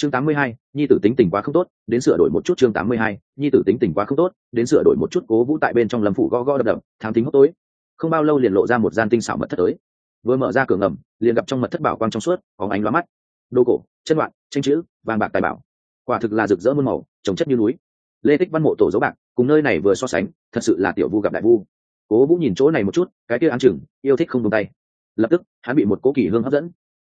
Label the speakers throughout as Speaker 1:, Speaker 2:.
Speaker 1: chương 82, nhi tử tính tình quá không tốt đến sửa đổi một chút chương 82, nhi tử tính tình quá không tốt đến sửa đổi một chút cố vũ tại bên trong lâm phủ gõ gõ đập đập thám tính hốc tối. Không bao lâu liền lộ ra một gian tinh xảo mật thất tới. Vừa mở ra cửa ngầm liền gặp trong mật thất bảo quang trong suốt có ánh lóa mắt. Đồ cổ chân đoạn tranh chữ vàng bạc tài bảo. Quả thực là rực rỡ muôn màu trồng chất như núi. Lê tích văn mộ tổ dấu bạc cùng nơi này vừa so sánh thật sự là tiểu vu gặp đại vu. Cố vũ nhìn chỗ này một chút cái kia ăn chừng yêu thích không tung tay. Lập tức hắn bị một cố kỳ hương hấp dẫn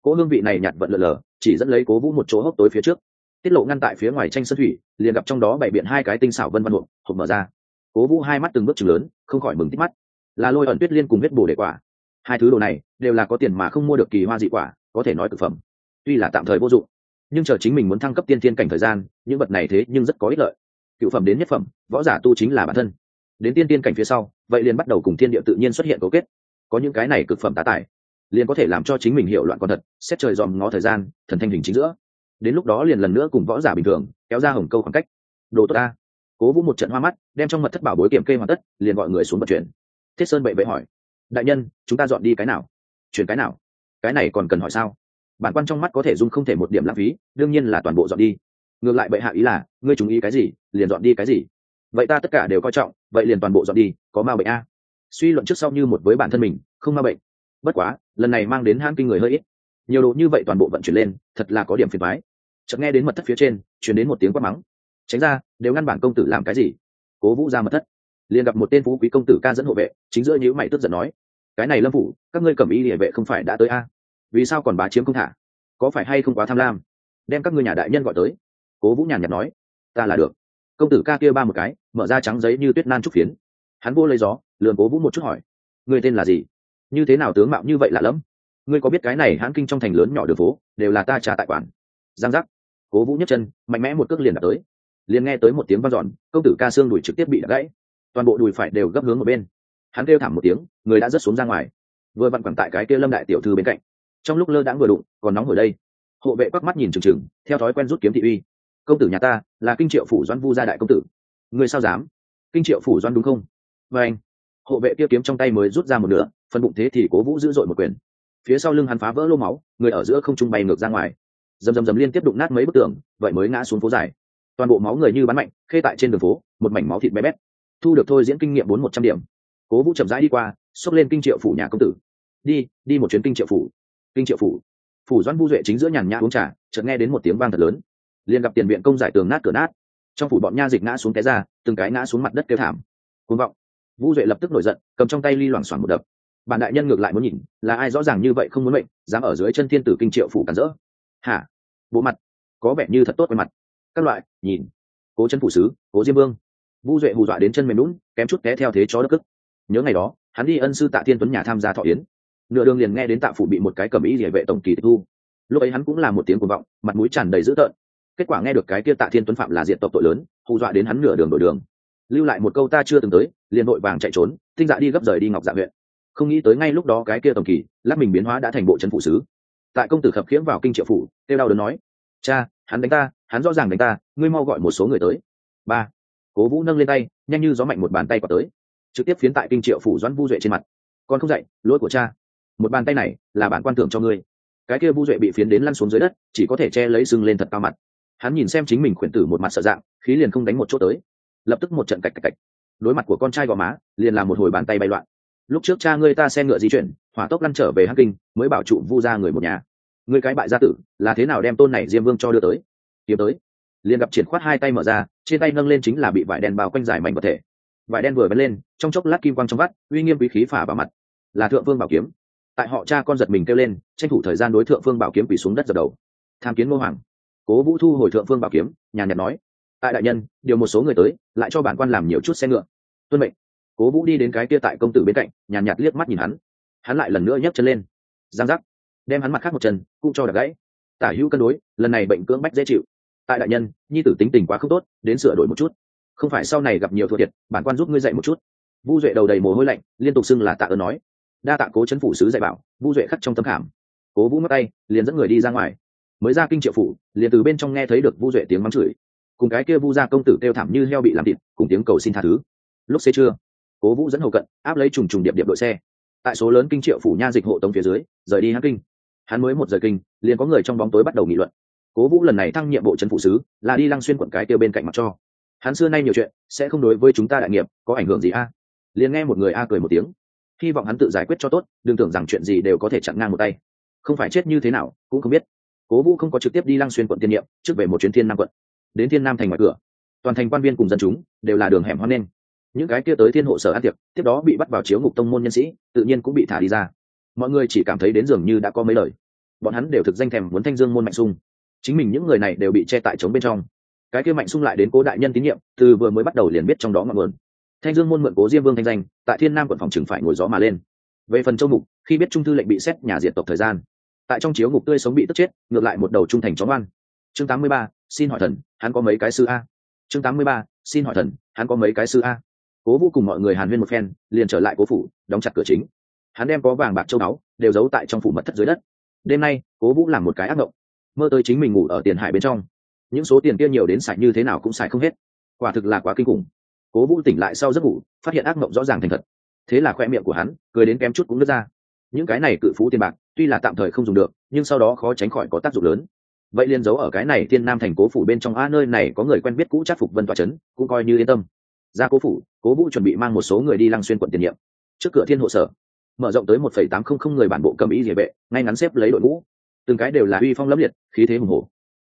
Speaker 1: cố hương vị này nhạt vận lờ lờ, chỉ dẫn lấy cố vũ một chỗ hốc tối phía trước. Tiết lộ ngăn tại phía ngoài tranh sân thủy, liền gặp trong đó bày biện hai cái tinh xảo vân văn hộp hộp mở ra. Cố vũ hai mắt từng bước chừng lớn, không khỏi mừng tích mắt. Là lôi ẩn tuyết liên cùng huyết bổ để quả. Hai thứ đồ này, đều là có tiền mà không mua được kỳ hoa dị quả, có thể nói thực phẩm. Tuy là tạm thời vô dụng, nhưng chờ chính mình muốn thăng cấp tiên thiên cảnh thời gian, những vật này thế nhưng rất có ích lợi. Cựu phẩm đến nhất phẩm, võ giả tu chính là bản thân. Đến tiên tiên cảnh phía sau, vậy liền bắt đầu cùng thiên địa tự nhiên xuất hiện cấu kết. Có những cái này cực phẩm tá tải liền có thể làm cho chính mình hiểu loạn con thật, xét trời dòm ngó thời gian, thần thanh hình chính giữa. Đến lúc đó liền lần nữa cùng võ giả bình thường, kéo ra hồng câu khoảng cách. Đồ tốt ta. Cố vũ một trận hoa mắt, đem trong mật thất bảo bối kiểm kê hoàn tất, liền gọi người xuống vận chuyển. Thiết sơn bệ vệ hỏi, đại nhân, chúng ta dọn đi cái nào? Chuyển cái nào? Cái này còn cần hỏi sao? Bản quan trong mắt có thể dung không thể một điểm lãng phí, đương nhiên là toàn bộ dọn đi. Ngược lại bệ hạ ý là, ngươi chú ý cái gì, liền dọn đi cái gì. Vậy ta tất cả đều coi trọng, vậy liền toàn bộ dọn đi, có ma bệnh a. Suy luận trước sau như một với bản thân mình, không ma bệnh bất quá, lần này mang đến hãng kinh người hơi ít. Nhiều đồ như vậy toàn bộ vận chuyển lên, thật là có điểm phiền mái chợt nghe đến mật thất phía trên chuyển đến một tiếng quát mắng. Tránh ra, đều ngăn bản công tử làm cái gì? Cố vũ ra mật thất. Liền gặp một tên phú quý công tử ca dẫn hộ vệ, chính giữa nhữ mày tức giận nói, cái này lâm phủ, các ngươi cầm ý địa vệ không phải đã tới a? Vì sao còn bá chiếm không thả? Có phải hay không quá tham lam? Đem các ngươi nhà đại nhân gọi tới. Cố vũ nhàn nhạt nói, ta là được. Công tử ca kia ba một cái, mở ra trắng giấy như tuyết nan trúc phiến. Hắn vô lấy gió lườn cố vũ một chút hỏi người tên là gì? Như thế nào tướng mạo như vậy lạ lẫm? Ngươi có biết cái này hãn kinh trong thành lớn nhỏ đường phố, đều là ta trả tại quản. Giang giác. Cố vũ nhấc chân, mạnh mẽ một cước liền đặt tới. Liền nghe tới một tiếng vang dọn, công tử ca xương đùi trực tiếp bị đặt gãy. Toàn bộ đùi phải đều gấp hướng một bên. Hắn kêu thảm một tiếng, người đã rớt xuống ra ngoài. Vừa vặn quẳng tại cái kia lâm đại tiểu thư bên cạnh. Trong lúc lơ đãng vừa đụng, còn nóng hồi đây. Hộ vệ quắc mắt nhìn trừng trừng, theo thói quen rút kiếm thị uy. Công tử nhà ta là kinh triệu phủ doan vu gia đại công tử. Người sao dám? Kinh triệu phủ doan đúng không? Và anh hộ vệ kia kiếm trong tay mới rút ra một nửa, phần bụng thế thì cố vũ dữ dội một quyền. Phía sau lưng hắn phá vỡ lô máu, người ở giữa không trung bay ngược ra ngoài. Dầm dầm dầm liên tiếp đụng nát mấy bức tường, vậy mới ngã xuống phố dài. Toàn bộ máu người như bắn mạnh, khê tại trên đường phố, một mảnh máu thịt bé bét. Thu được thôi diễn kinh nghiệm bốn một trăm điểm. Cố vũ chậm rãi đi qua, xốc lên kinh triệu phủ nhà công tử. Đi đi một chuyến kinh triệu phủ. Kinh triệu phủ. Phủ doãn vu duệ chính giữa nhàn nhã uống trà, chợt nghe đến một tiếng vang thật lớn. Liền gặp tiền viện công giải tường nát cửa nát. Trong phủ bọn nha dịch ngã xuống cái ra, từng cái ngã xuống mặt đất kêu thảm. Côn vọng vu duệ lập tức nổi giận, cầm trong tay ly loảng xoảng một đập. Bản đại nhân ngược lại muốn nhìn, là ai rõ ràng như vậy không muốn mệnh, dám ở dưới chân thiên tử kinh triệu phủ cản rỡ. Hả? Bộ mặt? Có vẻ như thật tốt với mặt. Các loại, nhìn. Cố chân phủ sứ, cố diêm vương. Vu duệ hù dọa đến chân mềm lún kém chút té theo thế chó đất cức. Nhớ ngày đó, hắn đi ân sư tạ thiên tuấn nhà tham gia thọ yến. Nửa đường liền nghe đến tạ phủ bị một cái cầm ý địa vệ tổng kỳ tịch thu. Lúc ấy hắn cũng là một tiếng cuồng vọng, mặt mũi tràn đầy dữ tợn. Kết quả nghe được cái kia tạ thiên tuấn phạm là diện tộc tội lớn, hù dọa đến hắn nửa đường đổi đường lưu lại một câu ta chưa từng tới, liền vội vàng chạy trốn, tinh dạ đi gấp rời đi ngọc dạ huyện. Không nghĩ tới ngay lúc đó cái kia tổng kỳ, lát mình biến hóa đã thành bộ chân phụ sứ. Tại công tử khập khiễm vào kinh triệu phủ têu đau đớn nói, cha, hắn đánh ta, hắn rõ ràng đánh ta, ngươi mau gọi một số người tới. Ba, cố vũ nâng lên tay, nhanh như gió mạnh một bàn tay quả tới, trực tiếp phiến tại kinh triệu phủ doãn vu duệ trên mặt. Con không dậy, lỗi của cha. Một bàn tay này là bản quan tưởng cho ngươi. Cái kia vu duệ bị phiến đến lăn xuống dưới đất, chỉ có thể che lấy sưng lên thật cao mặt. Hắn nhìn xem chính mình khuyển tử một mặt sợ dạng, khí liền không đánh một chỗ tới lập tức một trận cạch cạch cạch. Đối mặt của con trai gò má, liền làm một hồi bàn tay bay loạn. Lúc trước cha ngươi ta xe ngựa di chuyển, hỏa tốc lăn trở về hắc kinh, mới bảo trụ vu ra người một nhà. Ngươi cái bại gia tử, là thế nào đem tôn này diêm vương cho đưa tới? Kiếm tới. Liền gặp triển khoát hai tay mở ra, trên tay nâng lên chính là bị vải đen bao quanh dài mảnh vật thể. Vải đen vừa bén lên, trong chốc lát kim quang trong vắt, uy nghiêm quý khí phả vào mặt. Là thượng vương bảo kiếm. Tại họ cha con giật mình kêu lên, tranh thủ thời gian đối thượng vương bảo kiếm quỳ xuống đất dập đầu. Tham kiến ngô hoàng. Cố vũ thu hồi thượng vương bảo kiếm, nhàn nhạt nói tại đại nhân, điều một số người tới, lại cho bản quan làm nhiều chút xe ngựa. Tuân mệnh. Cố vũ đi đến cái kia tại công tử bên cạnh, nhàn nhạt liếc mắt nhìn hắn. Hắn lại lần nữa nhấc chân lên. Giang giác. Đem hắn mặt khác một chân, cũng cho đ gãy. Tả hữu cân đối, lần này bệnh cưỡng bách dễ chịu. Tại đại nhân, nhi tử tính tình quá không tốt, đến sửa đổi một chút. Không phải sau này gặp nhiều thua thiệt, bản quan giúp ngươi dạy một chút. Vu duệ đầu đầy mồ hôi lạnh, liên tục xưng là tạ ơn nói. Đa tạ cố chấn phủ sứ dạy bảo, vu duệ khắc trong tấm khảm. Cố vũ mất tay, liền dẫn người đi ra ngoài. Mới ra kinh triệu phủ, liền từ bên trong nghe thấy được vu duệ tiếng mắng chửi cùng cái kia vu gia công tử kêu thảm như heo bị làm thịt, cùng tiếng cầu xin tha thứ. Lúc xế trưa, cố vũ dẫn hầu cận, áp lấy trùng trùng điệp điệp đội xe. Tại số lớn kinh triệu phủ nha dịch hộ tống phía dưới, rời đi hãng kinh. Hắn mới một giờ kinh, liền có người trong bóng tối bắt đầu nghị luận. Cố vũ lần này thăng nhiệm bộ trấn phụ sứ, là đi lăng xuyên quận cái tiêu bên cạnh mặt cho. Hắn xưa nay nhiều chuyện, sẽ không đối với chúng ta đại nghiệp, có ảnh hưởng gì a? Liền nghe một người a cười một tiếng. Hy vọng hắn tự giải quyết cho tốt, đừng tưởng rằng chuyện gì đều có thể chặn ngang một tay. Không phải chết như thế nào, cũng không biết. Cố vũ không có trực tiếp đi lăng xuyên quận tiên nhiệm, trước về một chuyến thiên nam quận đến thiên nam thành ngoài cửa. Toàn thành quan viên cùng dân chúng đều là đường hẻm hoang nên. Những cái kia tới thiên hộ sở ăn tiệc tiếp đó bị bắt vào chiếu ngục tông môn nhân sĩ tự nhiên cũng bị thả đi ra. Mọi người chỉ cảm thấy đến dường như đã có mấy lời. Bọn hắn đều thực danh thèm muốn thanh dương môn mạnh sung. Chính mình những người này đều bị che tại trống bên trong. Cái kia mạnh sung lại đến cố đại nhân tín nhiệm từ vừa mới bắt đầu liền biết trong đó ngọn nguồn. Thanh dương môn mượn cố diêm vương thanh danh tại thiên nam quận phòng trừng phải ngồi gió mà lên. Về phần châu mục khi biết trung thư lệnh bị xét nhà diệt tộc thời gian tại trong chiếu ngục tươi sống bị tức chết ngược lại một đầu trung thành chó ngoan chương 83, xin hỏi thần hắn có mấy cái sư a? Chương 83, xin hỏi thần hắn có mấy cái sư a? Cố vũ cùng mọi người hàn huyên một phen liền trở lại cố phủ đóng chặt cửa chính. Hắn đem có vàng bạc châu báu đều giấu tại trong phủ mật thất dưới đất. Đêm nay cố vũ làm một cái ác mộng. Mơ tới chính mình ngủ ở tiền hải bên trong. Những số tiền kia nhiều đến sạch như thế nào cũng sạch không hết. Quả thực là quá kinh khủng. Cố vũ tỉnh lại sau giấc ngủ phát hiện ác mộng rõ ràng thành thật. Thế là khoe miệng của hắn cười đến kém chút cũng nứt ra. Những cái này cự phú tiền bạc tuy là tạm thời không dùng được nhưng sau đó khó tránh khỏi có tác dụng lớn vậy liền giấu ở cái này thiên nam thành cố phủ bên trong a nơi này có người quen biết cũ chắc phục vân tòa trấn, cũng coi như yên tâm. Ra cố phủ, cố vũ chuẩn bị mang một số người đi lăng xuyên quận tiền nhiệm. Trước cửa thiên hộ sở, mở rộng tới một phẩy tám không không người bản bộ cầm ý địa vệ, ngay ngắn xếp lấy đội ngũ. Từng cái đều là uy phong lẫm liệt, khí thế hùng hồ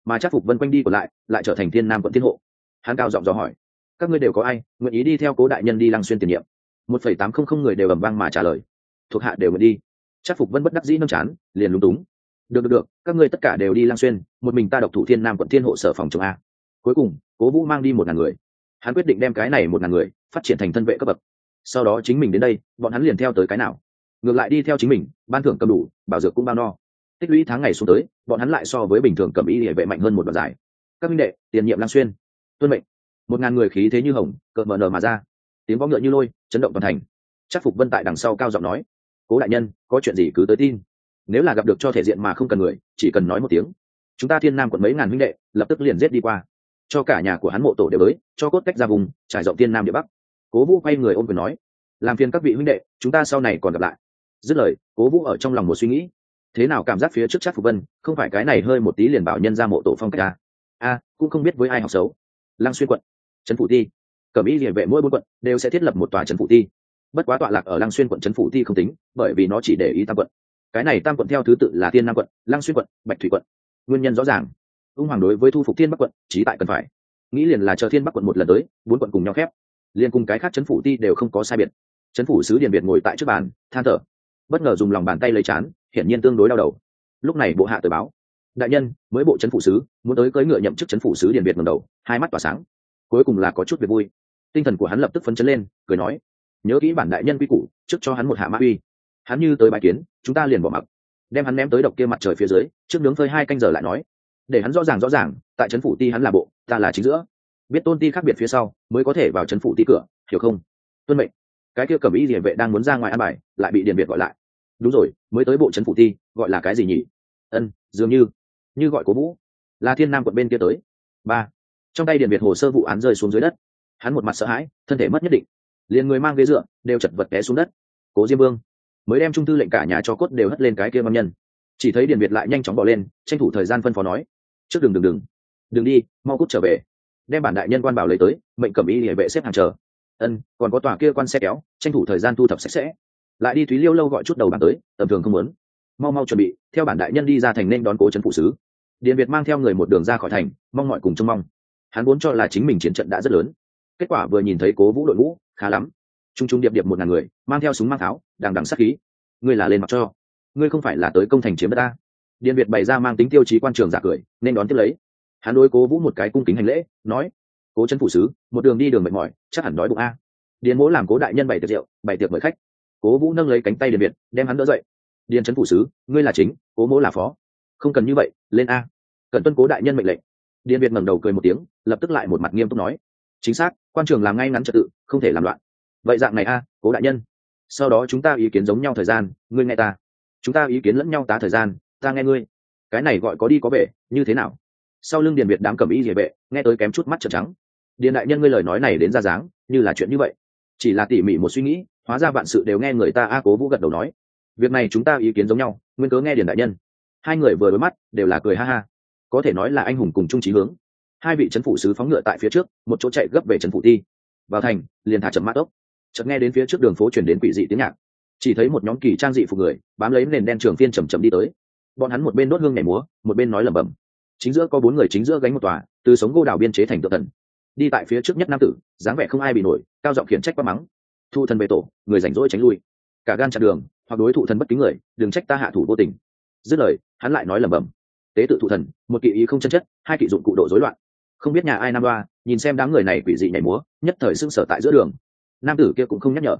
Speaker 1: mà chắc phục vân quanh đi còn lại lại trở thành thiên nam quận thiên hộ. Hắn cao giọng dò hỏi, các ngươi đều có ai nguyện ý đi theo cố đại nhân đi lăng xuyên tiền nhiệm? Một phẩy tám không không người đều ầm vang mà trả lời, thuộc hạ đều nguyện đi. Chắc phục vân bất đắc dĩ nâng chán, liền lúng túng được được được, các ngươi tất cả đều đi lang xuyên, một mình ta độc thủ thiên nam quận thiên hộ sở phòng chống a. Cuối cùng, cố vũ mang đi một ngàn người. Hắn quyết định đem cái này một ngàn người phát triển thành thân vệ cấp bậc. Sau đó chính mình đến đây, bọn hắn liền theo tới cái nào. Ngược lại đi theo chính mình, ban thưởng cầm đủ, bảo dược cũng bao no. Tích lũy tháng ngày xuống tới, bọn hắn lại so với bình thường cầm y địa vệ mạnh hơn một đoạn giải các minh đệ, tiền nhiệm lang xuyên. Tuân mệnh. Một ngàn người khí thế như hồng, cợt mờ nờ mà ra. Tiếng võ ngựa như lôi, chấn động toàn thành. Chắc phục vân tại đằng sau cao giọng nói, cố đại nhân, có chuyện gì cứ tới tin nếu là gặp được cho thể diện mà không cần người, chỉ cần nói một tiếng. Chúng ta thiên nam quận mấy ngàn huynh đệ, lập tức liền giết đi qua. Cho cả nhà của hắn mộ tổ đều tới, cho cốt cách ra vùng, trải rộng thiên nam địa bắc. Cố vũ quay người ôm quyền nói, làm phiền các vị huynh đệ, chúng ta sau này còn gặp lại. Dứt lời, cố vũ ở trong lòng một suy nghĩ, thế nào cảm giác phía trước chắc phục vân, không phải cái này hơi một tí liền bảo nhân ra mộ tổ phong cách a a cũng không biết với ai học xấu. Lăng xuyên quận, trấn phủ ti, cẩm y địa vệ mỗi bốn quận đều sẽ thiết lập một tòa trấn phủ ti. Bất quá tọa lạc ở lăng xuyên quận trấn phủ ti không tính, bởi vì nó chỉ để ý tam quận cái này tam quận theo thứ tự là thiên nam quận, lăng xuyên quận, bạch thủy quận. Nguyên nhân rõ ràng. Ung hoàng đối với thu phục thiên bắc quận trí tại cần phải. Nghĩ liền là chờ thiên bắc quận một lần tới, bốn quận cùng nhau khép. Liền cùng cái khác chấn phủ ti đều không có sai biệt. Chấn phủ sứ điền biệt ngồi tại trước bàn, than thở. Bất ngờ dùng lòng bàn tay lấy chán, hiển nhiên tương đối đau đầu. Lúc này bộ hạ tờ báo. Đại nhân, mới bộ chấn phủ sứ, muốn tới cưỡi ngựa nhậm chức chấn phủ sứ điền biệt ngầm đầu, hai mắt tỏa sáng. Cuối cùng là có chút việc vui. Tinh thần của hắn lập tức phấn chấn lên, cười nói. Nhớ kỹ bản đại nhân quy củ, trước cho hắn một hạ mã uy hắn như tới bài kiến, chúng ta liền bỏ mặc. Đem hắn ném tới độc kia mặt trời phía dưới, trước nướng phơi hai canh giờ lại nói. Để hắn rõ ràng rõ ràng, tại trấn phủ ti hắn là bộ, ta là chính giữa. Biết tôn ti khác biệt phía sau, mới có thể vào trấn phủ ti cửa, hiểu không? Tuân mệnh. Cái kia cầm ý địa vệ đang muốn ra ngoài ăn bài, lại bị điện biệt gọi lại. Đúng rồi, mới tới bộ trấn phủ ti, gọi là cái gì nhỉ? Ân, dường như như gọi cố vũ. Là thiên nam quận bên kia tới. Ba. Trong tay điện biệt hồ sơ vụ án rơi xuống dưới đất. Hắn một mặt sợ hãi, thân thể mất nhất định. Liền người mang ghế dựa, đều chật vật té xuống đất. Cố diêm vương mới đem trung thư lệnh cả nhà cho cốt đều hất lên cái kia mâm nhân. Chỉ thấy điền việt lại nhanh chóng bỏ lên, tranh thủ thời gian phân phó nói, trước đừng đừng đừng. Đừng đi, mau cút trở về. Đem bản đại nhân quan bảo lấy tới, mệnh cẩm y địa vệ xếp hàng chờ. Ân, còn có tòa kia quan xe kéo, tranh thủ thời gian thu thập sạch sẽ. Lại đi thúy liêu lâu gọi chút đầu bàn tới, tầm thường không muốn. Mau mau chuẩn bị, theo bản đại nhân đi ra thành nên đón cố trấn phụ sứ. Điện việt mang theo người một đường ra khỏi thành, mong mọi cùng trông mong. Hắn vốn cho là chính mình chiến trận đã rất lớn. Kết quả vừa nhìn thấy cố vũ đội ngũ, khá lắm t r u n g t r u n g điệp điệp một ngàn người, mang theo súng mang tháo, đằng đằng sắc khí. Ngươi là lên mặt cho. Ngươi không phải là tới công thành chiếm đất ta. Điện việt bày ra mang tính tiêu chí quan trường giả cười, nên đón tiếp lấy. Hắn đối cố vũ một cái cung kính hành lễ, nói, cố chân phủ sứ, một đường đi đường mệt mỏi, chắc hẳn đói bụng a. Điền mỗ làm cố đại nhân bày tiệc rượu, bày tiệc mời khách. Cố vũ nâng lấy cánh tay điện việt, đem hắn đỡ dậy. Điền trấn phủ sứ, ngươi là chính, cố mỗ là phó. Không cần như vậy, lên a. Cần tuân cố đại nhân mệnh lệnh. Điện việt ngẩng đầu cười một tiếng, lập tức lại một mặt nghiêm túc nói. Chính xác, quan trường làm ngay ngắn trật tự, không thể làm loạn vậy dạng này a, cố đại nhân. Sau đó chúng ta ý kiến giống nhau thời gian, ngươi nghe ta. Chúng ta ý kiến lẫn nhau tá thời gian, ta nghe ngươi. Cái này gọi có đi có về, như thế nào? Sau lưng điền việt đám cầm ý địa vệ nghe tới kém chút mắt trợn trắng. Điền đại nhân ngươi lời nói này đến ra dáng, như là chuyện như vậy. Chỉ là tỉ mỉ một suy nghĩ, hóa ra vạn sự đều nghe người ta a cố vũ gật đầu nói. Việc này chúng ta ý kiến giống nhau, nguyên cớ nghe điền đại nhân. Hai người vừa đối mắt, đều là cười ha ha. Có thể nói là anh hùng cùng chung trí hướng. Hai vị trấn phủ sứ phóng ngựa tại phía trước, một chỗ chạy gấp về trấn phủ ti. Vào thành, liền thả chậm mã tốc chợt nghe đến phía trước đường phố chuyển đến quỷ dị tiếng nhạc. Chỉ thấy một nhóm kỳ trang dị phục người, bám lấy nền đen trường phiên chầm chậm đi tới. Bọn hắn một bên đốt hương nhảy múa, một bên nói lẩm bẩm. Chính giữa có bốn người chính giữa gánh một tòa, từ sống gô đào biên chế thành tự thần. Đi tại phía trước nhất nam tử, dáng vẻ không ai bị nổi, cao giọng khiển trách quá mắng. Thu thần về tổ, người rảnh rỗi tránh lui. Cả gan chặn đường, hoặc đối thụ thần bất kính người, đừng trách ta hạ thủ vô tình. Dứt lời, hắn lại nói lẩm bẩm. Tế tự thụ thần, một kỵ ý không chân chất, hai kỵ dụng cụ độ rối loạn. Không biết nhà ai nam đoa, nhìn xem đám người này quỷ dị nhảy múa, nhất thời sưng sở tại giữa đường nam tử kia cũng không nhắc nhở.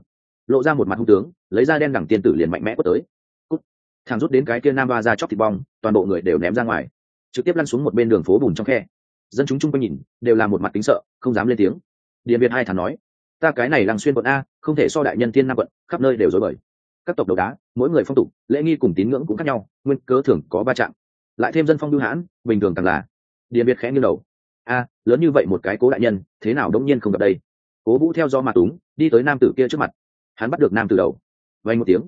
Speaker 1: Lộ ra một mặt hung tướng, lấy ra đen đẳng tiên tử liền mạnh mẽ quất tới. Cút. Thằng rút đến cái kia nam ba ra chóc thịt bong, toàn bộ người đều ném ra ngoài. Trực tiếp lăn xuống một bên đường phố bùn trong khe. Dân chúng chung quanh nhìn, đều là một mặt kính sợ, không dám lên tiếng. Điện việt hai thằng nói, ta cái này làng xuyên quận a, không thể so đại nhân thiên nam quận, khắp nơi đều dối bời. Các tộc đầu đá, mỗi người phong tục, lễ nghi cùng tín ngưỡng cũng khác nhau, nguyên cớ thường có ba chạm. Lại thêm dân phong lưu hãn, bình thường càng là. Điện biệt khẽ như đầu. A, lớn như vậy một cái cố đại nhân, thế nào đông nhiên không gặp đây? Cố vũ theo do mà túng, đi tới nam tử kia trước mặt. Hắn bắt được nam tử đầu. Vay một tiếng.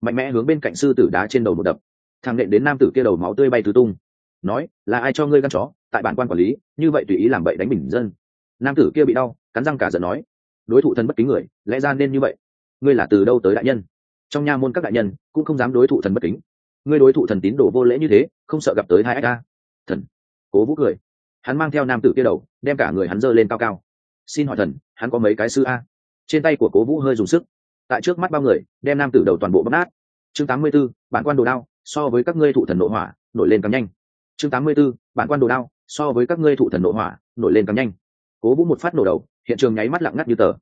Speaker 1: Mạnh mẽ hướng bên cạnh sư tử đá trên đầu một đập. Thằng nện đến nam tử kia đầu máu tươi bay tứ tung. Nói, là ai cho ngươi gan chó? Tại bản quan quản lý, như vậy tùy ý làm bậy đánh bình dân. Nam tử kia bị đau, cắn răng cả giận nói, đối thủ thần bất kính người, lẽ ra nên như vậy. Ngươi là từ đâu tới đại nhân? Trong nha môn các đại nhân cũng không dám đối thủ thần bất kính. Ngươi đối thủ thần tín đồ vô lễ như thế, không sợ gặp tới hai ách ca thần. Cố vũ cười. Hắn mang theo nam tử kia đầu, đem cả người hắn dơ lên cao cao xin hỏi thần hắn có mấy cái sư a? Trên tay của cố vũ hơi dùng sức. Tại trước mắt bao người đem nam tử đầu toàn bộ bóc nát. Chương tám mươi 84, bản quan đồ đao so với các ngươi thụ thần nội hỏa nổi lên càng nhanh. Chương tám mươi 84, bản quan đồ đao so với các ngươi thụ thần nội hỏa nổi lên càng nhanh. Cố vũ một phát nổ đầu hiện trường nháy mắt lặng ngắt như tờ.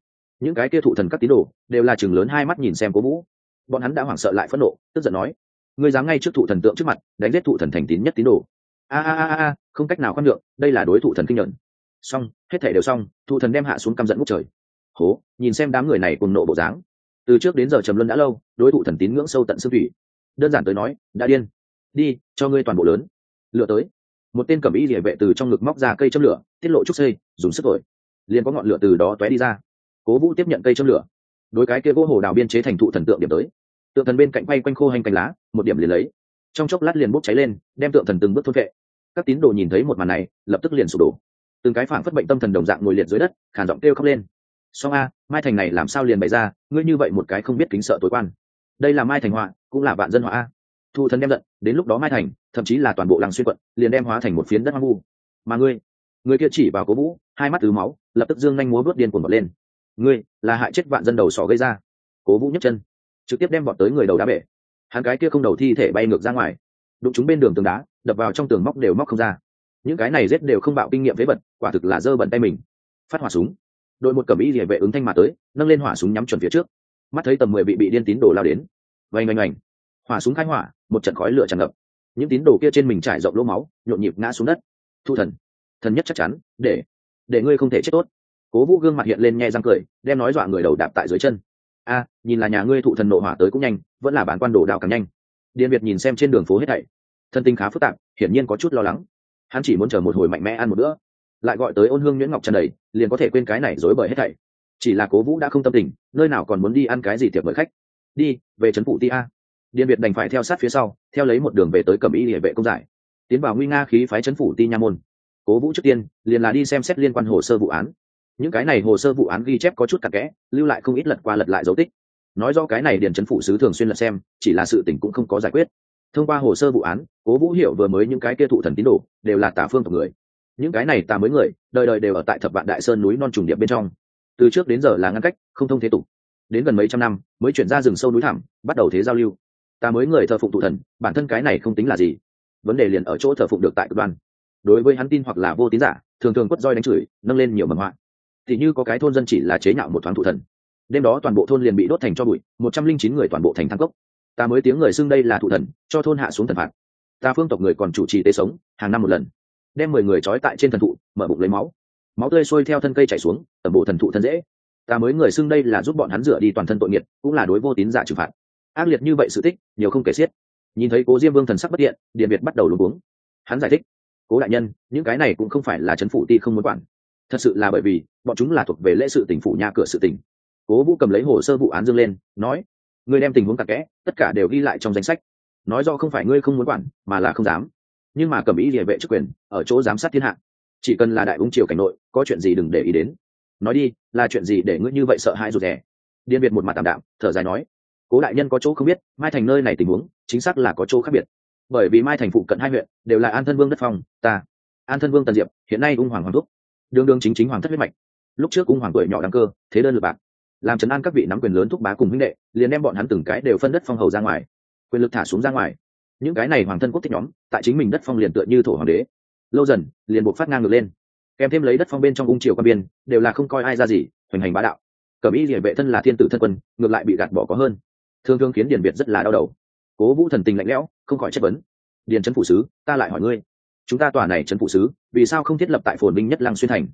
Speaker 1: Những cái kia thụ thần các tín đồ đều là chừng lớn hai mắt nhìn xem cố vũ. Bọn hắn đã hoảng sợ lại phẫn nộ tức giận nói ngươi dám ngay trước thụ thần tượng trước mặt đánh giết thụ thần thành tín nhất tín đồ. A a a a không cách nào khoan nhượng đây là đối thủ thần kinh nhận xong, hết thể đều xong thụ thần đem hạ xuống căm giận ngút trời. Hố, nhìn xem đám người này cùng nộ bộ dáng. Từ trước đến giờ trầm luân đã lâu, đối thụ thần tín ngưỡng sâu tận xương thủy. Đơn giản tới nói, đã điên. Đi, cho ngươi toàn bộ lớn. Lựa tới. Một tên cẩm y địa vệ từ trong ngực móc ra cây châm lửa, tiết lộ trúc xây dùng sức thổi. Liền có ngọn lửa từ đó tóe đi ra. Cố vũ tiếp nhận cây châm lửa. Đối cái kia gỗ hồ đào biên chế thành thụ thần tượng điểm tới. Tượng thần bên cạnh quay quanh khô hành cành lá, một điểm liền lấy. Trong chốc lát liền bốc cháy lên, đem tượng thần từng bước thôn vệ. Các tín đồ nhìn thấy một màn này, lập tức liền sụp đổ từng cái phản phất bệnh tâm thần đồng dạng ngồi liệt dưới đất khản giọng kêu khóc lên. Song a, mai thành này làm sao liền bày ra, ngươi như vậy một cái không biết kính sợ tối quan. Đây là mai thành họa, cũng là vạn dân họa a. Thu thần đem giận, đến lúc đó mai thành, thậm chí là toàn bộ làng xuyên quận, liền đem hóa thành một phiến đất hoang vu. Mà ngươi, người kia chỉ vào cố vũ, hai mắt từ máu, lập tức dương nhanh múa bước điên cuồng bật lên. Ngươi, là hại chết vạn dân đầu sỏ gây ra. Cố vũ nhấc chân, trực tiếp đem bọn tới người đầu đá bể. Hắn cái kia không đầu thi thể bay ngược ra ngoài. Đụng chúng bên đường tường đá, đập vào trong tường móc đều móc không ra những cái này rết đều không bạo kinh nghiệm với bật quả thực là dơ bẩn tay mình. Phát hỏa súng. Đội một cẩm y địa vệ ứng thanh mà tới, nâng lên hỏa súng nhắm chuẩn phía trước. Mắt thấy tầm mười bị bị điên tín đồ lao đến. Vành ngoảnh ngoảnh. hỏa súng khai hỏa, một trận khói lửa tràn ngập. Những tín đồ kia trên mình trải rộng lỗ máu, nhộn nhịp ngã xuống đất. Thu thần. Thần nhất chắc chắn, để. Để ngươi không thể chết tốt. Cố vũ gương mặt hiện lên nhẹ răng cười, đem nói dọa người đầu đạp tại dưới chân. A, nhìn là nhà ngươi thụ thần nộ hỏa tới cũng nhanh, vẫn là bản quan đồ đạo càng nhanh. Điện việt nhìn xem trên đường phố hết thảy. Thân tinh khá phức tạp, hiển nhiên có chút lo lắng hắn chỉ muốn chờ một hồi mạnh mẽ ăn một bữa, lại gọi tới ôn hương nhuyễn ngọc trần đầy, liền có thể quên cái này dối bời hết thảy. Chỉ là cố vũ đã không tâm tình, nơi nào còn muốn đi ăn cái gì tiệc mời khách. Đi, về trấn phủ ti a. Điện việt đành phải theo sát phía sau, theo lấy một đường về tới cẩm y địa vệ công giải. Tiến vào nguy nga khí phái trấn phủ ti nha môn. Cố vũ trước tiên, liền là đi xem xét liên quan hồ sơ vụ án. Những cái này hồ sơ vụ án ghi chép có chút cặn kẽ, lưu lại không ít lật qua lật lại dấu tích. Nói do cái này điền trấn phụ sứ thường xuyên lật xem, chỉ là sự tình cũng không có giải quyết thông qua hồ sơ vụ án, cố vũ hiểu vừa mới những cái kia thụ thần tín đồ, đều là tà phương tộc người. Những cái này tà mới người, đời đời đều ở tại thập vạn đại sơn núi non trùng điệp bên trong. Từ trước đến giờ là ngăn cách, không thông thế tục. Đến gần mấy trăm năm, mới chuyển ra rừng sâu núi thẳm, bắt đầu thế giao lưu. Ta mới người thờ phụng thụ thần, bản thân cái này không tính là gì. Vấn đề liền ở chỗ thờ phụng được tại cực đoan đối với hắn tin hoặc là vô tín giả, thường thường quất roi đánh chửi, nâng lên nhiều mầm họa. Thì như có cái thôn dân chỉ là chế nhạo một thoáng thụ thần. Đêm đó toàn bộ thôn liền bị đốt thành cho bụi, một trăm linh chín người toàn bộ thành thang cốc ta mới tiếng người xưng đây là thụ thần, cho thôn hạ xuống thần phạt. Ta phương tộc người còn chủ trì tế sống, hàng năm một lần. Đem mười người trói tại trên thần thụ, mở bụng lấy máu. Máu tươi sôi theo thân cây chảy xuống ở bộ thần thụ thân dễ. Ta mới người xưng đây là giúp bọn hắn rửa đi toàn thân tội nghiệt cũng là đối vô tín giả trừng phạt. Ác liệt như vậy sự tích, nhiều không kể xiết. Nhìn thấy cố diêm vương thần sắc bất điện điện việt bắt đầu luống cuống. Hắn giải thích, cố đại nhân, những cái này cũng không phải là chấn phủ ti không muốn quản. Thật sự là bởi vì, bọn chúng là thuộc về lễ sự tỉnh phủ nhà cửa sự tỉnh cố vũ cầm lấy hồ sơ vụ án dương lên, nói ngươi đem tình huống cặn kẽ, tất cả đều ghi lại trong danh sách. Nói do không phải ngươi không muốn quản, mà là không dám. Nhưng mà cầm ý địa vệ chức quyền, ở chỗ giám sát thiên hạ. Chỉ cần là đại ung triều cảnh nội, có chuyện gì đừng để ý đến. Nói đi, là chuyện gì để ngươi như vậy sợ hãi rụt rè? Điên việt một mặt tạm đạm, thở dài nói. Cố đại nhân có chỗ không biết, mai thành nơi này tình huống, chính xác là có chỗ khác biệt. Bởi vì mai thành phụ cận hai huyện, đều là an thân vương đất phong, ta, an thân vương tần diệp, hiện nay ung hoàng hoàng thúc. Đương đương chính chính hoàng thất huyết mạch. Lúc trước ung hoàng tuổi nhỏ đăng cơ, thế đơn lượt bạc làm trấn an các vị nắm quyền lớn thúc bá cùng huynh đệ, liền đem bọn hắn từng cái đều phân đất phong hầu ra ngoài, quyền lực thả xuống ra ngoài. Những cái này hoàng thân quốc thích nhóm, tại chính mình đất phong liền tựa như thổ hoàng đế. Lâu dần, liền buộc phát ngang ngược lên. Kèm thêm lấy đất phong bên trong ung triều quan biên, đều là không coi ai ra gì, hoành hành bá đạo. Cẩm y địa vệ thân là thiên tử thân quân, ngược lại bị gạt bỏ có hơn. Thương thương khiến điền việt rất là đau đầu. Cố vũ thần tình lạnh lẽo, không khỏi chất vấn. Điền trấn phủ sứ, ta lại hỏi ngươi. Chúng ta tòa này trấn phụ sứ, vì sao không thiết lập tại phồn binh nhất lăng xuyên thành?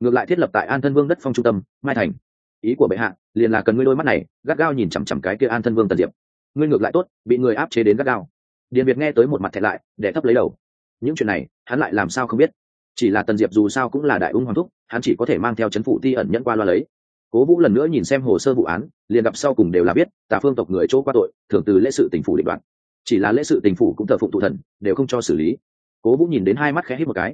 Speaker 1: Ngược lại thiết lập tại an thân vương đất phong trung tâm, mai thành ý của bệ hạ, liền là cần ngươi đôi mắt này, gắt gao nhìn chằm chằm cái kia an thân vương tần diệp. Ngươi ngược lại tốt, bị người áp chế đến gắt gao. Điền việt nghe tới một mặt thẹn lại để thấp lấy đầu. Những chuyện này, hắn lại làm sao không biết? Chỉ là tần diệp dù sao cũng là đại ung hoàng thúc, hắn chỉ có thể mang theo c h ấ n phụ ti ẩn nhẫn qua loa lấy. Cố vũ lần nữa nhìn xem hồ sơ vụ án, liền gặp sau cùng đều là biết, tả phương tộc người chỗ qua tội, thường từ lễ sự tình phủ định đoạt. Chỉ là lễ sự tình phủ cũng thờ phụng tụ thần, đều không cho xử lý. Cố vũ nhìn đến hai mắt khẽ hít một cái.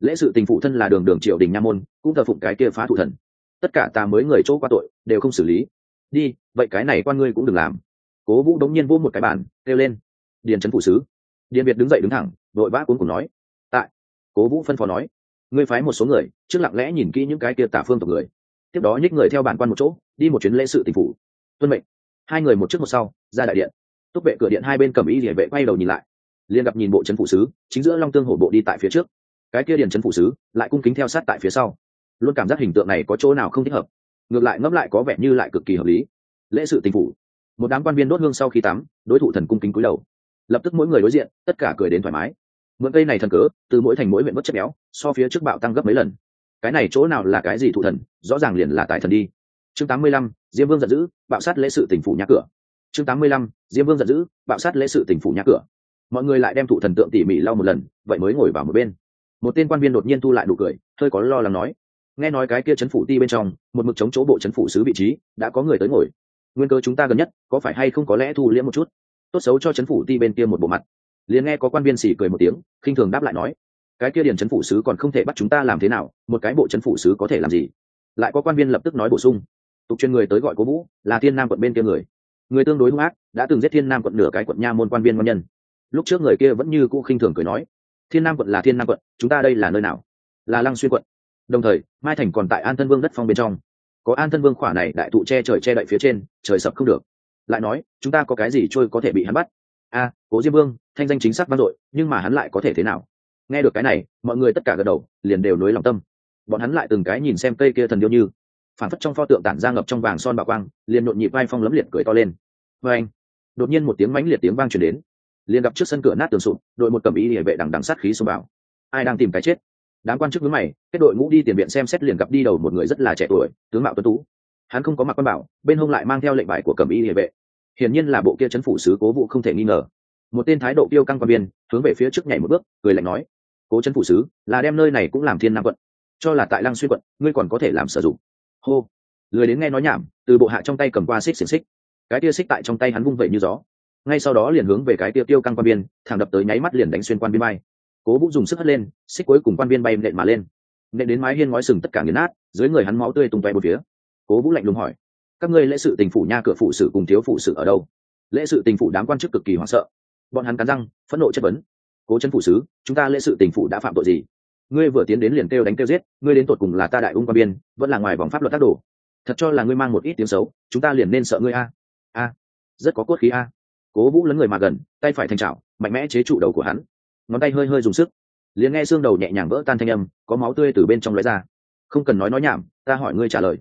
Speaker 1: Lễ sự tình phụ thân là đường đường triều đình nha môn, cũng thờ phụng cái kia phá thụ thần tất cả ta mới người chỗ qua tội, đều không xử lý. Đi, vậy cái này quan ngươi cũng đừng làm. Cố vũ đống nhiên vô một cái bàn, kêu lên. Điền trấn phụ sứ. Điền việt đứng dậy đứng thẳng vội vã cuốn cùng nói. Tại. Cố vũ phân phó nói. Ngươi phái một số người, trước lặng lẽ nhìn kỹ những cái kia tả phương tộc người. Tiếp đó nhích người theo bản quan một chỗ, đi một chuyến lễ sự tình phủ. Tuân mệnh. Hai người một trước một sau, ra đại điện. Túc vệ cửa điện hai bên cầm y địa vệ quay đầu nhìn lại. Liền gặp nhìn bộ trấn phụ sứ, chính giữa long tương hổ bộ đi tại phía trước. Cái kia điền trấn phụ sứ, lại cung kính theo sát tại phía sau luôn cảm giác hình tượng này có chỗ nào không thích hợp. Ngược lại ngẫm lại có vẻ như lại cực kỳ hợp lý. Lễ sự tình phủ. Một đám quan viên đốt hương sau khi tắm đối thủ thần cung kính cúi đầu. Lập tức mỗi người đối diện tất cả cười đến thoải mái. Mượn cây này thần cớ từ mỗi thành mỗi huyện bất chất béo so phía trước bạo tăng gấp mấy lần. Cái này chỗ nào là cái gì thủ thần rõ ràng liền là tài thần đi. Chương 85, diêm vương giận dữ bạo sát lễ sự tỉnh phủ nhà cửa. Chương 85, diêm vương giận dữ bạo sát lễ sự tỉnh phủ nhà cửa. Mọi người lại đem thủ thần tượng tỉ mỉ lau một lần vậy mới ngồi vào một bên. Một tên quan viên đột nhiên thu lại nụ cười hơi có lo lắng nói nghe nói cái kia chấn phủ ti bên trong, một mực chống chỗ bộ chấn phủ sứ vị trí, đã có người tới ngồi. Nguyên cơ chúng ta gần nhất, có phải hay không có lẽ thu liễm một chút? Tốt xấu cho chấn phủ ti bên kia một bộ mặt. Liền nghe có quan viên xỉ cười một tiếng, khinh thường đáp lại nói, cái kia điền chấn phủ sứ còn không thể bắt chúng ta làm thế nào, một cái bộ chấn phủ sứ có thể làm gì? Lại có quan viên lập tức nói bổ sung, tục chuyên người tới gọi cố vũ, là thiên nam quận bên kia người. Người tương đối hung ác, đã từng giết thiên nam quận nửa cái quận nha môn quan viên ngon nhân. Lúc trước người kia vẫn như cũ khinh thường cười nói, thiên nam quận là thiên nam quận, chúng ta đây là nơi nào? Là lăng xuyên quận đồng thời, mai thành còn tại an thân vương đất phong bên trong. Có an thân vương khỏa này đại thụ che trời che đậy phía trên, trời sập không được. Lại nói, chúng ta có cái gì trôi có thể bị hắn bắt? A, cố diêm vương, thanh danh chính xác vang dội, nhưng mà hắn lại có thể thế nào? Nghe được cái này, mọi người tất cả gật đầu, liền đều nối lòng tâm. Bọn hắn lại từng cái nhìn xem cây kia thần điêu như. Phản phất trong pho tượng tản ra ngập trong vàng son bạc quang, liền nhộn nhịp vai phong lấm liệt cười to lên. Vê anh, đột nhiên một tiếng mãnh liệt tiếng vang truyền đến. Liền gặp trước sân cửa nát tường sụp, đội một cầm ý địa vệ đằng đằng sát khí xông vào. Ai đang tìm cái chết? Đám quan chức với mày, kết đội ngũ đi tiền viện xem xét liền gặp đi đầu một người rất là trẻ tuổi, tướng mạo tuấn tú. Hắn không có mặc quan bảo, bên hông lại mang theo lệnh bài của cầm y địa vệ. Hiển nhiên là bộ kia chấn phủ sứ cố vụ không thể nghi ngờ. Một tên thái độ tiêu căng quan viên, hướng về phía trước nhảy một bước, cười lạnh nói, cố chấn phủ sứ, là đem nơi này cũng làm thiên nam quận, cho là tại lăng xuyên quận, ngươi còn có thể làm sử dụng. Hô. Lười đến nghe nói nhảm, từ bộ hạ trong tay cầm qua xích xiềng xích. Cái tia xích tại trong tay hắn vung vẩy như gió. Ngay sau đó liền hướng về cái tia tiêu căng quan viên, thẳng đập tới nháy mắt liền đánh xuyên quan viên bay cố vũ dùng sức hất lên, xích cuối cùng quan viên bay nện mà lên. Nện đến mái hiên ngói sừng tất cả nghiền nát, dưới người hắn máu tươi tung tóe một phía. Cố vũ lạnh lùng hỏi, các ngươi lễ sự tình phủ nha cửa phụ sử cùng thiếu phụ sử ở đâu? Lễ sự tình phủ đám quan chức cực kỳ hoảng sợ. Bọn hắn cắn răng, phẫn nộ chất vấn, cố chân phụ sứ, chúng ta lễ sự tình phủ đã phạm tội gì? Ngươi vừa tiến đến liền kêu đánh kêu giết, ngươi đến tột cùng là ta đại ung quan biên vẫn là ngoài vòng pháp luật tác đồ. Thật cho là ngươi mang một ít tiếng xấu, chúng ta liền nên sợ ngươi a. A, rất có cốt khí a. Cố vũ lấn người mà gần, tay phải thành trào mạnh mẽ chế trụ đầu của hắn ngón tay hơi hơi dùng sức liền nghe xương đầu nhẹ nhàng vỡ tan thanh âm có máu tươi từ bên trong lóe ra không cần nói nói nhảm ta hỏi ngươi trả lời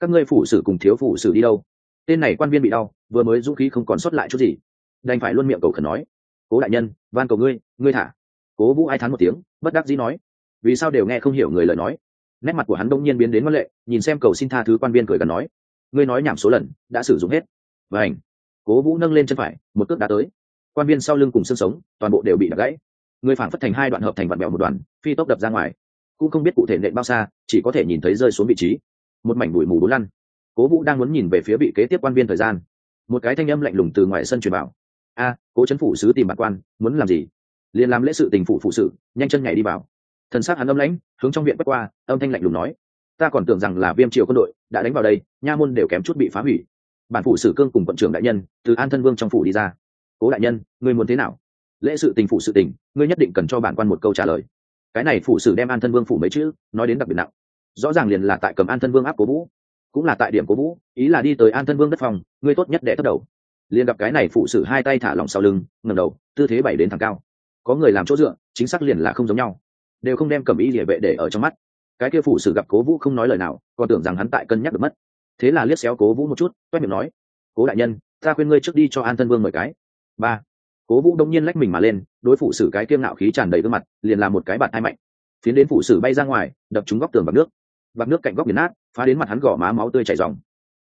Speaker 1: các ngươi phủ sử cùng thiếu phủ sử đi đâu tên này quan viên bị đau vừa mới dũng khí không còn sót lại chút gì đành phải luôn miệng cầu khẩn nói cố đại nhân van cầu ngươi ngươi thả cố vũ ai thán một tiếng bất đắc dĩ nói vì sao đều nghe không hiểu người lời nói nét mặt của hắn đông nhiên biến đến mất lệ nhìn xem cầu xin tha thứ quan viên cười gần nói ngươi nói nhảm số lần đã sử dụng hết và ảnh cố vũ nâng lên chân phải một cước đá tới quan viên sau lưng cùng xương sống toàn bộ đều bị đập gãy người phản phất thành hai đoạn hợp thành vạn mẹo một đoàn phi tốc đập ra ngoài. Cũng không biết cụ thể nện bao xa, chỉ có thể nhìn thấy rơi xuống vị trí. Một mảnh bụi mù bốn lăn. Cố vũ đang muốn nhìn về phía vị kế tiếp quan viên thời gian. Một cái thanh âm lạnh lùng từ ngoài sân truyền bảo. A, cố chấn phủ sứ tìm bản quan, muốn làm gì? Liền làm lễ sự tình phụ phụ sự, nhanh chân nhảy đi vào. Thần sát hắn âm lãnh, hướng trong viện quét qua, âm thanh lạnh lùng nói, ta còn tưởng rằng là viêm triều quân đội đã đánh vào đây, nha môn đều kém chút bị phá hủy. Bản phụ sử cương cùng quận trưởng đại nhân, từ an thân vương trong phủ đi ra. Cố đại nhân, ngươi muốn thế nào? Lễ sự tình, phụ sự tình, ngươi nhất định cần cho bản quan một câu trả lời. Cái này phụ sử đem an thân vương phủ mấy chữ, nói đến đặc biệt nặng. Rõ ràng liền là tại cầm an thân vương áp cố vũ. Cũng là tại điểm cố vũ, ý là đi tới an thân vương đất phòng, ngươi tốt nhất để thất đầu. Liền gặp cái này phụ sử hai tay thả lỏng sau lưng ngầm đầu, tư thế bảy đến thẳng cao. Có người làm chỗ dựa, chính xác liền là không giống nhau. Đều không đem cầm ý địa vệ để ở trong mắt. Cái kia phụ sử gặp cố vũ không nói lời nào, còn tưởng rằng hắn tại cân nhắc được mất. Thế là liếc xéo cố vũ một chút quét miệng nói, cố đại nhân, ta khuyên ngươi trước đi cho an thân vương mười cái. Ba cố vũ đông nhiên lách mình mà lên, đối phụ sử cái kiêng ngạo khí tràn đầy gương mặt, liền làm một cái bạt hai mạnh. Phiến đến phụ sử bay ra ngoài, đập trúng góc tường bằng nước. Bạc nước cạnh góc biển nát, phá đến mặt hắn gõ má máu tươi chảy dòng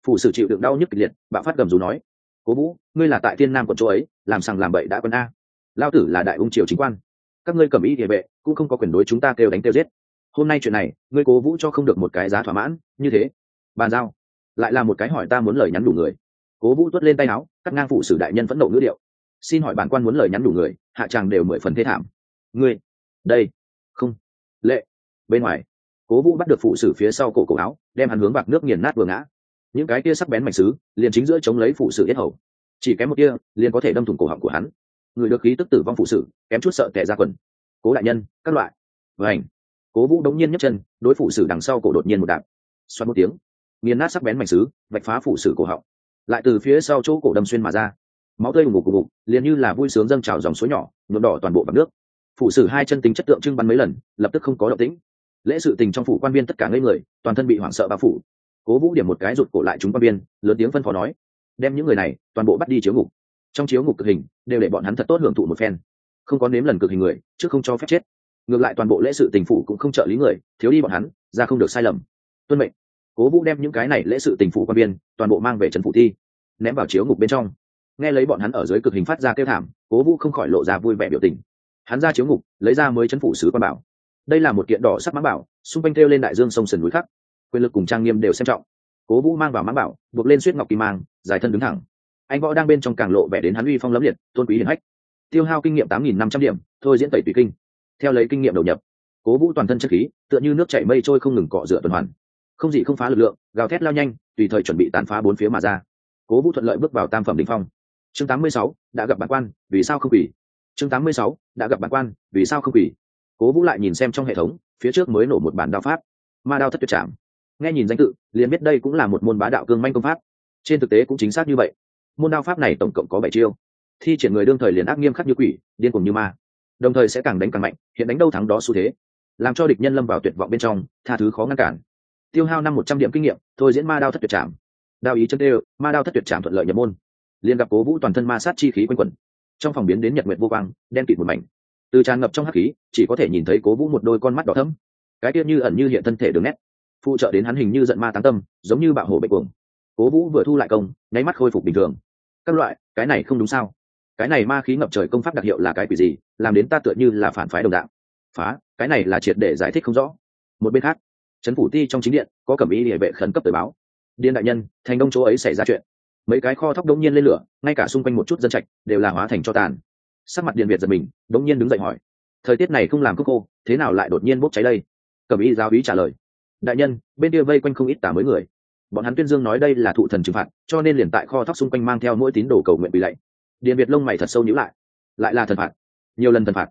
Speaker 1: phụ sử chịu đựng đau nhức kịch liệt, bạo phát gầm rú nói, cố vũ, ngươi là tại thiên nam quận chỗ ấy, làm sằng làm bậy đã quân a. Lao tử là đại ung triều chính quan. Các ngươi cầm ý địa vệ, cũng không có quyền đối chúng ta kêu đánh kêu giết. Hôm nay chuyện này, ngươi cố vũ cho không được một cái giá thỏa mãn, như thế, bàn giao. Lại là một cái hỏi ta muốn lời nhắn đủ người. Cố vũ tuất lên tay áo, cắt ngang phụ sử đại nhân phẫn nộ ngữ điệu xin hỏi bản quan muốn lời nhắn đủ người, hạ tràng đều mười phần thế thảm. Ngươi, đây, không, lệ. Bên ngoài, cố vũ bắt được phụ sử phía sau cổ cổ áo, đem hắn hướng bạc nước nghiền nát vừa ngã. Những cái kia sắc bén mảnh xứ liền chính giữa chống lấy phụ sử yết hầu. Chỉ kém một kia, liền có thể đâm thủng cổ họng của hắn. Người được khí tức tử vong phụ sử, kém chút sợ tệ ra quần. Cố đại nhân, các loại. Vảnh cố vũ đống nhiên nhấc chân, đối phụ sử đằng sau cổ đột nhiên một đạp. Xoắn một tiếng, nghiền nát sắc bén mảnh xứ vạch phá phụ sử cổ họng. Lại từ phía sau chỗ cổ đâm xuyên mà ra máu tươi ủng ngục ngục liền như là vui sướng dâng trào dòng suối nhỏ, nhuộm đỏ toàn bộ bằng nước. Phụ sử hai chân tính chất tượng trưng bắn mấy lần, lập tức không có động tĩnh. Lễ sự tình trong phủ quan viên tất cả ngây người, toàn thân bị hoảng sợ bao phủ. Cố vũ điểm một cái rụt cổ lại chúng quan viên, lớn tiếng phân phó nói, đem những người này toàn bộ bắt đi chiếu ngục. Trong chiếu ngục cực hình, đều để bọn hắn thật tốt hưởng thụ một phen. Không có nếm lần cực hình người chứ không cho phép chết. Ngược lại toàn bộ lễ sự tình phủ cũng không trợ lý người, thiếu đi bọn hắn, ra không được sai lầm. Tuân mệnh. Cố vũ đem những cái này lễ sự tình phủ quan viên toàn bộ mang về trần phủ thi, ném vào chiếu ngục bên trong nghe lấy bọn hắn ở dưới cực hình phát ra kêu thảm, cố vũ không khỏi lộ ra vui vẻ biểu tình. Hắn ra chiếu ngục, lấy ra mới chấn phủ sứ quan bảo. Đây là một kiện đỏ sắc mã bảo, xung quanh theo lên đại dương sông sườn núi khắc quyền lực cùng trang nghiêm đều xem trọng. Cố vũ mang vào mã bảo, buộc lên suýt ngọc kim mang, dài thân đứng thẳng. Anh võ đang bên trong càng lộ vẻ đến hắn uy phong lẫm liệt, tôn quý hiển hách. Tiêu hao kinh nghiệm tám nghìn năm trăm điểm, thôi diễn tẩy tùy kinh. Theo lấy kinh nghiệm đầu nhập, cố vũ toàn thân chất khí, tựa như nước chảy mây trôi không ngừng cọ rửa tuần hoàn. Không gì không phá lực lượng, gào thét lao nhanh, tùy thời chuẩn bị tàn phá bốn phía mà ra. Cố vũ thuận lợi bước vào tam phẩm đình phong chương tám mươi sáu, đã gặp bản quan, vì sao không quỷ chương tám mươi sáu, đã gặp bản quan, vì sao không quỷ cố vũ lại nhìn xem trong hệ thống, phía trước mới nổ một bản đao pháp. Ma đao thất tuyệt chạm nghe nhìn danh tự, liền biết đây cũng là một môn bá đạo cương manh công pháp. Trên thực tế cũng chính xác như vậy. Môn đao pháp này tổng cộng có bảy chiêu. Thi triển người đương thời liền ác nghiêm khắc như quỷ, điên cùng như ma. Đồng thời sẽ càng đánh càng mạnh, hiện đánh đâu thắng đó xu thế. Làm cho địch nhân lâm vào tuyệt vọng bên trong, tha thứ khó ngăn cản. Tiêu hao năm một trăm điểm kinh nghiệm, thôi diễn ma đao thất tuyệt trảm. Đao ý chân tê, ma đao thất tuyệt trảm thuận lợi nhập môn liền gặp cố vũ toàn thân ma sát chi khí quanh quẩn. Trong phòng biến đến nhật nguyện vô quang, đen kịt một mảnh. Từ tràn ngập trong hắc khí, chỉ có thể nhìn thấy cố vũ một đôi con mắt đỏ thấm cái tiết như ẩn như hiện thân thể đường nét. Phụ trợ đến hắn hình như giận ma táng tâm, giống như bạo hổ bệnh cuồng. Cố vũ vừa thu lại công, nháy mắt khôi phục bình thường. Các loại, cái này không đúng sao? Cái này ma khí ngập trời công pháp đặc hiệu là cái quỷ gì, làm đến ta tựa như là phản phái đồng đạo. Phá, cái này là triệt để giải thích không rõ. Một bên khác, trấn phủ ti trong chính điện, có cẩm ý địa vệ khẩn cấp tới báo. Điên đại nhân, thành đông chỗ ấy xảy ra chuyện mấy cái kho thóc đông nhiên lên lửa, ngay cả xung quanh một chút dân trạch đều là hóa thành cho tàn. Sắc mặt điện việt giật mình đông nhiên đứng dậy hỏi, thời tiết này không làm cốc khô, thế nào lại đột nhiên bốc cháy đây? Cẩm ý giáo ý trả lời, đại nhân, bên kia vây quanh không ít tả mới người. Bọn hắn tuyên dương nói đây là thụ thần trừng phạt, cho nên liền tại kho thóc xung quanh mang theo mỗi tín đồ cầu nguyện bị lạy. Điện việt lông mày thật sâu nhữ lại lại là thần phạt, nhiều lần thần phạt.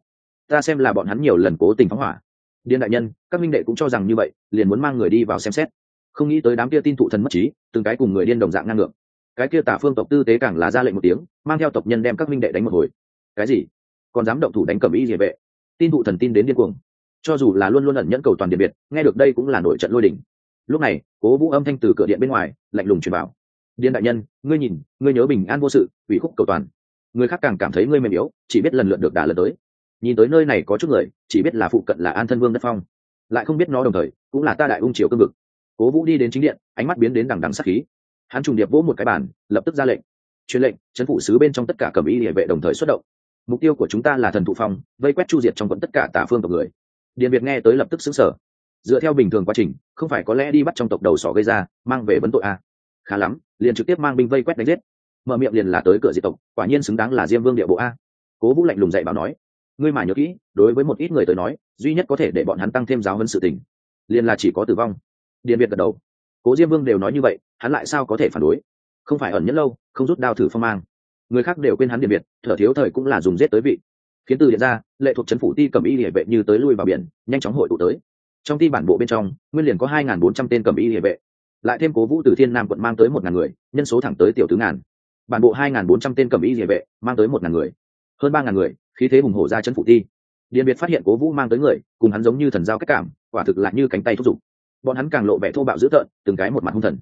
Speaker 1: Ta xem là bọn hắn nhiều lần cố tình phóng hỏa. Điện đại nhân, các minh đệ cũng cho rằng như vậy, liền muốn mang người đi vào xem xét. Không nghĩ tới đám kia tin thụ thần mất trí, từng cái cùng người điên đồng dạng ngang ngược cái kia tả phương tộc tư tế càng là ra lệnh một tiếng, mang theo tộc nhân đem các minh đệ đánh một hồi. Cái gì? Còn dám động thủ đánh cầm ý địa vệ? Tin thụ thần tin đến điên cuồng. Cho dù là luôn luôn ẩn nhẫn cầu toàn điện biệt, nghe được đây cũng là nổi trận lôi đỉnh lúc này, cố vũ âm thanh từ cửa điện bên ngoài, lạnh lùng truyền bảo. Điên đại nhân, ngươi nhìn, ngươi nhớ bình an vô sự, ủy khúc cầu toàn. Người khác càng cảm thấy ngươi mềm yếu, chỉ biết lần lượt được đả lần tới. Nhìn tới nơi này có chút người, chỉ biết là phụ cận là an thân vương đất phong. Lại không biết nó đồng thời, cũng là ta đại ung triều cương vực. Cố vũ đi đến chính điện, ánh mắt biến đến đằng đằng sắc khí hắn trùng điệp vỗ một cái bàn, lập tức ra lệnh. Truyền lệnh, chấn phủ sứ bên trong tất cả cầm y địa vệ đồng thời xuất động. Mục tiêu của chúng ta là thần thụ phong, vây quét chu diệt trong quận tất cả tả phương tộc người. Điện việt nghe tới lập tức xứng sở dựa theo bình thường quá trình, không phải có lẽ đi bắt trong tộc đầu sỏ gây ra, mang về vấn tội à. khá lắm, liền trực tiếp mang binh vây quét đánh giết. Mở miệng liền là tới cửa diệt tộc, quả nhiên xứng đáng là diêm vương địa bộ a. Cố vũ lạnh lùng dạy bảo nói. Ngươi mà nhớ kỹ, đối với một ít người tới nói, duy nhất có thể để bọn hắn tăng thêm giáo hơn sự tình, liền là chỉ có tử vong. Điện Việt gật đầu cố diêm vương đều nói như vậy, hắn lại sao có thể phản đối? Không phải ẩn nhẫn lâu, không rút đao thử phong mang. Người khác đều quên hắn điện biệt, thở thiếu thời cũng là dùng giết tới vị. Khiến từ điện ra, lệ thuộc trấn phủ ti cầm y địa vệ như tới lui vào biển, nhanh chóng hội tụ tới. Trong ti bản bộ bên trong, nguyên liền có hai bốn trăm tên cầm y địa vệ. Lại thêm cố vũ từ thiên nam quận mang tới một ngàn người, nhân số thẳng tới tiểu tứ ngàn. Bản bộ hai bốn trăm tên cầm y địa vệ, mang tới một ngàn người. Hơn ba ngàn người, khí thế hùng hổ ra chân phủ ti. Điện biệt phát hiện cố vũ mang tới người, cùng hắn giống như thần giao cách cảm, quả thực lại như cánh tay thúc giục bọn hắn càng lộ vẻ thô bạo dữ tợn, từng cái một mặt hung thần.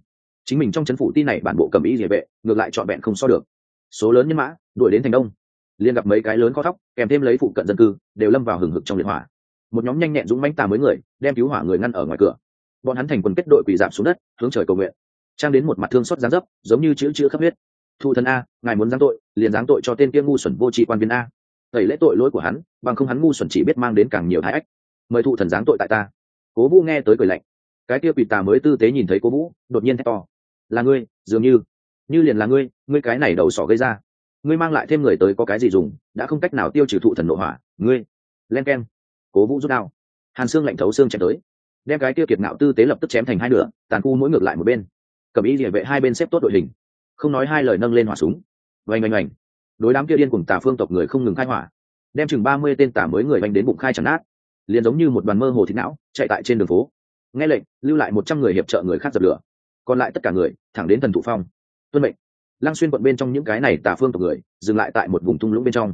Speaker 1: Chính mình trong chân phủ ti này bản bộ cầm ý địa vệ, ngược lại trọn vẹn không so được. Số lớn nhân mã, đuổi đến thành đông. Liên gặp mấy cái lớn khó thóc, kèm thêm lấy phụ cận dân cư, đều lâm vào hừng hực trong liệt hỏa. Một nhóm nhanh nhẹn dũng manh tà mới người, đem cứu hỏa người ngăn ở ngoài cửa. Bọn hắn thành quần kết đội quỳ giảm xuống đất, hướng trời cầu nguyện. Trang đến một mặt thương xót gián dấp, giống như chữ chữ khắp huyết. Thu thần a, ngài muốn giáng tội, liền giáng tội cho tên kia ngu xuẩn vô tri quan viên a. Tẩy lễ tội lỗi của hắn, bằng không hắn ngu xuẩn chỉ biết mang đến càng nhiều thái ách. Mời thụ thần giáng tội tại ta. Cố vũ nghe tới cười lạnh cái kia quỷ tà mới tư tế nhìn thấy cố vũ, đột nhiên thét to. Là ngươi, dường như như liền là ngươi ngươi cái này đầu sỏ gây ra. Ngươi mang lại thêm người tới có cái gì dùng, đã không cách nào tiêu trừ thụ thần nội hỏa, ngươi, len k e n cố vũ rút đao. Hàn xương lạnh thấu xương chém tới. Đem cái kia kiệt ngạo tư tế lập tức chém thành hai nửa, tàn khu mỗi ngược lại một bên. Cầm ý địa vệ hai bên xếp tốt đội hình. Không nói hai lời nâng lên hỏa súng. Vành vành vành đối đám kia điên cùng tà phương tộc người không ngừng khai hỏa. Đem chừng ba mươi tên tà mới người vành đến bụng khai chẳng nát. Liền giống như một đoàn mơ hồ thịt não, chạy tại trên đường phố nghe lệnh, lưu lại một trăm người hiệp trợ người khác dập lửa. Còn lại tất cả người, thẳng đến thần thụ phong. Tuân mệnh. Lăng xuyên quận bên trong những cái này tà phương tộc người, dừng lại tại một vùng thung lũng bên trong.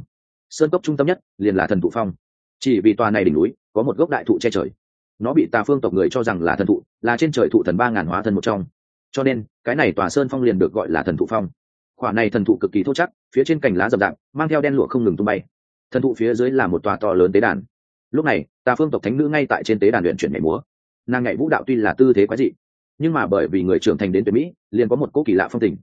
Speaker 1: Sơn cốc trung tâm nhất, liền là thần thụ phong. Chỉ vì tòa này đỉnh núi, có một gốc đại thụ che trời. Nó bị tà phương tộc người cho rằng là thần thụ, là trên trời thụ thần ba ngàn hóa thần một trong. Cho nên, cái này tòa sơn phong liền được gọi là thần thụ phong. Khoả này thần thụ cực kỳ thô chắc, phía trên cành lá rậm rạp, mang theo đen lụa không ngừng tung bay. Thần thụ phía dưới là một tòa to lớn tế đàn. Lúc này, tà phương tộc thánh nữ ngay tại trên tế đàn luyện chuyển nhảy múa nàng nhảy vũ đạo tuy là tư thế quái dị, nhưng mà bởi vì người trưởng thành đến từ mỹ, liền có một cỗ kỳ lạ phong tình.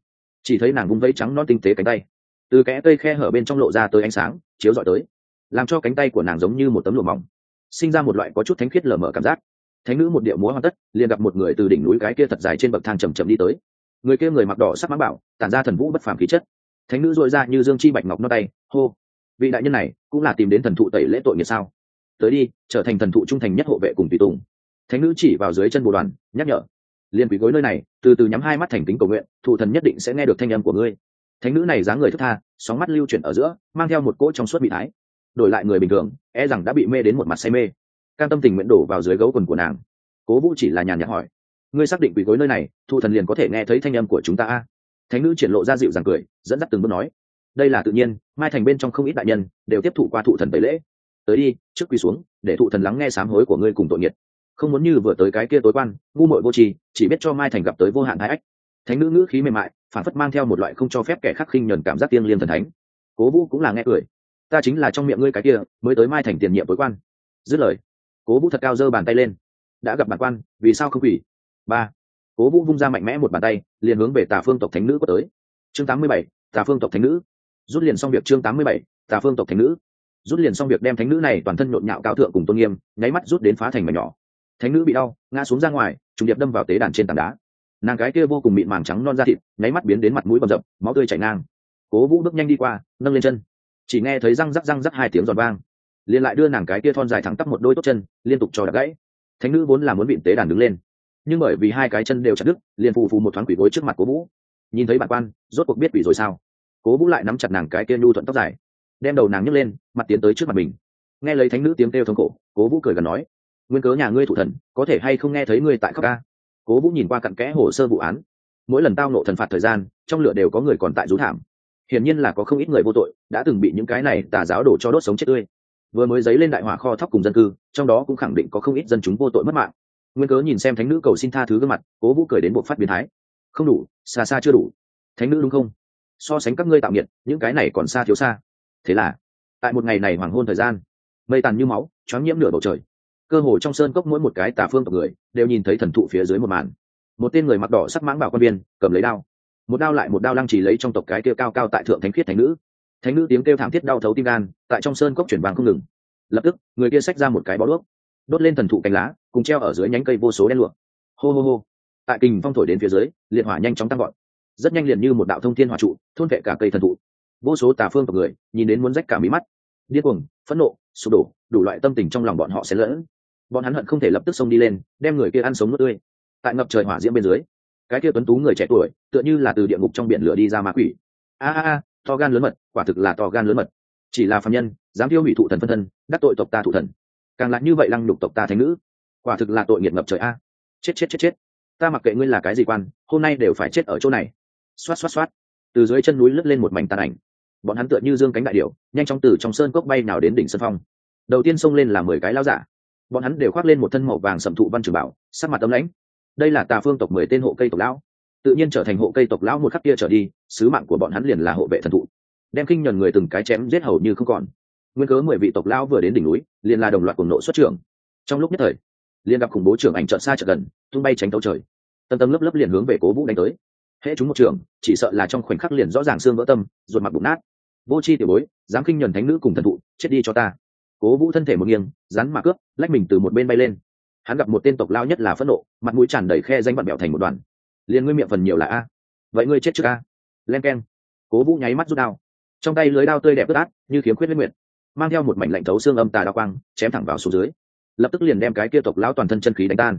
Speaker 1: Chỉ thấy nàng vung vây trắng non tinh tế cánh tay. Từ kẽ cây khe hở bên trong lộ ra tới ánh sáng, chiếu dọi tới, làm cho cánh tay của nàng giống như một tấm lụa mỏng, sinh ra một loại có chút thánh khiết lờ mờ cảm giác. Thánh nữ một điệu múa hoàn tất, liền gặp một người từ đỉnh núi cái kia thật dài trên bậc thang chầm chậm đi tới. Người kia người mặc đỏ sắc mã bảo, tản ra thần vũ bất phàm khí chất. Thánh nữ dội ra như dương chi bạch ngọc no tay, hô, vị đại nhân này, cũng là tìm đến thần thụ tẩy lễ tội nghiệp sao? Tới đi, trở thành thần thụ trung thành nhất hộ vệ cùng tùy tùng thánh nữ chỉ vào dưới chân bồ đoàn, nhắc nhở liền quỷ gối nơi này, từ từ nhắm hai mắt thành kính cầu nguyện, thụ thần nhất định sẽ nghe được thanh âm của ngươi. Thánh nữ này dáng người thức tha, sóng mắt lưu chuyển ở giữa, mang theo một cỗ trong suốt bị thái, đổi lại người bình thường e rằng đã bị mê đến một mặt say mê. Cam tâm tình nguyện đổ vào dưới gấu quần của nàng. Cố vũ chỉ là nhàn nhạt hỏi, ngươi xác định quỷ gối nơi này, thụ thần liền có thể nghe thấy thanh âm của chúng ta a? Thánh nữ triển lộ ra dịu dàng cười, dẫn dắt từng bước nói, đây là tự nhiên, mai thành bên trong không ít đại nhân, đều tiếp thụ qua thụ thần tẩy lễ. Tới đi, trước quỳ xuống, để thụ thần lắng nghe sám hối của ngươi cùng tội nghiệt không muốn như vừa tới cái kia tối quan, ngu muội vô tri, chỉ biết cho mai thành gặp tới vô hạn thái ách. Thánh nữ ngữ khí mềm mại, phản phất mang theo một loại không cho phép kẻ khác khinh nhuần cảm giác tiên liêm thần thánh. Cố vũ cũng là nghe cười. Ta chính là trong miệng ngươi cái kia, mới tới mai thành tiền nhiệm tối quan. Dứt lời, cố vũ thật cao giơ bàn tay lên. Đã gặp bản quan, vì sao không quỷ? Ba. Cố vũ vung ra mạnh mẽ một bàn tay, liền hướng về tà phương tộc thánh nữ có tới. Chương tám mươi bảy, tà phương tộc thánh nữ. Rút liền xong việc chương tám mươi bảy, tà phương tộc thánh nữ. Rút liền xong việc đem thánh nữ này toàn thân nhộn nhạo cao thượng cùng tôn nghiêm, nháy mắt rút đến phá thành mảnh nhỏ thánh nữ bị đau, ngã xuống ra ngoài, trùng điệp đâm vào tế đàn trên tảng đá. Nàng gái kia vô cùng mịn màng trắng non da thịt, nháy mắt biến đến mặt mũi bầm rập, máu tươi chảy ngang. Cố vũ bước nhanh đi qua, nâng lên chân. Chỉ nghe thấy răng rắc răng rắc hai tiếng giòn vang. Liền lại đưa nàng cái kia thon dài thẳng tắp một đôi tốt chân, liên tục cho đập gãy. Thánh nữ vốn là muốn bịn tế đàn đứng lên. Nhưng bởi vì hai cái chân đều chặt đứt, liền phù phù một thoáng quỷ gối trước mặt cố vũ. Nhìn thấy bạn quan, rốt cuộc biết quỷ rồi sao? Cố vũ lại nắm chặt nàng cái kia nhu thuận tóc dài. Đem đầu nàng nhấc lên, mặt tiến tới trước mặt mình. Nghe lấy thánh nữ tiếng kêu thống cổ cố vũ cười gần nói nguyên cớ nhà ngươi thủ thần, có thể hay không nghe thấy ngươi tại khắp ca? Cố vũ nhìn qua cặn kẽ hồ sơ vụ án. Mỗi lần tao nộ thần phạt thời gian, trong lửa đều có người còn tại rú thảm. Hiển nhiên là có không ít người vô tội, đã từng bị những cái này tà giáo đổ cho đốt sống chết tươi. Vừa mới dấy lên đại hỏa kho thóc cùng dân cư, trong đó cũng khẳng định có không ít dân chúng vô tội mất mạng. Nguyên cớ nhìn xem thánh nữ cầu xin tha thứ gương mặt, cố vũ cười đến bộ phát biến thái. Không đủ, xa xa chưa đủ. Thánh nữ đúng không? So sánh các ngươi tạo nghiệt, những cái này còn xa thiếu xa. Thế là, tại một ngày này hoàng hôn thời gian, mây tàn như máu, choáng nhiễm nửa bầu trời cơ hồ trong sơn cốc mỗi một cái tà phương tộc người đều nhìn thấy thần thụ phía dưới một màn. Một tên người mặc đỏ sắc mãng bảo quan viên cầm lấy đao. Một đao lại một đao lăng chỉ lấy trong tộc cái kêu cao cao tại thượng thánh khiết thánh nữ. Thánh nữ tiếng kêu thảm thiết đau thấu tim gan, tại trong sơn cốc chuyển vàng không ngừng. Lập tức, người kia xách ra một cái bó đuốc, đốt lên thần thụ cánh lá, cùng treo ở dưới nhánh cây vô số đen lụa. Hô hô hô. Tại kình phong thổi đến phía dưới, liệt hỏa nhanh chóng tăng gọn rất nhanh liền như một đạo thông thiên hỏa trụ, thôn vệ cả cây thần thụ. Vô số tà phương tộc người nhìn đến muốn rách cả mí mắt. Điên cuồng, phẫn nộ, sụp đổ, đủ loại tâm tình trong lòng bọn họ sẽ lẫn bọn hắn hận không thể lập tức xông đi lên, đem người kia ăn sống nước tươi. Tại ngập trời hỏa diễm bên dưới, cái kia tuấn tú người trẻ tuổi, tựa như là từ địa ngục trong biển lửa đi ra ma quỷ. A a a, to gan lớn mật, quả thực là to gan lớn mật. Chỉ là phạm nhân, dám tiêu hủy thụ thần phân thân, đắc tội tộc ta thụ thần. Càng lại như vậy lăng đục tộc ta thánh nữ. Quả thực là tội nghiệt ngập trời a. Chết chết chết chết. Ta mặc kệ ngươi là cái gì quan, hôm nay đều phải chết ở chỗ này. Xoát xoát xoát. Từ dưới chân núi lướt lên một mảnh tàn ảnh. Bọn hắn tựa như dương cánh đại điệu nhanh chóng từ trong sơn cốc bay nào đến đỉnh sân phong. Đầu tiên xông lên là mười cái lao giả bọn hắn đều khoác lên một thân màu vàng sầm thụ văn trường bảo, sắc mặt tấm lãnh. Đây là tà phương tộc mười tên hộ cây tộc lão. Tự nhiên trở thành hộ cây tộc lão một khắc kia trở đi, sứ mạng của bọn hắn liền là hộ vệ thần thụ. Đem kinh nhuần người từng cái chém giết hầu như không còn. Nguyên cớ mười vị tộc lão vừa đến đỉnh núi, liền là đồng loạt cùng nộ xuất trưởng. Trong lúc nhất thời, liền gặp khủng bố trưởng ảnh trợn xa trợn gần, tung bay tránh tấu trời. Tầng tầng lớp lớp liền hướng về cố vũ đánh tới. Hễ chúng một trường chỉ sợ là trong khoảnh khắc liền rõ ràng xương vỡ tâm, ruột mặt bụng nát. Vô c h i tiểu bối, dám khinh nhuần thánh nữ cùng thần thụ, chết đi cho ta cố vũ thân thể một nghiêng, rắn mà cướp, lách mình từ một bên bay lên. Hắn gặp một tên tộc lao nhất là phẫn nộ, mặt mũi tràn đầy khe danh vặn bẹo thành một đoàn. Liền ngươi miệng phần nhiều là a. Vậy ngươi chết trước a. Len k e n cố vũ nháy mắt rút đao. Trong tay lưới đao tươi đẹp ướt át, như khiếm khuyết huyết nguyện mang theo một mảnh lạnh thấu xương âm tà đao quang, chém thẳng vào xuống dưới. Lập tức liền đem cái kia tộc lao toàn thân chân khí đánh tan.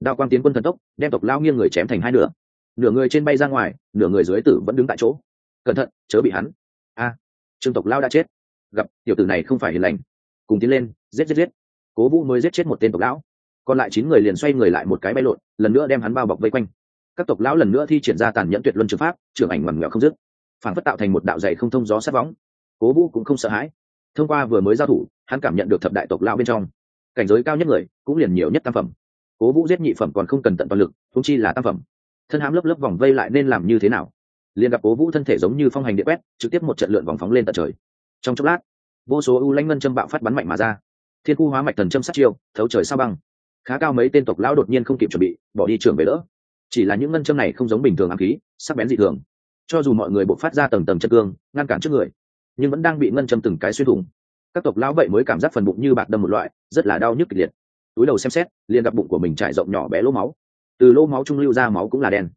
Speaker 1: Đao quang tiến quân thần tốc, đem tộc lao nghiêng người chém thành hai nửa. Nửa người trên bay ra ngoài, nửa người dưới tử vẫn đứng tại chỗ. Cẩn thận, chớ bị hắn. A. Trương tộc lao đã chết. Gặp, tiểu tử này không phải hiền lành cùng tiến lên, giết giết giết. Cố vũ mới giết chết một tên tộc lão. Còn lại chín người liền xoay người lại một cái bay lộn, lần nữa đem hắn bao bọc vây quanh. Các tộc lão lần nữa thi triển ra tàn nhẫn tuyệt luân trường pháp, trưởng ảnh mầm nghèo không dứt. Phản phất tạo thành một đạo dày không thông gió sát võng. Cố vũ cũng không sợ hãi. Thông qua vừa mới giao thủ, hắn cảm nhận được thập đại tộc lão bên trong, cảnh giới cao nhất người cũng liền nhiều nhất tam phẩm. Cố vũ giết nhị phẩm còn không cần tận toàn lực thúng chi là tam phẩm. Thân hám lớp lớp vòng vây lại nên làm như thế nào? Liền gặp cố vũ thân thể giống như phong hành địa quét, trực tiếp một trận lượn vòng phóng lên tận trời. Trong chốc lát vô số ưu lãnh ngân châm bạo phát bắn mạnh mà ra. Thiên khu hóa mạch thần châm sát chiêu, thấu trời sao băng. Khá cao mấy tên tộc lão đột nhiên không kịp chuẩn bị, bỏ đi trường về đỡ. Chỉ là những ngân châm này không giống bình thường ám khí, sắc bén dị thường. Cho dù mọi người buộc phát ra tầng tầng chân cương, ngăn cản trước người, nhưng vẫn đang bị ngân châm từng cái xuyên thủng. Các tộc lão vậy mới cảm giác phần bụng như bạc đâm một loại, rất là đau nhức kịch liệt. Túi đầu xem xét, liền gặp bụng của mình trải rộng nhỏ bé lỗ máu. Từ lỗ máu trung lưu ra máu cũng là đen.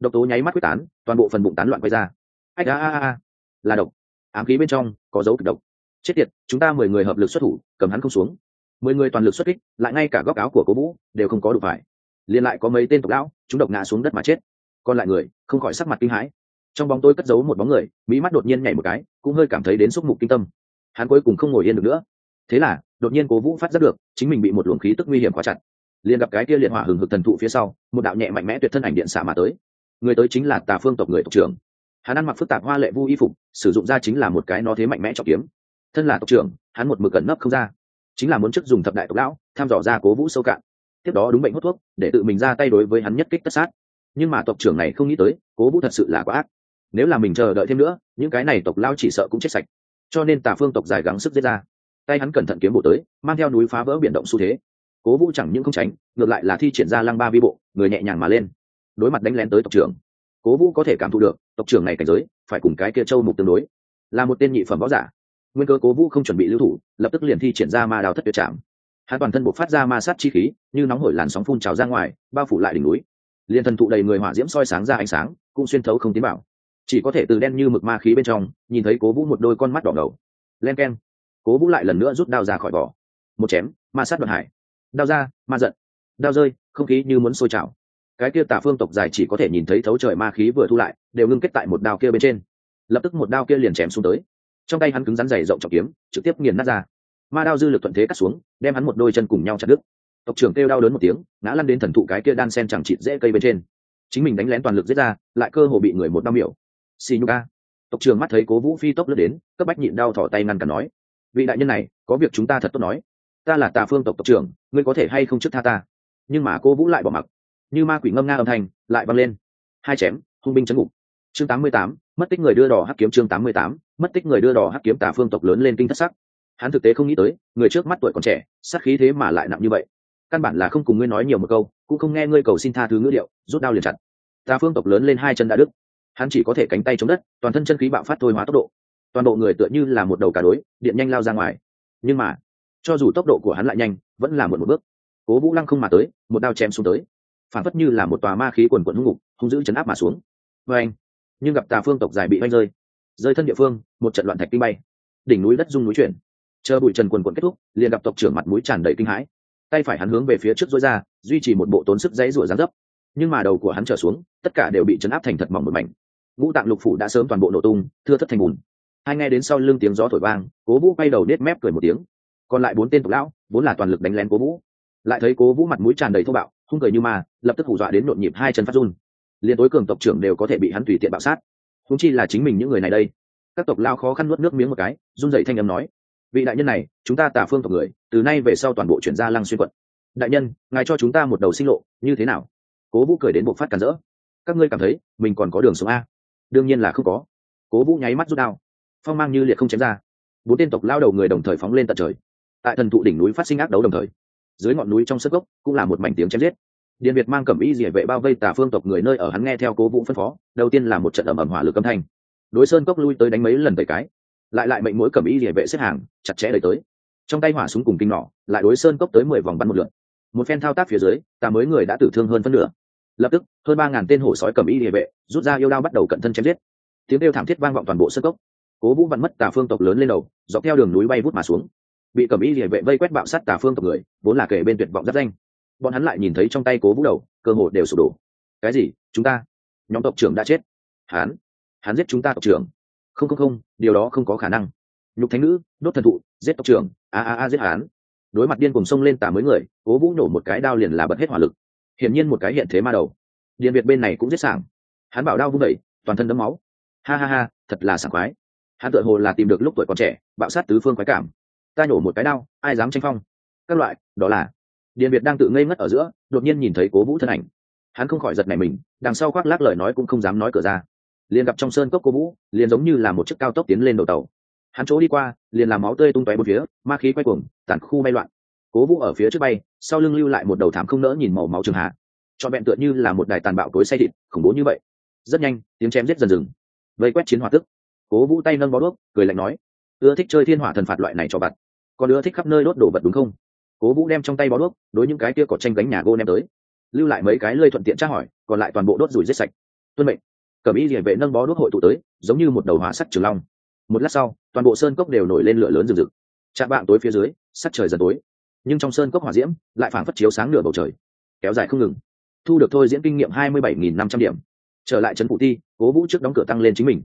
Speaker 1: Độc tố nháy mắt quyết tán, toàn bộ phần bụng tán loạn quay ra. Ách a a a. Là độc. Ám khí bên trong có dấu kịch độc chết tiệt, chúng ta mười người hợp lực xuất thủ, cầm hắn không xuống. Mười người toàn lực xuất kích, lại ngay cả góc áo của cố vũ đều không có đủ phải. Liền lại có mấy tên tộc lão, chúng độc ngã xuống đất mà chết. Còn lại người, không khỏi sắc mặt kinh hãi. Trong bóng tôi cất giấu một bóng người, mỹ mắt đột nhiên nhảy một cái, cũng hơi cảm thấy đến xúc mục kinh tâm. Hắn cuối cùng không ngồi yên được nữa. Thế là, đột nhiên cố vũ phát giác được, chính mình bị một luồng khí tức nguy hiểm khóa chặt. Liền gặp cái kia liệt hỏa hừng hực thần thụ phía sau, một đạo nhẹ mạnh mẽ tuyệt thân ảnh điện xả mà tới. Người tới chính là tà phương tộc người tộc trưởng. Hắn ăn mặc phức tạp hoa lệ vu y phục, sử dụng ra chính là một cái nó thế mạnh mẽ trọng kiếm thân là tộc trưởng, hắn một mực cẩn nấp không ra. Chính là muốn chức dùng thập đại tộc lão, tham dò ra cố vũ sâu cạn. Tiếp đó đúng bệnh hút thuốc, để tự mình ra tay đối với hắn nhất kích tất sát. Nhưng mà tộc trưởng này không nghĩ tới, cố vũ thật sự là quá ác. Nếu là mình chờ đợi thêm nữa, những cái này tộc lao chỉ sợ cũng chết sạch. Cho nên tà phương tộc dài gắng sức giết ra. Tay hắn cẩn thận kiếm bộ tới, mang theo núi phá vỡ biển động xu thế. Cố vũ chẳng những không tránh, ngược lại là thi triển ra lăng ba vi bộ, người nhẹ nhàng mà lên. Đối mặt đánh lén tới tộc trưởng, cố vũ có thể cảm thụ được, tộc trưởng này cảnh giới, phải cùng cái kia châu mục tương đối. Là một tên nhị phẩm võ giả nguyên cơ cố vũ không chuẩn bị lưu thủ, lập tức liền thi triển ra ma đào thất tuyệt trạm hắn toàn thân buộc phát ra ma sát chi khí, như nóng hổi làn sóng phun trào ra ngoài, bao phủ lại đỉnh núi. Liền thần thụ đầy người hỏa diễm soi sáng ra ánh sáng, cũng xuyên thấu không tiến bảo chỉ có thể từ đen như mực ma khí bên trong, nhìn thấy cố vũ một đôi con mắt đỏ ngầu. Len k e n cố vũ lại lần nữa rút đao ra khỏi vỏ. Một chém, ma sát đoạn hải. Đao ra, ma giận. Đao rơi, không khí như muốn sôi trào. Cái kia tả phương tộc dài chỉ có thể nhìn thấy thấu trời ma khí vừa thu lại, đều ngưng kết tại một đao kia bên trên. Lập tức một đao kia liền chém xuống tới trong tay hắn cứng rắn dày rộng trọng kiếm, trực tiếp nghiền nát ra. Ma đao dư lực thuận thế cắt xuống, đem hắn một đôi chân cùng nhau chặt đứt. Tộc trưởng kêu đau đớn một tiếng, ngã lăn đến thần thụ cái kia đan sen chẳng chịt dễ cây bên trên. Chính mình đánh lén toàn lực giết ra, lại cơ hồ bị người một đau miểu xì nhu ca tộc trưởng mắt thấy cố vũ phi tốc lướt đến, cấp bách nhịn đau thỏ tay ngăn cản nói, vị đại nhân này, có việc chúng ta thật tốt nói. Ta là tà phương tộc tộc trưởng, ngươi có thể hay không trước tha ta? Nhưng mà cô vũ lại bỏ mặc. Như ma quỷ ngâm nga âm thanh, lại văng lên. Hai chém, hung binh chấn ngục. Chương tám mươi tám, mất tích người đưa đỏ hắc kiếm chương tám mươi tám mất tích người đưa đỏ hắc kiếm tà phương tộc lớn lên kinh thất sắc. Hắn thực tế không nghĩ tới, người trước mắt tuổi còn trẻ sắc khí thế mà lại nặng như vậy. Căn bản là không cùng ngươi nói nhiều một câu, cũng không nghe ngươi cầu xin tha thứ ngữ điệu, rút đao liền chặt. Tà phương tộc lớn lên hai chân đã đứt. Hắn chỉ có thể cánh tay chống đất, toàn thân chân khí bạo phát thôi hóa tốc độ. Toàn bộ người tựa như là một đầu cả đối, điện nhanh lao ra ngoài. Nhưng mà, cho dù tốc độ của hắn lại nhanh, vẫn là một một bước. Cố vũ lăng không mà tới, một đao chém xuống tới. Phản phất như là một tòa ma khí quần quận hung ngục, hung giữ chấn áp mà xuống. Vê anh, nhưng gặp tà phương tộc dài bị oanh rơi rơi thân địa phương, một trận loạn thạch kinh bay. Đỉnh núi đất rung núi chuyển. Chờ bụi trần quần quần kết thúc, liền gặp tộc trưởng mặt mũi tràn đầy kinh hãi. Tay phải hắn hướng về phía trước dối ra, duy trì một bộ tốn sức dãy rủa gián dấp. Nhưng mà đầu của hắn trở xuống, tất cả đều bị chấn áp thành thật mỏng một mảnh. Ngũ tạng lục phủ đã sớm toàn bộ nổ tung, thưa thất thành bùn. Hai nghe đến sau lưng tiếng gió thổi vang, cố vũ quay đầu nết mép cười một tiếng. Còn lại bốn tên tộc lão, vốn là toàn lực đánh lén cố vũ. Lại thấy cố vũ mặt mũi tràn đầy thô bạo, hung cười như ma, lập tức hù dọa đến nhộn nhịp hai chân phát run. Liền tối cường tộc trưởng đều có thể bị hắn tùy tiện bạo sát húng chi là chính mình những người này đây. Các tộc lao khó khăn nuốt nước miếng một cái, run dậy thanh âm nói, vị đại nhân này, chúng ta tả phương tộc người, từ nay về sau toàn bộ chuyển ra lăng xuyên quận. Đại nhân, ngài cho chúng ta một đầu sinh lộ, như thế nào? Cố vũ cười đến bộ phát cản rỡ. Các ngươi cảm thấy, mình còn có đường sống a? Đương nhiên là không có. Cố vũ nháy mắt rút đao. Phong mang như liệt không chém ra. Bốn tên tộc lao đầu người đồng thời phóng lên tận trời. Tại thần thụ đỉnh núi phát sinh ác đấu đồng thời, dưới ngọn núi trong sức gốc cũng là một mảnh tiếng chém giết điện việt mang cẩm y dỉa vệ bao vây tà phương tộc người nơi ở hắn nghe theo cố vũ phân phó, đầu tiên là một trận ẩm ẩm hỏa lực âm thanh. Đối sơn cốc lui tới đánh mấy lần tẩy cái, lại lại mệnh mỗi cẩm y dỉa vệ xếp hàng, chặt chẽ đẩy tới. Trong tay hỏa súng cùng kinh nỏ, lại đối sơn cốc tới mười vòng bắn một lượt. Một phen thao tác phía dưới, tà mới người đã tử thương hơn phân nửa. Lập tức, hơn ba ngàn tên hổ sói cẩm y địa vệ rút ra yêu đao bắt đầu cận thân chém giết. Tiếng kêu thảm thiết vang vọng toàn bộ sơn cốc. Cố vũ vặn mất tà phương tộc lớn lên đầu, dọc theo đường núi bay vút mà xuống. Bị cẩm y địa vệ vây quét bạo sát tà phương tộc người, vốn là kể bên tuyệt vọng giáp danh bọn hắn lại nhìn thấy trong tay cố vũ đầu, cơ hội đều sụp đổ. Cái gì? Chúng ta? Nhóm tộc trưởng đã chết. Hắn? Hắn giết chúng ta tộc trưởng? Không không không, điều đó không có khả năng. Nhục thánh nữ, đốt thần thụ, giết tộc trưởng, a a a, giết hắn. Đối mặt điên cùng xông lên tà mới người, cố vũ nổ một cái đao liền là bật hết hỏa lực. Hiển nhiên một cái hiện thế ma đầu. Điện việt bên này cũng giết sảng. Hắn bảo đao vung đẩy toàn thân đấm máu. Ha ha ha, thật là sảng khoái. Hắn tự hồ là tìm được lúc tuổi còn trẻ, bạo sát tứ phương khoái cảm. Ta nhổ một cái đao, ai dám tranh phong? Các loại, đó là điện việt đang tự ngây ngất ở giữa đột nhiên nhìn thấy cố vũ thân ảnh. Hắn không khỏi giật này mình đằng sau khoác lác lời nói cũng không dám nói cửa ra. Liền gặp trong sơn cốc cố vũ liền giống như là một chiếc cao tốc tiến lên đầu tàu. Hắn chỗ đi qua liền làm máu tươi tung tóe một phía ma khí quay cuồng tàn khu bay loạn. Cố vũ ở phía trước bay sau lưng lưu lại một đầu thảm không nỡ nhìn màu máu trường hạ. Cho bẹn tựa như là một đài tàn bạo cối say thịt khủng bố như vậy. Rất nhanh tiếng chém giết dần dừng. Vây quét chiến hỏa tức. Cố vũ tay nâng bó đuốc cười lạnh nói ưa thích chơi thiên hỏa thần phạt loại này cho bạn, còn ưa thích khắp nơi đốt đổ vật đúng không? Cố vũ đem trong tay bó đuốc, đối những cái kia có tranh gánh nhà gô ném tới. Lưu lại mấy cái lơi thuận tiện tra hỏi, còn lại toàn bộ đốt rủi rết sạch. Tuân mệnh. Cẩm y địa vệ nâng bó đuốc hội tụ tới, giống như một đầu hỏa sắt trường long. Một lát sau, toàn bộ sơn cốc đều nổi lên lửa lớn rừng rực chạm bạn tối phía dưới, sắt trời dần tối. Nhưng trong sơn cốc hỏa diễm, lại phản phất chiếu sáng nửa bầu trời, kéo dài không ngừng. Thu được thôi diễn kinh nghiệm hai mươi bảy nghìn năm trăm điểm. Trở lại trấn phụ ti, cố vũ trước đóng cửa tăng lên chính mình.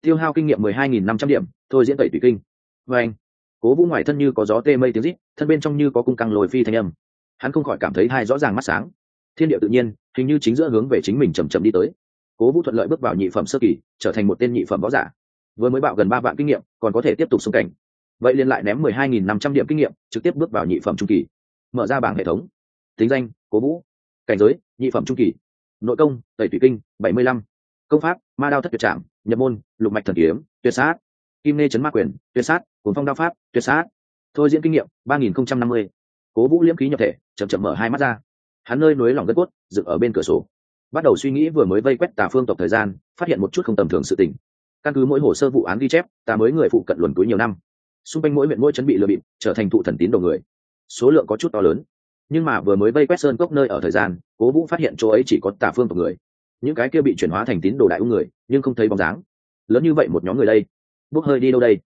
Speaker 1: Tiêu hao kinh nghiệm mười hai nghìn năm trăm điểm, thôi diễn tẩy tùy kinh. Vê anh cố vũ ngoài thân như có gió tê mây tiếng rít, thân bên trong như có cung căng lồi phi thanh âm. Hắn không khỏi cảm thấy hai rõ ràng mắt sáng. Thiên địa tự nhiên, hình như chính giữa hướng về chính mình chầm chậm đi tới. Cố vũ thuận lợi bước vào nhị phẩm sơ kỳ, trở thành một tên nhị phẩm võ giả. Vừa mới bạo gần ba vạn kinh nghiệm, còn có thể tiếp tục xung cảnh. Vậy liền lại ném mười hai nghìn năm trăm điểm kinh nghiệm, trực tiếp bước vào nhị phẩm trung kỳ. Mở ra bảng hệ thống. Tính danh, cố vũ. Cảnh giới, nhị phẩm trung kỳ. Nội công, tẩy thủy kinh, bảy mươi lăm. Công pháp, ma đao thất tuyệt trạm nhập môn, lục mạch thần kiếm, tuyệt sát. Kim nê chấn ma quyền, tuyệt sát cuốn phong đao pháp, tuyệt sát. Thôi diễn kinh nghiệm, ba nghìn không trăm năm mươi. Cố vũ liễm khí nhập thể, chậm chậm mở hai mắt ra. Hắn nơi núi lỏng gất cốt, dựng ở bên cửa sổ. Bắt đầu suy nghĩ vừa mới vây quét tà phương tộc thời gian, phát hiện một chút không tầm thường sự tình. Căn cứ mỗi hồ sơ vụ án ghi chép ta mới người phụ cận luồn túi nhiều năm. Xung quanh mỗi huyện mỗi chấn bị lừa bịp, trở thành thụ thần tín đồ người. Số lượng có chút to lớn. Nhưng mà vừa mới vây quét sơn cốc nơi ở thời gian, cố vũ phát hiện chỗ ấy chỉ có tà phương tộc người. Những cái kia bị chuyển hóa thành tín đồ đại ung người, nhưng không thấy bóng dáng. Lớn như vậy một nhóm người đây, bốc hơi đi đâu đây?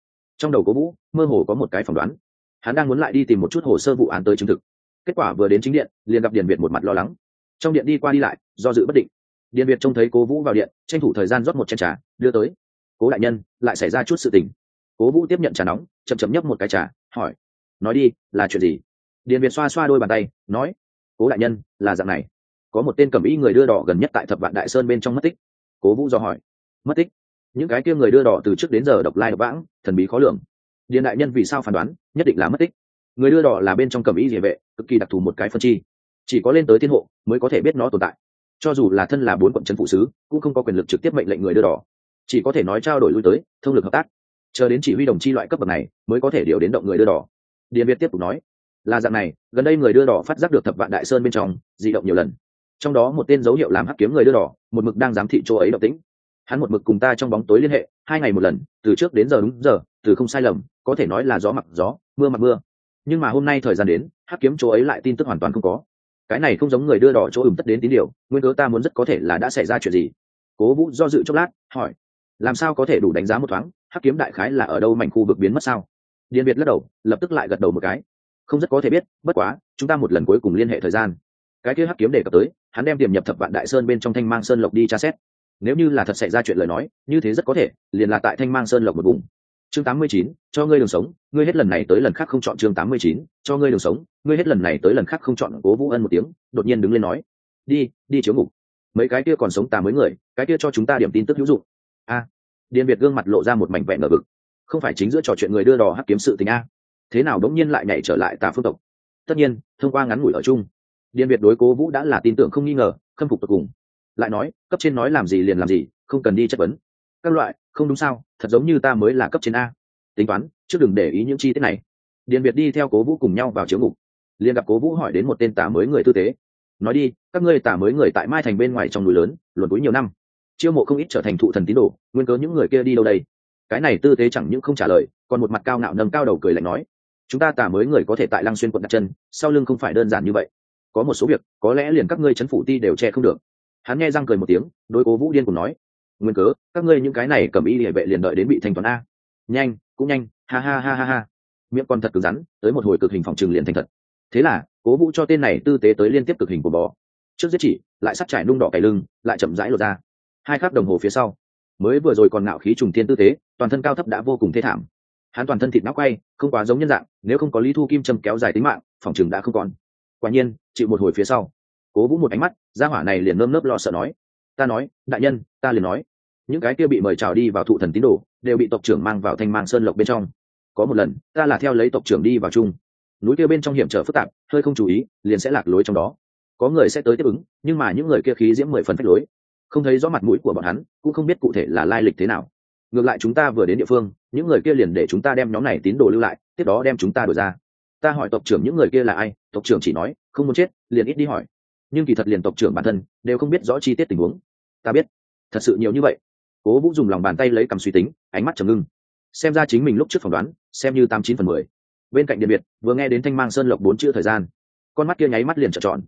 Speaker 1: Trong đầu cố vũ, mơ hồ có một cái phỏng đoán. Hắn đang muốn lại đi tìm một chút hồ sơ vụ án tới chứng thực. Kết quả vừa đến chính điện, liền gặp điền việt một mặt lo lắng. Trong điện đi qua đi lại, do dự bất định. Điền việt trông thấy cố vũ vào điện, tranh thủ thời gian rót một chén trà, đưa tới. Cố đại nhân, lại xảy ra chút sự tình. Cố vũ tiếp nhận trà nóng, chậm chậm nhấp một cái trà, hỏi, nói đi, là chuyện gì? Điền việt xoa xoa đôi bàn tay, nói, cố đại nhân, là dạng này. Có một tên cầm ý người đưa đỏ gần nhất tại thập vạn đại sơn bên trong mất tích. Cố vũ do hỏi, mất tích? Những cái kia người đưa đỏ từ trước đến giờ độc lai độc vãng, thần bí khó lường. Điền đại nhân vì sao phán đoán, nhất định là mất tích. Người đưa đỏ là bên trong cầm ý địa vệ, cực kỳ đặc thù một cái phân chi. Chỉ có lên tới thiên hộ mới có thể biết nó tồn tại. Cho dù là thân là bốn quận trấn phụ sứ, cũng không có quyền lực trực tiếp mệnh lệnh người đưa đỏ. Chỉ có thể nói trao đổi lui tới, thông lực hợp tác. Chờ đến chỉ huy đồng chi loại cấp bậc này, mới có thể điều đến động người đưa đỏ. Điền việt tiếp tục nói, là dạng này, gần đây người đưa đỏ phát giác được thập vạn đại sơn bên trong di động nhiều lần. Trong đó một tên dấu hiệu làm hắc kiếm người đưa đỏ, một mực đang giám thị chỗ ấy động tĩnh hắn một mực cùng ta trong bóng tối liên hệ, hai ngày một lần, từ trước đến giờ đúng giờ, từ không sai lầm, có thể nói là gió mặc gió, mưa mặc mưa. Nhưng mà hôm nay thời gian đến, hắc kiếm chỗ ấy lại tin tức hoàn toàn không có. Cái này không giống người đưa đỏ chỗ ửng tất đến tín điều, nguyên cớ ta muốn rất có thể là đã xảy ra chuyện gì? Cố vũ do dự chốc lát, hỏi, làm sao có thể đủ đánh giá một thoáng, hắc kiếm đại khái là ở đâu mảnh khu vực biến mất sao? Điện việt lắc đầu, lập tức lại gật đầu một cái. Không rất có thể biết, bất quá, chúng ta một lần cuối cùng liên hệ thời gian. Cái kia hắc kiếm đề cập tới, hắn đem tiềm nhập thập vạn đại sơn bên trong thanh mang sơn lộc đi tra xét nếu như là thật xảy ra chuyện lời nói như thế rất có thể liền là tại thanh mang sơn lộc một vùng. Chương 89, cho ngươi đường sống ngươi hết lần này tới lần khác không chọn chương 89, cho ngươi đường sống ngươi hết lần này tới lần khác không chọn cố vũ ân một tiếng đột nhiên đứng lên nói đi đi chiếu ngục. Mấy cái kia còn sống tà mới người cái kia cho chúng ta điểm tin tức hữu dụng. A. À, điền việt gương mặt lộ ra một mảnh vẹn ngờ vực. Không phải chính giữa trò chuyện người đưa đò hắc kiếm sự tình a. Thế nào đống nhiên lại nhảy trở lại tà phương tộc? Tất nhiên thông qua ngắn ngủi ở chung. Điền việt đối cố vũ đã là tin tưởng không nghi ngờ khâm phục tột cùng lại nói, cấp trên nói làm gì liền làm gì, không cần đi chất vấn. Các loại, không đúng sao, thật giống như ta mới là cấp trên a. Tính toán, trước đừng để ý những chi tiết này. Điền việt đi theo cố vũ cùng nhau vào chiếu ngục. Liền gặp cố vũ hỏi đến một tên tả mới người tư tế. Nói đi, các ngươi tả mới người tại mai thành bên ngoài trong núi lớn, luồn túi nhiều năm. Chiêu mộ không ít trở thành thụ thần tín đồ, nguyên cớ những người kia đi đâu đây? Cái này tư tế chẳng những không trả lời, còn một mặt cao ngạo nâng cao đầu cười lạnh nói. Chúng ta tả mới người có thể tại lăng xuyên quận đặt chân, sau lưng không phải đơn giản như vậy. Có một số việc, có lẽ liền các ngươi chấn phủ ti đều che không được hắn nghe răng cười một tiếng, đối cố vũ điên cùng nói, nguyên cớ, các ngươi những cái này cầm y địa vệ liền đợi đến bị thanh toán a. Nhanh, cũng nhanh, ha ha ha ha ha. Miệng còn thật cứng rắn, tới một hồi cực hình phòng trừng liền thành thật. Thế là, cố vũ cho tên này tư tế tới liên tiếp cực hình của bò. Trước giết chỉ, lại sắt trải nung đỏ cày lưng, lại chậm rãi lột ra. Hai khắc đồng hồ phía sau, mới vừa rồi còn ngạo khí trùng thiên tư tế toàn thân cao thấp đã vô cùng thê thảm. Hắn toàn thân thịt nóc quay, không quá giống nhân dạng, nếu không có lý thu kim châm kéo dài tính mạng, phòng chừng đã không còn. Quả nhiên, chịu một hồi phía sau cố vũ một ánh mắt ra hỏa này liền nơm nớp lo sợ nói, ta nói, đại nhân, ta liền nói, những cái kia bị mời chào đi vào thụ thần tín đồ, đều bị tộc trưởng mang vào thanh mang sơn lộc bên trong. Có một lần, ta là theo lấy tộc trưởng đi vào chung. Núi kia bên trong hiểm trở phức tạp, hơi không chú ý, liền sẽ lạc lối trong đó. Có người sẽ tới tiếp ứng, nhưng mà những người kia khí diễm mười phần phách lối. Không thấy rõ mặt mũi của bọn hắn, cũng không biết cụ thể là lai lịch thế nào. Ngược lại chúng ta vừa đến địa phương, những người kia liền để chúng ta đem nhóm này tín đồ lưu lại, tiếp đó đem chúng ta đổi ra. Ta hỏi tộc trưởng những người kia là ai, tộc trưởng chỉ nói, không muốn chết, liền ít đi hỏi nhưng kỳ thật liền tộc trưởng bản thân đều không biết rõ chi tiết tình huống. Ta biết. Thật sự nhiều như vậy. Cố vũ dùng lòng bàn tay lấy cầm suy tính, ánh mắt trầm ngưng. Xem ra chính mình lúc trước phỏng đoán, xem như tám chín phần mười. Bên cạnh điện biệt, vừa nghe đến thanh mang sơn lộc bốn chữ thời gian, con mắt kia nháy mắt liền trợn tròn.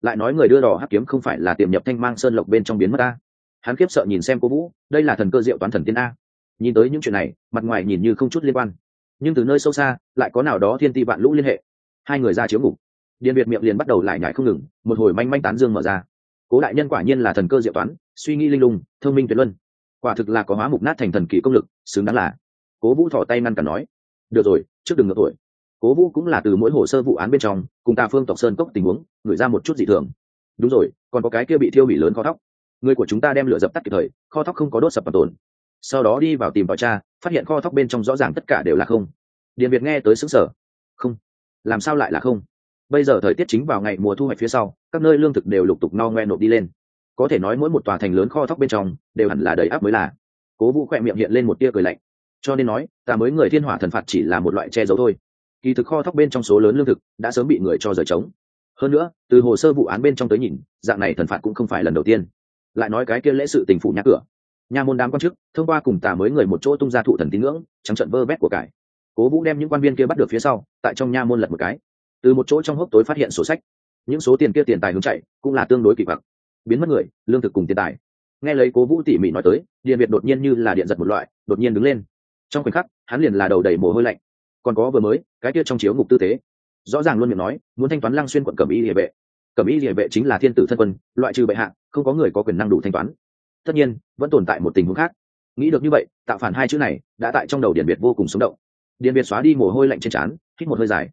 Speaker 1: Lại nói người đưa đỏ hắc kiếm không phải là tiềm nhập thanh mang sơn lộc bên trong biến mất ta hắn kiếp sợ nhìn xem cố vũ, đây là thần cơ diệu toán thần tiên a. Nhìn tới những chuyện này, mặt ngoài nhìn như không chút liên quan. Nhưng từ nơi sâu xa, lại có nào đó thiên ti vạn lũ liên hệ. Hai người ra chiếu ngục điện việt miệng liền bắt đầu lại nhải không ngừng, một hồi manh manh tán dương mở ra. Cố đại nhân quả nhiên là thần cơ diệu toán, suy nghĩ linh lung, thông minh tuyệt luân. Quả thực là có hóa mục nát thành thần kỳ công lực, xứng đáng là. Cố vũ thỏ tay ngăn cản nói, được rồi, trước đừng ngược tuổi. Cố vũ cũng là từ mỗi hồ sơ vụ án bên trong, cùng ta phương tộc sơn cốc tình huống, gửi ra một chút dị thường. Đúng rồi, còn có cái kia bị thiêu bị lớn kho thóc. Người của chúng ta đem lửa dập tắt kịp thời, kho thóc không có đốt sập và tồn. Sau đó đi vào tìm vào cha phát hiện kho thóc bên trong rõ ràng tất cả đều là không. Điện việt nghe tới xứng sở không, làm sao lại là không? Bây giờ thời tiết chính vào ngày mùa thu hoạch phía sau, các nơi lương thực đều lục tục no ngoe nộp đi lên. Có thể nói mỗi một tòa thành lớn kho thóc bên trong, đều hẳn là đầy áp mới là. Cố vũ khỏe miệng hiện lên một tia cười lạnh. Cho nên nói, ta mới người thiên hỏa thần phạt chỉ là một loại che giấu thôi. Kỳ thực kho thóc bên trong số lớn lương thực, đã sớm bị người cho rời trống. Hơn nữa, từ hồ sơ vụ án bên trong tới nhìn, dạng này thần phạt cũng không phải lần đầu tiên. Lại nói cái kia lễ sự tình phủ nhà cửa. Nhà môn đám quan chức, thông qua cùng tà mới người một chỗ tung ra thụ thần tín ngưỡng, trắng trận vơ vét của cải. Cố vũ đem những quan viên kia bắt được phía sau, tại trong nha môn lật một cái từ một chỗ trong hốc tối phát hiện sổ sách. Những số tiền kia tiền tài hướng chạy cũng là tương đối kỳ vặc biến mất người lương thực cùng tiền tài. Nghe lấy cố vũ tỉ mỉ nói tới điện việt đột nhiên như là điện giật một loại đột nhiên đứng lên. Trong khoảnh khắc hắn liền là đầu đầy mồ hôi lạnh. Còn có vừa mới cái kia trong chiếu ngục tư thế, rõ ràng luôn miệng nói muốn thanh toán lăng xuyên quận cẩm y địa vệ. Cẩm y địa vệ chính là thiên tử thân quân loại trừ bệ hạ không có người có quyền năng đủ thanh toán. Tất nhiên vẫn tồn tại một tình huống khác. Nghĩ được như vậy tạo phản hai chữ này đã tại trong đầu điện việt vô cùng sống động. Điện việt xóa đi mồ hôi lạnh trên trán hít một hơi dài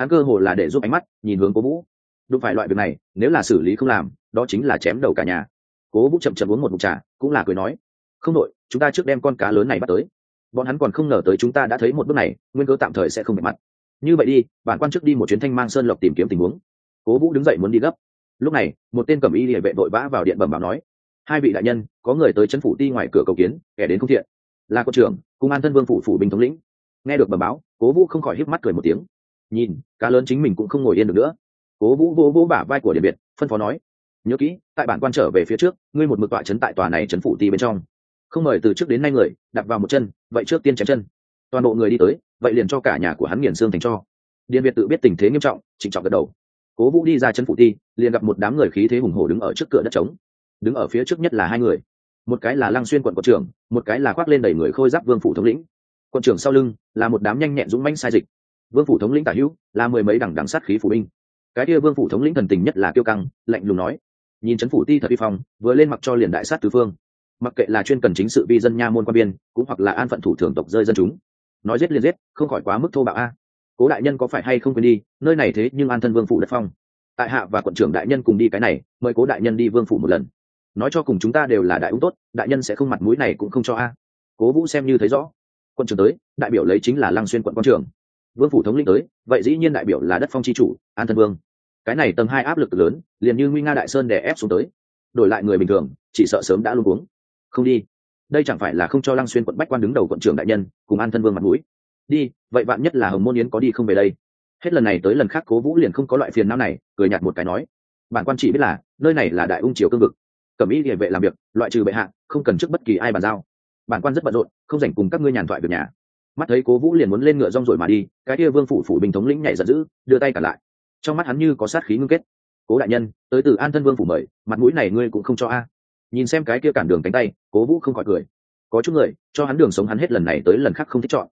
Speaker 1: hắn cơ hồ là để giúp ánh mắt nhìn hướng cố vũ. Đúng phải loại việc này, nếu là xử lý không làm, đó chính là chém đầu cả nhà. Cố vũ chậm chậm uống một mục trà, cũng là cười nói, không đội, chúng ta trước đem con cá lớn này bắt tới. Bọn hắn còn không ngờ tới chúng ta đã thấy một bước này, nguyên cơ tạm thời sẽ không bị mặt. Như vậy đi, bản quan chức đi một chuyến thanh mang sơn lộc tìm kiếm tình huống. Cố vũ đứng dậy muốn đi gấp. Lúc này, một tên cầm y địa vệ vội vã vào điện bẩm báo nói, hai vị đại nhân, có người tới chấn phủ ti ngoài cửa cầu kiến, kẻ đến không thiện. Là quân trưởng, cung an thân vương phủ phủ binh thống lĩnh. Nghe được bẩm báo, cố vũ không khỏi híp mắt cười một tiếng nhìn, cá lớn chính mình cũng không ngồi yên được nữa. Cố vũ vỗ vỗ bả vai của điện biệt, phân phó nói, nhớ kỹ, tại bản quan trở về phía trước, ngươi một mực tọa chấn tại tòa này chấn phủ ti bên trong. Không mời từ trước đến nay người, đặt vào một chân, vậy trước tiên chém chân. Toàn bộ người đi tới, vậy liền cho cả nhà của hắn nghiền xương thành cho. Điện biệt tự biết tình thế nghiêm trọng, trịnh trọng gật đầu. Cố vũ đi ra chân phủ ti, liền gặp một đám người khí thế hùng hổ đứng ở trước cửa đất trống. Đứng ở phía trước nhất là hai người. Một cái là lăng xuyên quận quận trưởng, một cái là khoác lên đầy người khôi giáp vương phủ thống lĩnh. Quận trưởng sau lưng là một đám nhanh nhẹn dũng mãnh sai dịch vương phủ thống lĩnh tả hữu là mười mấy đẳng đẳng sát khí phủ binh. Cái kia vương phủ thống lĩnh thần tình nhất là kiêu căng, lạnh lùng nói. Nhìn trấn phủ ti thật vi phong, vừa lên mặc cho liền đại sát tứ phương. Mặc kệ là chuyên cần chính sự vi dân nha môn quan biên, cũng hoặc là an phận thủ thường tộc rơi dân chúng. Nói giết liền giết, không khỏi quá mức thô bạo a. Cố đại nhân có phải hay không quên đi, nơi này thế nhưng an thân vương phủ đất phong. Tại hạ và quận trưởng đại nhân cùng đi cái này, mời cố đại nhân đi vương phủ một lần. Nói cho cùng chúng ta đều là đại ung tốt, đại nhân sẽ không mặt mũi này cũng không cho a. Cố vũ xem như thấy rõ. Quận trưởng tới, đại biểu lấy chính là lăng xuyên quận quang trưởng vương phủ thống lĩnh tới, vậy dĩ nhiên đại biểu là đất phong chi chủ, an thân vương. Cái này tầng hai áp lực lớn, liền như nguy nga đại sơn đè ép xuống tới. Đổi lại người bình thường, chỉ sợ sớm đã luôn cuống. Không đi. Đây chẳng phải là không cho lăng xuyên quận bách quan đứng đầu quận trưởng đại nhân, cùng an thân vương mặt mũi. Đi, vậy bạn nhất là hồng môn yến có đi không về đây? Hết lần này tới lần khác cố vũ liền không có loại phiền não này, cười nhạt một cái nói. Bản quan chỉ biết là, nơi này là đại ung triều cương vực. Cẩm ý địa vệ làm việc, loại trừ bệ hạ, không cần trước bất kỳ ai bàn giao. Bản quan rất bận rộn, không dành cùng các ngươi nhàn thoại việc nhà mắt thấy cố vũ liền muốn lên ngựa rong rồi mà đi, cái kia vương phủ phủ bình thống lĩnh nhảy giận dữ, đưa tay cả lại. Trong mắt hắn như có sát khí ngưng kết. Cố đại nhân, tới từ an thân vương phủ mời, mặt mũi này ngươi cũng không cho a. Nhìn xem cái kia cản đường cánh tay, cố vũ không khỏi cười. Có chút người, cho hắn đường sống hắn hết lần này tới lần khác không thích chọn.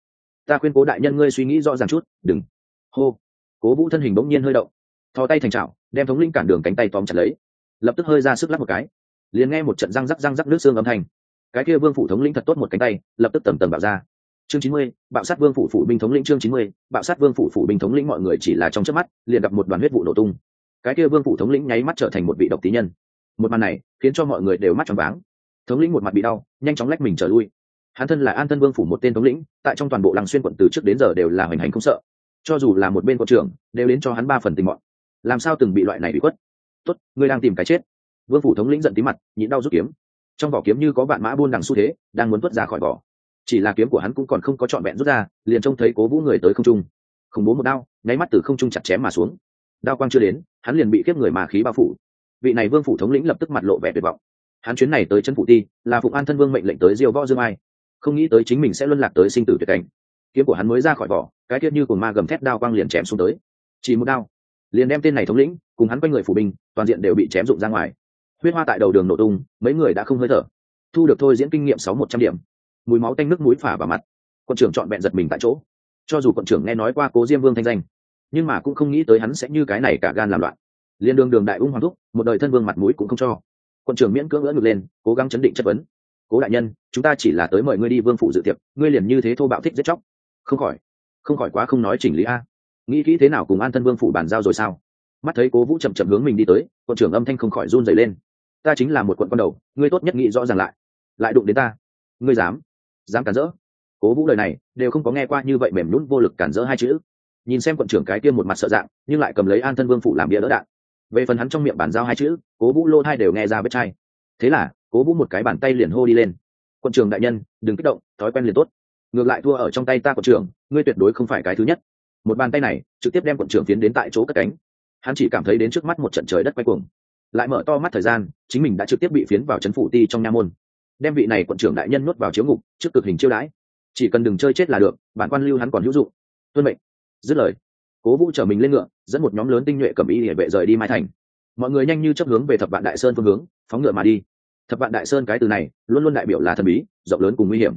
Speaker 1: Ta khuyên cố đại nhân ngươi suy nghĩ rõ ràng chút, đừng. Hô. Cố vũ thân hình bỗng nhiên hơi động. Thò tay thành trào đem thống linh cản đường cánh tay tóm chặt lấy. Lập tức hơi ra sức lắp một cái. Liền nghe một trận răng rắc răng rắc nước xương âm thanh. Cái kia vương phủ thống lĩnh thật tốt một cánh tay, lập tức tầm tầm bạo ra chương chín mươi, bạo sát vương phủ phủ binh thống lĩnh chương chín mươi, bạo sát vương phủ phủ binh thống lĩnh mọi người chỉ là trong chớp mắt, liền gặp một đoàn huyết vụ nổ tung. Cái kia vương phủ thống lĩnh nháy mắt trở thành một vị độc tí nhân. Một màn này khiến cho mọi người đều mắt tròn váng. Thống lĩnh một mặt bị đau, nhanh chóng lách mình trở lui. Hắn thân là an thân vương phủ một tên thống lĩnh, tại trong toàn bộ làng xuyên quận từ trước đến giờ đều là hoành hành không sợ. Cho dù là một bên quận trưởng, đều đến cho hắn ba phần tình mọn. Làm sao từng bị loại này bị quất tốt, ngươi đang tìm cái chết. Vương phủ thống lĩnh giận tí mặt, nhịn đau rút kiếm. Trong vỏ kiếm như có vạn mã buôn đằng xu thế, đang muốn tuất ra khỏi vỏ chỉ là kiếm của hắn cũng còn không có trọn vẹn rút ra, liền trông thấy cố vũ người tới không trung. Khủng bố một đao, nháy mắt từ không trung chặt chém mà xuống. Đao quang chưa đến, hắn liền bị kiếp người mà khí bao phủ. Vị này vương phủ thống lĩnh lập tức mặt lộ vẻ tuyệt vọng. Hắn chuyến này tới chân phủ ti, là phụng an thân vương mệnh lệnh tới diêu võ dương ai. Không nghĩ tới chính mình sẽ luân lạc tới sinh tử tuyệt cảnh. Kiếm của hắn mới ra khỏi vỏ, cái tiết như cùng ma gầm thét đao quang liền chém xuống tới. Chỉ một đao, liền đem tên này thống lĩnh, cùng hắn quanh người phủ binh, toàn diện đều bị chém rụng ra ngoài. Huyết hoa tại đầu đường nổ tung, mấy người đã không hơi thở. Thu được thôi diễn kinh nghiệm sáu một trăm điểm mùi máu tanh nước mũi phả vào mặt. Quận trưởng chọn bẹn giật mình tại chỗ. Cho dù quận trưởng nghe nói qua cố diêm vương thanh danh, nhưng mà cũng không nghĩ tới hắn sẽ như cái này cả gan làm loạn. Liên đường đường đại ung hoàng thúc, một đời thân vương mặt mũi cũng không cho. Quận trưởng miễn cưỡng ngỡ ngực lên, cố gắng chấn định chất vấn. Cố đại nhân, chúng ta chỉ là tới mời ngươi đi vương phủ dự tiệc, ngươi liền như thế thô bạo thích giết chóc. Không khỏi không khỏi quá không nói chỉnh lý a. Nghĩ kỹ thế nào cùng an thân vương phủ bàn giao rồi sao? Mắt thấy cố vũ chậm chậm hướng mình đi tới quận trưởng âm thanh không khỏi run dày lên. Ta chính là một quận con đầu, ngươi tốt nhất nghĩ rõ ràng lại. Lại đụng đến ta. Ngươi dám dám cản rỡ. Cố vũ lời này đều không có nghe qua như vậy mềm nhún vô lực cản rỡ hai chữ. Nhìn xem quận trưởng cái tiêm một mặt sợ dạng, nhưng lại cầm lấy an thân vương phủ làm bia đỡ đạn. Về phần hắn trong miệng bàn giao hai chữ, cố vũ lô hai đều nghe ra vết chai. Thế là, cố vũ một cái bàn tay liền hô đi lên. Quận trưởng đại nhân, đừng kích động, thói quen liền tốt. Ngược lại thua ở trong tay ta quận trưởng, ngươi tuyệt đối không phải cái thứ nhất. Một bàn tay này trực tiếp đem quận trưởng tiến đến tại chỗ cất cánh. Hắn chỉ cảm thấy đến trước mắt một trận trời đất quay cuồng. Lại mở to mắt thời gian, chính mình đã trực tiếp bị phiến vào c phủ ti trong nha môn đem vị này quận trưởng đại nhân nuốt vào chiếu ngục, trước cực hình chiêu đãi. Chỉ cần đừng chơi chết là được, bản quan lưu hắn còn hữu dụng. Tuân mệnh. Dứt lời, cố vũ chở mình lên ngựa, dẫn một nhóm lớn tinh nhuệ cầm y địa vệ rời đi mai thành. Mọi người nhanh như chấp hướng về thập vạn đại sơn phương hướng, phóng ngựa mà đi. Thập vạn đại sơn cái từ này, luôn luôn đại biểu là thần bí, rộng lớn cùng nguy hiểm.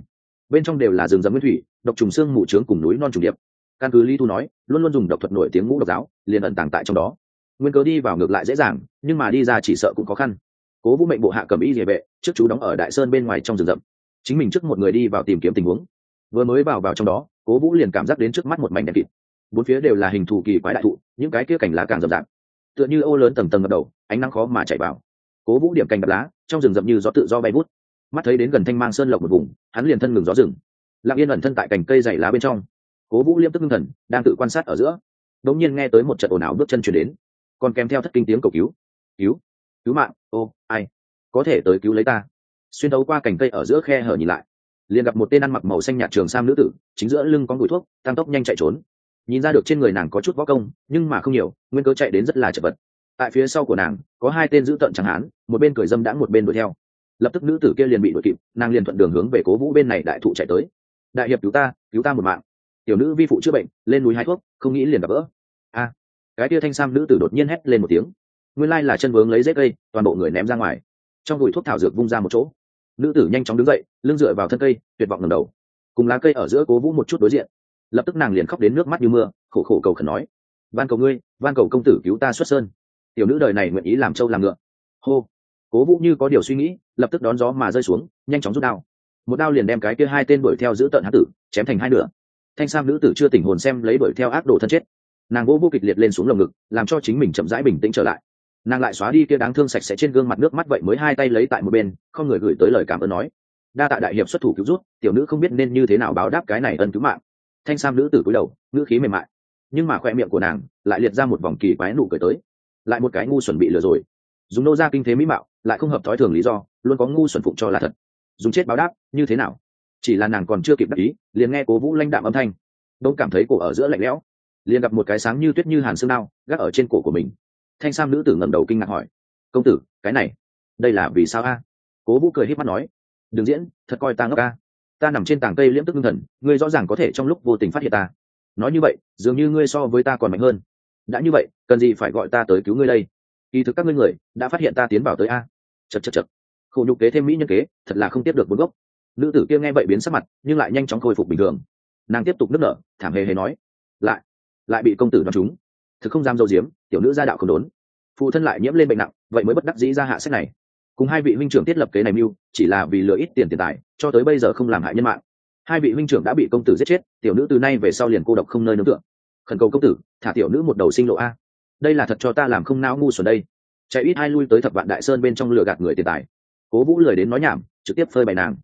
Speaker 1: Bên trong đều là rừng rậm nguyên thủy, độc trùng xương mù trướng cùng núi non trùng điệp. Căn cứ lý thu nói, luôn luôn dùng độc thuật nổi tiếng ngũ độc giáo, liền ẩn tàng tại trong đó. Nguyên cớ đi vào ngược lại dễ dàng, nhưng mà đi ra chỉ sợ cũng khó khăn cố vũ mệnh bộ hạ cầm y địa vệ, trước chú đóng ở đại sơn bên ngoài trong rừng rậm. Chính mình trước một người đi vào tìm kiếm tình huống. Vừa mới vào vào trong đó, cố vũ liền cảm giác đến trước mắt một mảnh đèn kịt. Bốn phía đều là hình thù kỳ quái đại thụ, những cái kia cảnh lá càng rậm rạp. Tựa như ô lớn tầng tầng ngập đầu, ánh nắng khó mà chạy vào. Cố vũ điểm cành đập lá, trong rừng rậm như gió tự do bay bút mắt thấy đến gần thanh mang sơn lộc một vùng, hắn liền thân ngừng gió rừng. Lặng yên ẩn thân tại cành cây dày lá bên trong. Cố vũ liêm tức ngưng thần, đang tự quan sát ở giữa. Đột nhiên nghe tới một trận ồn ào bước chân chuyển đến. Còn kèm theo thất kinh tiếng cầu cứu. Cứu! Cứu mạng, ô, ai? Có thể tới cứu lấy ta. Xuyên đấu qua cành cây ở giữa khe hở nhìn lại. Liền gặp một tên ăn mặc màu xanh nhạt trường sam nữ tử, chính giữa lưng có mùi thuốc, tăng tốc nhanh chạy trốn. Nhìn ra được trên người nàng có chút võ công, nhưng mà không nhiều, nguyên cớ chạy đến rất là chật vật. Tại phía sau của nàng, có hai tên giữ tận chẳng hán một bên cười dâm đã một bên đuổi theo. Lập tức nữ tử kia liền bị đuổi kịp, nàng liền thuận đường hướng về cố vũ bên này đại thụ chạy tới. Đại hiệp cứu ta cứu ta một mạng. Tiểu nữ vi phụ chữa bệnh, lên núi hái thuốc, không nghĩ liền gặp vỡ a, cái tia thanh sam nữ tử đột nhiên hét lên một tiếng nguyên lai là chân vướng lấy dễ cây, toàn bộ người ném ra ngoài. Trong đùi thuốc thảo dược vung ra một chỗ. Nữ tử nhanh chóng đứng dậy, lưng dựa vào thân cây, tuyệt vọng ngầm đầu. Cùng lá cây ở giữa cố vũ một chút đối diện. Lập tức nàng liền khóc đến nước mắt như mưa, khổ khổ cầu khẩn nói, van cầu ngươi, van cầu công tử cứu ta xuất sơn. Tiểu nữ đời này nguyện ý làm trâu làm ngựa. Hô. Cố vũ như có điều suy nghĩ, lập tức đón gió mà rơi xuống, nhanh chóng rút đao. Một đao liền đem cái kia hai tên đuổi theo giữ tận hán tử, chém thành hai nửa. Thanh sam nữ tử chưa tỉnh hồn xem lấy đuổi theo ác đồ thân chết. Nàng vô vô kịch liệt lên xuống lồng ngực, làm cho chính mình chậm rãi bình tĩnh trở lại nàng lại xóa đi kia đáng thương sạch sẽ trên gương mặt nước mắt vậy mới hai tay lấy tại một bên, không người gửi tới lời cảm ơn nói. Đa tạ đại hiệp xuất thủ cứu rút tiểu nữ không biết nên như thế nào báo đáp cái này ân cứu mạng. Thanh sam nữ tử cúi đầu, ngữ khí mềm mại. Nhưng mà khoe miệng của nàng lại liệt ra một vòng kỳ quái nụ cười tới. Lại một cái ngu xuẩn bị lừa rồi. Dùng nô ra kinh thế mỹ mạo, lại không hợp thói thường lý do, luôn có ngu xuẩn phụng cho là thật. Dùng chết báo đáp, như thế nào? Chỉ là nàng còn chưa kịp đáp ý, liền nghe cố vũ lanh đạm âm thanh. Đông cảm thấy cổ ở giữa lạnh lẽo. Liền gặp một cái sáng như tuyết như hàn xương đao gác ở trên cổ của mình thanh sam nữ tử ngẩng đầu kinh ngạc hỏi, công tử, cái này, đây là vì sao a? Cố vũ cười h í p mắt nói, đừng diễn, thật coi ta ngốc a. Ta nằm trên tảng cây liễm tức ngưng thần, ngươi rõ ràng có thể trong lúc vô tình phát hiện ta. Nói như vậy, dường như ngươi so với ta còn mạnh hơn. Đã như vậy, cần gì phải gọi ta tới cứu ngươi đây? Kỳ thực các ngươi người, đã phát hiện ta tiến vào tới a. Chật chật chật khổ nhục kế thêm mỹ nhân kế, thật là không tiếp được bốn gốc. Nữ tử kia nghe vậy biến sắc mặt, nhưng lại nhanh chóng khôi phục bình thường. Nàng tiếp tục nức nở, thảm hề hề nói, lại lại bị công tử đoán chúng thực không dám dâu diếm tiểu nữ gia đạo không đốn. Phụ thân lại nhiễm lên bệnh nặng, vậy mới bất đắc dĩ ra hạ sách này. Cùng hai vị huynh trưởng thiết lập kế này mưu, chỉ là vì lừa ít tiền tiền tài, cho tới bây giờ không làm hại nhân mạng. Hai vị huynh trưởng đã bị công tử giết chết, tiểu nữ từ nay về sau liền cô độc không nơi nương tựa. Khẩn cầu công tử, thả tiểu nữ một đầu sinh lộ a. Đây là thật cho ta làm không não ngu xuẩn đây. Chạy ít hai lui tới thập vạn đại sơn bên trong lừa gạt người tiền tài. Cố vũ lười đến nói nhảm, trực tiếp phơi bày nàng.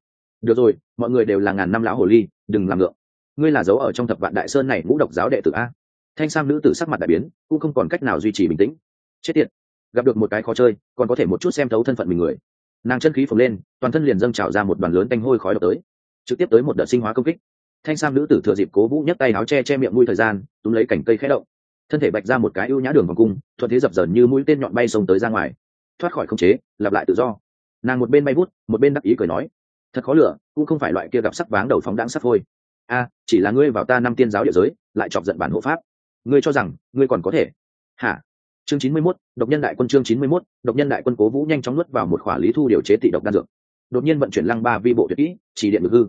Speaker 1: Được rồi, mọi người đều là ngàn năm lão hồ ly, đừng làm ngượng. Ngươi là giấu ở trong thập vạn đại sơn này ngũ độc giáo đệ tử a thanh sam nữ tử sắc mặt đại biến, cũng không còn cách nào duy trì bình tĩnh. Chết tiệt, gặp được một cái khó chơi, còn có thể một chút xem thấu thân phận mình người. Nàng chân khí phồng lên, toàn thân liền dâng trào ra một đoàn lớn tanh hôi khói độc tới. Trực tiếp tới một đợt sinh hóa công kích. Thanh sam nữ tử thừa dịp cố vũ nhấc tay áo che che miệng mũi thời gian, túm lấy cành cây khẽ động. Thân thể bạch ra một cái ưu nhã đường vòng cung, thuận thế dập dờn như mũi tên nhọn bay sông tới ra ngoài. Thoát khỏi không chế, lặp lại tự do. Nàng một bên bay bút, một bên đắc ý cười nói, thật khó lửa, cũng không phải loại kia gặp sắc váng đầu phóng đáng sắc thôi a, chỉ là ngươi vào ta năm tiên giáo địa giới, lại chọc giận bản hộ pháp ngươi cho rằng ngươi còn có thể? Hả? Chương chín mươi 91, độc nhân đại quân chương chín mươi 91, độc nhân đại quân cố vũ nhanh chóng nuốt vào một khỏa lý thu điều chế tị độc đan dược. Đột nhiên vận chuyển lăng ba vi bộ tuyệt kỹ chỉ điện được hư.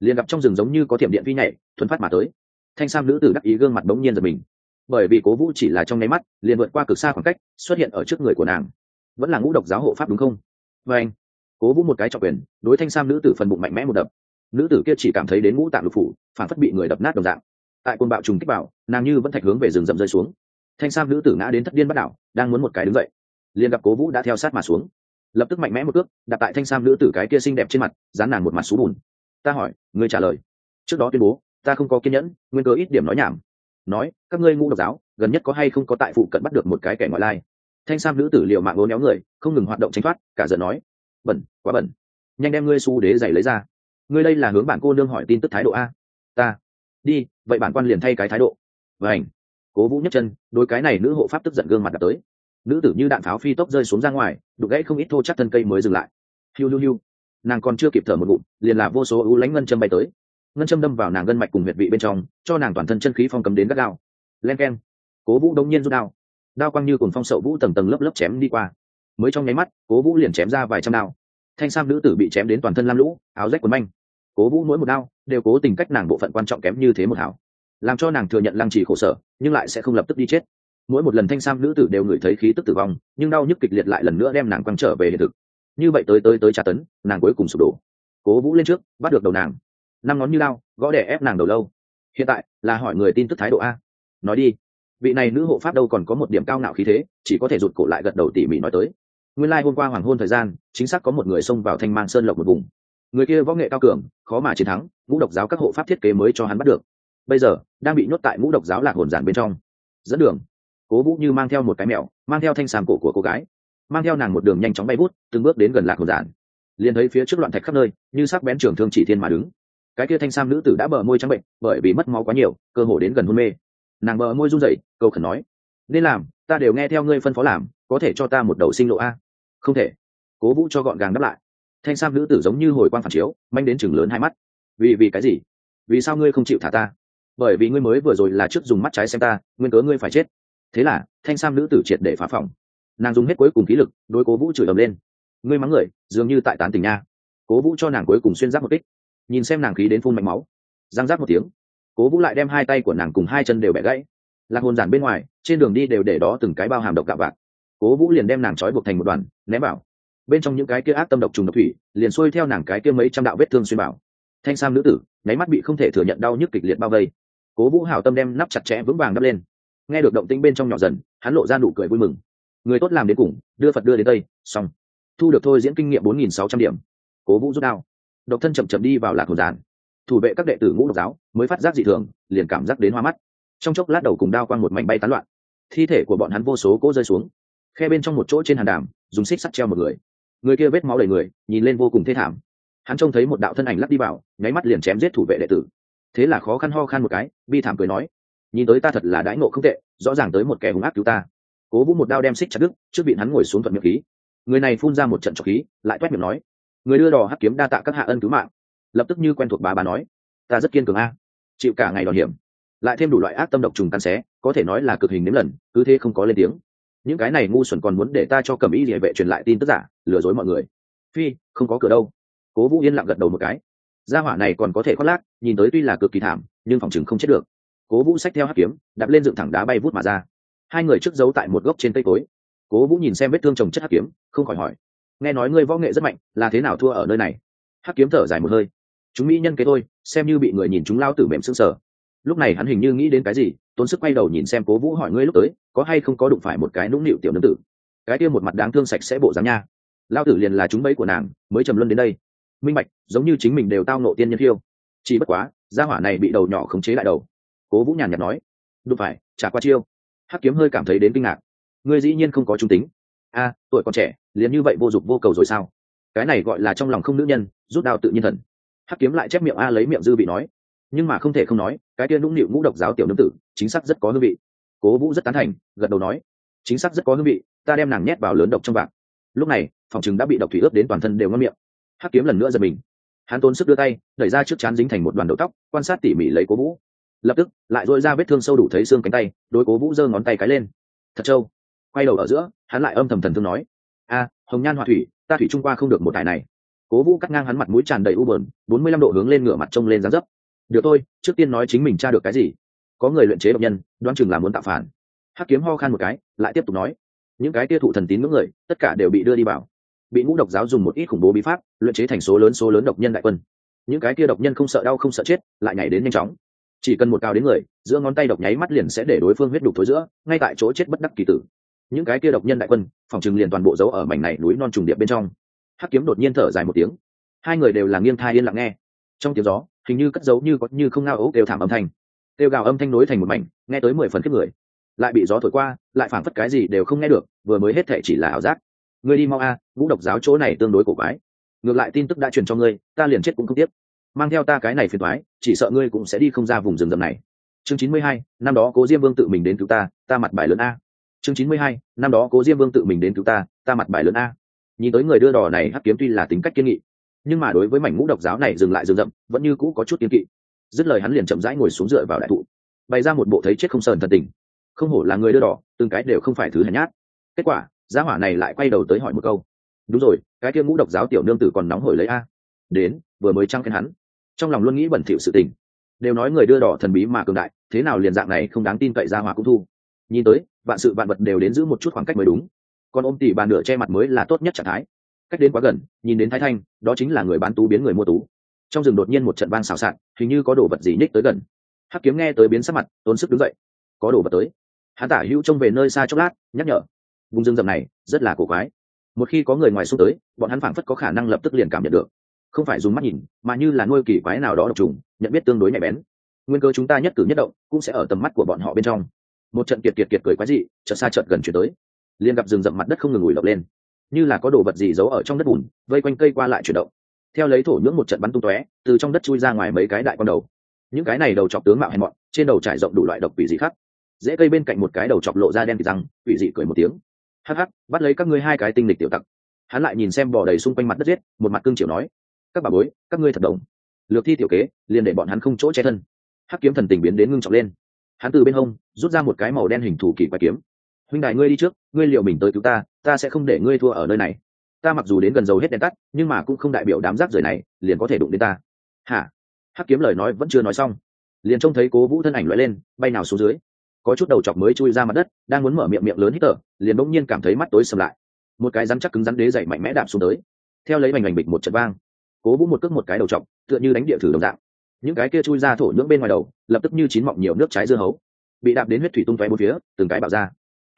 Speaker 1: Liền gặp trong rừng giống như có thiểm điện vi nhảy thuần phát mà tới. Thanh sam nữ tử đắc ý gương mặt bỗng nhiên giật mình. Bởi vì cố vũ chỉ là trong nháy mắt liền vượt qua cực xa khoảng cách xuất hiện ở trước người của nàng. Vẫn là ngũ độc giáo hộ pháp đúng không? Và anh cố vũ một cái trọng quyền đối thanh sam nữ tử phần bụng mạnh mẽ một đập. Nữ tử kia chỉ cảm thấy đến ngũ tạng lục phủ phản phất bị người đập nát đồng dạng tại côn bạo trùng kích bảo, nàng như vẫn thạch hướng về rừng rậm rơi xuống. Thanh sam nữ tử ngã đến thất điên bắt đảo, đang muốn một cái đứng dậy. Liền gặp cố vũ đã theo sát mà xuống. Lập tức mạnh mẽ một cước, đặt tại thanh sam nữ tử cái kia xinh đẹp trên mặt, dán nàng một mặt xú bùn. Ta hỏi người trả lời. Trước đó tuyên bố, ta không có kiên nhẫn, nguyên cơ ít điểm nói nhảm. Nói, các ngươi ngũ độc giáo, gần nhất có hay không có tại phụ cận bắt được một cái kẻ ngoại lai? Thanh sam nữ tử liều mạng ngố néo người, không ngừng hoạt động tranh thoát, cả giận nói. Bẩn, quá bẩn. Nhanh đem ngươi su đế giày lấy ra. Ngươi đây là hướng bản cô nương hỏi tin tức thái độ a. Ta đi, vậy bản quan liền thay cái thái độ. Vảnh cố vũ nhấc chân đôi cái này nữ hộ pháp tức giận gương mặt đập tới. Nữ tử như đạn pháo phi tốc rơi xuống ra ngoài, đục gãy không ít thô chắc thân cây mới dừng lại. Hiu hiu hiu. Nàng còn chưa kịp thở một bụng liền là vô số ưu lánh ngân châm bay tới. Ngân châm đâm vào nàng gân mạch cùng huyệt vị bên trong, cho nàng toàn thân chân khí phong cấm đến gắt gao. Len k e n cố vũ đông nhiên rút đao. Đao quăng như cùng phong sậu vũ tầng tầng lớp lớp chém đi qua. Mới trong nháy mắt, cố vũ liền chém ra vài trăm đao. Thanh sam nữ tử bị chém đến toàn thân lam lũ, áo rách quần manh. Cố vũ mỗi một đao đều cố tình cách nàng bộ phận quan trọng kém như thế một hảo. Làm cho nàng thừa nhận lăng trì khổ sở, nhưng lại sẽ không lập tức đi chết. Mỗi một lần thanh sam nữ tử đều ngửi thấy khí tức tử vong, nhưng đau nhức kịch liệt lại lần nữa đem nàng quăng trở về hiện thực. Như vậy tới tới tới tra tấn, nàng cuối cùng sụp đổ. Cố vũ lên trước, bắt được đầu nàng. Năm ngón như lao, gõ đẻ ép nàng đầu lâu. Hiện tại, là hỏi người tin tức thái độ a. Nói đi, vị này nữ hộ pháp đâu còn có một điểm cao ngạo khí thế, chỉ có thể rụt cổ lại gật đầu tỉ mỉ nói tới. Nguyên lai、like、hôm qua hoàng hôn thời gian, chính xác có một người xông vào thanh mang sơn lộc một vùng người kia võ nghệ cao cường, khó mà chiến thắng, ngũ độc giáo các hộ pháp thiết kế mới cho hắn bắt được. Bây giờ, đang bị nhốt tại ngũ độc giáo lạc hồn giản bên trong. Dẫn đường. Cố vũ như mang theo một cái mẹo, mang theo thanh sàm cổ của cô gái. Mang theo nàng một đường nhanh chóng bay bút, từng bước đến gần lạc hồn giản. Liền thấy phía trước loạn thạch khắp nơi, như sắc bén trường thương chỉ thiên mà đứng. Cái kia thanh sam nữ tử đã bờ môi trắng bệnh, bởi vì mất máu quá nhiều, cơ hồ đến gần hôn mê. Nàng bờ môi run rẩy câu khẩn nói, nên làm, ta đều nghe theo ngươi phân phó làm, có thể cho ta một đầu sinh lộ a. Không thể. Cố vũ cho gọn gàng đáp lại thanh sam nữ tử giống như hồi quang phản chiếu, manh đến chừng lớn hai mắt. Vì vì cái gì? Vì sao ngươi không chịu thả ta? Bởi vì ngươi mới vừa rồi là trước dùng mắt trái xem ta, nguyên cớ ngươi phải chết. Thế là, thanh sam nữ tử triệt để phá phòng nàng dùng hết cuối cùng khí lực, đối cố vũ chửi ầm lên. Ngươi mắng người, dường như tại tán tình nha. Cố vũ cho nàng cuối cùng xuyên giáp một kích. Nhìn xem nàng khí đến phun mạch máu. Giang giác một tiếng. Cố vũ lại đem hai tay của nàng cùng hai chân đều bẻ gãy. Lạc hồn giản bên ngoài, trên đường đi đều để đó từng cái bao hàm độc gạo vạc. Cố vũ liền đem nàng trói buộc thành một đoàn, ném vào bên trong những cái kia ác tâm độc trùng độc thủy liền xuôi theo nàng cái kia mấy trăm đạo vết thương xuyên bảo. Thanh sam nữ tử, nháy mắt bị không thể thừa nhận đau nhức kịch liệt bao vây. Cố vũ hảo tâm đem nắp chặt chẽ vững vàng đắp lên. Nghe được động tĩnh bên trong nhỏ dần, hắn lộ ra nụ cười vui mừng. Người tốt làm đến cùng, đưa phật đưa đến tây, xong. Thu được thôi diễn kinh nghiệm bốn nghìn sáu trăm điểm. Cố vũ rút đao. Độc thân chậm chậm đi vào lạc hồn giàn thủ vệ các đệ tử ngũ độc giáo mới phát giác dị thường, liền cảm giác đến hoa mắt. Trong chốc lát đầu cùng đao quang một mảnh bay tán loạn. Thi thể của bọn hắn vô số cỗ rơi xuống. Khe bên trong một chỗ trên hàn đàm, dùng xích sắt treo một người người kia vết máu đầy người, nhìn lên vô cùng thê thảm. Hắn trông thấy một đạo thân ảnh lắc đi vào, nháy mắt liền chém giết thủ vệ đệ tử. Thế là khó khăn ho khan một cái, bi thảm cười nói, nhìn tới ta thật là đãi ngộ không tệ, rõ ràng tới một kẻ hung ác cứu ta. Cố vũ một đao đem xích chặt đứt, trước bị hắn ngồi xuống thuận miệng khí. Người này phun ra một trận trọc khí, lại toét miệng nói, người đưa đò hắc kiếm đa tạ các hạ ân cứu mạng. Lập tức như quen thuộc bà bà nói, ta rất kiên cường a, chịu cả ngày đòn hiểm. Lại thêm đủ loại ác tâm độc trùng tan xé, có thể nói là cực hình nếm lần, cứ thế không có lên tiếng những cái này ngu xuẩn còn muốn để ta cho cầm ý địa vệ truyền lại tin tức giả, lừa dối mọi người. Phi, không có cửa đâu. Cố vũ yên lặng gật đầu một cái. Gia hỏa này còn có thể khoác lác, nhìn tới tuy là cực kỳ thảm, nhưng phòng chừng không chết được. Cố vũ xách theo hắc kiếm, đạp lên dựng thẳng đá bay vút mà ra. Hai người trước giấu tại một gốc trên cây cối. Cố vũ nhìn xem vết thương trồng chất hắc kiếm, không khỏi hỏi. Nghe nói ngươi võ nghệ rất mạnh, là thế nào thua ở nơi này? Hắc kiếm thở dài một hơi. Chúng mỹ nhân kế thôi xem như bị người nhìn chúng lao tử mềm xương sở lúc này hắn hình như nghĩ đến cái gì, tốn sức quay đầu nhìn xem cố vũ hỏi ngươi lúc tới, có hay không có đụng phải một cái nũng nịu tiểu nương tử? Cái kia một mặt đáng thương sạch sẽ bộ dáng nha. Lao tử liền là chúng bẫy của nàng, mới trầm luân đến đây. Minh bạch, giống như chính mình đều tao nộ tiên nhân thiêu. Chỉ bất quá, gia hỏa này bị đầu nhỏ khống chế lại đầu. Cố vũ nhàn nhạt nói, đụng phải, trả qua chiêu. Hắc kiếm hơi cảm thấy đến kinh ngạc. Ngươi dĩ nhiên không có trung tính. A, tuổi còn trẻ, liền như vậy vô dụng vô cầu rồi sao? Cái này gọi là trong lòng không nữ nhân, rút đào tự nhiên thần. Hắc kiếm lại chép miệng a lấy miệng dư bị nói nhưng mà không thể không nói, cái kia nũng nịu ngũ độc giáo tiểu nương tử, chính xác rất có hương vị. Cố vũ rất tán thành, gật đầu nói, chính xác rất có hương vị, ta đem nàng nhét vào lớn độc trong bạc. Lúc này, phòng chứng đã bị độc thủy ướp đến toàn thân đều ngon miệng. Hắc kiếm lần nữa giật mình. Hắn tốn sức đưa tay, đẩy ra trước chán dính thành một đoàn đầu tóc, quan sát tỉ mỉ lấy cố vũ. Lập tức, lại dội ra vết thương sâu đủ thấy xương cánh tay đôi cố vũ giơ ngón tay cái lên. Thật trâu. Quay đầu ở giữa, hắn lại âm thầm thần thương nói, a, hồng nhan họa thủy, ta thủy trung qua không được một tài này. Cố vũ cắt ngang hắn mặt mũi tràn đầy u bờn bốn mươi lăm độ hướng lên ngửa mặt trông lên dán dấp được tôi trước tiên nói chính mình tra được cái gì. Có người luyện chế độc nhân, đoán chừng là muốn tạo phản. Hắc kiếm ho khan một cái, lại tiếp tục nói. Những cái tiêu thụ thần tín ngưỡng người, tất cả đều bị đưa đi bảo bị ngũ độc giáo dùng một ít khủng bố bí pháp, luyện chế thành số lớn số lớn độc nhân đại quân. Những cái kia độc nhân không sợ đau, không sợ chết, lại nhảy đến nhanh chóng. Chỉ cần một cao đến người, giữa ngón tay độc nháy mắt liền sẽ để đối phương huyết đục thối giữa, ngay tại chỗ chết bất đắc kỳ tử. Những cái kia độc nhân đại quân, phòng trừng liền toàn bộ giấu ở mảnh này núi non trùng điệp bên trong. Hắc kiếm đột nhiên thở dài một tiếng. Hai người đều là nghiêng thai yên lặng nghe. Trong tiếng gió hình như cất giấu như có như không ngao ấu đều thảm âm thanh. Kêu gào âm thanh nối thành một mảnh, nghe tới mười phần kiếp người. Lại bị gió thổi qua, lại phảng phất cái gì đều không nghe được, vừa mới hết thể chỉ là ảo giác. Ngươi đi mau a, ngũ độc giáo chỗ này tương đối cổ quái. Ngược lại tin tức đã truyền cho ngươi, ta liền chết cũng không tiếc. Mang theo ta cái này phiền thoái chỉ sợ ngươi cũng sẽ đi không ra vùng rừng rậm này. Chương chín mươi hai, năm đó cố diêm vương tự mình đến cứu ta ta mặt bài lớn a. Chương chín mươi hai, năm đó cố diêm vương tự mình đến cứu ta ta mặt bài lớn a. Nhìn tới người đưa đò này, hắc kiếm tuy là tính cách kiên nghị nhưng mà đối với mảnh ngũ độc giáo này dừng lại dừng rậm, vẫn như cũ có chút kiên kỵ. Dứt lời hắn liền chậm rãi ngồi xuống dựa vào đại thụ. Bày ra một bộ thấy chết không sờn thần tình. Không hổ là người đưa đỏ, từng cái đều không phải thứ hèn nhát. Kết quả, gia hỏa này lại quay đầu tới hỏi một câu. Đúng rồi, cái kia ngũ độc giáo tiểu nương tử còn nóng hổi lấy a? Đến, vừa mới trăng khen hắn. Trong lòng luôn nghĩ bẩn thỉu sự tình. Đều nói người đưa đỏ thần bí mà cường đại, thế nào liền dạng này không đáng tin cậy ra hỏa cũng thu. Nhìn tới, vạn sự vạn vật đều đến giữ một chút khoảng cách mới đúng. Còn ôm tỷ bà nửa che mặt mới là tốt nhất trạng thái cách đến quá gần, nhìn đến thái thanh, đó chính là người bán tú biến người mua tú. Trong rừng đột nhiên một trận vang xào xạc, hình như có đồ vật gì nhích tới gần. Hắc kiếm nghe tới biến sắc mặt, tốn sức đứng dậy. Có đồ vật tới. Hắn tả hữu trông về nơi xa chốc lát, nhắc nhở. Vùng rừng rậm này, rất là cổ quái. Một khi có người ngoài xuống tới, bọn hắn phảng phất có khả năng lập tức liền cảm nhận được. Không phải dùng mắt nhìn, mà như là nuôi kỳ quái nào đó độc trùng, nhận biết tương đối nhạy bén. Nguyên cơ chúng ta nhất cử nhất động, cũng sẽ ở tầm mắt của bọn họ bên trong. Một trận kiệt kiệt kiệt cười quái dị, chợt xa chợt gần chuyển tới. Liền gặp rừng rậm mặt đất không ngừng ủi lọc lên như là có đồ vật gì giấu ở trong đất bùn, vây quanh cây qua lại chuyển động. Theo lấy thổ nhưỡng một trận bắn tung tóe, từ trong đất chui ra ngoài mấy cái đại con đầu. Những cái này đầu chọc tướng mạo hèn mọn, trên đầu trải rộng đủ loại độc quỷ dị khác. Dễ cây bên cạnh một cái đầu chọc lộ ra đen thì răng, quỷ dị cười một tiếng. Hắc hắc, bắt lấy các ngươi hai cái tinh lịch tiểu tặc. Hắn lại nhìn xem bò đầy xung quanh mặt đất giết, một mặt cương triều nói, các bà bối, các ngươi thật đồng. Lược thi tiểu kế, liền để bọn hắn không chỗ che thân. Hắc kiếm thần tình biến đến ngưng trọng lên. Hắn từ bên hông, rút ra một cái màu đen hình thủ kỳ quái kiếm huynh đại ngươi đi trước, ngươi liệu mình tới cứu ta ta sẽ không để ngươi thua ở nơi này. Ta mặc dù đến gần dầu hết đèn tắt, nhưng mà cũng không đại biểu đám rác rưởi này liền có thể đụng đến ta. Hả? Hắc kiếm lời nói vẫn chưa nói xong. Liền trông thấy cố vũ thân ảnh loại lên, bay nào xuống dưới. Có chút đầu chọc mới chui ra mặt đất, đang muốn mở miệng miệng lớn hít thở, liền bỗng nhiên cảm thấy mắt tối sầm lại. Một cái rắn chắc cứng rắn đế dậy mạnh mẽ đạp xuống tới. Theo lấy mảnh mảnh bịch một trận vang, cố vũ một cước một cái đầu chọc, tựa như đánh địa thử đồng dạng. Những cái kia chui ra thổ nhưỡng bên ngoài đầu, lập tức như chín mọng nhiều nước trái dưa hấu, bị đạp đến huyết thủy tung tóe bốn phía, từng cái bạo ra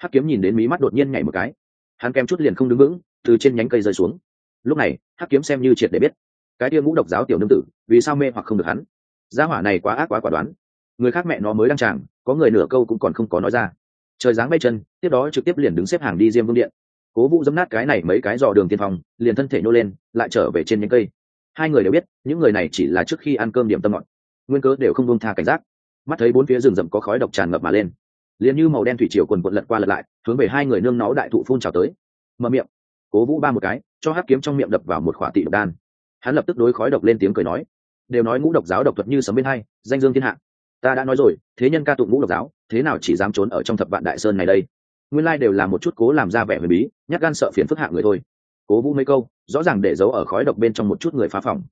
Speaker 1: hắc kiếm nhìn đến mí mắt đột nhiên nhảy một cái. Hắn kem chút liền không đứng vững, từ trên nhánh cây rơi xuống. Lúc này, hắc kiếm xem như triệt để biết, cái tia ngũ độc giáo tiểu nương tử, vì sao mê hoặc không được hắn? Gia hỏa này quá ác quá quả đoán. Người khác mẹ nó mới đăng tràng, có người nửa câu cũng còn không có nói ra. Trời dáng bay chân, tiếp đó trực tiếp liền đứng xếp hàng đi diêm vương điện. Cố vũ dấm nát cái này mấy cái dò đường tiên phòng liền thân thể nhô lên, lại trở về trên nhánh cây. Hai người đều biết, những người này chỉ là trước khi ăn cơm điểm tâm ngọt. Nguyên cớ đều không buông tha cảnh giác. Mắt thấy bốn phía rừng rậm có khói độc tràn ngập mà lên liền như màu đen thủy triều quần quận lật qua lật lại hướng về hai người nương nó đại thụ phun trào tới. Mở miệng cố vũ ba một cái cho hắc kiếm trong miệng đập vào một khỏa tị độc đan. Hắn lập tức đối khói độc lên tiếng cười nói đều nói ngũ độc giáo độc thuật như sấm bên hay, danh dương thiên hạ. Ta đã nói rồi thế nhân ca tụng ngũ độc giáo thế nào chỉ dám trốn ở trong thập vạn đại sơn này đây? Nguyên lai đều là một chút cố làm ra vẻ huyền bí nhắc gan sợ phiền phức hạ người thôi. Cố vũ mấy câu rõ ràng để giấu ở khói độc bên trong một chút người phá phòng.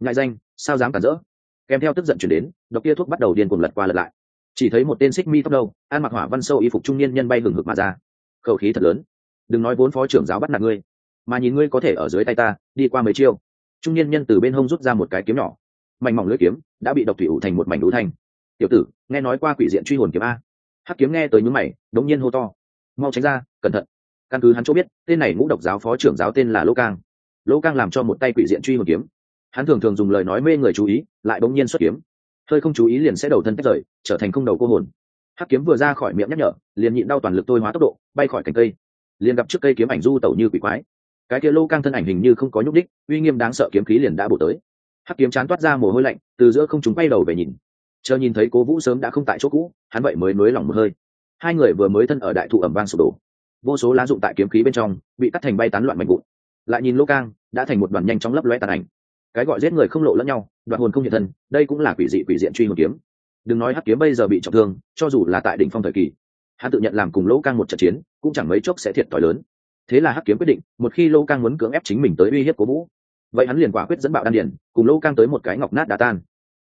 Speaker 1: Ngại danh sao dám cản rỡ? Kèm theo tức giận chuyển đến độc kia thuốc bắt đầu điên cuồng lật qua lật lại chỉ thấy một tên xích mi tóc đâu ăn mặc hỏa văn sâu y phục trung niên nhân bay hừng hực mà ra. Khẩu khí thật lớn. Đừng nói vốn phó trưởng giáo bắt nạt ngươi, mà nhìn ngươi có thể ở dưới tay ta, đi qua mấy chiêu. Trung niên nhân từ bên hông rút ra một cái kiếm nhỏ. Mảnh mỏng lưỡi kiếm đã bị độc thủy ủ thành một mảnh đũ thành. tiểu tử, nghe nói qua quỷ diện truy hồn kiếm a? Hắc kiếm nghe tới những mày, đống nhiên hô to. Mau tránh ra, cẩn thận. Căn cứ hắn chỗ biết, tên này ngũ độc giáo phó trưởng giáo tên là lỗ cang. Lỗ cang làm cho một tay quỷ diện truy hồn kiếm. Hắn thường thường dùng lời nói mê người chú ý, lại đống nhiên xuất kiếm hơi không chú ý liền sẽ đầu thân tách rời, trở thành không đầu cô hồn. Hắc kiếm vừa ra khỏi miệng nhắc nhở, liền nhịn đau toàn lực tôi hóa tốc độ, bay khỏi cành cây. Liền gặp trước cây kiếm ảnh du tẩu như quỷ quái. Cái kia lô cang thân ảnh hình như không có nhúc đích uy nghiêm đáng sợ kiếm khí liền đã bổ tới. Hắc kiếm chán toát ra mồ hôi lạnh, từ giữa không chúng bay đầu về nhìn. Chờ nhìn thấy cố vũ sớm đã không tại chỗ cũ, hắn vậy mới nới lỏng một hơi. Hai người vừa mới thân ở đại thụ ẩm vang sụp đổ. Vô số lá dụng tại kiếm khí bên trong, bị cắt thành bay tán loạn mạnh vụn. Lại nhìn lô cang đã thành một đoàn nhanh chóng lấp loe tàn ảnh cái gọi giết người không lộ lẫn nhau đoạn hồn không hiện thân, đây cũng là quỷ dị quỷ diện truy hồn kiếm. Đừng nói hắc kiếm bây giờ bị trọng thương, cho dù là tại đỉnh phong thời kỳ, hắn tự nhận làm cùng lỗ cang một trận chiến, cũng chẳng mấy chốc sẽ thiệt t lớn. Thế là hắc kiếm quyết định, một khi lỗ cang muốn cưỡng ép chính mình tới uy hiếp cố vũ, vậy hắn liền quả quyết dẫn bạo đan điển cùng lỗ cang tới một cái ngọc nát đá tan.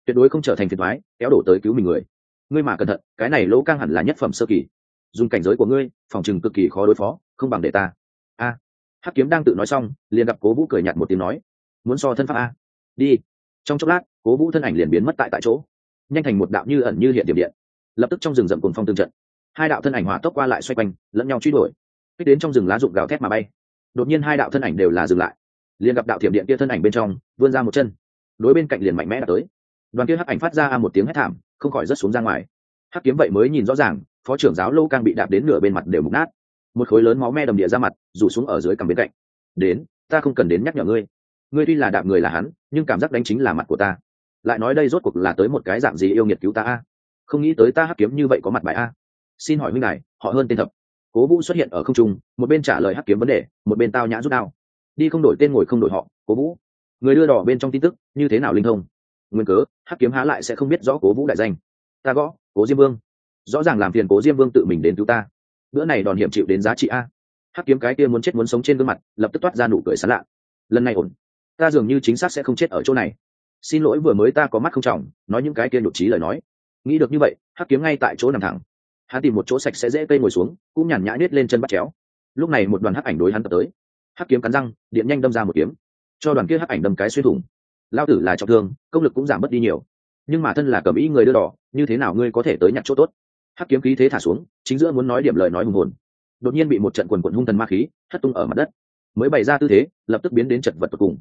Speaker 1: Tuyệt đối không trở thành phiền thoái kéo đổ tới cứu mình người. Ngươi mà cẩn thận, cái này lỗ cang hẳn là nhất phẩm sơ kỳ. Dùng cảnh giới của ngươi, phòng chừng cực kỳ khó đối phó, không bằng để ta. A. Hắc kiếm đang tự nói xong, liền gặp cố vũ cười nhạt một tiếng nói muốn so thân pháp a. Đi. Trong chốc lát, cố vũ thân ảnh liền biến mất tại tại chỗ. Nhanh thành một đạo như ẩn như hiện điểm điện. Lập tức trong rừng rậm cùng phong tương trận. Hai đạo thân ảnh hỏa tốc qua lại xoay quanh, lẫn nhau truy đuổi. Kích đến trong rừng lá rụng gào thét mà bay. Đột nhiên hai đạo thân ảnh đều là dừng lại. Liền gặp đạo thiểm điện kia thân ảnh bên trong, vươn ra một chân. Đối bên cạnh liền mạnh mẽ đã tới. Đoàn kia hắc ảnh phát ra một tiếng hét thảm, không khỏi rớt xuống ra ngoài. Hắc kiếm vậy mới nhìn rõ ràng, phó trưởng giáo lô càng bị đạp đến nửa bên mặt đều mục nát. Một khối lớn máu me đầm địa ra mặt, rủ xuống ở dưới cằm bên cạnh. Đến, ta không cần đến nhắc nhở ngươi ngươi tuy là đạp người là hắn, nhưng cảm giác đánh chính là mặt của ta. Lại nói đây rốt cuộc là tới một cái dạng gì yêu nghiệt cứu ta a? Không nghĩ tới ta hắc kiếm như vậy có mặt bài a. Xin hỏi huynh này họ hơn tên thập cố vũ xuất hiện ở không trung, một bên trả lời hắc kiếm vấn đề, một bên tao nhã rút đao. Đi không đổi tên ngồi không đổi họ, cố vũ. Người đưa đỏ bên trong tin tức, như thế nào linh thông? Nguyên cớ, hắc kiếm há lại sẽ không biết rõ cố vũ đại danh. Ta gõ, cố diêm vương. Rõ ràng làm phiền cố diêm vương tự mình đến cứu ta. Bữa này đòn hiểm chịu đến giá trị a. Hắc kiếm cái kia muốn chết muốn sống trên gương mặt, lập tức toát ra nụ cười sán lạ. Lần này ổn ta dường như chính xác sẽ không chết ở chỗ này. Xin lỗi vừa mới ta có mắt không trọng, nói những cái kia nhục trí lời nói. Nghĩ được như vậy, hắc kiếm ngay tại chỗ nằm thẳng. Hắn tìm một chỗ sạch sẽ dễ cây ngồi xuống, cũng nhàn nhã nết lên chân bắt chéo. Lúc này một đoàn hắc ảnh đối hắn tập tới. Hắc kiếm cắn răng, điện nhanh đâm ra một kiếm. Cho đoàn kia hắc ảnh đâm cái xuyên thủng. Lao tử là trọng thương, công lực cũng giảm bớt đi nhiều. Nhưng mà thân là cầm ý người đưa đỏ, như thế nào ngươi có thể tới nhặt chỗ tốt? Hắc kiếm khí thế thả xuống, chính giữa muốn nói điểm lời nói hùng hồn. Đột nhiên bị một trận quần quần hung thần ma khí hất tung ở mặt đất. Mới bày ra tư thế, lập tức biến đến chật vật tột cùng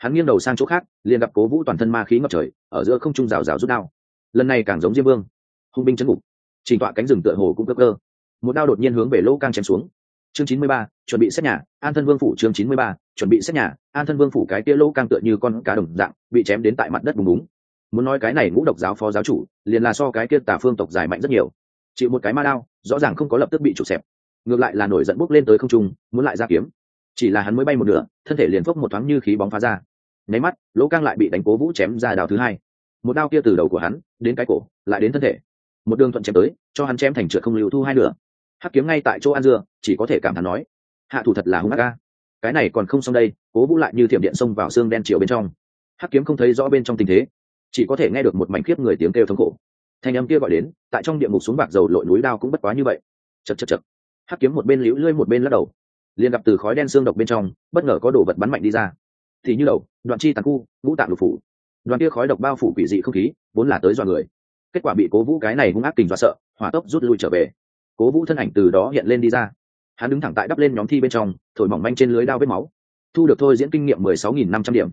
Speaker 1: hắn nghiêng đầu sang chỗ khác, liền gặp cố vũ toàn thân ma khí ngập trời, ở giữa không trung rào rào rút đao. Lần này càng giống diêm vương, hung binh chấn ngục. Trình tọa cánh rừng tựa hồ cũng cơ cơ. Một đao đột nhiên hướng về lỗ cang chém xuống. Chương chín mươi ba, chuẩn bị xét nhà, an thân vương phủ chương chín mươi ba, chuẩn bị xét nhà, an thân vương phủ cái kia lỗ cang tựa như con cá đồng dạng, bị chém đến tại mặt đất bùng búng. Muốn nói cái này ngũ độc giáo phó giáo chủ, liền là so cái kia tà phương tộc dài mạnh rất nhiều. Chịu một cái ma đao, rõ ràng không có lập tức bị trục xẹp. Ngược lại là nổi giận bốc lên tới không trung, muốn lại ra kiếm. Chỉ là hắn mới bay một nửa, thân thể liền phốc một thoáng như khí bóng phá ra nháy mắt, lỗ cang lại bị đánh cố vũ chém ra đào thứ hai. Một đao kia từ đầu của hắn, đến cái cổ, lại đến thân thể. Một đường thuận chém tới, cho hắn chém thành trượt không lưu thu hai nửa. Hắc kiếm ngay tại chỗ ăn dưa, chỉ có thể cảm thán nói, hạ thủ thật là hung hạ ca cái này còn không xong đây. Cố vũ lại như thiểm điện xông vào xương đen chiều bên trong. Hắc kiếm không thấy rõ bên trong tình thế, chỉ có thể nghe được một mảnh khiếp người tiếng kêu thống khổ. Thanh âm kia gọi đến, tại trong địa ngục xuống bạc dầu lội núi đao cũng bất quá như vậy. Chật chật chật hắc kiếm một bên liễu lưỡi một bên lắc đầu. Liền gặp từ khói đen xương độc bên trong, bất ngờ có đồ vật bắn mạnh đi ra thì như đầu, đoạn chi tàn khu, ngũ tạng lục phủ. Đoàn kia khói độc bao phủ quỷ dị không khí, vốn là tới dọa người. Kết quả bị cố vũ cái này hung ác kình dọa sợ, hỏa tốc rút lui trở về. Cố vũ thân ảnh từ đó hiện lên đi ra. Hắn đứng thẳng tại đắp lên nhóm thi bên trong, thổi mỏng manh trên lưới đao vết máu. Thu được thôi diễn kinh nghiệm mười sáu nghìn năm trăm điểm.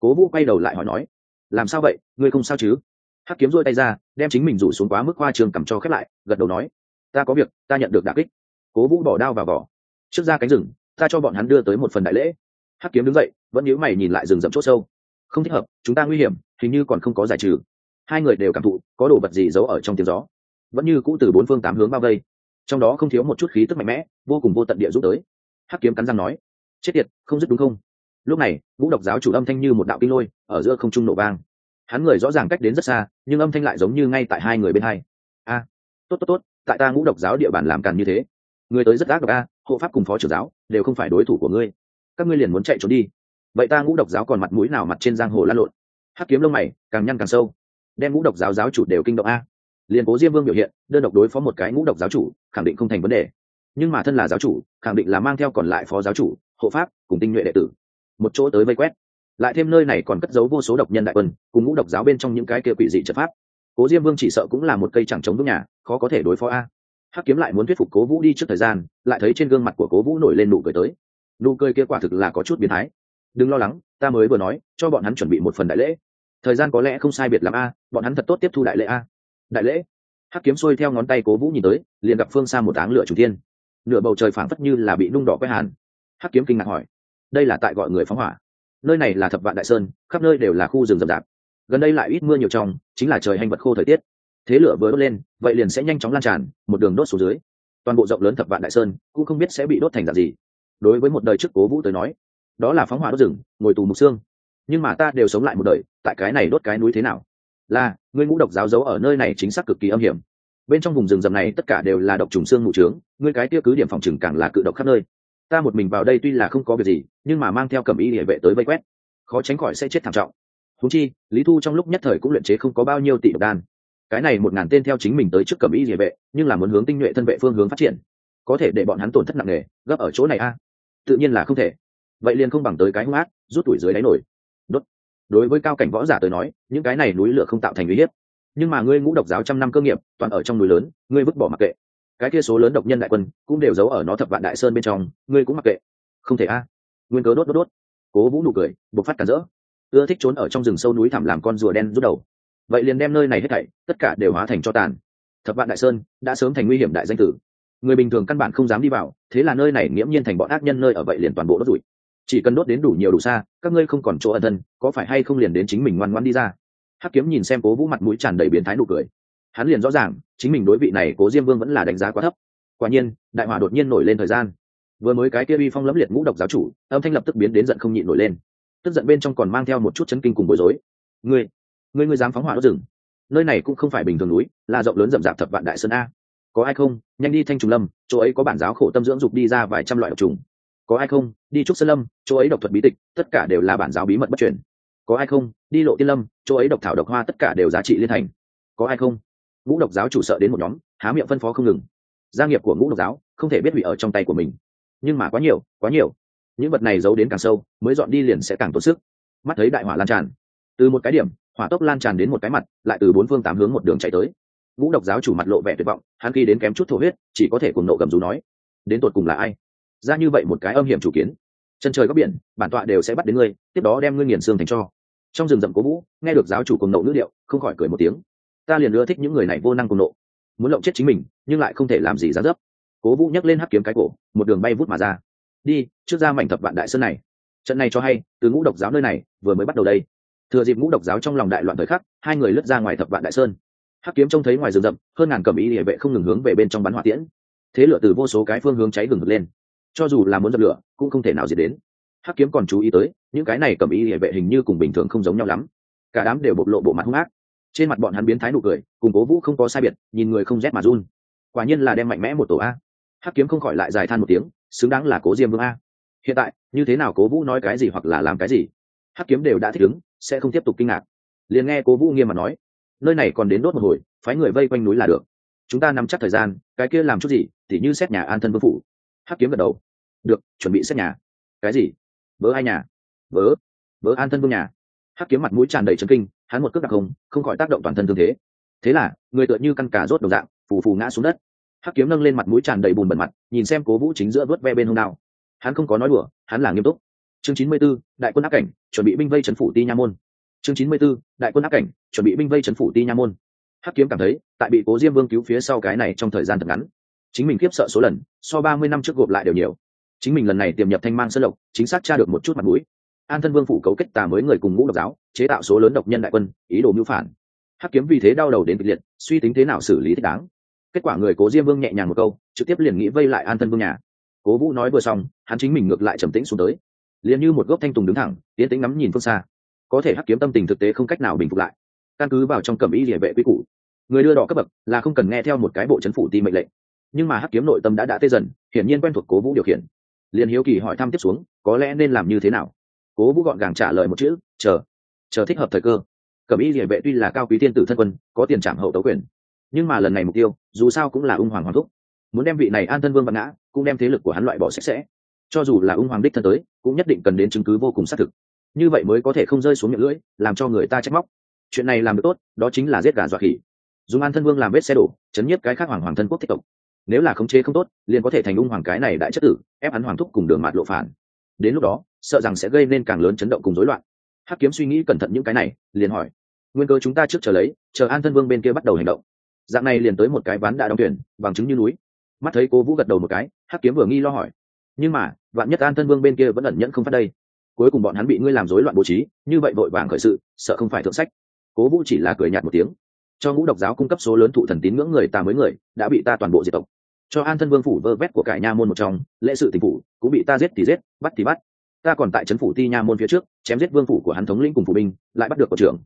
Speaker 1: Cố vũ quay đầu lại hỏi nói, làm sao vậy? Ngươi không sao chứ? Hắc kiếm rôi tay ra, đem chính mình rủ xuống quá mức khoa trường cầm cho khép lại, gật đầu nói, ta có việc, ta nhận được đà kích. Cố vũ bỏ đao vào vỏ. Trước ra cánh rừng, ta cho bọn hắn đưa tới một phần đại lễ hắc kiếm đứng dậy, vẫn nhíu mày nhìn lại rừng rậm c h ỗ sâu. Không thích hợp, chúng ta nguy hiểm, hình như còn không có giải trừ. Hai người đều cảm thụ, có đồ vật gì giấu ở trong tiếng gió. Vẫn như cũ từ bốn phương tám hướng bao vây. Trong đó không thiếu một chút khí tức mạnh mẽ, vô cùng vô tận địa giúp tới. Hắc kiếm cắn răng nói, chết tiệt, không dứt đúng không? Lúc này, ngũ độc giáo chủ âm thanh như một đạo kinh lôi, ở giữa không trung nổ vang. Hắn người rõ ràng cách đến rất xa, nhưng âm thanh lại giống như ngay tại hai người bên hai. A, tốt tốt tốt, tại ta ngũ độc giáo địa bàn làm càn như thế. Người tới rất ác độc a, hộ pháp cùng phó trưởng giáo đều không phải đối thủ của ngươi các ngươi liền muốn chạy trốn đi. Vậy ta ngũ độc giáo còn mặt mũi nào mặt trên giang hồ lan lộn? Hắc kiếm lông mày, càng nhăn càng sâu. Đem ngũ độc giáo giáo chủ đều kinh động a. Liền cố diêm vương biểu hiện, đơn độc đối phó một cái ngũ độc giáo chủ, khẳng định không thành vấn đề. Nhưng mà thân là giáo chủ, khẳng định là mang theo còn lại phó giáo chủ, hộ pháp, cùng tinh nhuệ đệ tử. Một chỗ tới vây quét. Lại thêm nơi này còn cất giấu vô số độc nhân đại quân, cùng ngũ độc giáo bên trong những cái kia quỷ dị trật pháp. Cố diêm vương chỉ sợ cũng là một cây chẳng chống vững nhà, khó có thể đối phó a. Hắc kiếm lại muốn thuyết phục cố vũ đi trước thời gian, lại thấy trên gương mặt của cố vũ nổi lên nụ cười tới nụ cười kia quả thực là có chút biến thái. Đừng lo lắng, ta mới vừa nói, cho bọn hắn chuẩn bị một phần đại lễ. Thời gian có lẽ không sai biệt l a, bọn hắn thật tốt tiếp thu đại lễ a. Đại lễ? Hắc kiếm xuôi theo ngón tay cố vũ nhìn tới, liền gặp phương xa một áng lửa chủ tiên. nửa bầu trời phảng phất như là bị nung đỏ quét hàn. Hắc kiếm kinh ngạc hỏi, đây là tại gọi người phóng hỏa? Nơi này là thập vạn đại sơn, khắp nơi đều là khu rừng rậm rạp. Gần đây lại ít mưa nhiều trong, chính là trời hành vật khô thời tiết. Thế lửa vừa đốt lên, vậy liền sẽ nhanh chóng lan tràn, một đường đốt xuống dưới. Toàn bộ rộng lớn thập vạn đại sơn, cũng không biết sẽ bị đốt thành dạng gì đối với một đời trước cố vũ tới nói, đó là phóng hỏa đốt rừng, ngồi tù mục xương. Nhưng mà ta đều sống lại một đời, tại cái này đốt cái núi thế nào? Là, ngươi ngũ độc giáo giấu ở nơi này chính xác cực kỳ âm hiểm. Bên trong vùng rừng rậm này tất cả đều là độc trùng xương mù trướng, ngươi cái tiêu cứ điểm phòng trừng càng là cự độc khắp nơi. Ta một mình vào đây tuy là không có việc gì, nhưng mà mang theo cầm y địa vệ tới vây quét, khó tránh khỏi sẽ chết thảm trọng. Húng chi, lý thu trong lúc nhất thời cũng luyện chế không có bao nhiêu tỷ độc đan. Cái này một ngàn tên theo chính mình tới trước cầm y địa vệ, nhưng là muốn hướng tinh nhuệ thân vệ phương hướng phát triển, có thể để bọn hắn tổn thất nặng nề, gấp ở chỗ này a tự nhiên là không thể. Vậy liền không bằng tới cái hung ác, rút tuổi dưới đáy nổi. Đốt. Đối với cao cảnh võ giả tới nói, những cái này núi lửa không tạo thành uy hiếp. Nhưng mà ngươi ngũ độc giáo trăm năm cơ nghiệp, toàn ở trong núi lớn, ngươi vứt bỏ mặc kệ. Cái kia số lớn độc nhân đại quân, cũng đều giấu ở nó thập vạn đại sơn bên trong, ngươi cũng mặc kệ. Không thể a. Nguyên cớ đốt đốt đốt. Cố vũ nụ cười, bộc phát cả rỡ. Ưa thích trốn ở trong rừng sâu núi thẳm làm con rùa đen rút đầu. Vậy liền đem nơi này hết thảy, tất cả đều hóa thành cho tàn. Thập vạn đại sơn, đã sớm thành nguy hiểm đại danh tử người bình thường căn bản không dám đi vào, thế là nơi này nghiễm nhiên thành bọn ác nhân nơi ở vậy liền toàn bộ đốt rủi. Chỉ cần đốt đến đủ nhiều đủ xa, các ngươi không còn chỗ ẩn thân, có phải hay không liền đến chính mình ngoan ngoan đi ra? Hắc kiếm nhìn xem cố vũ mặt mũi tràn đầy biến thái nụ cười. Hắn liền rõ ràng, chính mình đối vị này cố diêm vương vẫn là đánh giá quá thấp. Quả nhiên, đại hỏa đột nhiên nổi lên thời gian. Vừa mới cái kia uy phong lẫm liệt ngũ độc giáo chủ, âm thanh lập tức biến đến giận không nhịn nổi lên. Tức giận bên trong còn mang theo một chút chấn kinh cùng bối rối. Ngươi ngươi ngươi dám phóng hỏa đốt rừng? Nơi này cũng không phải bình thường núi, là rộng lớn rậm rạp thập vạn đại sơn a có ai không? Nhanh đi thanh trùng lâm, chỗ ấy có bản giáo khổ tâm dưỡng dục đi ra vài trăm loại độc trùng. Có ai không? Đi trúc sơn lâm, chỗ ấy độc thuật bí tịch, tất cả đều là bản giáo bí mật bất truyền. Có ai không? Đi lộ tiên lâm, chỗ ấy độc thảo độc hoa tất cả đều giá trị liên thành. Có ai không? Ngũ độc giáo chủ sợ đến một nhóm, há miệng phân phó không ngừng. Gia nghiệp của ngũ độc giáo không thể biết hủy ở trong tay của mình. Nhưng mà quá nhiều quá nhiều. Những vật này giấu đến càng sâu, mới dọn đi liền sẽ càng tốn sức. Mắt thấy đại hỏa lan tràn. Từ một cái điểm, hỏa tốc lan tràn đến một cái mặt, lại từ bốn phương tám hướng một đường chạy tới ngũ độc giáo chủ mặt lộ vẻ tuyệt vọng, hắn khi đến kém chút thổ huyết, chỉ có thể cùng nộ gầm rú nói, đến tột cùng là ai? Ra như vậy một cái âm hiểm chủ kiến. Chân trời góc biển, bản tọa đều sẽ bắt đến ngươi, tiếp đó đem ngươi nghiền xương thành cho. Trong rừng rậm cố vũ, nghe được giáo chủ cùng nộ ngữ điệu, không khỏi cười một tiếng. Ta liền ưa thích những người này vô năng cùng nộ. Muốn lộng chết chính mình, nhưng lại không thể làm gì ra dấp. Cố vũ nhấc lên hắc kiếm cái cổ, một đường bay vút mà ra. Đi, trước ra mảnh thập vạn đại sơn này. Trận này cho hay, từ ngũ độc giáo nơi này, vừa mới bắt đầu đây. Thừa dịp ngũ độc giáo trong lòng đại loạn thời khắc, hai người lướt ra ngoài thập vạn đại sơn hắc kiếm trông thấy ngoài rừng rậm, hơn ngàn cầm ý địa vệ không ngừng hướng về bên trong bắn hỏa tiễn. Thế lửa từ vô số cái phương hướng cháy gừng lên. Cho dù là muốn dập lửa, cũng không thể nào diệt đến. Hắc kiếm còn chú ý tới, những cái này cầm ý địa vệ hình như cùng bình thường không giống nhau lắm. Cả đám đều bộc lộ bộ mặt hung ác. Trên mặt bọn hắn biến thái nụ cười, cùng cố vũ không có sai biệt, nhìn người không rét mà run. Quả nhiên là đem mạnh mẽ một tổ a. Hắc kiếm không khỏi lại dài than một tiếng, xứng đáng là cố diêm vương a. Hiện tại, như thế nào cố vũ nói cái gì hoặc là làm cái gì? Hắc kiếm đều đã thích ứng, sẽ không tiếp tục kinh ngạc. Liền nghe cố vũ nghiêm mà nói nơi này còn đến đốt một hồi phái người vây quanh núi là được. Chúng ta nắm chắc thời gian cái kia làm chút gì thì như xét nhà an thân vương phủ. Hắc kiếm gật đầu. Được chuẩn bị xét nhà. Cái gì? Vớ ai nhà? Vớ. Vớ an thân vương nhà. Hắc kiếm mặt mũi tràn đầy trấn kinh hắn một cước đặc hùng, không khỏi tác động toàn thân thương thế. Thế là người tựa như căn cả rốt đầu dạng phù phù ngã xuống đất. Hắc kiếm nâng lên mặt mũi tràn đầy bùn bẩn mặt nhìn xem cố vũ chính giữa vớt ve bên hông nào hắn không có nói đùa hắn là nghiêm túc. Chương chín mươi 94, đại quân áp cảnh chuẩn bị binh vây trấn phủ ti nha môn chương chín mươi 94, đại quân áp cảnh chuẩn bị binh vây trấn phủ ti nha môn. Hắc kiếm cảm thấy tại bị cố diêm vương cứu phía sau cái này trong thời gian thật ngắn. Chính mình khiếp sợ số lần so ba mươi năm trước gộp lại đều nhiều. Chính mình lần này tiềm nhập thanh mang sơn lộc chính xác tra được một chút mặt mũi. An thân vương phủ cấu kết tà mới người cùng ngũ độc giáo chế tạo số lớn độc nhân đại quân ý đồ mưu phản. Hắc kiếm vì thế đau đầu đến kịch liệt suy tính thế nào xử lý thích đáng. Kết quả người cố diêm vương nhẹ nhàng một câu trực tiếp liền nghĩ vây lại an thân vương nhà. Cố vũ nói vừa xong hắn chính mình ngược lại trầm tĩnh xuống tới. Liền như một gốc thanh tùng đứng thẳng tiến tính ngắm nhìn phương xa có thể hắc kiếm tâm tình thực tế không cách nào bình phục lại. Căn cứ vào trong cẩm ý địa vệ quy củ, người đưa đỏ cấp bậc là không cần nghe theo một cái bộ chấn phủ ti mệnh lệnh. Nhưng mà hắc kiếm nội tâm đã đã tê dần, hiển nhiên quen thuộc cố vũ điều khiển. Liền hiếu kỳ hỏi thăm tiếp xuống, có lẽ nên làm như thế nào? Cố vũ gọn gàng trả lời một chữ, chờ chờ thích hợp thời cơ. Cẩm y địa vệ tuy là cao quý tiên tử thân quân, có tiền trảm hậu tấu quyền, nhưng mà lần này mục tiêu, dù sao cũng là ung hoàng hoàng thúc. Muốn đem vị này an thân vương vạn ngã, cũng đem thế lực của hắn loại bỏ sạch sẽ. Cho dù là ung hoàng đích thân tới, cũng nhất định cần đến chứng cứ vô cùng xác thực như vậy mới có thể không rơi xuống miệng lưỡi, làm cho người ta trách móc. Chuyện này làm được tốt, đó chính là giết gà dọa khỉ. Dùng an thân vương làm vết xe đổ, chấn nhiếp cái khác hoàng hoàng thân quốc thích tộc. Nếu là khống chế không tốt, liền có thể thành ung hoàng cái này đại chất tử, ép hắn hoàng thúc cùng đường mạt lộ phản. Đến lúc đó, sợ rằng sẽ gây nên càng lớn chấn động cùng rối loạn. Hắc kiếm suy nghĩ cẩn thận những cái này, liền hỏi, nguyên cơ chúng ta trước chờ lấy, chờ an thân vương bên kia bắt đầu hành động. Dạng này liền tới một cái ván đã đóng tuyển bằng chứng như núi. Mắt thấy cố vũ gật đầu một cái, hắc kiếm vừa nghi lo hỏi, nhưng mà, vạn nhất an thân vương bên kia vẫn ẩn nhẫn không phát đây? Cuối cùng bọn hắn bị ngươi làm rối loạn bố trí, như vậy vội vàng khởi sự, sợ không phải thượng sách. Cố vũ chỉ là cười nhạt một tiếng. Cho ngũ độc giáo cung cấp số lớn thụ thần tín ngưỡng người ta mới người, đã bị ta toàn bộ diệt tộc. Cho an thân vương phủ vơ vét của cải nha môn một trong, lễ sự tình phủ, cũng bị ta giết thì giết, bắt thì bắt. Ta còn tại trấn phủ ti nha môn phía trước, chém giết vương phủ của hắn thống lĩnh cùng phủ binh, lại bắt được của trưởng.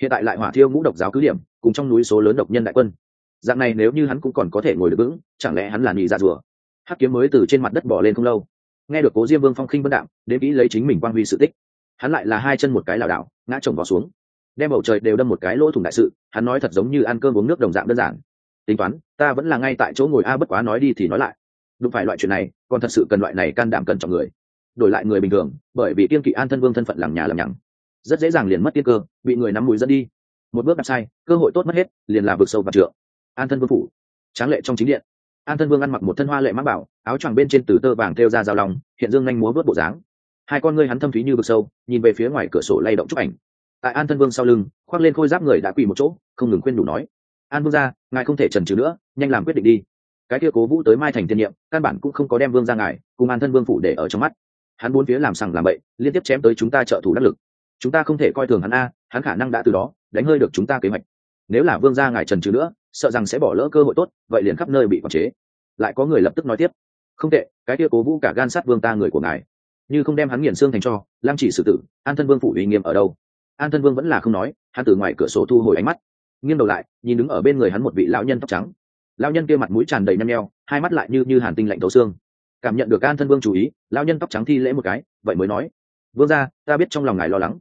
Speaker 1: Hiện tại lại hỏa thiêu ngũ độc giáo cứ điểm, cùng trong núi số lớn độc nhân đại quân. Dạng này nếu như hắn cũng còn có thể ngồi được vững, chẳng lẽ hắn là nhị dạ rùa? Hắc kiếm mới từ trên mặt đất bỏ lên không lâu nghe được cố diêm vương phong khinh vân đạm, đến kỹ lấy chính mình quang huy sự tích. Hắn lại là hai chân một cái lảo đảo, ngã chồng vào xuống. Đem bầu trời đều đâm một cái lỗ thủng đại sự, hắn nói thật giống như ăn cơm uống nước đồng dạng đơn giản. Tính toán, ta vẫn là ngay tại chỗ ngồi a, bất quá nói đi thì nói lại. Đúng phải loại chuyện này, còn thật sự cần loại này can đảm cần trọng người. Đổi lại người bình thường, bởi vì kiên kỵ an thân vương thân phận làm nhà làm nhằng. Rất dễ dàng liền mất tiên cơ, bị người nắm mũi dẫn đi. Một bước đặt sai, cơ hội tốt mất hết, liền là vực sâu và trượng. An thân vương phủ, tráng lệ trong chính điện an thân vương ăn mặc một thân hoa lệ mã bảo, áo choàng bên trên từ tơ vàng thêu ra rào lòng hiện dương nhanh múa vớt bộ dáng. Hai con ngươi hắn thâm thúy như vực sâu, nhìn về phía ngoài cửa sổ lay động chụp ảnh. Tại an thân vương sau lưng, khoác lên khôi giáp người đã quỳ một chỗ, không ngừng khuyên đủ nói. An vương ra ngài không thể trần trừ nữa, nhanh làm quyết định đi. Cái kia cố vũ tới mai thành tiên nhiệm, căn bản cũng không có đem vương ra ngài cùng an thân vương phủ để ở trong mắt. Hắn bốn phía làm sằng làm bậy, liên tiếp chém tới chúng ta trợ thủ đắc lực. Chúng ta không thể coi thường hắn a, hắn khả năng đã từ đó, đánh hơi được chúng ta kế hoạch. Nếu là vương gia ngài trần trừ nữa sợ rằng sẽ bỏ lỡ cơ hội tốt, vậy liền khắp nơi bị quản chế. Lại có người lập tức nói tiếp, không tệ, cái kia cố vũ cả gan sát vương ta người của ngài. Như không đem hắn nghiền xương thành cho, lam chỉ xử tử, an thân vương phủ uy nghiêm ở đâu? An thân vương vẫn là không nói, hắn từ ngoài cửa sổ thu hồi ánh mắt, nghiêng đầu lại, nhìn đứng ở bên người hắn một vị lão nhân tóc trắng. Lão nhân kia mặt mũi tràn đầy nham nheo, hai mắt lại như như hàn tinh lạnh thấu xương. Cảm nhận được an thân vương chú ý, lão nhân tóc trắng thi lễ một cái, vậy mới nói, vương ra ta biết trong lòng ngài lo lắng.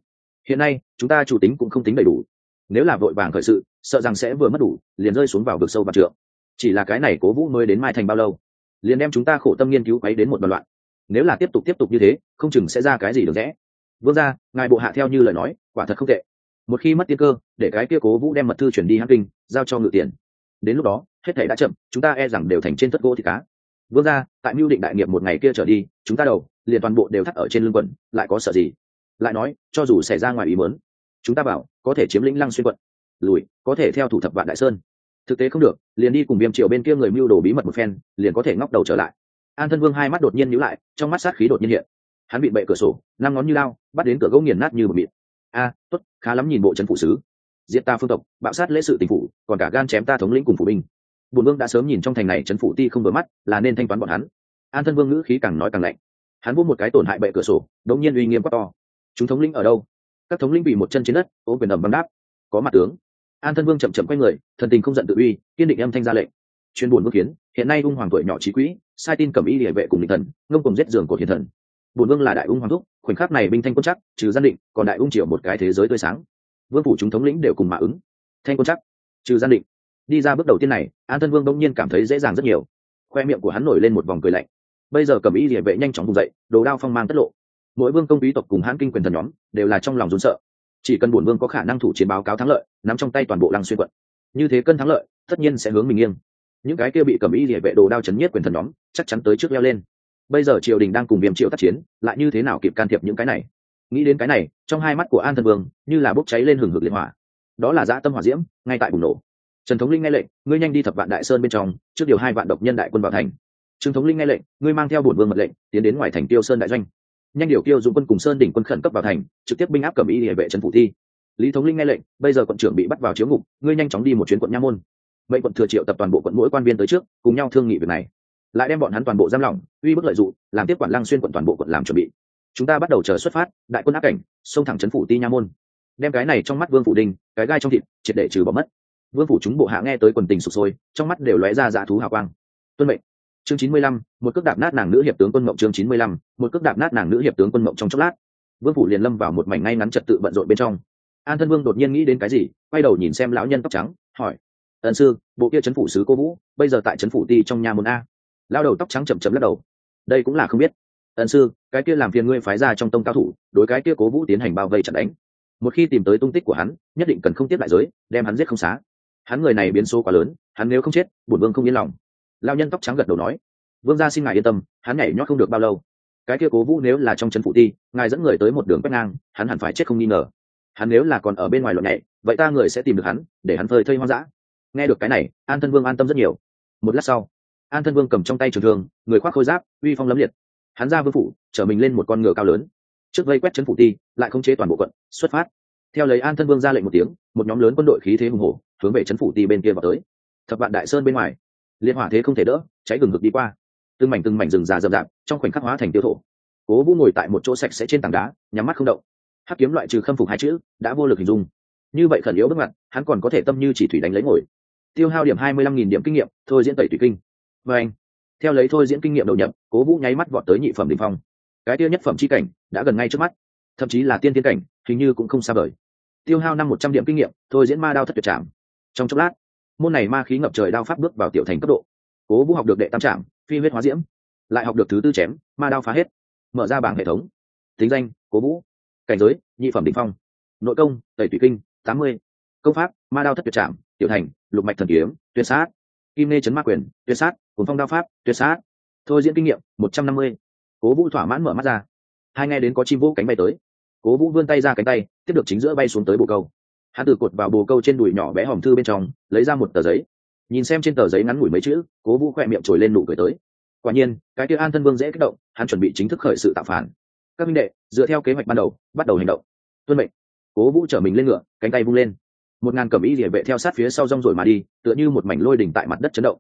Speaker 1: Hiện nay, chúng ta chủ tính cũng không tính đầy đủ. Nếu là vội vàng khởi sự sợ rằng sẽ vừa mất đủ, liền rơi xuống vào vực sâu và trượng. Chỉ là cái này cố vũ mới đến mai thành bao lâu? Liền đem chúng ta khổ tâm nghiên cứu quấy đến một đoạn loạn. Nếu là tiếp tục tiếp tục như thế, không chừng sẽ ra cái gì được rẽ. Vương ra ngài bộ hạ theo như lời nói, quả thật không tệ. Một khi mất tiên cơ, để cái kia cố vũ đem mật thư chuyển đi hãng kinh, giao cho ngự tiền. Đến lúc đó, hết thể đã chậm, chúng ta e rằng đều thành trên tất gỗ thì cá. Vương ra tại mưu định đại nghiệp một ngày kia trở đi, chúng ta đầu, liền toàn bộ đều thắt ở trên lưng quần, lại có sợ gì? Lại nói, cho dù xảy ra ngoài ý mớn chúng ta bảo, có thể chiếm lĩnh lăng xuyên quận lùi, có thể theo thủ thập vạn đại sơn. Thực tế không được, liền đi cùng viêm triều bên kia người mưu đồ bí mật một phen, liền có thể ngóc đầu trở lại. An thân vương hai mắt đột nhiên nhíu lại, trong mắt sát khí đột nhiên hiện. Hắn bị bệ cửa sổ, năm ngón như lao, bắt đến cửa gỗ nghiền nát như một mịt a, tốt, khá lắm nhìn bộ trấn phụ sứ. Diệt ta phương tộc, bạo sát lễ sự tình phủ, còn cả gan chém ta thống lĩnh cùng phủ binh. Bùn vương đã sớm nhìn trong thành này trấn phủ ti không vừa mắt, là nên thanh toán bọn hắn. An thân vương ngữ khí càng nói càng lạnh. Hắn vô một cái tổn hại bệ cửa sổ, đống nhiên uy nghiêm quá to. Chúng thống lĩnh ở đâu? Các thống lĩnh bị một chân trên đất ô quyền ẩm băng đáp. Có mặt tướng an thân vương chậm chậm quay người, thần tình không giận tự uy, kiên định âm thanh ra lệnh. Chuyên buồn vương kiến, hiện nay ung hoàng tuổi nhỏ trí quỹ, sai tin cầm y địa vệ cùng định thần, ngông cùng giết giường của hiền thần. Bùn vương là đại ung hoàng thúc, khoảnh khắc này binh thanh quân chắc, trừ gian định, còn đại ung triều một cái thế giới tươi sáng. Vương phủ chúng thống lĩnh đều cùng mạ ứng. Thanh quân chắc, trừ gian định. Đi ra bước đầu tiên này, an thân vương đông nhiên cảm thấy dễ dàng rất nhiều. Khoe miệng của hắn nổi lên một vòng cười lạnh. Bây giờ cầm ý địa vệ nhanh chóng vùng dậy, đồ đao phong mang tất lộ. Mỗi vương công quý tộc cùng hãn kinh quyền thần nhóm, đều là trong lòng rốn sợ chỉ cần bổn vương có khả năng thủ chiến báo cáo thắng lợi, nắm trong tay toàn bộ lăng xuyên quận. Như thế cân thắng lợi, tất nhiên sẽ hướng mình nghiêng. Những cái kia bị cầm ý địa vệ đồ đao chấn nhất quyền thần nhóm, chắc chắn tới trước leo lên. Bây giờ triều đình đang cùng viêm triệu tác chiến, lại như thế nào kịp can thiệp những cái này? Nghĩ đến cái này, trong hai mắt của an thân vương, như là bốc cháy lên hừng hực liệt hỏa. Đó là dã tâm hỏa diễm, ngay tại bùng nổ. Trần thống linh nghe lệnh, ngươi nhanh đi thập vạn đại sơn bên trong, trước điều hai vạn độc nhân đại quân vào thành. Trương thống linh nghe lệnh, ngươi mang theo bổn vương mật lệnh, tiến đến ngoài thành tiêu sơn đại doanh nhanh điều tiêu dụng quân cùng sơn đỉnh quân khẩn cấp vào thành, trực tiếp binh áp cầm y địa vệ trần phủ thi. Lý thống linh nghe lệnh, bây giờ quận trưởng bị bắt vào chiếu ngục, ngươi nhanh chóng đi một chuyến quận nha môn. Mệnh quận thừa triệu tập toàn bộ quận mỗi quan viên tới trước, cùng nhau thương nghị việc này. Lại đem bọn hắn toàn bộ giam lỏng, uy bức lợi dụng, làm tiếp quản lăng xuyên quận toàn bộ quận làm chuẩn bị. Chúng ta bắt đầu chờ xuất phát, đại quân áp cảnh, xông thẳng trấn phủ ti nha môn. Đem cái này trong mắt vương phủ đinh cái gai trong thịt, triệt để trừ bỏ mất. Vương phủ chúng bộ hạ nghe tới quần tình sụp sôi, trong mắt đều lóe ra dạ thú hào quang. Tuân mệnh chương chín mươi lăm, một cước đạp nát nàng nữ hiệp tướng quân mộng chương chín mươi lăm, một cước đạp nát nàng nữ hiệp tướng quân mộng trong chốc lát. Vương phủ liền lâm vào một mảnh ngay ngắn trật tự bận rộn bên trong. An thân vương đột nhiên nghĩ đến cái gì, quay đầu nhìn xem lão nhân tóc trắng, hỏi ẩn sư, bộ kia chấn phủ sứ cô vũ, bây giờ tại chấn phủ ti trong nhà môn a? Lao đầu tóc trắng chậm chậm lắc đầu, đây cũng là không biết. Ẩn sư, cái kia làm phiền ngươi phái ra trong tông cao thủ, đối cái kia cố vũ tiến hành bao vây chặt đánh. Một khi tìm tới tung tích của hắn, nhất định cần không tiếp lại giới, đem hắn giết không xá. Hắn người này biến số quá lớn, hắn nếu không chết, bổn vương không yên lòng lao nhân tóc trắng gật đầu nói, vương gia xin ngài yên tâm, hắn nhảy nhót không được bao lâu. Cái kia cố vũ nếu là trong c phụ ti ngài dẫn người tới một đường quét ngang, hắn hẳn phải chết không nghi ngờ. Hắn nếu là còn ở bên ngoài luận nhảy, vậy ta người sẽ tìm được hắn, để hắn phơi thây hoang dã. Nghe được cái này, an thân vương an tâm rất nhiều. Một lát sau, an thân vương cầm trong tay trường thương, người khoác khôi giáp, uy phong lấm liệt. Hắn ra vương phủ chở mình lên một con ngựa cao lớn. Trước vây quét trấn phủ ti lại không chế toàn bộ quận, xuất phát. Theo lấy an thân vương ra lệnh một tiếng, một nhóm lớn quân đội khí thế hùng hổ, hướng về trấn phủ ti bên kia vào tới. Thập vạn đại sơn bên ngoài liên hỏa thế không thể đỡ, cháy gừng ngực đi qua. Từng mảnh từng mảnh rừng già rậm rạp, trong khoảnh khắc hóa thành tiêu thổ cố vũ ngồi tại một chỗ sạch sẽ trên tảng đá, nhắm mắt không động. Hắc kiếm loại trừ khâm phục hai chữ, đã vô lực hình dung. Như vậy khẩn yếu bước mặt hắn còn có thể tâm như chỉ thủy đánh lấy ngồi. Tiêu hao điểm hai mươi lăm nghìn điểm kinh nghiệm, thôi diễn tẩy thủy kinh. Và anh, theo lấy thôi diễn kinh nghiệm đầu nhập, cố vũ nháy mắt vọt tới nhị phẩm đình phong. Cái tiêu nhất phẩm c h i cảnh, đã gần ngay trước mắt. Thậm chí là tiên tiên cảnh, hình như cũng không xa vời. Tiêu hao năm một trăm điểm kinh nghiệm, thôi diễn ma đao thất tuyệt trảm. Trong chốc lát môn này ma khí ngập trời đao pháp bước vào tiểu thành cấp độ. Cố vũ học được đệ tam trạm phi huyết hóa diễm, lại học được thứ tư chém, ma đao phá hết, mở ra bảng hệ thống. Tính danh, cố vũ. Cảnh giới, nhị phẩm đ ỉ n h phong. Nội công, tẩy thủy kinh, tám mươi. Công pháp, ma đao thất tuyệt trạm tiểu thành, lục mạch thần kiếm, tuyệt sát. Kim nê chấn ma quyền, tuyệt sát cuốn phong đao pháp, tuyệt sát. Thôi diễn kinh nghiệm, một trăm năm mươi. Cố vũ thỏa mãn mở mắt ra. Hai nghe đến có chim vũ cánh bay tới. Cố vũ vươn tay ra cánh tay, tiếp được chính giữa bay xuống tới bồ câu hắn từ cột vào bồ câu trên đùi nhỏ bé hòm thư bên trong, lấy ra một tờ giấy. Nhìn xem trên tờ giấy ngắn ngủi mấy chữ, cố vũ khỏe miệng trồi lên nụ cười tới. Quả nhiên, cái kia an thân vương dễ kích động, hắn chuẩn bị chính thức khởi sự tạo phản. Các minh đệ, dựa theo kế hoạch ban đầu, bắt đầu hành động. Tuân mệnh. Cố vũ chở mình lên ngựa, cánh tay vung lên. Một ngàn cẩm ý địa vệ theo sát phía sau rong rồi mà đi, tựa như một mảnh lôi đỉnh tại mặt đất chấn động.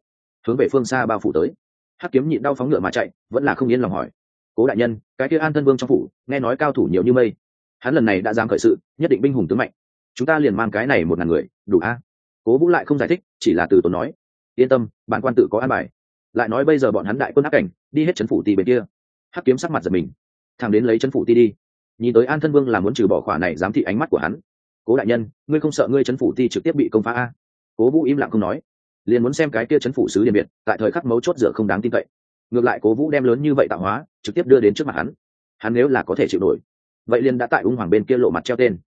Speaker 1: Hướng về phương xa bao phủ tới. Hắc kiếm nhịn đau phóng ngựa mà chạy, vẫn là không yên lòng hỏi. Cố đại nhân, cái kia an thân vương trong phủ, nghe nói cao thủ nhiều như mây. Hắn lần này đã dám khởi sự, nhất định binh hùng tướng mạnh chúng ta liền mang cái này một ngàn người, đủ a? Cố vũ lại không giải thích, chỉ là từ tốn nói, yên tâm, bản quan tự có an bài. Lại nói bây giờ bọn hắn đại quân áp cảnh, đi hết chấn phủ ti bên kia. Hắc kiếm sắc mặt giật mình. Thằng đến lấy chấn phủ ti đi. Nhìn tới an thân vương là muốn trừ bỏ khỏa này giám thị ánh mắt của hắn. Cố đại nhân, ngươi không sợ ngươi chấn phủ ti trực tiếp bị công phá a? Cố vũ im lặng không nói. Liền muốn xem cái kia chấn phủ sứ điện biệt, tại thời khắc mấu chốt dựa không đáng tin cậy. Ngược lại cố vũ đem lớn như vậy tạo hóa, trực tiếp đưa đến trước mặt hắn. Hắn nếu là có thể chịu nổi, vậy liền đã tại ung hoàng bên kia lộ mặt treo tên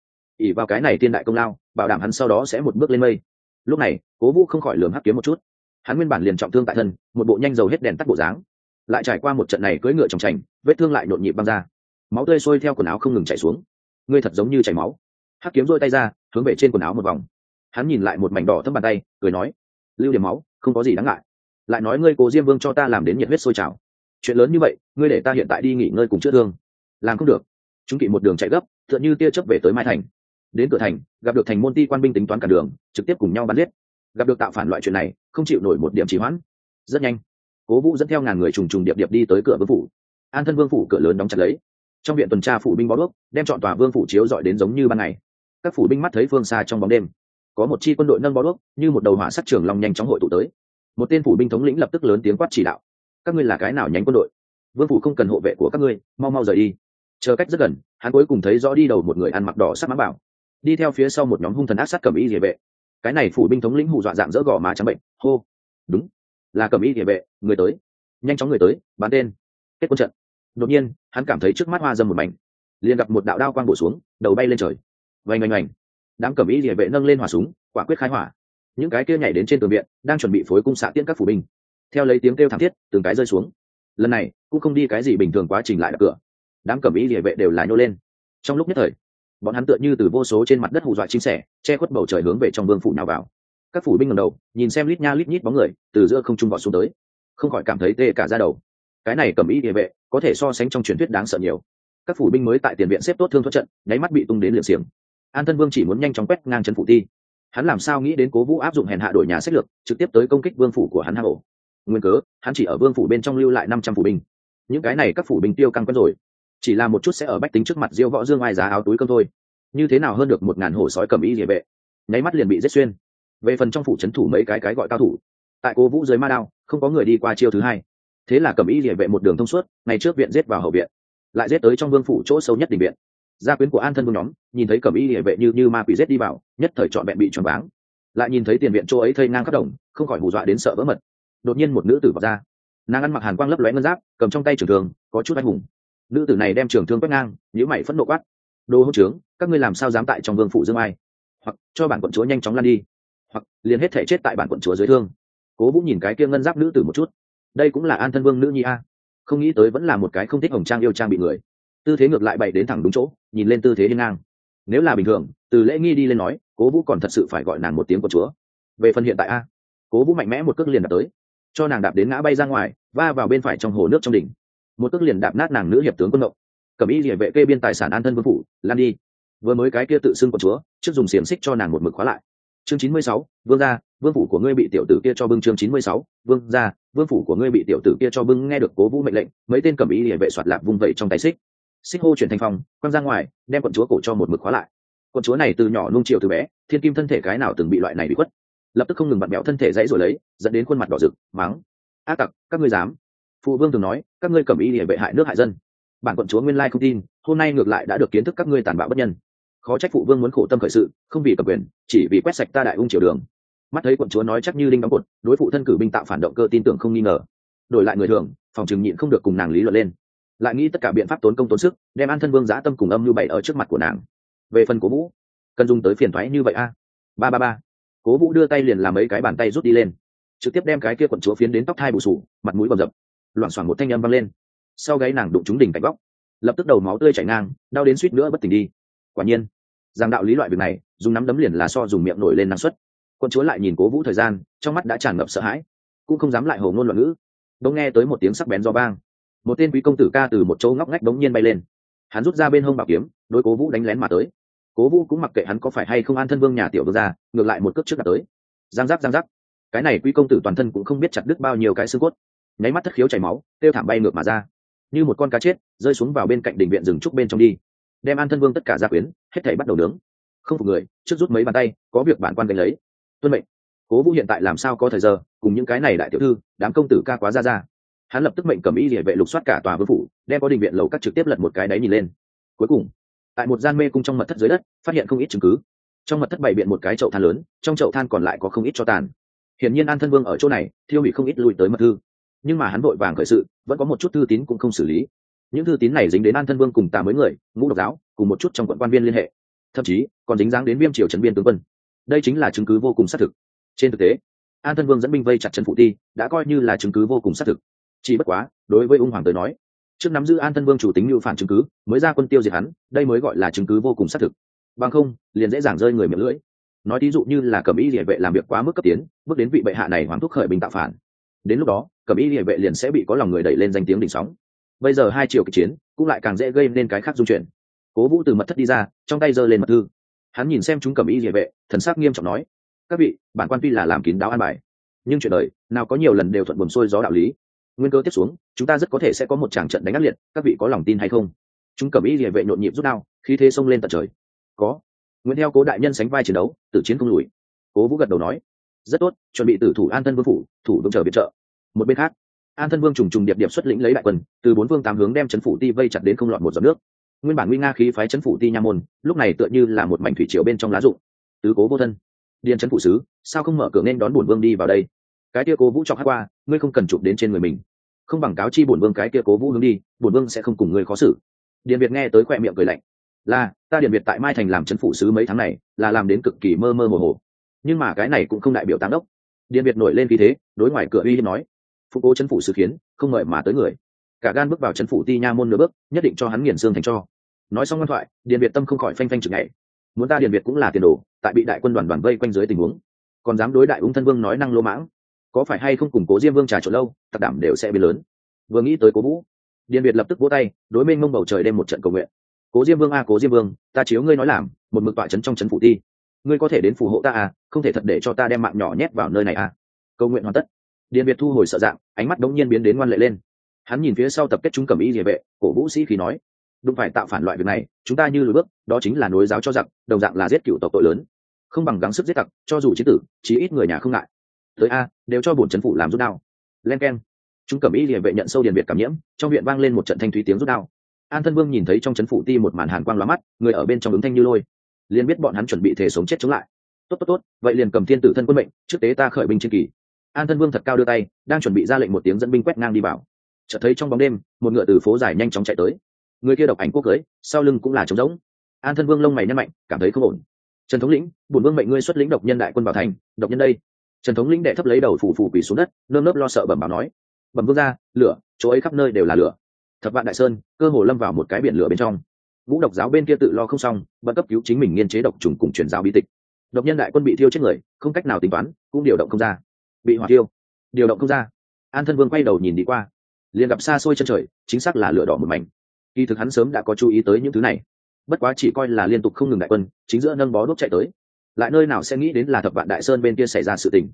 Speaker 1: ỉ vào cái này tiên đại công lao, bảo đảm hắn sau đó sẽ một bước lên mây. Lúc này, cố vũ không khỏi lường hắc kiếm một chút. Hắn nguyên bản liền trọng thương tại thân, một bộ nhanh dầu hết đèn tắt bộ dáng. Lại trải qua một trận này cưỡi ngựa trong trành vết thương lại nhộn nhịp băng ra. Máu tươi sôi theo quần áo không ngừng chảy xuống. Ngươi thật giống như chảy máu. Hắc kiếm rôi tay ra, hướng về trên quần áo một vòng. Hắn nhìn lại một mảnh đỏ thâm bàn tay, cười nói, lưu điểm máu, không có gì đáng ngại. Lại nói ngươi cố diêm vương cho ta làm đến nhiệt huyết sôi trào. Chuyện lớn như vậy, ngươi để ta hiện tại đi nghỉ ngơi cùng chữa thương. Làm không được. Chúng kỵ một đường chạy gấp, tựa như tia chớp về tới mai thành đến cửa thành, gặp được thành môn ti quan binh tính toán cả đường, trực tiếp cùng nhau bắn giết. Gặp được tạo phản loại chuyện này, không chịu nổi một điểm trì hoãn. Rất nhanh, cố vũ dẫn theo ngàn người trùng trùng điệp điệp đi tới cửa vương phủ. An thân vương phủ cửa lớn đóng chặt lấy. Trong viện tuần tra phủ binh bó đuốc, đem chọn tòa vương phủ chiếu dọi đến giống như ban ngày. Các phủ binh mắt thấy phương xa trong bóng đêm. Có một chi quân đội nâng bó đuốc, như một đầu hỏa sát trường long nhanh chóng hội tụ tới. Một tên phủ binh thống lĩnh lập tức lớn tiếng quát chỉ đạo. Các ngươi là cái nào nhánh quân đội? Vương phủ không cần hộ vệ của các ngươi, mau mau rời đi. Chờ cách rất gần, hắn cuối cùng thấy rõ đi đầu một người ăn mặc đỏ sắc mã bảo đi theo phía sau một nhóm hung thần ác sát cầm y địa vệ. Cái này phủ binh thống lĩnh hù dọa dạng dỡ gò má trắng bệnh. Hô. Đúng. Là cầm y địa vệ, người tới. Nhanh chóng người tới bán tên. Kết quân trận. Đột nhiên, hắn cảm thấy trước mắt hoa dâm một mảnh. Liền gặp một đạo đao quang bổ xuống, đầu bay lên trời. Vành oanh oanh. Đám cầm y địa vệ nâng lên hỏa súng, quả quyết khai hỏa. Những cái kia nhảy đến trên tường viện, đang chuẩn bị phối cung xạ tiễn các phủ binh. Theo lấy tiếng kêu thảm thiết, từng cái rơi xuống. Lần này, cũng không đi cái gì bình thường quá trình lại đập cửa. Đám cầm y địa vệ đều là nhô lên. Trong lúc nhất thời bọn hắn tựa như từ vô số trên mặt đất hù dọa chim sẻ, che khuất bầu trời hướng về trong vương phủ nào vào. Các phủ binh ngầm đầu, nhìn xem lít nha lít nhít bóng người, từ giữa không trung vọt xuống tới. Không khỏi cảm thấy tê cả ra đầu. Cái này cầm ý địa vệ, có thể so sánh trong truyền thuyết đáng sợ nhiều. Các phủ binh mới tại tiền viện xếp tốt thương thoát trận, nháy mắt bị tung đến liệm xiềng. An thân vương chỉ muốn nhanh chóng quét ngang chân phủ ti. Hắn làm sao nghĩ đến cố vũ áp dụng hèn hạ đổi nhà sách lược, trực tiếp tới công kích vương phủ của hắn hạ hổ nguyên cớ, hắn chỉ ở vương phủ bên trong lưu lại năm trăm phủ binh. Những cái này các phủ binh tiêu căng quen rồi chỉ là một chút sẽ ở bách tính trước mặt diêu võ dương ai giá áo túi cơm thôi. Như thế nào hơn được một ngàn hổ sói cầm y địa vệ? Nháy mắt liền bị giết xuyên. Về phần trong phủ c h ấ n thủ mấy cái cái gọi cao thủ, tại cố vũ dưới ma đao, không có người đi qua chiêu thứ hai. Thế là cầm y địa vệ một đường thông suốt ngày trước viện giết vào hậu viện, lại giết tới trong vương phủ chỗ sâu nhất định viện. Gia quyến của an thân vương nhóm, nhìn thấy cầm y địa vệ như như ma quỷ giết đi vào, nhất thời trọn vẹn bị tròn váng. Lại nhìn thấy tiền viện chỗ ấy thây ngang khắp đồng, không khỏi hù dọa đến sợ vỡ mật. Đột nhiên một nữ tử vào ra. Nàng ăn mặc hàn quang lấp lóe ngân giáp, cầm trong tay trường thường có chút anh hùng nữ tử này đem trường thương quét ngang nhữ mày phẫn nộ quát. Đồ hỗn trướng, các ngươi làm sao dám tại trong vương phủ dương ai? Hoặc, cho bản quận chúa nhanh chóng lan đi. Hoặc, liền hết thể chết tại bản quận chúa dưới thương. Cố vũ nhìn cái kia ngân giáp nữ tử một chút. Đây cũng là an thân vương nữ nhi a. Không nghĩ tới vẫn là một cái không thích hồng trang yêu trang bị người. Tư thế ngược lại bày đến thẳng đúng chỗ, nhìn lên tư thế đi ngang. Nếu là bình thường, từ lễ nghi đi lên nói, cố vũ còn thật sự phải gọi nàng một tiếng quận chúa. Về phần hiện tại a, cố vũ mạnh mẽ một cước liền đạp tới. Cho nàng đạp đến ngã bay ra ngoài, va vào bên phải trong hồ nước trong đỉnh một cước liền đạp nát nàng nữ hiệp tướng quân ngộng cầm y địa vệ kê biên tài sản an thân vương phủ, lan đi. Vừa mới cái kia tự xưng của chúa, trước dùng xiềng xích cho nàng một mực khóa lại. Chương chín mươi sáu, vương gia, vương phủ của ngươi bị tiểu tử kia cho bưng chương chín mươi sáu, vương gia, vương phủ của ngươi bị tiểu tử kia cho bưng nghe được cố vũ mệnh lệnh, mấy tên cầm y địa vệ soạt lạc vung vẩy trong tay xích. Xích hô chuyển thành phòng, quăng ra ngoài, đem quận chúa cổ cho một mực khóa lại. Quận chúa này từ nhỏ nung triệu từ bé, thiên kim thân thể cái nào từng bị loại này bị khuất. Lập tức không ngừng bật mẹo thân thể dãy rồi lấy, dẫn đến khuôn mặt đỏ rực, mắng. A tặc, các ngươi dám phụ vương từng nói, các ngươi cầm ý địa vệ hại nước hại dân. Bản quận chúa nguyên lai không tin, hôm nay ngược lại đã được kiến thức các ngươi tàn bạo bất nhân. Khó trách phụ vương muốn khổ tâm khởi sự, không vì cầm quyền, chỉ vì quét sạch ta đại ung triều đường. Mắt thấy quận chúa nói chắc như đinh đóng cột, đối phụ thân cử binh tạo phản động cơ tin tưởng không nghi ngờ. Đổi lại người thường, phòng trừng nhịn không được cùng nàng lý luận lên. Lại nghĩ tất cả biện pháp tốn công tốn sức, đem an thân vương giã tâm cùng âm như bày ở trước mặt của nàng. Về phần cố vũ, cần dùng tới phiền thoái như vậy a? Ba ba ba. Cố vũ đưa tay liền làm mấy cái bàn tay rút đi lên. Trực tiếp đem cái kia quận chúa phiến đến tóc thai bù sù, mặt mũi bầm dập loảng xoảng một thanh âm vang lên. Sau gáy nàng đụng trúng đỉnh cạnh góc. Lập tức đầu máu tươi chảy ngang, đau đến suýt nữa bất tỉnh đi. Quả nhiên, giang đạo lý loại việc này, dùng nắm đấm liền là so dùng miệng nổi lên năng suất. Quân chúa lại nhìn cố vũ thời gian, trong mắt đã tràn ngập sợ hãi, cũng không dám lại hồ ngôn loạn ngữ. Đông nghe tới một tiếng sắc bén do bang một tên quý công tử ca từ một chỗ ngóc ngách đống nhiên bay lên. Hắn rút ra bên hông bảo kiếm, đối cố vũ đánh lén mà tới. Cố vũ cũng mặc kệ hắn có phải hay không an thân vương nhà tiểu vương ra ngược lại một cước trước đã tới. Giang giác giang giác. Cái này quý công tử toàn thân cũng không biết chặt đứt bao nhiêu cái xương cốt nháy mắt thất khiếu chảy máu, kêu thảm bay ngược mà ra. Như một con cá chết, rơi xuống vào bên cạnh đình viện rừng trúc bên trong đi. Đem an thân vương tất cả gia quyến, hết thảy bắt đầu nướng. Không phục người, trước rút mấy bàn tay, có việc bản quan gánh lấy. Tuân mệnh. Cố vũ hiện tại làm sao có thời giờ, cùng những cái này đại tiểu thư, đám công tử ca quá ra ra. Hắn lập tức mệnh cầm y địa vệ lục soát cả tòa vương phủ, đem có đình viện lầu cắt trực tiếp lật một cái đáy nhìn lên. Cuối cùng, tại một gian mê cung trong mật thất dưới đất, phát hiện không ít chứng cứ. Trong mật thất bày biện một cái chậu than lớn, trong chậu than còn lại có không ít cho tàn. Hiển nhiên an thân vương ở chỗ này, thiêu hủy không ít lùi tới mật thư nhưng mà hắn vội vàng khởi sự, vẫn có một chút thư tín cũng không xử lý. Những thư tín này dính đến an thân vương cùng tà mới người, ngũ độc giáo, cùng một chút trong quận quan viên liên hệ. Thậm chí, còn dính dáng đến viêm triều trấn biên tướng quân. Đây chính là chứng cứ vô cùng xác thực. Trên thực tế, an thân vương dẫn binh vây chặt chân phụ ti, đã coi như là chứng cứ vô cùng xác thực. Chỉ bất quá, đối với ung hoàng tới nói, trước nắm giữ an thân vương chủ tính như phản chứng cứ, mới ra quân tiêu diệt hắn, đây mới gọi là chứng cứ vô cùng xác thực. Bằng không, liền dễ dàng rơi người miệng lưỡi. Nói thí dụ như là cầm ý địa vệ làm việc quá mức cấp tiến, bước đến vị bệ hạ này hoàng thúc khởi binh tạo phản đến lúc đó cẩm y địa vệ liền sẽ bị có lòng người đẩy lên danh tiếng đỉnh sóng. Bây giờ hai chiều kịch chiến, cũng lại càng dễ gây nên cái khác dung chuyển. Cố vũ từ mật thất đi ra, trong tay giơ lên mật thư. Hắn nhìn xem chúng cẩm y địa vệ, thần sắc nghiêm trọng nói, các vị, bản quan tuy là làm kín đáo an bài, nhưng chuyện đời, nào có nhiều lần đều thuận buồm xuôi gió đạo lý. Nguyên cơ tiếp xuống, chúng ta rất có thể sẽ có một tràng trận đánh ác liệt, các vị có lòng tin hay không? Chúng cẩm y địa vệ nhộn nhịp rút đao, khí thế xông lên tận trời. Có. Nguyễn theo cố đại nhân sánh vai chiến đấu, tử chiến không lùi. Cố vũ gật đầu nói rất tốt, chuẩn bị tử thủ an thân vương phủ, thủ vương chờ viện trợ. Một bên khác, an thân vương trùng trùng điệp điệp xuất lĩnh lấy đại quân, từ bốn vương tám hướng đem chấn phủ ti vây chặt đến không lọt một giọt nước. Nguyên bản nguy nga khí phái chấn phủ ti nha môn, lúc này tựa như là một mảnh thủy triều bên trong lá rụng. Tứ cố vô thân. Điền chấn phủ sứ, sao không mở cửa nên đón bổn vương đi vào đây? Cái kia cố vũ chọc hát qua, ngươi không cần chụp đến trên người mình. Không bằng cáo chi bổn vương cái kia cố vũ hướng đi, bổn vương sẽ không cùng ngươi khó xử. Điền việt nghe tới khỏe miệng cười lạnh. Là, ta điền việt tại mai thành làm chấn phủ sứ mấy tháng này, là làm đến cực kỳ mơ mơ hồ hồ nhưng mà cái này cũng không đại biểu tám đốc. Điền việt nổi lên vì thế, đối ngoài cửa uy hiếp nói, phụ cố chấn phụ sứ khiến không mời mà tới người. Cả gan bước vào chấn phụ ti nha môn nửa bước, nhất định cho hắn nghiền xương thành cho. Nói xong ngoan thoại, điền việt tâm không khỏi phanh phanh chừng ngày muốn ta điền việt cũng là tiền đồ, tại bị đại quân đoàn đoàn vây quanh dưới tình huống, còn dám đối đại ung thân vương nói năng lô mãng, có phải hay không củng cố diêm vương trà trộn lâu, tặc đảm đều sẽ bị lớn. Vừa nghĩ tới cố vũ, điền việt lập tức vỗ tay, đối mênh mông bầu trời đem một trận cầu nguyện. Cố diêm vương a, cố diêm vương, ta chiếu ngươi nói làm, một mực tọa trấn trong trấn phủ ti. Ngươi có thể đến phù hộ ta à không thể thật để cho ta đem mạng nhỏ nhét vào nơi này à? Cầu nguyện hoàn tất. Điền việt thu hồi sợ dạng, ánh mắt đống nhiên biến đến ngoan lệ lên. Hắn nhìn phía sau tập kết chúng cầm y địa vệ, cổ vũ sĩ khí nói đúng phải tạo phản loại việc này, chúng ta như lùi bước, đó chính là nối giáo cho giặc, đồng dạng là giết cựu tộc tội lớn. Không bằng gắng sức giết tặc, cho dù chiến tử, chí ít người nhà không ngại. Tới a, đều cho bổn chấn phủ làm rút đao. Len keng chúng cầm y địa vệ nhận sâu điền việt cảm nhiễm, trong viện vang lên một trận thanh thúy tiếng rút đao. An thân vương nhìn thấy trong chấn phủ ti một màn hàn quang lóa mắt, người ở bên trong ứng thanh như lôi. Liền biết bọn hắn chuẩn bị thể sống chết chống lại tốt tốt tốt, vậy liền cầm thiên tử thân quân mệnh, trước tế ta khởi binh chiến kỳ. An thân vương thật cao đưa tay, đang chuẩn bị ra lệnh một tiếng dẫn binh quét ngang đi vào. Chợt thấy trong bóng đêm, một ngựa từ phố dài nhanh chóng chạy tới. Người kia độc ảnh quốc cưới, sau lưng cũng là trống rỗng. An thân vương lông mày nhăn mạnh, cảm thấy không ổn. Trần thống lĩnh bùn vương mệnh ngươi xuất lĩnh độc nhân đại quân vào thành, độc nhân đây. Trần thống lĩnh đệ thấp lấy đầu phủ phủ quỳ xuống đất, nơm nớp lo sợ bẩm báo nói. Bẩm vương ra lửa, chỗ ấy khắp nơi đều là lửa. Thập vạn đại sơn, cơ hồ lâm vào một cái biển lửa bên trong. Vũ độc giáo bên kia tự lo không xong, bận cấp cứu chính mình nghiên chế độc trùng cùng truyền giáo bí tịch độc nhân đại quân bị thiêu chết người, không cách nào tính toán, cũng điều động không ra. Bị hỏa tiêu điều động không ra. An thân vương quay đầu nhìn đi qua, liền gặp xa xôi chân trời, chính xác là lửa đỏ một mảnh. Kỳ thực hắn sớm đã có chú ý tới những thứ này. Bất quá chỉ coi là liên tục không ngừng đại quân, chính giữa nâng bó đốt chạy tới. Lại nơi nào sẽ nghĩ đến là thập vạn đại sơn bên kia xảy ra sự tình.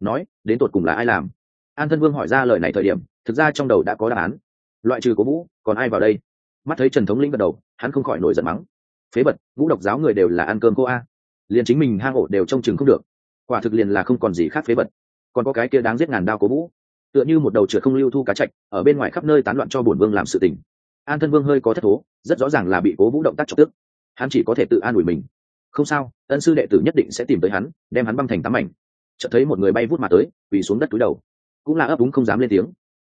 Speaker 1: Nói, đến tột cùng là ai làm? An thân vương hỏi ra lời này thời điểm, thực ra trong đầu đã có đáp án. Loại trừ cố vũ, còn ai vào đây? Mắt thấy trần thống lĩnh gật đầu, hắn không khỏi nổi giận mắng. Phế bật vũ độc giáo người đều là ăn cơm cô a liền chính mình hang ổ đều trông chừng không được. Quả thực liền là không còn gì khác phế vật, còn có cái kia đáng giết ngàn đao cố vũ. Tựa như một đầu trượt không lưu thu cá chạch ở bên ngoài khắp nơi tán loạn cho bổn vương làm sự tình. An thân vương hơi có thất thố rất rõ ràng là bị cố vũ động tác trọng tức. Hắn chỉ có thể tự an ủi mình. Không sao ân sư đệ tử nhất định sẽ tìm tới hắn đem hắn băng thành tám ảnh. chợt thấy một người bay vút mà tới vì xuống đất túi đầu. Cũng là ấp úng không dám lên tiếng.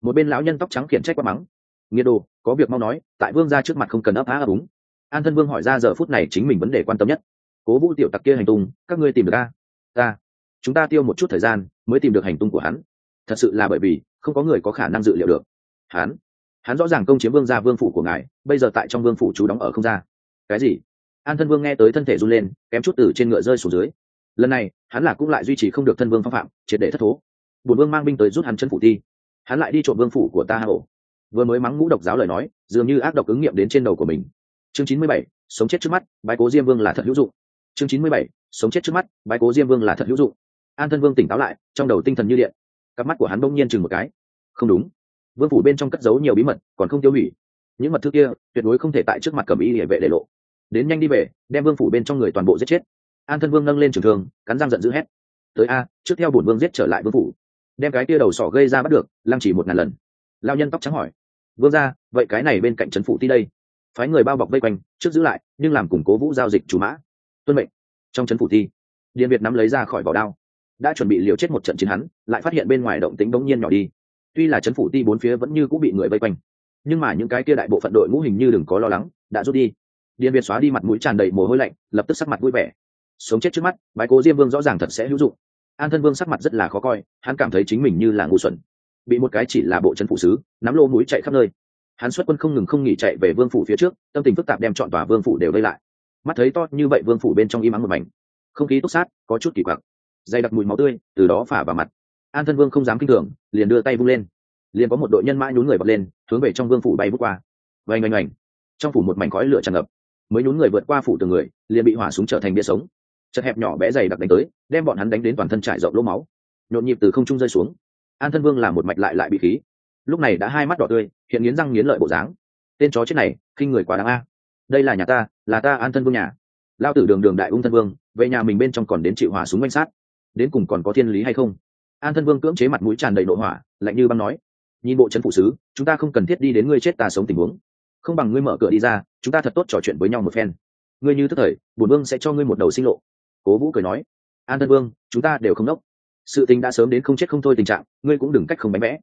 Speaker 1: Một bên lão nhân tóc trắng khiển trách quá mắng. Nghĩa đồ có việc mau nói tại vương ra trước mặt không cần ấp á ấp úng. An thân vương hỏi ra giờ phút này chính mình vấn đề quan tâm nhất cố vũ tiểu tặc kia hành tung, các ngươi tìm được ta. Ta. Chúng ta tiêu một chút thời gian, mới tìm được hành tung của hắn. Thật sự là bởi vì, không có người có khả năng dự liệu được. Hắn. Hắn rõ ràng công chiếm vương gia vương phủ của ngài, bây giờ tại trong vương phủ chú đóng ở không ra. Cái gì? An thân vương nghe tới thân thể run lên, kém chút từ trên ngựa rơi xuống dưới. Lần này, hắn là cũng lại duy trì không được thân vương phong phạm, triệt để thất thố. Bùn vương mang binh tới rút hắn chân phủ ti hắn lại đi trộm vương phủ của ta hà ổ vừa mới mắng ngũ độc giáo lời nói, dường như ác độc ứng nghiệm đến trên đầu của mình. Chương chín mươi bảy, sống chết trước mắt bãi cố diêm vương là thật hữu dụng chương chín mươi bảy, sống chết trước mắt, bái cố diêm vương là thật hữu dụng. An thân vương tỉnh táo lại, trong đầu tinh thần như điện. Cặp mắt của hắn bỗng nhiên chừng một cái. Không đúng. Vương phủ bên trong cất giấu nhiều bí mật, còn không tiêu hủy. Những mật thư kia, tuyệt đối không thể tại trước mặt cầm y địa vệ để lộ. Đến nhanh đi về, đem vương phủ bên trong người toàn bộ giết chết. An thân vương nâng lên trường thường cắn răng giận dữ hét. Tới a, trước theo bổn vương giết trở lại vương phủ. Đem cái tia đầu sỏ gây ra bắt được, lăng chỉ một ngàn lần. Lao nhân tóc trắng hỏi. Vương ra vậy cái này bên cạnh trấn phủ ti đây? Phái người bao bọc vây quanh, trước giữ lại, nhưng làm củng cố vũ giao dịch chủ mã tuân mệnh. Trong trấn phủ thi điện việt nắm lấy ra khỏi vỏ đao, đã chuẩn bị liều chết một trận chiến hắn, lại phát hiện bên ngoài động tính bỗng nhiên nhỏ đi. Tuy là trấn phủ ti bốn phía vẫn như cũng bị người vây quanh, nhưng mà những cái kia đại bộ phận đội ngũ hình như đừng có lo lắng, đã rút đi. Điện việt xóa đi mặt mũi tràn đầy mồ hôi lạnh, lập tức sắc mặt vui vẻ. Sống chết trước mắt bài cố diêm vương rõ ràng thật sẽ hữu dụng. An thân vương sắc mặt rất là khó coi, hắn cảm thấy chính mình như là ngu xuẩn. Bị một cái chỉ là bộ trấn phụ sứ, nắm lô mũi chạy khắp nơi. Hắn xuất quân không ngừng không nghỉ chạy về vương phủ phía trước, tâm tình phức tạp đem chọn tòa vương phủ đều vây lại mắt thấy to như vậy vương phủ bên trong im ắng một mảnh không khí túc sát có chút kỳ quặc dày đặc mùi máu tươi từ đó phả vào mặt an thân vương không dám kinh thường liền đưa tay vung lên liền có một đội nhân mã nhún người bật lên hướng về trong vương phủ bay bước qua vành oanh oanh trong phủ một mảnh khói lửa tràn ngập mới nhún người vượt qua phủ từng người liền bị hỏa súng trở thành bia sống chật hẹp nhỏ bé dày đặc đánh tới đem bọn hắn đánh đến toàn thân trải rộng lỗ máu nhộn nhịp từ không trung rơi xuống an thân vương làm một mạch lại lại bị khí lúc này đã hai mắt đỏ tươi hiện nghiến răng nghiến lợi bộ dáng tên chó chết này khi người quá đáng a đây là nhà ta, là ta an thân vương nhà. Lao tử đường đường đại ung thân vương, về nhà mình bên trong còn đến chịu hỏa súng manh sát. Đến cùng còn có thiên lý hay không? An thân vương cưỡng chế mặt mũi tràn đầy nội hỏa, lạnh như băng nói, nhìn bộ trấn phụ sứ, chúng ta không cần thiết đi đến ngươi chết ta sống tình huống. Không bằng ngươi mở cửa đi ra, chúng ta thật tốt trò chuyện với nhau một phen. Ngươi như tức thời bùn vương sẽ cho ngươi một đầu sinh lộ. Cố vũ cười nói, an thân vương, chúng ta đều không đốc. Sự tình đã sớm đến không chết không thôi tình trạng, ngươi cũng đừng cách không bánh vẽ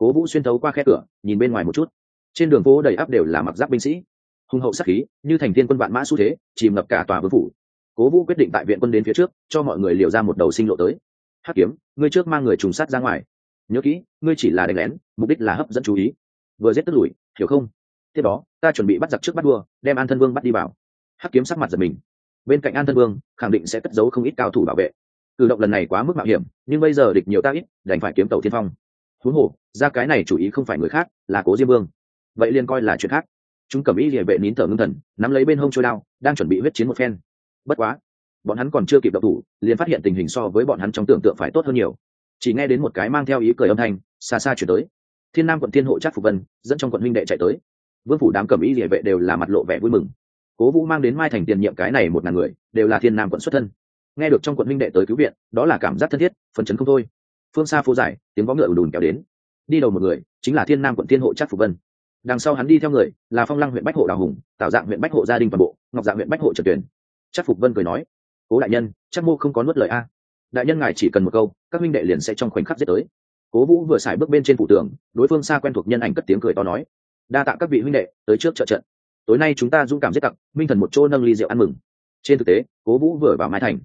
Speaker 1: cố vũ xuyên thấu qua khe cửa, nhìn bên ngoài một chút. Trên đường phố đầy áp đều là mặc giáp binh sĩ hùng hậu sắc khí, như thành thiên quân vạn mã xu thế, chìm ngập cả tòa vương phủ. Cố vũ quyết định tại viện quân đến phía trước, cho mọi người liều ra một đầu sinh lộ tới. Hắc kiếm, ngươi trước mang người trùng sát ra ngoài. Nhớ kỹ, ngươi chỉ là đánh lén, mục đích là hấp dẫn chú ý. Vừa giết tức lùi, hiểu không? Tiếp đó, ta chuẩn bị bắt giặc trước bắt đua đem an thân vương bắt đi vào. Hắc kiếm sắc mặt giật mình. Bên cạnh an thân vương, khẳng định sẽ cất giấu không ít cao thủ bảo vệ. Cử động lần này quá mức mạo hiểm, nhưng bây giờ địch nhiều ta ít, đành phải kiếm tàu thiên phong. Huống hồ, ra cái này chủ ý không phải người khác, là cố diêm vương. Vậy liền coi là chuyện khác chúng cầm ý địa vệ nín thở ngưng thần, nắm lấy bên hông trôi đao, đang chuẩn bị huyết chiến một phen. Bất quá, bọn hắn còn chưa kịp đậu thủ, liền phát hiện tình hình so với bọn hắn trong tưởng tượng phải tốt hơn nhiều. Chỉ nghe đến một cái mang theo ý cười âm thanh, xa xa chuyển tới. Thiên nam quận thiên hộ trác phục vân, dẫn trong quận huynh đệ chạy tới. Vương phủ đám cầm ý địa vệ đều là mặt lộ vẻ vui mừng. Cố vũ mang đến mai thành tiền nhiệm cái này một ngàn người, đều là thiên nam quận xuất thân. Nghe được trong quận huynh đệ tới cứu viện, đó là cảm giác thân thiết, phấn chấn không thôi. Phương xa phố dài, tiếng võ ngựa ùn đùn kéo đến. Đi đầu một người, chính là thiên nam quận thiên hộ trác phục vân đằng sau hắn đi theo người là phong lăng huyện bách hộ đào hùng tạo dạng huyện bách hộ gia đình toàn bộ, ngọc dạng huyện bách hộ trần tuyển chắc phục vân cười nói, cố đại nhân, chắc mô không có nuốt lời a. Đại nhân ngài chỉ cần một câu, các minh đệ liền sẽ trong khoảnh khắc giết tới. Cố vũ vừa xài bước bên trên phủ tường, đối phương xa quen thuộc nhân ảnh cất tiếng cười to nói, đa tạ các vị huynh đệ, tới trước trợ trận. Tối nay chúng ta dũng cảm giết tặc, minh thần một chỗ nâng ly rượu ăn mừng. Trên thực tế, cố vũ vừa vào mai thành,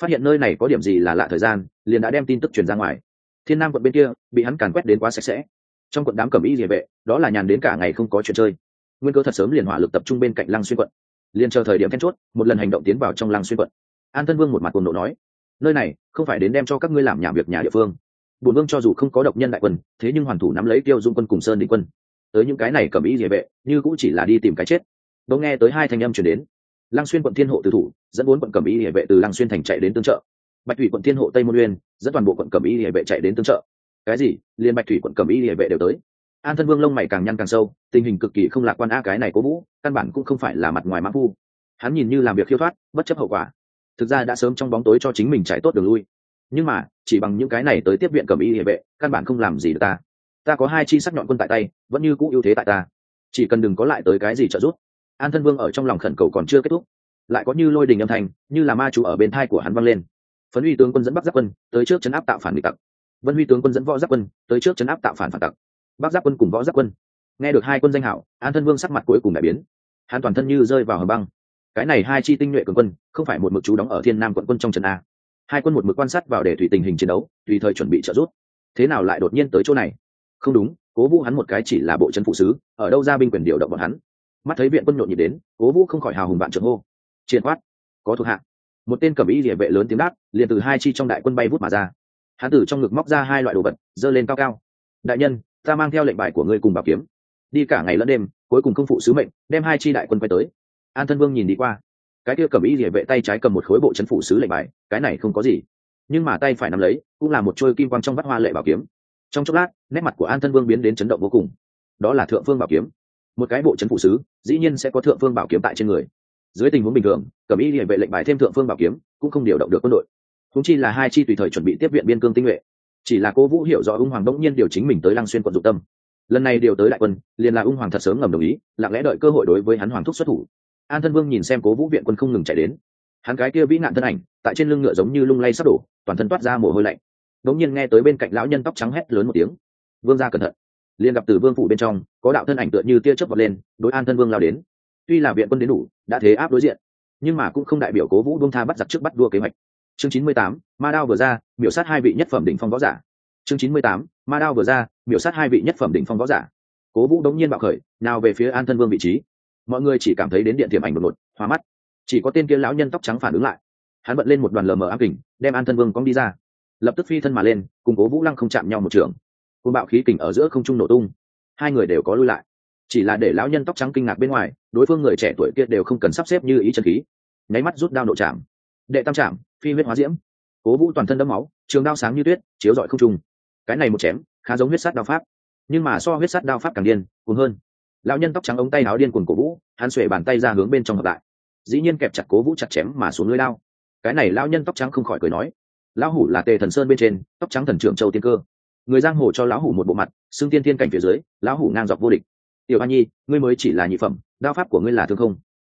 Speaker 1: phát hiện nơi này có điểm gì là lạ thời gian, liền đã đem tin tức truyền ra ngoài. Thiên nam quận bên kia, bị hắn càn quét đến quá sạch sẽ trong quận đám cầm y địa vệ, đó là nhàn đến cả ngày không có chuyện chơi. Nguyên cơ thật sớm liền hỏa lực tập trung bên cạnh lăng xuyên quận. Liền chờ thời điểm then chốt, một lần hành động tiến vào trong lăng xuyên quận. An thân vương một mặt cùng nộ nói, nơi này, không phải đến đem cho các ngươi làm nhà việc nhà địa phương. Bùn vương cho dù không có độc nhân đại quân, thế nhưng hoàn thủ nắm lấy tiêu dung quân cùng sơn định quân. Tới những cái này cầm ý địa vệ, như cũng chỉ là đi tìm cái chết. Đỗ nghe tới hai thanh âm chuyển đến. Lăng xuyên quận thiên hộ từ thủ, dẫn bốn quận cầm ý địa vệ từ lăng xuyên thành chạy đến tương trợ. Bạch thủy quận thiên hộ tây môn uyên, dẫn toàn bộ quận cầm ý địa vệ chạy đến tương trợ cái gì? Liên bạch thủy quận cầm y địa vệ đều tới. An thân vương lông mày càng nhăn càng sâu, tình hình cực kỳ không lạc quan a cái này cố vũ, căn bản cũng không phải là mặt ngoài mã phu. Hắn nhìn như làm việc khiêu thoát, bất chấp hậu quả. Thực ra đã sớm trong bóng tối cho chính mình chạy tốt đường lui. Nhưng mà, chỉ bằng những cái này tới tiếp viện cầm y địa vệ, căn bản không làm gì được ta. Ta có hai chi sắc nhọn quân tại tay, vẫn như cũ ưu thế tại ta. Chỉ cần đừng có lại tới cái gì trợ giúp. An thân vương ở trong lòng khẩn cầu còn chưa kết thúc. Lại có như lôi đình âm thanh, như là ma chủ ở bên thai của hắn văng lên. Phấn uy tướng quân dẫn bắc giáp quân, tới trước chấn áp tạo phản nghịch tặc vân huy tướng quân dẫn võ giáp quân tới trước chấn áp tạo phản phản tặc. Bắc giáp quân cùng võ giáp quân. Nghe được hai quân danh hảo, an thân vương sắc mặt cuối cùng đại biến. Hắn toàn thân như rơi vào hầm băng. Cái này hai chi tinh nhuệ cường quân, không phải một mực chú đóng ở thiên nam quận quân trong trận a. Hai quân một mực quan sát vào để thủy tình hình chiến đấu, tùy thời chuẩn bị trợ giúp. Thế nào lại đột nhiên tới chỗ này? Không đúng, cố vũ hắn một cái chỉ là bộ chân phụ sứ, ở đâu ra binh quyền điều động bọn hắn? Mắt thấy viện quân nhộn nhịp đến, cố vũ không khỏi hào hùng bạn trưởng hô. Triển quát. Có thuộc hạ. Một tên cầm y địa vệ lớn tiếng đáp, liền từ hai chi trong đại quân bay vút mà ra hắn tử trong ngực móc ra hai loại đồ vật, giơ lên cao cao. Đại nhân, ta mang theo lệnh bài của ngươi cùng bảo kiếm. Đi cả ngày lẫn đêm, cuối cùng không phụ sứ mệnh, đem hai chi đại quân quay tới. An thân vương nhìn đi qua. Cái kia cầm ý địa vệ tay trái cầm một khối bộ chấn phủ sứ lệnh bài, cái này không có gì. Nhưng mà tay phải nắm lấy, cũng là một trôi kim quang trong vắt hoa lệ bảo kiếm. Trong chốc lát, nét mặt của an thân vương biến đến chấn động vô cùng. Đó là thượng phương bảo kiếm. Một cái bộ chấn phủ sứ, dĩ nhiên sẽ có thượng phương bảo kiếm tại trên người. Dưới tình huống bình thường, cầm ý địa vệ lệnh bài thêm thượng phương bảo kiếm, cũng không điều động được quân đội húng chi là hai chi tùy thời chuẩn bị tiếp viện biên cương tinh nhuệ. Chỉ là cô vũ hiểu rõ ung hoàng đông nhiên điều chính mình tới lăng xuyên quận dụng tâm. Lần này điều tới đại quân, liền là ung hoàng thật sớm ngầm đồng ý, lặng lẽ đợi cơ hội đối với hắn hoàng thúc xuất thủ. An thân vương nhìn xem cố vũ viện quân không ngừng chạy đến. Hắn cái kia vĩ nạn thân ảnh, tại trên lưng ngựa giống như lung lay sắp đổ, toàn thân toát ra mồ hôi lạnh. Đống nhiên nghe tới bên cạnh lão nhân tóc trắng hét lớn một tiếng. Vương ra cẩn thận. Liền gặp từ vương phủ bên trong, có đạo thân ảnh tựa như tia chớp vọt lên, đối an thân vương lao đến. Tuy là viện quân đến đủ, đã thế áp đối diện, nhưng mà cũng không đại biểu cố vũ buông tha bắt giặc trước bắt đua kế hoạch chương chín mươi tám, ma đao vừa ra, miểu sát hai vị nhất phẩm đỉnh phong võ giả. Chương chín mươi tám, ma đao vừa ra, miểu sát hai vị nhất phẩm đỉnh phong võ giả. Cố vũ đống nhiên bạo khởi, nào về phía an thân vương vị trí. Mọi người chỉ cảm thấy đến điện tiềm ảnh đột ngột hóa mắt. Chỉ có tên kia lão nhân tóc trắng phản ứng lại. Hắn bận lên một đoàn lờ mờ ám kình, đem an thân vương cong đi ra. Lập tức phi thân mà lên, cùng cố vũ lăng không chạm nhau một trường. Côn bạo khí kình ở giữa không trung nổ tung. Hai người đều có lui lại. Chỉ là để lão nhân tóc trắng kinh ngạc bên ngoài, đối phương người trẻ tuổi kia đều không cần sắp xếp như ý chân khí. Nháy mắt rút đao nộ chạm đệ tam trạm, phi huyết hóa diễm. Cố vũ toàn thân đẫm máu, trường đao sáng như tuyết, chiếu rọi không trung. Cái này một chém, khá giống huyết sắt đao pháp. Nhưng mà so huyết sắt đao pháp càng điên, cuồng hơn. Lão nhân tóc trắng ống tay áo điên cuồng cổ vũ, hắn xuể bàn tay ra hướng bên trong hợp lại. Dĩ nhiên kẹp chặt cố vũ chặt chém mà xuống lưới lao cái này lão nhân tóc trắng không khỏi cười nói, lão hủ là tề thần sơn bên trên, tóc trắng thần trưởng châu tiên cơ. Người giang hồ cho lão hủ một bộ mặt, xưng tiên thiên cảnh phía dưới, lão hủ ngang dọc vô địch. Tiểu a nhi, ngươi mới chỉ là nhị phẩm, đao pháp của ngươi là thương không?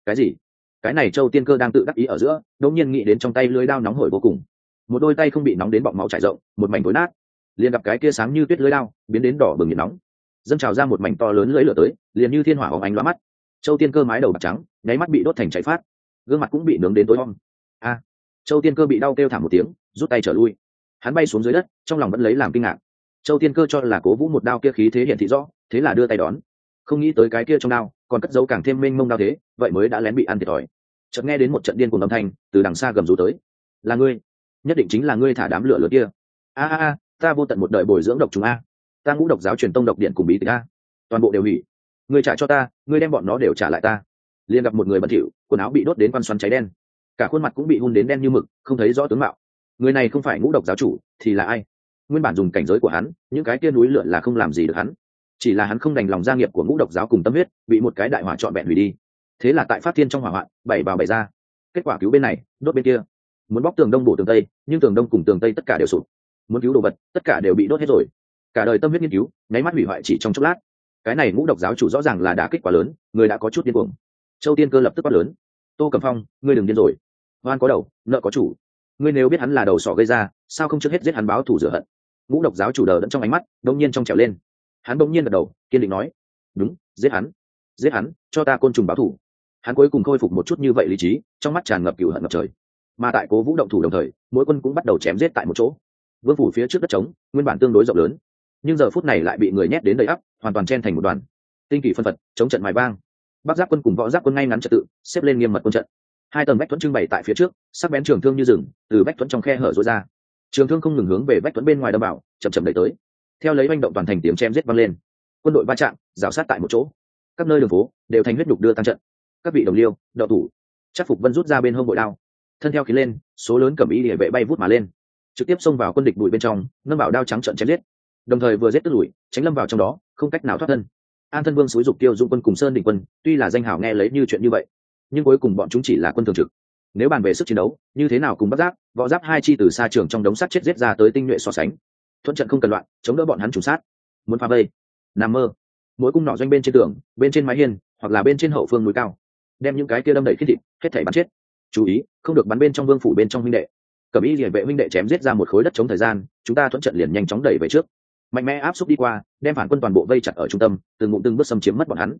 Speaker 1: Cái gì? Cái này châu tiên cơ đang tự đắc ý ở giữa, đột nhiên nghĩ đến trong tay lưới đao nóng hổi vô cùng. Một đôi tay không bị nóng đến bọng máu chảy rộng, một mảnh tối nát. Liền gặp cái kia sáng như tuyết lưới đao, biến đến đỏ bừng nhiệt nóng. Dâng trào ra một mảnh to lớn lưỡi lửa tới, liền như thiên hỏa hồng ánh lóa mắt. Châu tiên cơ mái đầu bạc trắng, nháy mắt bị đốt thành cháy phát. Gương mặt cũng bị nướng đến tối om. A! Châu tiên cơ bị đau kêu thảm một tiếng, rút tay trở lui. Hắn bay xuống dưới đất, trong lòng vẫn lấy làm kinh ngạc. Châu tiên cơ cho là cố vũ một đao kia khí thế hiện thị rõ, thế là đưa tay đón. Không nghĩ tới cái kia trong đao còn cất dấu càng thêm mênh mông đao thế, vậy mới đã lén bị ăn thiệt thòi. Chợt nghe đến một trận điên cùng âm thanh, từ đằng xa gầm rú tới. Là ngươi, nhất định chính là ngươi thả đám lửa lửa kia. A a a, ta vô tận một đời bồi dưỡng độc chúng a. Ta ngũ độc giáo truyền tông độc điện cùng bí tịch a. Toàn bộ đều hủy. Ngươi trả cho ta, ngươi đem bọn nó đều trả lại ta. Liền gặp một người bẩn thỉu, quần áo bị đốt đến quan xoắn cháy đen. Cả khuôn mặt cũng bị hun đến đen như mực, không thấy rõ tướng mạo. Người này không phải ngũ độc giáo chủ thì là ai? Nguyên bản dùng cảnh giới của hắn, những cái kia núi lượn là không làm gì được hắn chỉ là hắn không đành lòng gia nghiệp của ngũ độc giáo cùng tâm huyết, bị một cái đại hỏa trọn vẹn hủy đi. Thế là tại phát thiên trong hỏa hoạn, bảy vào bảy ra. Kết quả cứu bên này, đốt bên kia. Muốn bóc tường đông bổ tường tây, nhưng tường đông cùng tường tây tất cả đều sụp. Muốn cứu đồ vật, tất cả đều bị đốt hết rồi. Cả đời tâm huyết nghiên cứu, nháy mắt hủy hoại chỉ trong chốc lát. Cái này ngũ độc giáo chủ rõ ràng là đã kết quả lớn, người đã có chút điên cuồng. Châu tiên cơ lập tức quát lớn. Tô cầm phong, ngươi đừng điên rồi. Hoan có đầu, nợ có chủ. Ngươi nếu biết hắn là đầu sỏ gây ra, sao không trước hết giết hắn báo thủ rửa hận? Ngũ độc giáo chủ đờ đẫn trong ánh mắt đông nhiên trong trèo lên hắn bỗng nhiên gật đầu, kiên định nói, đúng, giết hắn giết hắn, cho ta côn trùng báo thủ. Hắn cuối cùng khôi phục một chút như vậy lý trí, trong mắt tràn ngập cựu hận ngập trời. Mà tại cố vũ động thủ đồng thời, mỗi quân cũng bắt đầu chém giết tại một chỗ. Vương phủ phía trước đất trống, nguyên bản tương đối rộng lớn, nhưng giờ phút này lại bị người nhét đến đầy ắp, hoàn toàn chen thành một đoàn. Tinh kỳ phân phật, chống trận mài vang. Bắc giáp quân cùng võ giáp quân ngay ngắn trật tự, xếp lên nghiêm mật quân trận. Hai tầng bách thuẫn trưng bày tại phía trước, sắc bén trường thương như rừng, từ bách thuẫn trong khe hở rối ra. Trường thương không ngừng hướng về bách thuẫn bên ngoài đâm bảo chậm chậm đẩy tới theo lấy manh động toàn thành tiếng chém giết vang lên. Quân đội va chạm, rào sát tại một chỗ. Các nơi đường phố đều thành huyết nhục đưa tăng trận. Các vị đồng liêu, đậu thủ. Chắc phục vân rút ra bên hông bội đao. Thân theo khí lên, số lớn cầm ý địa vệ bay vút mà lên. Trực tiếp xông vào quân địch bụi bên trong ngâm bảo đao trắng trận chém giết. Đồng thời vừa giết tức lùi, tránh lâm vào trong đó, không cách nào thoát thân. An thân vương xúi dục tiêu dung quân cùng sơn định quân, tuy là danh hảo nghe lấy như chuyện như vậy, nhưng cuối cùng bọn chúng chỉ là quân thường trực. Nếu bàn về sức chiến đấu, như thế nào cùng bắt giáp, võ giáp hai chi từ xa trường trong đống sắt chết giết ra tới tinh nhuệ so sánh thuận trận không cần loạn, chống đỡ bọn hắn trùng sát. Muốn phá vây. Nằm mơ. Mỗi cung nọ doanh bên trên tường, bên trên mái hiên, hoặc là bên trên hậu phương núi cao. Đem những cái kia đâm đẩy khí thịt, hết thảy bắn chết. Chú ý, không được bắn bên trong vương phủ bên trong huynh đệ. Cầm ý địa vệ huynh đệ chém giết ra một khối đất chống thời gian, chúng ta thuận trận liền nhanh chóng đẩy về trước. Mạnh mẽ áp xúc đi qua, đem phản quân toàn bộ vây chặt ở trung tâm, từng ngụm từng bước xâm chiếm mất bọn hắn.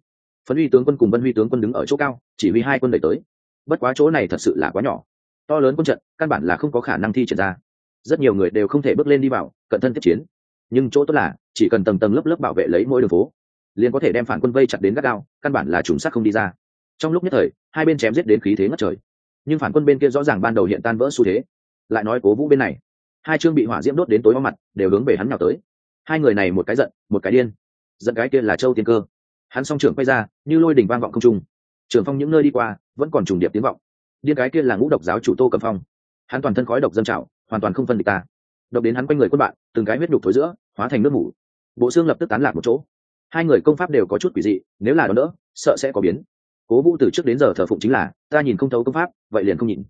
Speaker 1: Phấn huy tướng quân cùng vân huy tướng quân đứng ở chỗ cao, chỉ huy hai quân đẩy tới. Bất quá chỗ này thật sự là quá nhỏ. To lớn quân trận, căn bản là không có khả năng thi triển ra rất nhiều người đều không thể bước lên đi vào, cận thân tiếp chiến. Nhưng chỗ tốt là, chỉ cần tầng tầng lớp lớp bảo vệ lấy mỗi đường phố, liền có thể đem phản quân vây chặt đến gắt gao, căn bản là trùng sắc không đi ra. Trong lúc nhất thời, hai bên chém giết đến khí thế ngất trời. Nhưng phản quân bên kia rõ ràng ban đầu hiện tan vỡ xu thế. Lại nói cố vũ bên này, hai chương bị hỏa diễm đốt đến tối ho mặt, đều hướng về hắn nào tới. Hai người này một cái giận, một cái điên. Giận cái kia là châu tiên cơ. Hắn song trưởng quay ra, như lôi đỉnh vang vọng không trung. Trưởng phong những nơi đi qua, vẫn còn trùng điệp tiếng vọng. Điên cái kia là ngũ độc giáo chủ tô cầm phong. Hắn toàn thân khói độc dân trào hoàn toàn không phân địch ta. Độc đến hắn quanh người quân bạn, từng cái huyết đục thối giữa, hóa thành nước mủ. Bộ xương lập tức tán lạc một chỗ. Hai người công pháp đều có chút quỷ dị, nếu là đó đỡ, sợ sẽ có biến. Cố vũ từ trước đến giờ thờ phụng chính là, ta nhìn không thấu công pháp, vậy liền không nhìn.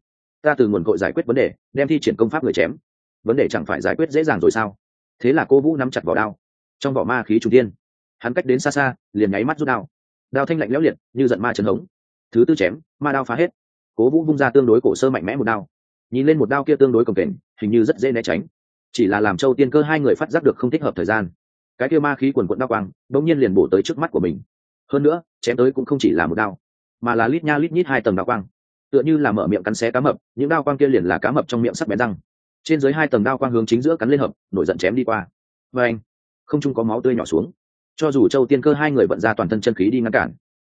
Speaker 1: Ta từ nguồn cội giải quyết vấn đề, đem thi triển công pháp người chém. Vấn đề chẳng phải giải quyết dễ dàng rồi sao? Thế là cô vũ nắm chặt vỏ đao. Trong vỏ ma khí trung tiên hắn cách đến xa xa, liền nháy mắt rút đao. Đao thanh lạnh lẽo liệt, như giận ma trấn hống. Thứ tư chém, ma đao phá hết. Cố vũ vung ra tương đối cổ sơ mạnh mẽ một đao. Nhìn lên một đao kia tương đối cồng kềnh hình như rất dễ né tránh. Chỉ là làm châu tiên cơ hai người phát giác được không thích hợp thời gian. Cái kia ma khí quần quận đao quang bỗng nhiên liền bổ tới trước mắt của mình. Hơn nữa, chém tới cũng không chỉ là một đao, mà là lít nha lít nhít hai tầng đao quang. Tựa như là mở miệng cắn xé cá mập, những đao quang kia liền là cá mập trong miệng sắc bén răng. Trên dưới hai tầng đao quang hướng chính giữa cắn lên hợp, nổi giận chém đi qua. Và anh, không chung có máu tươi nhỏ xuống. Cho dù châu tiên cơ hai người vận ra toàn thân chân khí đi ngăn cản,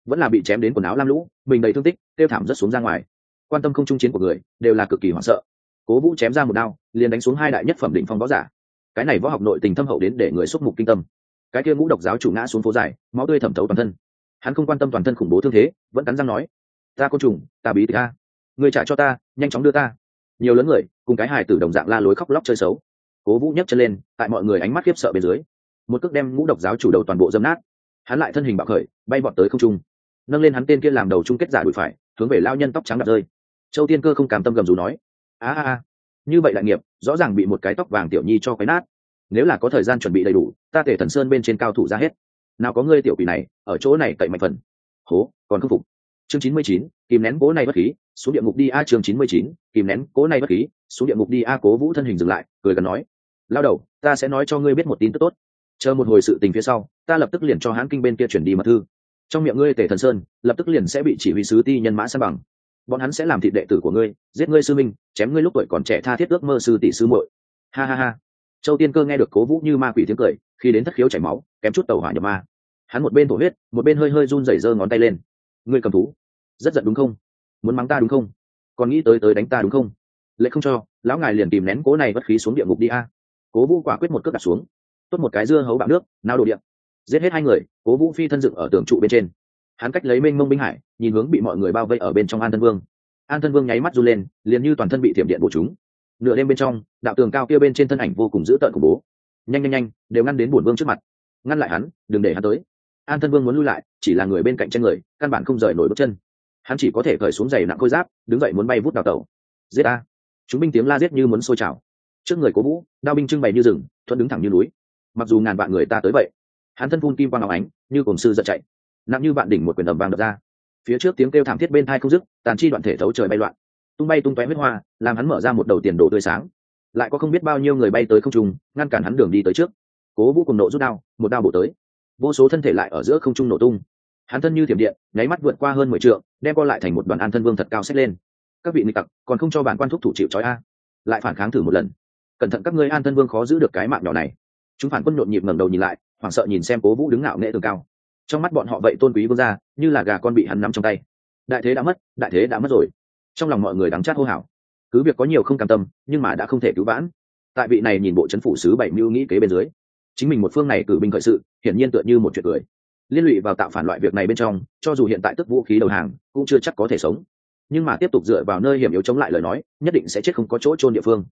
Speaker 1: vẫn là bị chém đến quần áo lam lũ, mình đầy thương tích, tiêu thảm rất xuống ra ngoài. Quan tâm không trung chiến của người, đều là cực kỳ hoảng sợ cố vũ chém ra một đao, liền đánh xuống hai đại nhất phẩm định phong võ giả. Cái này võ học nội tình thâm hậu đến để người xúc mục kinh tâm. Cái kia ngũ độc giáo chủ ngã xuống phố dài, máu tươi thẩm thấu toàn thân. Hắn không quan tâm toàn thân khủng bố thương thế, vẫn cắn răng nói, ta côn trùng, ta bí tịch ta người trả cho ta, nhanh chóng đưa ta. Nhiều lớn người, cùng cái hài tử đồng dạng la lối khóc lóc chơi xấu. Cố vũ nhấc chân lên, tại mọi người ánh mắt khiếp sợ bên dưới. Một cước đem ngũ độc giáo chủ đầu toàn bộ dâm nát. Hắn lại thân hình bạo khởi, bay vọt tới không trung. Nâng lên hắn tên kia làm đầu chung kết giả đùi phải, hướng về lao nhân tóc trắng đạp rơi. Châu tiên cơ không cảm tâm gầm dù nói a a a như vậy đại nghiệp, rõ ràng bị một cái tóc vàng tiểu nhi cho quấy nát. Nếu là có thời gian chuẩn bị đầy đủ, ta thể thần sơn bên trên cao thủ ra hết. Nào có ngươi tiểu quỷ này, ở chỗ này cậy mạnh phần. Hố, còn khâm phục. Chương chín mươi chín, kìm nén cố này bất khí, xuống địa ngục đi a chương chín mươi chín, kìm nén cố này bất khí, xuống địa ngục đi a cố vũ thân hình dừng lại, cười gần nói. Lao đầu, ta sẽ nói cho ngươi biết một tin tức tốt. Chờ một hồi sự tình phía sau, ta lập tức liền cho hãng kinh bên kia chuyển đi mật thư. Trong miệng ngươi tể thần sơn, lập tức liền sẽ bị chỉ huy sứ ti nhân mã san bằng bọn hắn sẽ làm thịt đệ tử của ngươi, giết ngươi sư minh, chém ngươi lúc tuổi còn trẻ tha thiết ước mơ sư tỷ sư muội. Ha ha ha. Châu tiên cơ nghe được cố vũ như ma quỷ tiếng cười, khi đến thất khiếu chảy máu, kém chút tàu hỏa nhập ma. Hắn một bên thổ huyết, một bên hơi hơi run rẩy giơ ngón tay lên. Ngươi cầm thú. Rất giận đúng không? Muốn mắng ta đúng không? Còn nghĩ tới tới đánh ta đúng không? Lệ không cho, lão ngài liền tìm nén cố này bất khí xuống địa ngục đi a. Cố vũ quả quyết một cước đặt xuống. Tốt một cái dưa hấu bạo nước, nao đổ điện giết hết hai người, cố vũ phi thân dựng ở tường trụ bên trên hắn cách lấy mênh mông binh hải, nhìn hướng bị mọi người bao vây ở bên trong an thân vương. An thân vương nháy mắt run lên, liền như toàn thân bị thiểm điện bổ chúng. Nửa đêm bên trong, đạo tường cao kia bên trên thân ảnh vô cùng dữ tợn khủng bố. Nhanh nhanh nhanh, đều ngăn đến bổn vương trước mặt. Ngăn lại hắn, đừng để hắn tới. An thân vương muốn lui lại, chỉ là người bên cạnh chân người, căn bản không rời nổi bước chân. Hắn chỉ có thể cởi xuống giày nặng khôi giáp, đứng dậy muốn bay vút đào tẩu. Giết a chúng binh tiếng la giết như muốn sôi trào. Trước người cố vũ, đao binh trưng bày như rừng, thuận đứng thẳng như núi. Mặc dù ngàn vạn người ta tới vậy, hắn thân phun kim quang áo ánh, như cổng sư giật chạy nặng như vạn đỉnh một quyền ầm vàng đập ra. Phía trước tiếng kêu thảm thiết bên thai không dứt tàn chi đoạn thể thấu trời bay loạn. Tung bay tung tóe huyết hoa làm hắn mở ra một đầu tiền đồ tươi sáng. Lại có không biết bao nhiêu người bay tới không trung ngăn cản hắn đường đi tới trước. Cố vũ cùng nộ rút đao một đao bổ tới. Vô số thân thể lại ở giữa không trung nổ tung. Hắn thân như thiểm điện nháy mắt vượt qua hơn mười triệu, đem co lại thành một đoàn an thân vương thật cao xếp lên. Các vị nghịch tặc còn không cho bản quan thúc thủ chịu trói a. Lại phản kháng thử một lần. Cẩn thận các ngươi an thân vương khó giữ được cái mạng nhỏ này. Chúng phản quân nhộn nhịp ngẩng đầu nhìn lại hoảng sợ nhìn xem cố vũ đứng ngạo nghệ tường cao trong mắt bọn họ vậy tôn quý vương gia, như là gà con bị hắn nắm trong tay. Đại thế đã mất, đại thế đã mất rồi. Trong lòng mọi người đắng chát hô hào. Cứ việc có nhiều không cam tâm, nhưng mà đã không thể cứu vãn. Tại vị này nhìn bộ chấn phủ sứ bảy mưu nghĩ kế bên dưới, chính mình một phương này cử binh khởi sự, hiển nhiên tựa như một chuyện cười. Liên lụy vào tạo phản loại việc này bên trong, cho dù hiện tại tức vũ khí đầu hàng, cũng chưa chắc có thể sống. Nhưng mà tiếp tục dựa vào nơi hiểm yếu chống lại lời nói, nhất định sẽ chết không có chỗ trôn địa phương.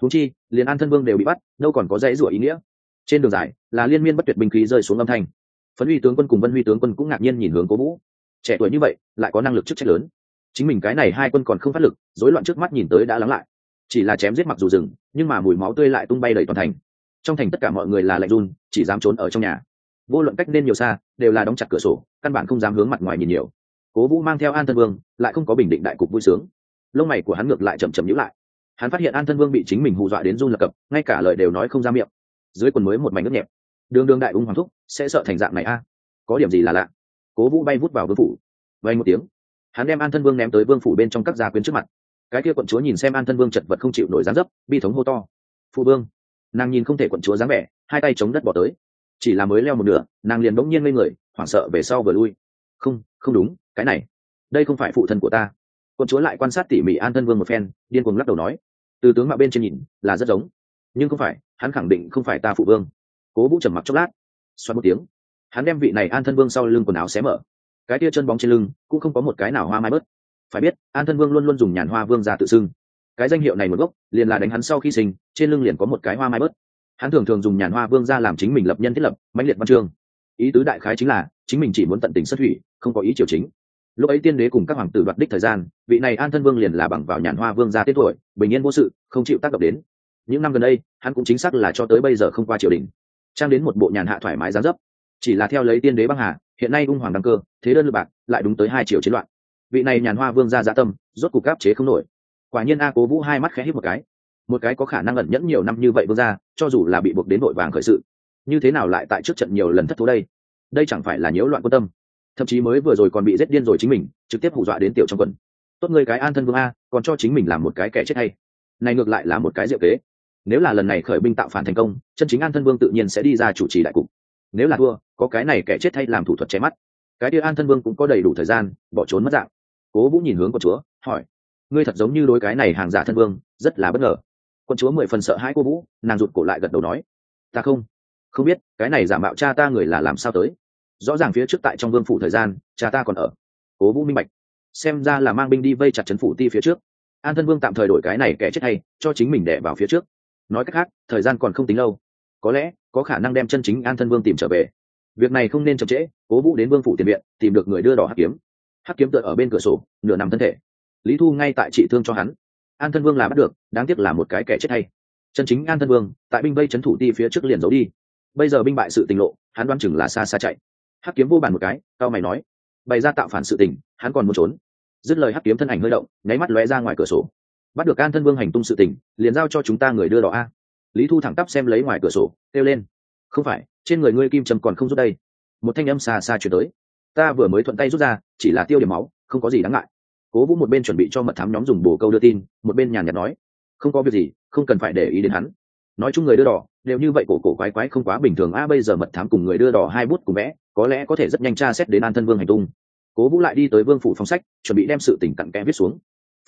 Speaker 1: Húng chi, liền an thân vương đều bị bắt, đâu còn có dãy rủa ý nghĩa. Trên đường dài, là liên miên bất tuyệt binh khí rơi xuống âm thanh phấn huy tướng quân cùng vân huy tướng quân cũng ngạc nhiên nhìn hướng cố vũ. Trẻ tuổi như vậy, lại có năng lực chức trách lớn. Chính mình cái này hai quân còn không phát lực, rối loạn trước mắt nhìn tới đã lắng lại. Chỉ là chém giết mặc dù rừng nhưng mà mùi máu tươi lại tung bay đầy toàn thành. Trong thành tất cả mọi người là lạnh run, chỉ dám trốn ở trong nhà. Vô luận cách nên nhiều xa, đều là đóng chặt cửa sổ, căn bản không dám hướng mặt ngoài nhìn nhiều. Cố vũ mang theo an thân vương, lại không có bình định đại cục vui sướng. Lông mày của hắn ngược lại chậm chậm nhữ lại. Hắn phát hiện an thân vương bị chính mình hù dọa đến run lập cập, ngay cả lời đều nói không ra miệng. Dưới quần mới một mảnh nước nhẹp đường đường đại ung hoàng thúc, sẽ sợ thành dạng này a. Có điểm gì là lạ? Cố vũ bay vút vào vương phủ. Vay một tiếng, hắn đem an thân vương ném tới vương phủ bên trong các gia quyến trước mặt. Cái kia quận chúa nhìn xem an thân vương chật vật không chịu nổi dáng dấp, bi thống hô to. Phụ vương. Nàng nhìn không thể quận chúa dáng vẻ, hai tay chống đất bỏ tới. Chỉ là mới leo một nửa, nàng liền bỗng nhiên lên người, hoảng sợ về sau vừa lui. Không không đúng, cái này, đây không phải phụ thân của ta. Quận chúa lại quan sát tỉ mỉ an thân vương một phen, điên cuồng lắc đầu nói. Từ tướng mạo bên trên nhìn, là rất giống. Nhưng không phải, hắn khẳng định không phải ta phụ vương cố vũ trầm mặc chốc lát xoắn một tiếng hắn đem vị này an thân vương sau lưng quần áo xé mở cái tia chân bóng trên lưng cũng không có một cái nào hoa mai bớt phải biết an thân vương luôn luôn dùng nhàn hoa vương ra tự xưng cái danh hiệu này một gốc liền là đánh hắn sau khi sinh trên lưng liền có một cái hoa mai bớt hắn thường thường dùng nhàn hoa vương ra làm chính mình lập nhân thiết lập mãnh liệt văn chương ý tứ đại khái chính là chính mình chỉ muốn tận tình xuất thủy không có ý triều chính lúc ấy tiên đế cùng các hoàng tử đoạt đích thời gian vị này an thân vương liền là bằng vào nhàn hoa vương ra tiết tuổi bình yên vô sự không chịu tác động đến những năm gần đây hắn cũng chính xác là cho tới bây giờ không qua triều đình trang đến một bộ nhàn hạ thoải mái giá dấp. Chỉ là theo lấy tiên đế băng hà, hiện nay ung hoàng đăng cơ, thế đơn lư bạc, lại đúng tới hai triệu chiến loạn. Vị này nhàn hoa vương ra dạ tâm, rốt cục gáp chế không nổi. Quả nhiên a cố vũ hai mắt khẽ hít một cái. Một cái có khả năng ẩn nhẫn nhiều năm như vậy vương ra cho dù là bị buộc đến nội vàng khởi sự, như thế nào lại tại trước trận nhiều lần thất thố đây? Đây chẳng phải là nhiễu loạn quan tâm. Thậm chí mới vừa rồi còn bị giết điên rồi chính mình, trực tiếp hù dọa đến tiểu trong quần. Tốt người cái an thân vương a, còn cho chính mình làm một cái kẻ chết hay. Này ngược lại là một cái diệu kế nếu là lần này khởi binh tạo phản thành công, chân chính an thân vương tự nhiên sẽ đi ra chủ trì đại cục. Nếu là thua, có cái này kẻ chết thay làm thủ thuật che mắt. Cái kia an thân vương cũng có đầy đủ thời gian, bỏ trốn mất dạng. Cố vũ nhìn hướng quân chúa, hỏi, ngươi thật giống như đối cái này hàng giả thân vương, rất là bất ngờ. Quân chúa mười phần sợ hãi cô vũ, nàng rụt cổ lại gật đầu nói, ta không không biết, cái này giả mạo cha ta người là làm sao tới. Rõ ràng phía trước tại trong vương phủ thời gian, cha ta còn ở. Cố vũ minh bạch. Xem ra là mang binh đi vây chặt trấn phủ ti phía trước. An thân vương tạm thời đổi cái này kẻ chết hay, cho chính mình đẻ vào phía trước nói cách khác, thời gian còn không tính lâu. Có lẽ, có khả năng đem chân chính an thân vương tìm trở về. Việc này không nên chậm trễ, cố vũ đến vương phủ tiền viện, tìm được người đưa đỏ hắc kiếm. Hắc kiếm tựa ở bên cửa sổ, nửa nằm thân thể. Lý thu ngay tại trị thương cho hắn. An thân vương là bắt được, đáng tiếc là một cái kẻ chết hay. Chân chính an thân vương, tại binh vây c thủ ti phía trước liền giấu đi. Bây giờ binh bại sự tình lộ, hắn đoán chừng là xa xa chạy. Hắc kiếm vô bàn một cái, cao mày nói. Bày ra tạo phản sự tình, hắn còn muốn trốn. Dứt lời hắc kiếm thân ảnh hơi động, nháy mắt lóe ra ngoài cửa sổ bắt được an thân vương hành tung sự tình, liền giao cho chúng ta người đưa đỏ a. Lý thu thẳng tắp xem lấy ngoài cửa sổ, kêu lên. Không phải, trên người ngươi kim trầm còn không rút đây. Một thanh âm xa xa chuyển tới. Ta vừa mới thuận tay rút ra, chỉ là tiêu điểm máu, không có gì đáng ngại. Cố vũ một bên chuẩn bị cho mật thám nhóm dùng bồ câu đưa tin, một bên nhàn nhạt nói. Không có việc gì, không cần phải để ý đến hắn. Nói chung người đưa đỏ, đều như vậy cổ cổ quái quái không quá bình thường a, bây giờ mật thám cùng người đưa đỏ hai bút cùng vẽ, có lẽ có thể rất nhanh tra xét đến an thân vương hành tung. Cố vũ lại đi tới vương phủ phong sách, chuẩn bị đem sự tỉnh cặn kẽ viết xuống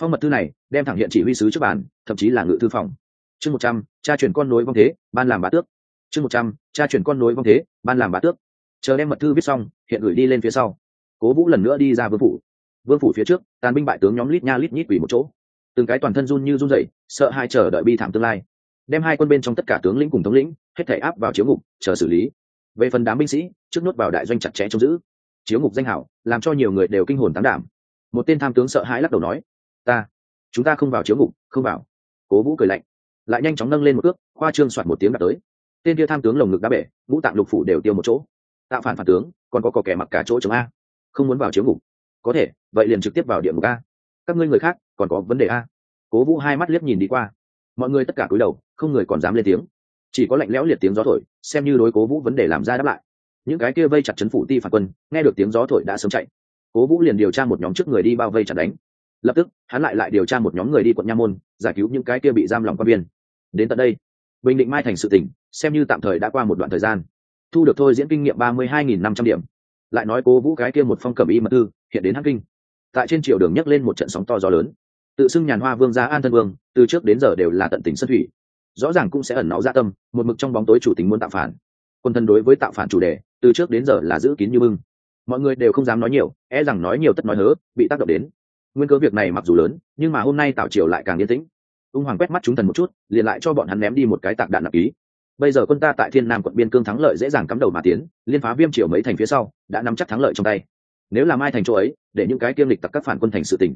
Speaker 1: phong mật thư này đem thẳng hiện chỉ huy sứ trước bàn, thậm chí là ngự thư phòng. Chương một trăm, cha chuyển con nối vong thế, ban làm bá tước. Chương một trăm, cha chuyển con nối vong thế, ban làm bá tước. Chờ đem mật thư viết xong, hiện gửi đi lên phía sau. Cố vũ lần nữa đi ra vương phủ. Vương phủ phía trước, tàn binh bại tướng nhóm lít nha lít nhít quỷ một chỗ. Từng cái toàn thân run như run dậy sợ hai chờ đợi bi thảm tương lai. Đem hai quân bên trong tất cả tướng lĩnh cùng thống lĩnh, hết thể áp vào chiếu ngục, chờ xử lý. Về phần đám binh sĩ, trước nốt vào đại doanh chặt chẽ trông giữ. Chiếu ngục danh hảo, làm cho nhiều người đều kinh hồn tán đảm. Một tên tham tướng sợ hãi lắc đầu nói ta, chúng ta không vào chiếu ngục, không vào. Cố vũ cười lạnh, lại nhanh chóng nâng lên một cước, khoa trương soạt một tiếng đã tới. Tên kia tham tướng lồng ngực đá bể ngũ tạng lục phủ đều tiêu một chỗ. Tạo phản phản tướng, còn có cò kẻ mặc cả chỗ chống a. Không muốn vào chiếu ngục. Có thể, vậy liền trực tiếp vào địa ngục a. Các ngươi người khác, còn có vấn đề a. Cố vũ hai mắt liếc nhìn đi qua. Mọi người tất cả cúi đầu, không người còn dám lên tiếng. Chỉ có lạnh lẽo liệt tiếng gió thổi, xem như đối cố vũ vấn đề làm ra đáp lại. Những cái kia vây chặt chấn phủ ti phản quân, nghe được tiếng gió thổi đã sớm chạy. Cố vũ liền điều tra một nhóm trước người đi bao vây chặt đánh lập tức, hắn lại lại điều tra một nhóm người đi quận nha môn, giải cứu những cái kia bị giam lòng quan viên. Đến tận đây, bình định mai thành sự tỉnh, xem như tạm thời đã qua một đoạn thời gian. Thu được thôi diễn kinh nghiệm ba mươi hai nghìn năm trăm điểm. Lại nói cố vũ cái kia một phong cẩm y mật thư hiện đến hắc kinh. Tại trên triều đường nhấc lên một trận sóng to gió lớn. Tự xưng nhàn hoa vương gia an thân vương, từ trước đến giờ đều là tận tình sân thủy. Rõ ràng cũng sẽ ẩn náu gia tâm, một mực trong bóng tối chủ tính muốn tạo phản. Quân thân đối với tạo phản chủ đề, từ trước đến giờ là giữ kín như mưng mọi người đều không dám nói nhiều e rằng nói nhiều tất nói hớ, bị tác động đến nguyên cớ việc này mặc dù lớn, nhưng mà hôm nay Tào triều lại càng yên tĩnh. Ung hoàng quét mắt chúng thần một chút, liền lại cho bọn hắn ném đi một cái tạc đạn nặng ký bây giờ quân ta tại thiên nam quận biên cương thắng lợi dễ dàng cắm đầu mà tiến, liên phá viêm triều mấy thành phía sau, đã nắm chắc thắng lợi trong tay. Nếu làm ai thành chỗ ấy, để những cái kiêm lịch tặc các phản quân thành sự tỉnh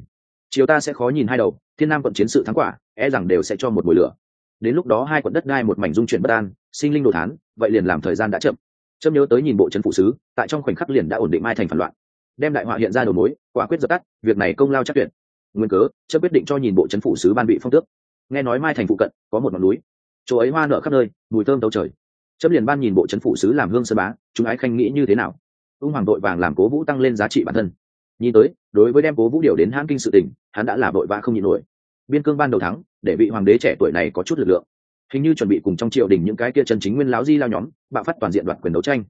Speaker 1: triều ta sẽ khó nhìn hai đầu, thiên nam quận chiến sự thắng quả e rằng đều sẽ cho một mùi lửa. Đến lúc đó hai quận đất đai một mảnh dung chuyển bất an, sinh linh đồ thán, vậy liền làm thời gian đã chậm. Chớm nhớ tới nhìn bộ trấn phụ sứ, tại trong khoảnh khắc liền đã ổn định mai thành phản loạn đem đại họa hiện ra đầu mối quả quyết dập tắt việc này công lao chắc tuyệt. Nguyên cớ chấp quyết định cho nhìn bộ trấn phủ sứ ban bị phong tước. Nghe nói mai thành phụ cận có một ngọn núi. Chỗ ấy hoa nở khắp nơi mùi thơm tấu trời. Chấp liền ban nhìn bộ trấn phủ sứ làm hương sơ bá chúng ái khanh nghĩ như thế nào? Ung hoàng đội vàng làm cố vũ tăng lên giá trị bản thân. Nhìn tới đối với đem cố vũ điều đến hãng kinh sự tỉnh, hắn đã là đội vã không nhịn nổi. Biên cương ban đầu thắng để vị hoàng đế trẻ tuổi này có chút lực lượng. Hình như chuẩn bị cùng trong triều đình những cái kia chân chính nguyên lão di lao nhóm bạo phát toàn diện đoạt quyền đấu tranh.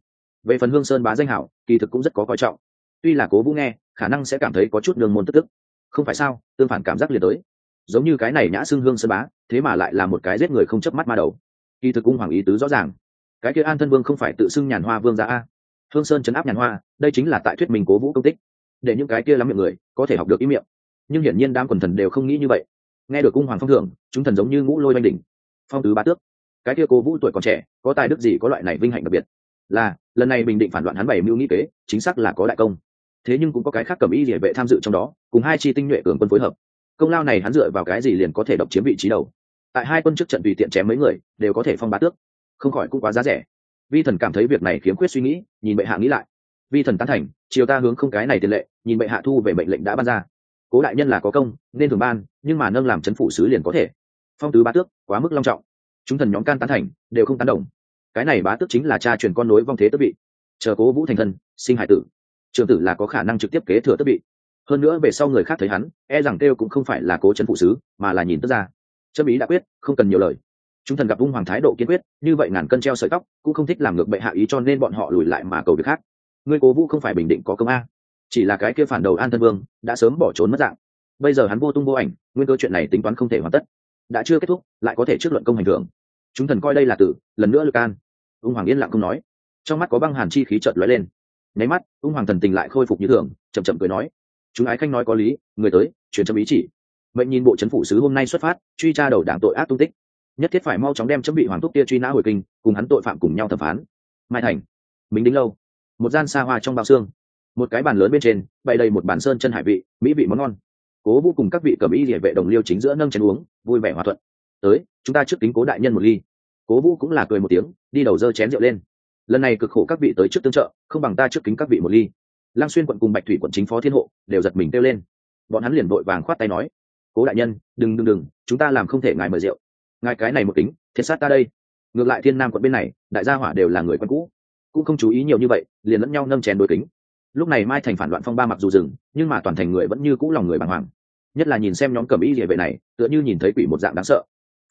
Speaker 1: Về phần hương sơn bá danh hảo kỳ thực cũng rất có coi trọng tuy là cố vũ nghe, khả năng sẽ cảm thấy có chút đường môn tức tức. Không phải sao, tương phản cảm giác liền tới. Giống như cái này nhã xưng hương sơn bá, thế mà lại là một cái giết người không chớp mắt ma đầu. Kỳ thực cung hoàng ý tứ rõ ràng. Cái kia an thân vương không phải tự xưng nhàn hoa vương ra a. Hương sơn chấn áp nhàn hoa, đây chính là tại thuyết mình cố vũ công tích. Để những cái kia lắm miệng người, có thể học được ý miệng. Nhưng hiển nhiên đám quần thần đều không nghĩ như vậy. Nghe được cung hoàng phong thưởng, chúng thần giống như ngũ lôi oanh đỉnh. Phong tứ ba tước. Cái kia cố vũ tuổi còn trẻ, có tài đức gì có loại này vinh hạnh đặc biệt? Là, lần này bình định phản loạn hắn bảy mưu nghĩ kế, chính xác là có đại công thế nhưng cũng có cái khác cầm y địa vệ tham dự trong đó, cùng hai chi tinh nhuệ cường quân phối hợp. Công lao này hắn dựa vào cái gì liền có thể độc chiếm vị trí đầu? Tại hai quân trước trận tùy tiện chém mấy người, đều có thể phong bá tước. Không khỏi cũng quá giá rẻ. Vi thần cảm thấy việc này khiếm khuyết suy nghĩ, nhìn bệ hạ nghĩ lại. Vi thần tán thành, chiều ta hướng không cái này tiền lệ, nhìn bệ hạ thu về mệnh lệnh đã ban ra. Cố đại nhân là có công, nên thường ban, nhưng mà nâng làm chấn phụ sứ liền có thể. Phong tứ bá tước, quá mức long trọng. Chúng thần nhóm can tán thành, đều không tán đồng. Cái này bá tước chính là cha truyền con nối vong thế tước vị. Chờ cố vũ thành thân, sinh hải tử trường tử là có khả năng trực tiếp kế thừa tước vị. Hơn nữa về sau người khác thấy hắn e rằng kêu cũng không phải là cố chấn phụ sứ, mà là nhìn tức ra chân ý đã quyết, không cần nhiều lời. Chúng thần gặp ung hoàng thái độ kiên quyết, như vậy ngàn cân treo sợi tóc, cũng không thích làm ngược bệ hạ ý cho nên bọn họ lùi lại mà cầu việc khác. Ngươi cố vũ không phải bình định có công a. Chỉ là cái kia phản đầu an thân vương, đã sớm bỏ trốn mất dạng. Bây giờ hắn vô tung vô ảnh, nguyên cơ chuyện này tính toán không thể hoàn tất. Đã chưa kết thúc, lại có thể trước luận công hành thưởng. Chúng thần coi đây là tử, lần nữa lực an. Ung hoàng yên lặng không nói. Trong mắt có băng hàn chi khí chợt lóe lên nháy mắt, ung hoàng thần tình lại khôi phục như thường, chậm chậm cười nói, chúng ái khanh nói có lý, người tới, truyền chấm ý chỉ. Mệnh nhìn bộ chấn phủ sứ hôm nay xuất phát, truy tra đầu đảng tội ác tung tích. Nhất thiết phải mau chóng đem chấm bị hoàng thúc tia truy nã hồi kinh, cùng hắn tội phạm cùng nhau thẩm phán. Mai thành mình đính lâu, một gian xa hoa trong bao xương, một cái bàn lớn bên trên, bày đầy một bàn sơn chân hải vị, mỹ vị món ngon. Cố vũ cùng các vị cầm y địa vệ đồng liêu chính giữa nâng chén uống, vui vẻ hòa thuận. Tới, chúng ta trước kính cố đại nhân một ly. Cố vũ cũng là cười một tiếng, đi đầu dơ chén rượu lên lần này cực khổ các vị tới trước tương trợ, không bằng ta trước kính các vị một ly. Lang xuyên quận cùng bạch thủy quận chính phó thiên hộ đều giật mình kêu lên. Bọn hắn liền vội vàng khoát tay nói, cố đại nhân, đừng đừng đừng, chúng ta làm không thể ngài mời rượu. Ngài cái này một kính, thiệt sát ta đây. Ngược lại thiên nam quận bên này, đại gia hỏa đều là người quen cũ, cũng không chú ý nhiều như vậy, liền lẫn nhau nâng chén đôi kính. Lúc này mai thành phản loạn phong ba mặc dù dừng, nhưng mà toàn thành người vẫn như cũ lòng người bàng hoàng. Nhất là nhìn xem nhóm cầm ý địa vệ này, tựa như nhìn thấy quỷ một dạng đáng sợ.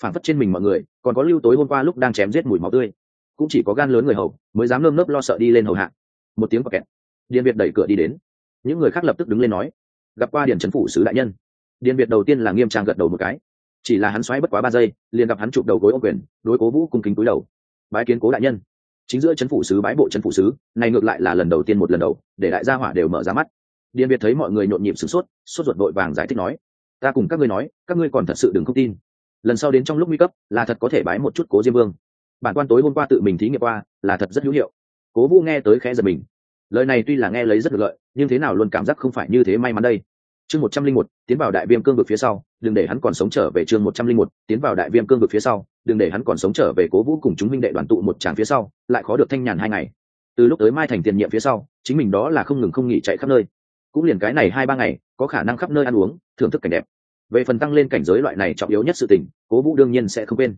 Speaker 1: Phản phất trên mình mọi người, còn có lưu tối hôm qua lúc đang chém giết mùi máu tươi cũng chỉ có gan lớn người hầu mới dám lơm lớp lo sợ đi lên hầu hạ. Một tiếng quả kẹt điện việt đẩy cửa đi đến. Những người khác lập tức đứng lên nói, gặp qua điền trấn phủ sứ đại nhân. Điện việt đầu tiên là nghiêm trang gật đầu một cái. Chỉ là hắn xoáy bất quá ba giây, liền gặp hắn chụp đầu gối ô quyền, đối cố vũ cung kính túi đầu. Bái kiến cố đại nhân. Chính giữa trấn phủ sứ bái bộ trấn phủ sứ, này ngược lại là lần đầu tiên một lần đầu, để đại gia hỏa đều mở ra mắt. Điện việt thấy mọi người nhộn nhịp sửng sốt sốt ruột vội vàng giải thích nói, ta cùng các ngươi nói, các ngươi còn thật sự đừng không tin. Lần sau đến trong lúc nguy cấp, là thật có thể bái một chút cố diêm vương bản quan tối hôm qua tự mình thí nghiệm qua, là thật rất hữu hiệu. Cố vũ nghe tới khẽ giật mình. Lời này tuy là nghe lấy rất được lợi, nhưng thế nào luôn cảm giác không phải như thế may mắn đây. Chương một trăm linh một, tiến vào đại viêm cương vực phía sau, đừng để hắn còn sống trở về chương một trăm linh một, tiến vào đại viêm cương vực phía sau, đừng để hắn còn sống trở về cố vũ cùng chúng minh đệ đoàn tụ một tràng phía sau, lại khó được thanh nhàn hai ngày. Từ lúc tới mai thành tiền nhiệm phía sau, chính mình đó là không ngừng không nghỉ chạy khắp nơi. Cũng liền cái này hai ba ngày, có khả năng khắp nơi ăn uống, thưởng thức cảnh đẹp. Về phần tăng lên cảnh giới loại này trọng yếu nhất sự tình, cố vũ đương nhiên sẽ không quên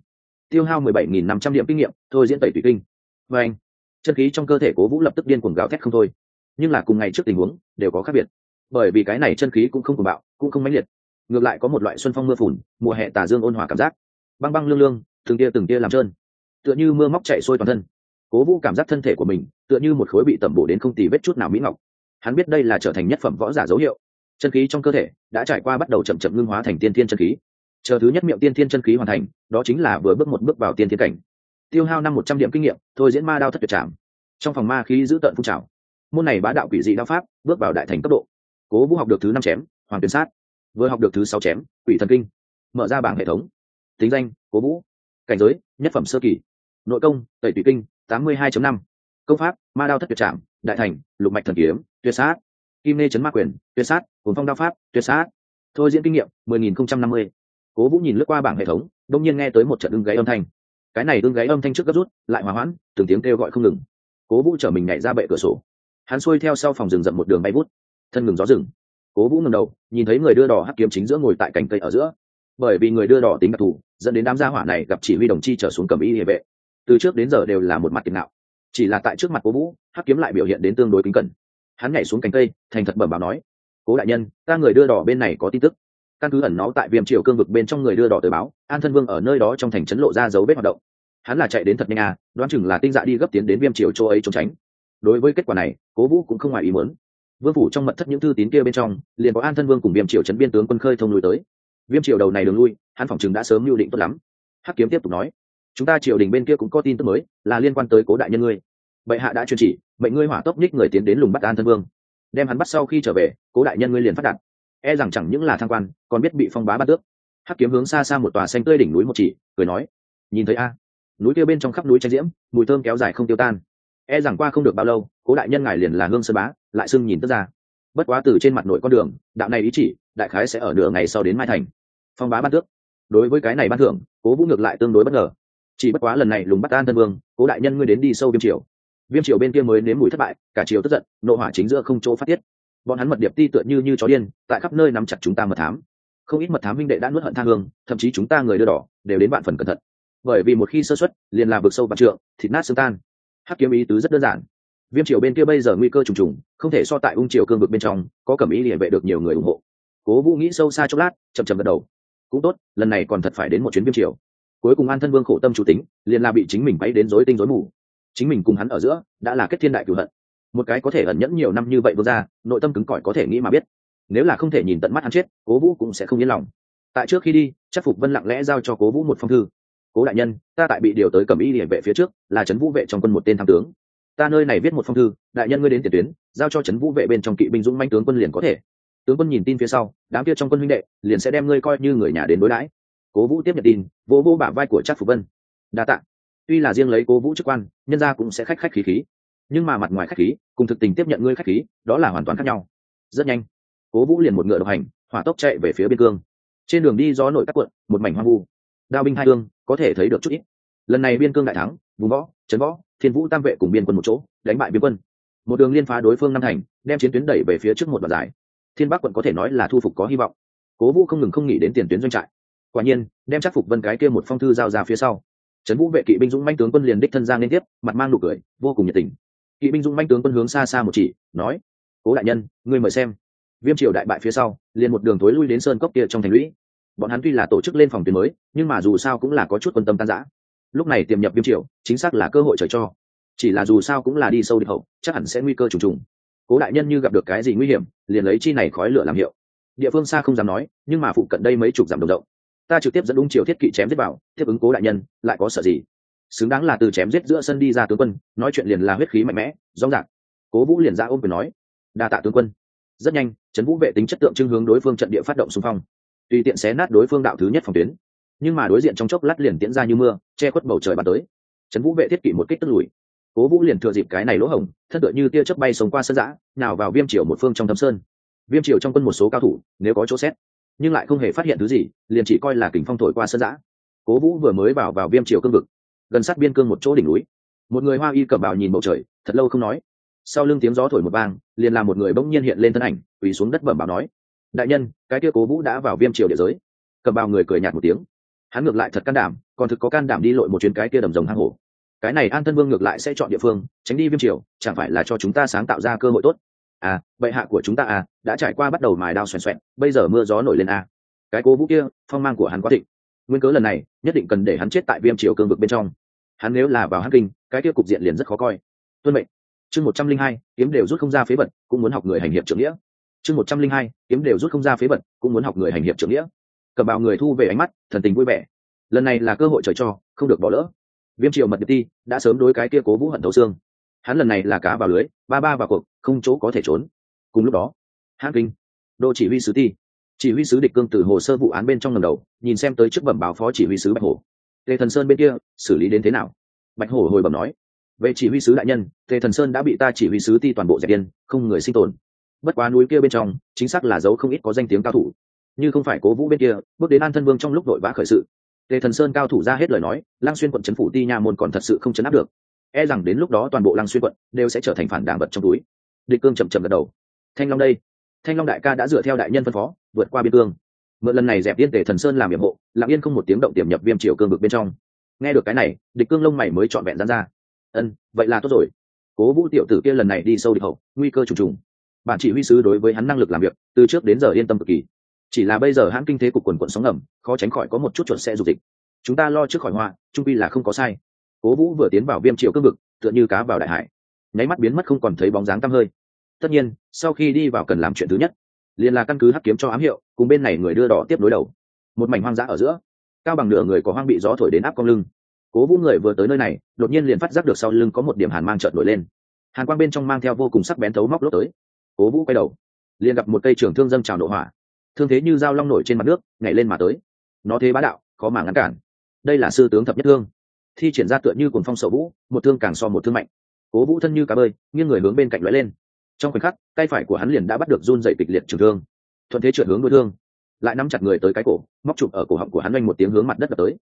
Speaker 1: tiêu hao mười bảy nghìn năm trăm điểm kinh nghiệm, thôi diễn tẩy tủy kinh. Và anh, chân khí trong cơ thể cố vũ lập tức điên cuồng gào thét không thôi. Nhưng là cùng ngày trước tình huống, đều có khác biệt. Bởi vì cái này chân khí cũng không cuồng bạo, cũng không mãnh liệt. Ngược lại có một loại xuân phong mưa phùn, mùa hè tà dương ôn hòa cảm giác. Băng băng lương lương, từng tia từng tia làm trơn. Tựa như mưa móc chạy sôi toàn thân. Cố vũ cảm giác thân thể của mình, tựa như một khối bị tẩm bổ đến không tì vết chút nào mỹ ngọc. Hắn biết đây là trở thành nhất phẩm võ giả dấu hiệu. Chân khí trong cơ thể đã trải qua bắt đầu chậm chậm ngưng hóa thành tiên thiên chân khí chờ thứ nhất miệng tiên thiên chân khí hoàn thành, đó chính là vừa bước một bước vào tiên thiên cảnh. Tiêu hao năm một trăm điểm kinh nghiệm, thôi diễn ma đao thất tuyệt trảm. Trong phòng ma khí giữ tận phun trào. Môn này bá đạo quỷ dị đao pháp, bước vào đại thành cấp độ. Cố vũ học được thứ năm chém, hoàng tuyến sát. Vừa học được thứ sáu chém, quỷ thần kinh. Mở ra bảng hệ thống. Tính danh, cố vũ. Cảnh giới, nhất phẩm sơ kỳ. Nội công, tẩy tùy kinh, tám mươi hai năm. Công pháp, ma đao thất tuyệt trạm đại thành, lục mạch thần kiếm, tuyệt sát. Kim nê chấn ma quyền, tuyệt sát hồn phong đao pháp, tuyệt sát. Thôi diễn kinh nghiệm, mười nghìn không trăm năm mươi cố vũ nhìn lướt qua bảng hệ thống đông nhiên nghe tới một trận ưng gáy âm thanh cái này ưng gáy âm thanh trước gấp rút lại hòa hoãn từng tiếng kêu gọi không ngừng cố vũ chở mình nhảy ra bệ cửa sổ hắn xuôi theo sau phòng rừng rậm một đường bay vút thân ngừng gió rừng cố vũ ngừng đầu nhìn thấy người đưa đỏ hắc kiếm chính giữa ngồi tại cành cây ở giữa bởi vì người đưa đỏ tính đặc thù dẫn đến đám gia hỏa này gặp chỉ huy đồng chi trở xuống cầm y hệ vệ từ trước đến giờ đều là một mặt tiền nạo chỉ là tại trước mặt cố vũ hắc kiếm lại biểu hiện đến tương đối kính cẩn hắn nhảy xuống cành cây thành thật bẩm báo nói cố đại nhân ta người đưa đỏ bên này có tin tức căn cứ ẩn nó tại viêm triều cương vực bên trong người đưa đỏ tới báo, an thân vương ở nơi đó trong thành trấn lộ ra dấu vết hoạt động. Hắn là chạy đến thật nhanh à đoán chừng là tinh dạ đi gấp tiến đến viêm triều châu ấy trốn tránh. Đối với kết quả này, cố vũ cũng không ngoài ý muốn. Vương phủ trong mật thất những thư tín kia bên trong, liền có an thân vương cùng viêm triều trấn biên tướng quân khơi thông lui tới. Viêm triều đầu này đường lui, hắn phỏng chừng đã sớm lưu định tốt lắm. Hắc kiếm tiếp tục nói, chúng ta triều đình bên kia cũng có tin tức mới, là liên quan tới cố đại nhân ngươi. Bệ hạ đã truyền chỉ, mệnh ngươi hỏa tốc nhích người tiến đến lùng bắt an thân vương. Đem hắn bắt sau khi trở về, cố đại nhân ngươi liền phát đạt e rằng chẳng những là thăng quan, còn biết bị phong bá bắt tước. Hắc kiếm hướng xa xa một tòa xanh tươi đỉnh núi một chỉ, cười nói, nhìn thấy a, núi kia bên trong khắp núi tranh diễm, mùi thơm kéo dài không tiêu tan. E rằng qua không được bao lâu, cố đại nhân ngài liền là hương sơn bá, lại sưng nhìn tức ra. Bất quá từ trên mặt nội con đường, đạo này ý chỉ, đại khái sẽ ở nửa ngày sau đến mai thành. Phong bá ban tước. Đối với cái này ban thưởng, cố vũ ngược lại tương đối bất ngờ. Chỉ bất quá lần này lùng bắt an thân vương, cố đại nhân ngươi đến đi sâu viêm triều. Viêm triều bên kia mới nếm mùi thất bại, cả triều tức giận, nộ hỏa chính giữa không chỗ phát tiết bọn hắn mật điệp ti tựa như như chó điên, tại khắp nơi nắm chặt chúng ta mật thám. Không ít mật thám minh đệ đã nuốt hận tha hương, thậm chí chúng ta người đưa đỏ, đều đến bạn phần cẩn thận. Bởi vì một khi sơ xuất, liền là vực sâu và trượng, thịt nát xương tan. Hắc kiếm ý tứ rất đơn giản. Viêm triều bên kia bây giờ nguy cơ trùng trùng, không thể so tại ung triều cương vực bên trong, có cẩm ý liền vệ được nhiều người ủng hộ. Cố vũ nghĩ sâu xa chốc lát, chậm chậm gật đầu. Cũng tốt, lần này còn thật phải đến một chuyến viêm triều. Cuối cùng an thân vương khổ tâm chủ tính, liền là bị chính mình bay đến rối tinh rối mù. Chính mình cùng hắn ở giữa, đã là kết thiên đại cửu hận một cái có thể ẩn nhẫn nhiều năm như vậy vừa ra, nội tâm cứng cỏi có thể nghĩ mà biết. Nếu là không thể nhìn tận mắt hắn chết, cố vũ cũng sẽ không yên lòng. Tại trước khi đi, chắc phục vân lặng lẽ giao cho cố vũ một phong thư. Cố đại nhân, ta tại bị điều tới cầm y địa vệ phía trước, là trấn vũ vệ trong quân một tên tham tướng. Ta nơi này viết một phong thư, đại nhân ngươi đến tiền tuyến, giao cho trấn vũ vệ bên trong kỵ binh dũng manh tướng quân liền có thể. Tướng quân nhìn tin phía sau, đám kia trong quân huynh đệ liền sẽ đem ngươi coi như người nhà đến đối đãi. Cố vũ tiếp nhận tin, vỗ vỗ bả vai của chắc phục vân. Đa tạ. Tuy là riêng lấy cố vũ chức quan, nhân gia cũng sẽ khách khách khí khí nhưng mà mặt ngoài khách khí, cùng thực tình tiếp nhận ngươi khách khí, đó là hoàn toàn khác nhau. Rất nhanh, cố vũ liền một ngựa độc hành, hỏa tốc chạy về phía biên cương. Trên đường đi gió nổi các quận, một mảnh hoang vu. Đao binh hai thương có thể thấy được chút ít. Lần này biên cương đại thắng, vùng võ, trấn võ, thiên vũ tam vệ cùng biên quân một chỗ, đánh bại biên quân. Một đường liên phá đối phương năm thành, đem chiến tuyến đẩy về phía trước một đoạn dài. Thiên bắc quận có thể nói là thu phục có hy vọng. Cố vũ không ngừng không nghĩ đến tiền tuyến doanh trại. Quả nhiên, đem chắc phục vân cái kia một phong thư giao ra phía sau. Trấn vũ vệ kỵ binh dũng manh tướng quân liền đích thân ra liên tiếp, mặt mang nụ cười, vô cùng nhiệt tình kỵ binh dũng manh tướng quân hướng xa xa một chỉ, nói, cố đại nhân, ngươi mời xem. Viêm triều đại bại phía sau, liền một đường tối lui đến sơn cốc kia trong thành lũy. Bọn hắn tuy là tổ chức lên phòng tuyến mới, nhưng mà dù sao cũng là có chút quan tâm tan giã lúc này tiềm nhập viêm triều, chính xác là cơ hội trời cho. Chỉ là dù sao cũng là đi sâu địch hậu, chắc hẳn sẽ nguy cơ trùng trùng. Cố đại nhân như gặp được cái gì nguy hiểm, liền lấy chi này khói lửa làm hiệu. Địa phương xa không dám nói, nhưng mà phụ cận đây mấy chục dặm đồng rộng. Ta trực tiếp dẫn ung triều thiết kỵ chém giết vào, tiếp ứng cố đại nhân, lại có sợ gì? Xứng đáng là từ chém giết giữa sân đi ra tướng quân, nói chuyện liền là huyết khí mạnh mẽ, rõ ràng. Cố vũ liền ra ôm quyền nói, đa tạ tướng quân. Rất nhanh, trấn vũ vệ tính chất tượng trưng hướng đối phương trận địa phát động xung phong. Tùy tiện xé nát đối phương đạo thứ nhất phòng tuyến. Nhưng mà đối diện trong chốc lát liền tiễn ra như mưa, che khuất bầu trời bắn tới. Trấn vũ vệ thiết kỷ một kích tức lùi. Cố vũ liền thừa dịp cái này lỗ hổng, thân tựa như tia chớp bay sống qua sân giã nào vào viêm triều một phương trong thâm sơn. Viêm triều trong quân một số cao thủ, nếu có chỗ xét, nhưng lại không hề phát hiện thứ gì, liền chỉ coi là kình phong thổi qua sân giã cố vũ vừa mới vào vào viêm triều cương vực gần sát biên cương một chỗ đỉnh núi. Một người hoa y cầm bào nhìn bầu trời, thật lâu không nói. Sau lưng tiếng gió thổi một vang, liền làm một người bỗng nhiên hiện lên thân ảnh, quỳ xuống đất bẩm bảo nói, đại nhân, cái kia cố vũ đã vào viêm triều địa giới. Cầm bào người cười nhạt một tiếng. Hắn ngược lại thật can đảm, còn thực có can đảm đi lội một chuyến cái kia đầm rồng hang hổ. Cái này an thân vương ngược lại sẽ chọn địa phương, tránh đi viêm triều, chẳng phải là cho chúng ta sáng tạo ra cơ hội tốt? À bệ hạ của chúng ta à đã trải qua bắt đầu mài đao xoèn xoẹn, bây giờ mưa gió nổi lên à. Cái cố vũ kia, phong mang của hắn quá thịnh. Nguyên cớ lần này, nhất định cần để hắn chết tại viêm triều cương vực bên trong hắn nếu là vào hắc kinh, cái kia cục diện liền rất khó coi. Tuân mệnh. Chương một trăm linh hai, kiếm đều rút không ra phế vật, cũng muốn học người hành hiệp trưởng nghĩa. Chương một trăm linh hai, kiếm đều rút không ra phế vật, cũng muốn học người hành hiệp trưởng nghĩa. Cầm bào người thu về ánh mắt, thần tình vui vẻ. Lần này là cơ hội trời cho, không được bỏ lỡ. Viêm triều mật nhật ti đã sớm đối cái kia cố vũ hận thấu xương. Hắn lần này là cá vào lưới, ba ba vào cuộc, không chỗ có thể trốn. Cùng lúc đó hãn kinh, đô chỉ huy sứ ti, chỉ huy sứ địch cương từ hồ sơ vụ án bên trong lần đầu, nhìn xem tới trước bẩm báo phó chỉ huy sứ bạch hồ tề thần sơn bên kia, xử lý đến thế nào? Bạch Hổ hồi bẩm nói, về chỉ huy sứ đại nhân, tề thần sơn đã bị ta chỉ huy sứ ti toàn bộ dẹp yên, không người sinh tồn. Bất quá núi kia bên trong, chính xác là dấu không ít có danh tiếng cao thủ. Như không phải cố vũ bên kia, bước đến an thân vương trong lúc đội vã khởi sự, tề thần sơn cao thủ ra hết lời nói Lang xuyên quận trấn phủ ti nha môn còn thật sự không chấn áp được. E rằng đến lúc đó toàn bộ Lang xuyên quận đều sẽ trở thành phản đảng vật trong túi. Địch cương chậm chậm gật đầu. Thanh long đây. Thanh long đại ca đã dựa theo đại nhân phân phó, vượt qua biên cương mượn lần này dẹp yên tề thần sơn làm nhiệm hộ lặng yên không một tiếng động tiềm nhập viêm triều cương vực bên trong. Nghe được cái này, địch cương lông mày mới trọn vẹn dán ra. Ân, vậy là tốt rồi. Cố vũ tiểu tử kia lần này đi sâu địch hậu, nguy cơ trùng trùng. Bản chỉ huy sứ đối với hắn năng lực làm việc, từ trước đến giờ yên tâm cực kỳ. Chỉ là bây giờ hãng kinh thế cục quần quận sóng ngầm, khó tránh khỏi có một chút chuẩn sẽ dục dịch. Chúng ta lo trước khỏi họa, trung vi là không có sai. Cố vũ vừa tiến vào viêm triệu cương vực, tựa như cá vào đại hải. Nháy mắt biến mất không còn thấy bóng dáng tăm hơi. Tất nhiên, sau khi đi vào cần làm chuyện thứ nhất liền là căn cứ hắc kiếm cho ám hiệu, cùng bên này người đưa đỏ tiếp đối đầu. Một mảnh hoang dã ở giữa, cao bằng nửa người có hoang bị gió thổi đến áp cong lưng. Cố vũ người vừa tới nơi này, đột nhiên liền phát giác được sau lưng có một điểm hàn mang trợn nổi lên. Hàn quang bên trong mang theo vô cùng sắc bén thấu móc lốp tới. Cố vũ quay đầu, liền gặp một cây trường thương dâng trào nổ hỏa. Thương thế như dao long nổi trên mặt nước, nhảy lên mà tới. Nó thế bá đạo, khó mà ngăn cản. Đây là sư tướng thập nhất thương. Thi triển ra tựa như cuồng phong sầu vũ, một thương càng so một thương mạnh. Cố vũ thân như cá bơi, nghiêng người hướng bên cạnh lóe lên trong khoảnh khắc, tay phải của hắn liền đã bắt được run dậy kịch liệt trường thương. Thuận thế trượt hướng đuôi thương. Lại nắm chặt người tới cái cổ, móc chụp ở cổ họng của hắn oanh một tiếng hướng mặt đất đập tới.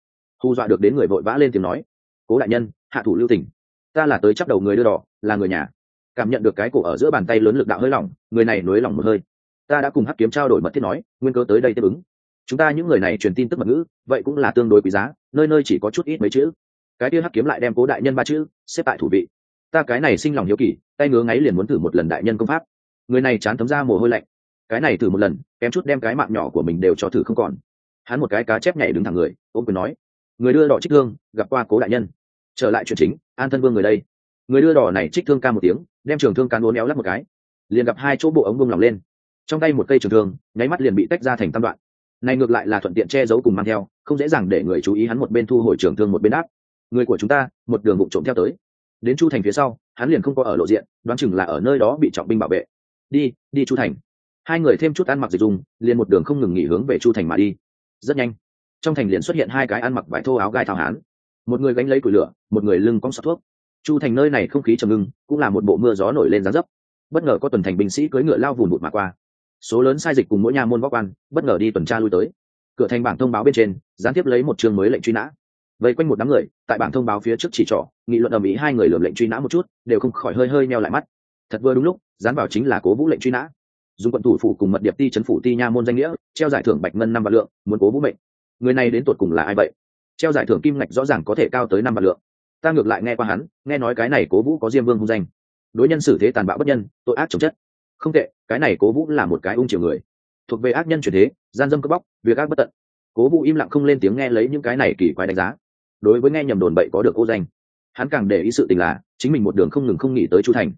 Speaker 1: Hù dọa được đến người vội vã lên tiếng nói, cố đại nhân, hạ thủ lưu tỉnh ta là tới chắc đầu người đưa đỏ, là người nhà. Cảm nhận được cái cổ ở giữa bàn tay lớn lực đạo hơi lỏng, người này nối lỏng một hơi. Ta đã cùng hắc kiếm trao đổi mật thiết nói, nguyên cơ tới đây tiếp ứng. Chúng ta những người này truyền tin tức mật ngữ, vậy cũng là tương đối quý giá, nơi nơi chỉ có chút ít mấy chữ. Cái kia hắc kiếm lại đem cố đại nhân ba chữ xếp tại thủ vị. Ta cái này sinh lòng hiếu kỳ tay ngứa ngáy liền muốn thử một lần đại nhân công pháp. Người này chán thấm ra mồ hôi lạnh. Cái này thử một lần, kém chút đem cái mạng nhỏ của mình đều cho thử không còn. Hắn một cái cá chép nhảy đứng thẳng người, ôm quyền nói, người đưa đỏ trích thương, gặp qua cố đại nhân. Trở lại chuyện chính, an thân vương người đây. Người đưa đỏ này trích thương ca một tiếng, đem trường thương cán uốn éo lắp một cái. Liền gặp hai chỗ bộ ống bông lỏng lên. Trong tay một cây trường thương, nháy mắt liền bị tách ra thành tam đoạn. Này ngược lại là thuận tiện che giấu cùng mang theo, không dễ dàng để người chú ý hắn một bên thu hồi trường thương một bên áp. người của chúng ta, một đường vụ trộm theo tới đến chu thành phía sau, hắn liền không có ở lộ diện, đoán chừng là ở nơi đó bị trọng binh bảo vệ. Đi đi chu thành. Hai người thêm chút ăn mặc dịch dùng, liền một đường không ngừng nghỉ hướng về chu thành mà đi. Rất nhanh, trong thành liền xuất hiện hai cái ăn mặc vải thô áo gai thao hán. Một người gánh lấy củi lửa, một người lưng cong sọt thuốc. Chu thành nơi này không khí trầm ngưng, cũng là một bộ mưa gió nổi lên giá dấp. Bất ngờ có tuần thành binh sĩ cưỡi ngựa lao vùn vụt mà qua. Số lớn sai dịch cùng mỗi nhà môn vóc quan, bất ngờ đi tuần tra lui tới. Cửa thành bảng thông báo bên trên, gián tiếp lấy một chương mới lệnh truy nã vây quanh một đám người, tại bảng thông báo phía trước chỉ trỏ, nghị luận ầm ĩ hai người lượm lệnh truy nã một chút, đều không khỏi hơi hơi meo lại mắt. Thật vừa đúng lúc, dán vào chính là cố vũ lệnh truy nã. Dùng quận thủ phủ cùng mật điệp ti chấn phủ ti nha môn danh nghĩa, treo giải thưởng bạch ngân năm vạn lượng, muốn cố vũ mệnh. Người này đến tột cùng là ai vậy? Treo giải thưởng kim ngạch rõ ràng có thể cao tới năm vạn lượng. Ta ngược lại nghe qua hắn, nghe nói cái này cố vũ có diêm vương hung danh. Đối nhân xử thế tàn bạo bất nhân, tội ác chống chất. Không tệ, cái này cố vũ là một cái ung chiều người. Thuộc về ác nhân chuyển thế, gian dâm cướp bóc, việc ác bất tận. Cố vũ im lặng không lên tiếng nghe lấy những cái này kỳ quái đánh giá đối với nghe nhầm đồn bậy có được ô danh. Hắn càng để ý sự tình là, chính mình một đường không ngừng không nghĩ tới chu thành.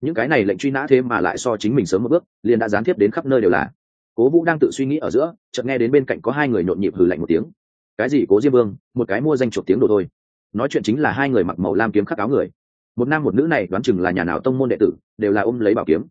Speaker 1: Những cái này lệnh truy nã thế mà lại so chính mình sớm một bước, liền đã gián tiếp đến khắp nơi đều là. Cố vũ đang tự suy nghĩ ở giữa, chợt nghe đến bên cạnh có hai người nhộn nhịp hừ lạnh một tiếng. Cái gì cố diêm vương? Một cái mua danh chuột tiếng đồ thôi. Nói chuyện chính là hai người mặc màu lam kiếm khắc áo người. Một nam một nữ này đoán chừng là nhà nào tông môn đệ tử, đều là ôm lấy bảo kiếm.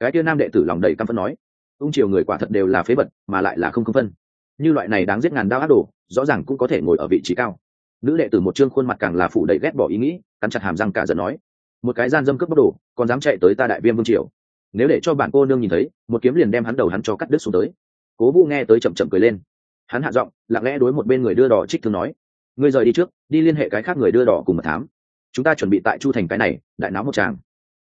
Speaker 1: Cái kia nam đệ tử lòng đầy căm phẫn nói, ung triều người quả thật đều là phế vật, mà lại là không không phân. Như loại này đáng giết ngàn đao ác đồ, rõ ràng cũng có thể ngồi ở vị trí cao nữ đệ tử một chương khuôn mặt càng là phủ đầy ghét bỏ ý nghĩ, cắn chặt hàm răng cả giận nói, một cái gian dâm cướp bóc đồ, còn dám chạy tới ta đại viêm vương triều? Nếu để cho bản cô nương nhìn thấy, một kiếm liền đem hắn đầu hắn cho cắt đứt xuống tới. Cố vũ nghe tới chậm chậm cười lên. Hắn hạ giọng, lặng lẽ đối một bên người đưa đỏ trích thương nói, ngươi rời đi trước, đi liên hệ cái khác người đưa đỏ cùng một thám. Chúng ta chuẩn bị tại chu thành cái này, đại náo một tràng.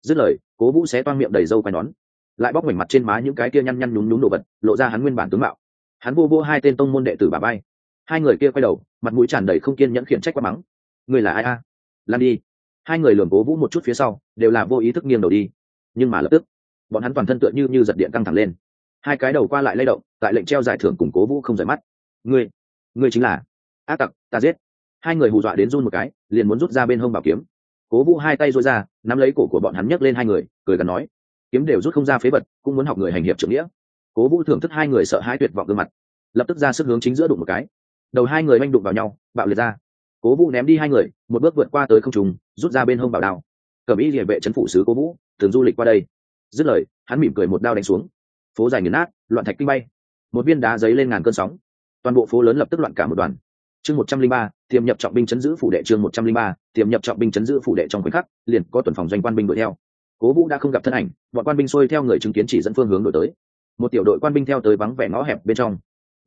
Speaker 1: Dứt lời, cố vũ sẽ toang miệng đầy dâu quai nón, lại bóc mảnh mặt trên má những cái kia nhăn nhăn nhúng nhúng đồ vật, lộ ra hắn nguyên bản tướng mạo. Hắn vô vô hai tên tông môn đệ tử bà bay hai người kia quay đầu, mặt mũi tràn đầy không kiên nhẫn khiển trách quá mắng. Người là ai a? Lan đi. Hai người lường cố vũ một chút phía sau, đều là vô ý thức nghiêng đầu đi. Nhưng mà lập tức, bọn hắn toàn thân tựa như như giật điện căng thẳng lên. Hai cái đầu qua lại lay động, tại lệnh treo giải thưởng cùng cố vũ không rời mắt. Ngươi ngươi chính là ác tặc, ta giết. Hai người hù dọa đến run một cái, liền muốn rút ra bên hông bảo kiếm. Cố vũ hai tay dối ra, nắm lấy cổ của bọn hắn nhấc lên hai người, cười gần nói, kiếm đều rút không ra phế vật, cũng muốn học người hành hiệp trưởng nghĩa. Cố vũ thưởng thức hai người sợ hai tuyệt vọng gương mặt, lập tức ra sức hướng chính giữa đụng một cái đầu hai người manh đụng vào nhau, bạo liệt ra. Cố vũ ném đi hai người, một bước vượt qua tới không trùng rút ra bên hông bảo đao. Cầm ý địa vệ c phụ sứ cố vũ, thường du lịch qua đây. Dứt lời, hắn mỉm cười một đao đánh xuống. Phố dài nghiền nát, loạn thạch kinh bay. Một viên đá giấy lên ngàn cơn sóng. Toàn bộ phố lớn lập tức loạn cả một đoàn. Chương một trăm linh ba, tiềm nhập trọng binh chấn giữ phủ đệ chương một trăm linh ba, tiềm nhập trọng binh chấn giữ phủ đệ trong khoảnh khắc, liền có tuần phòng doanh quan binh đuổi theo. Cố vũ đã không gặp thân ảnh, bọn quan binh xuôi theo người chứng kiến chỉ dẫn phương hướng đổi tới. Một tiểu đội quan binh theo tới vắng vẻ ngõ hẹp bên trong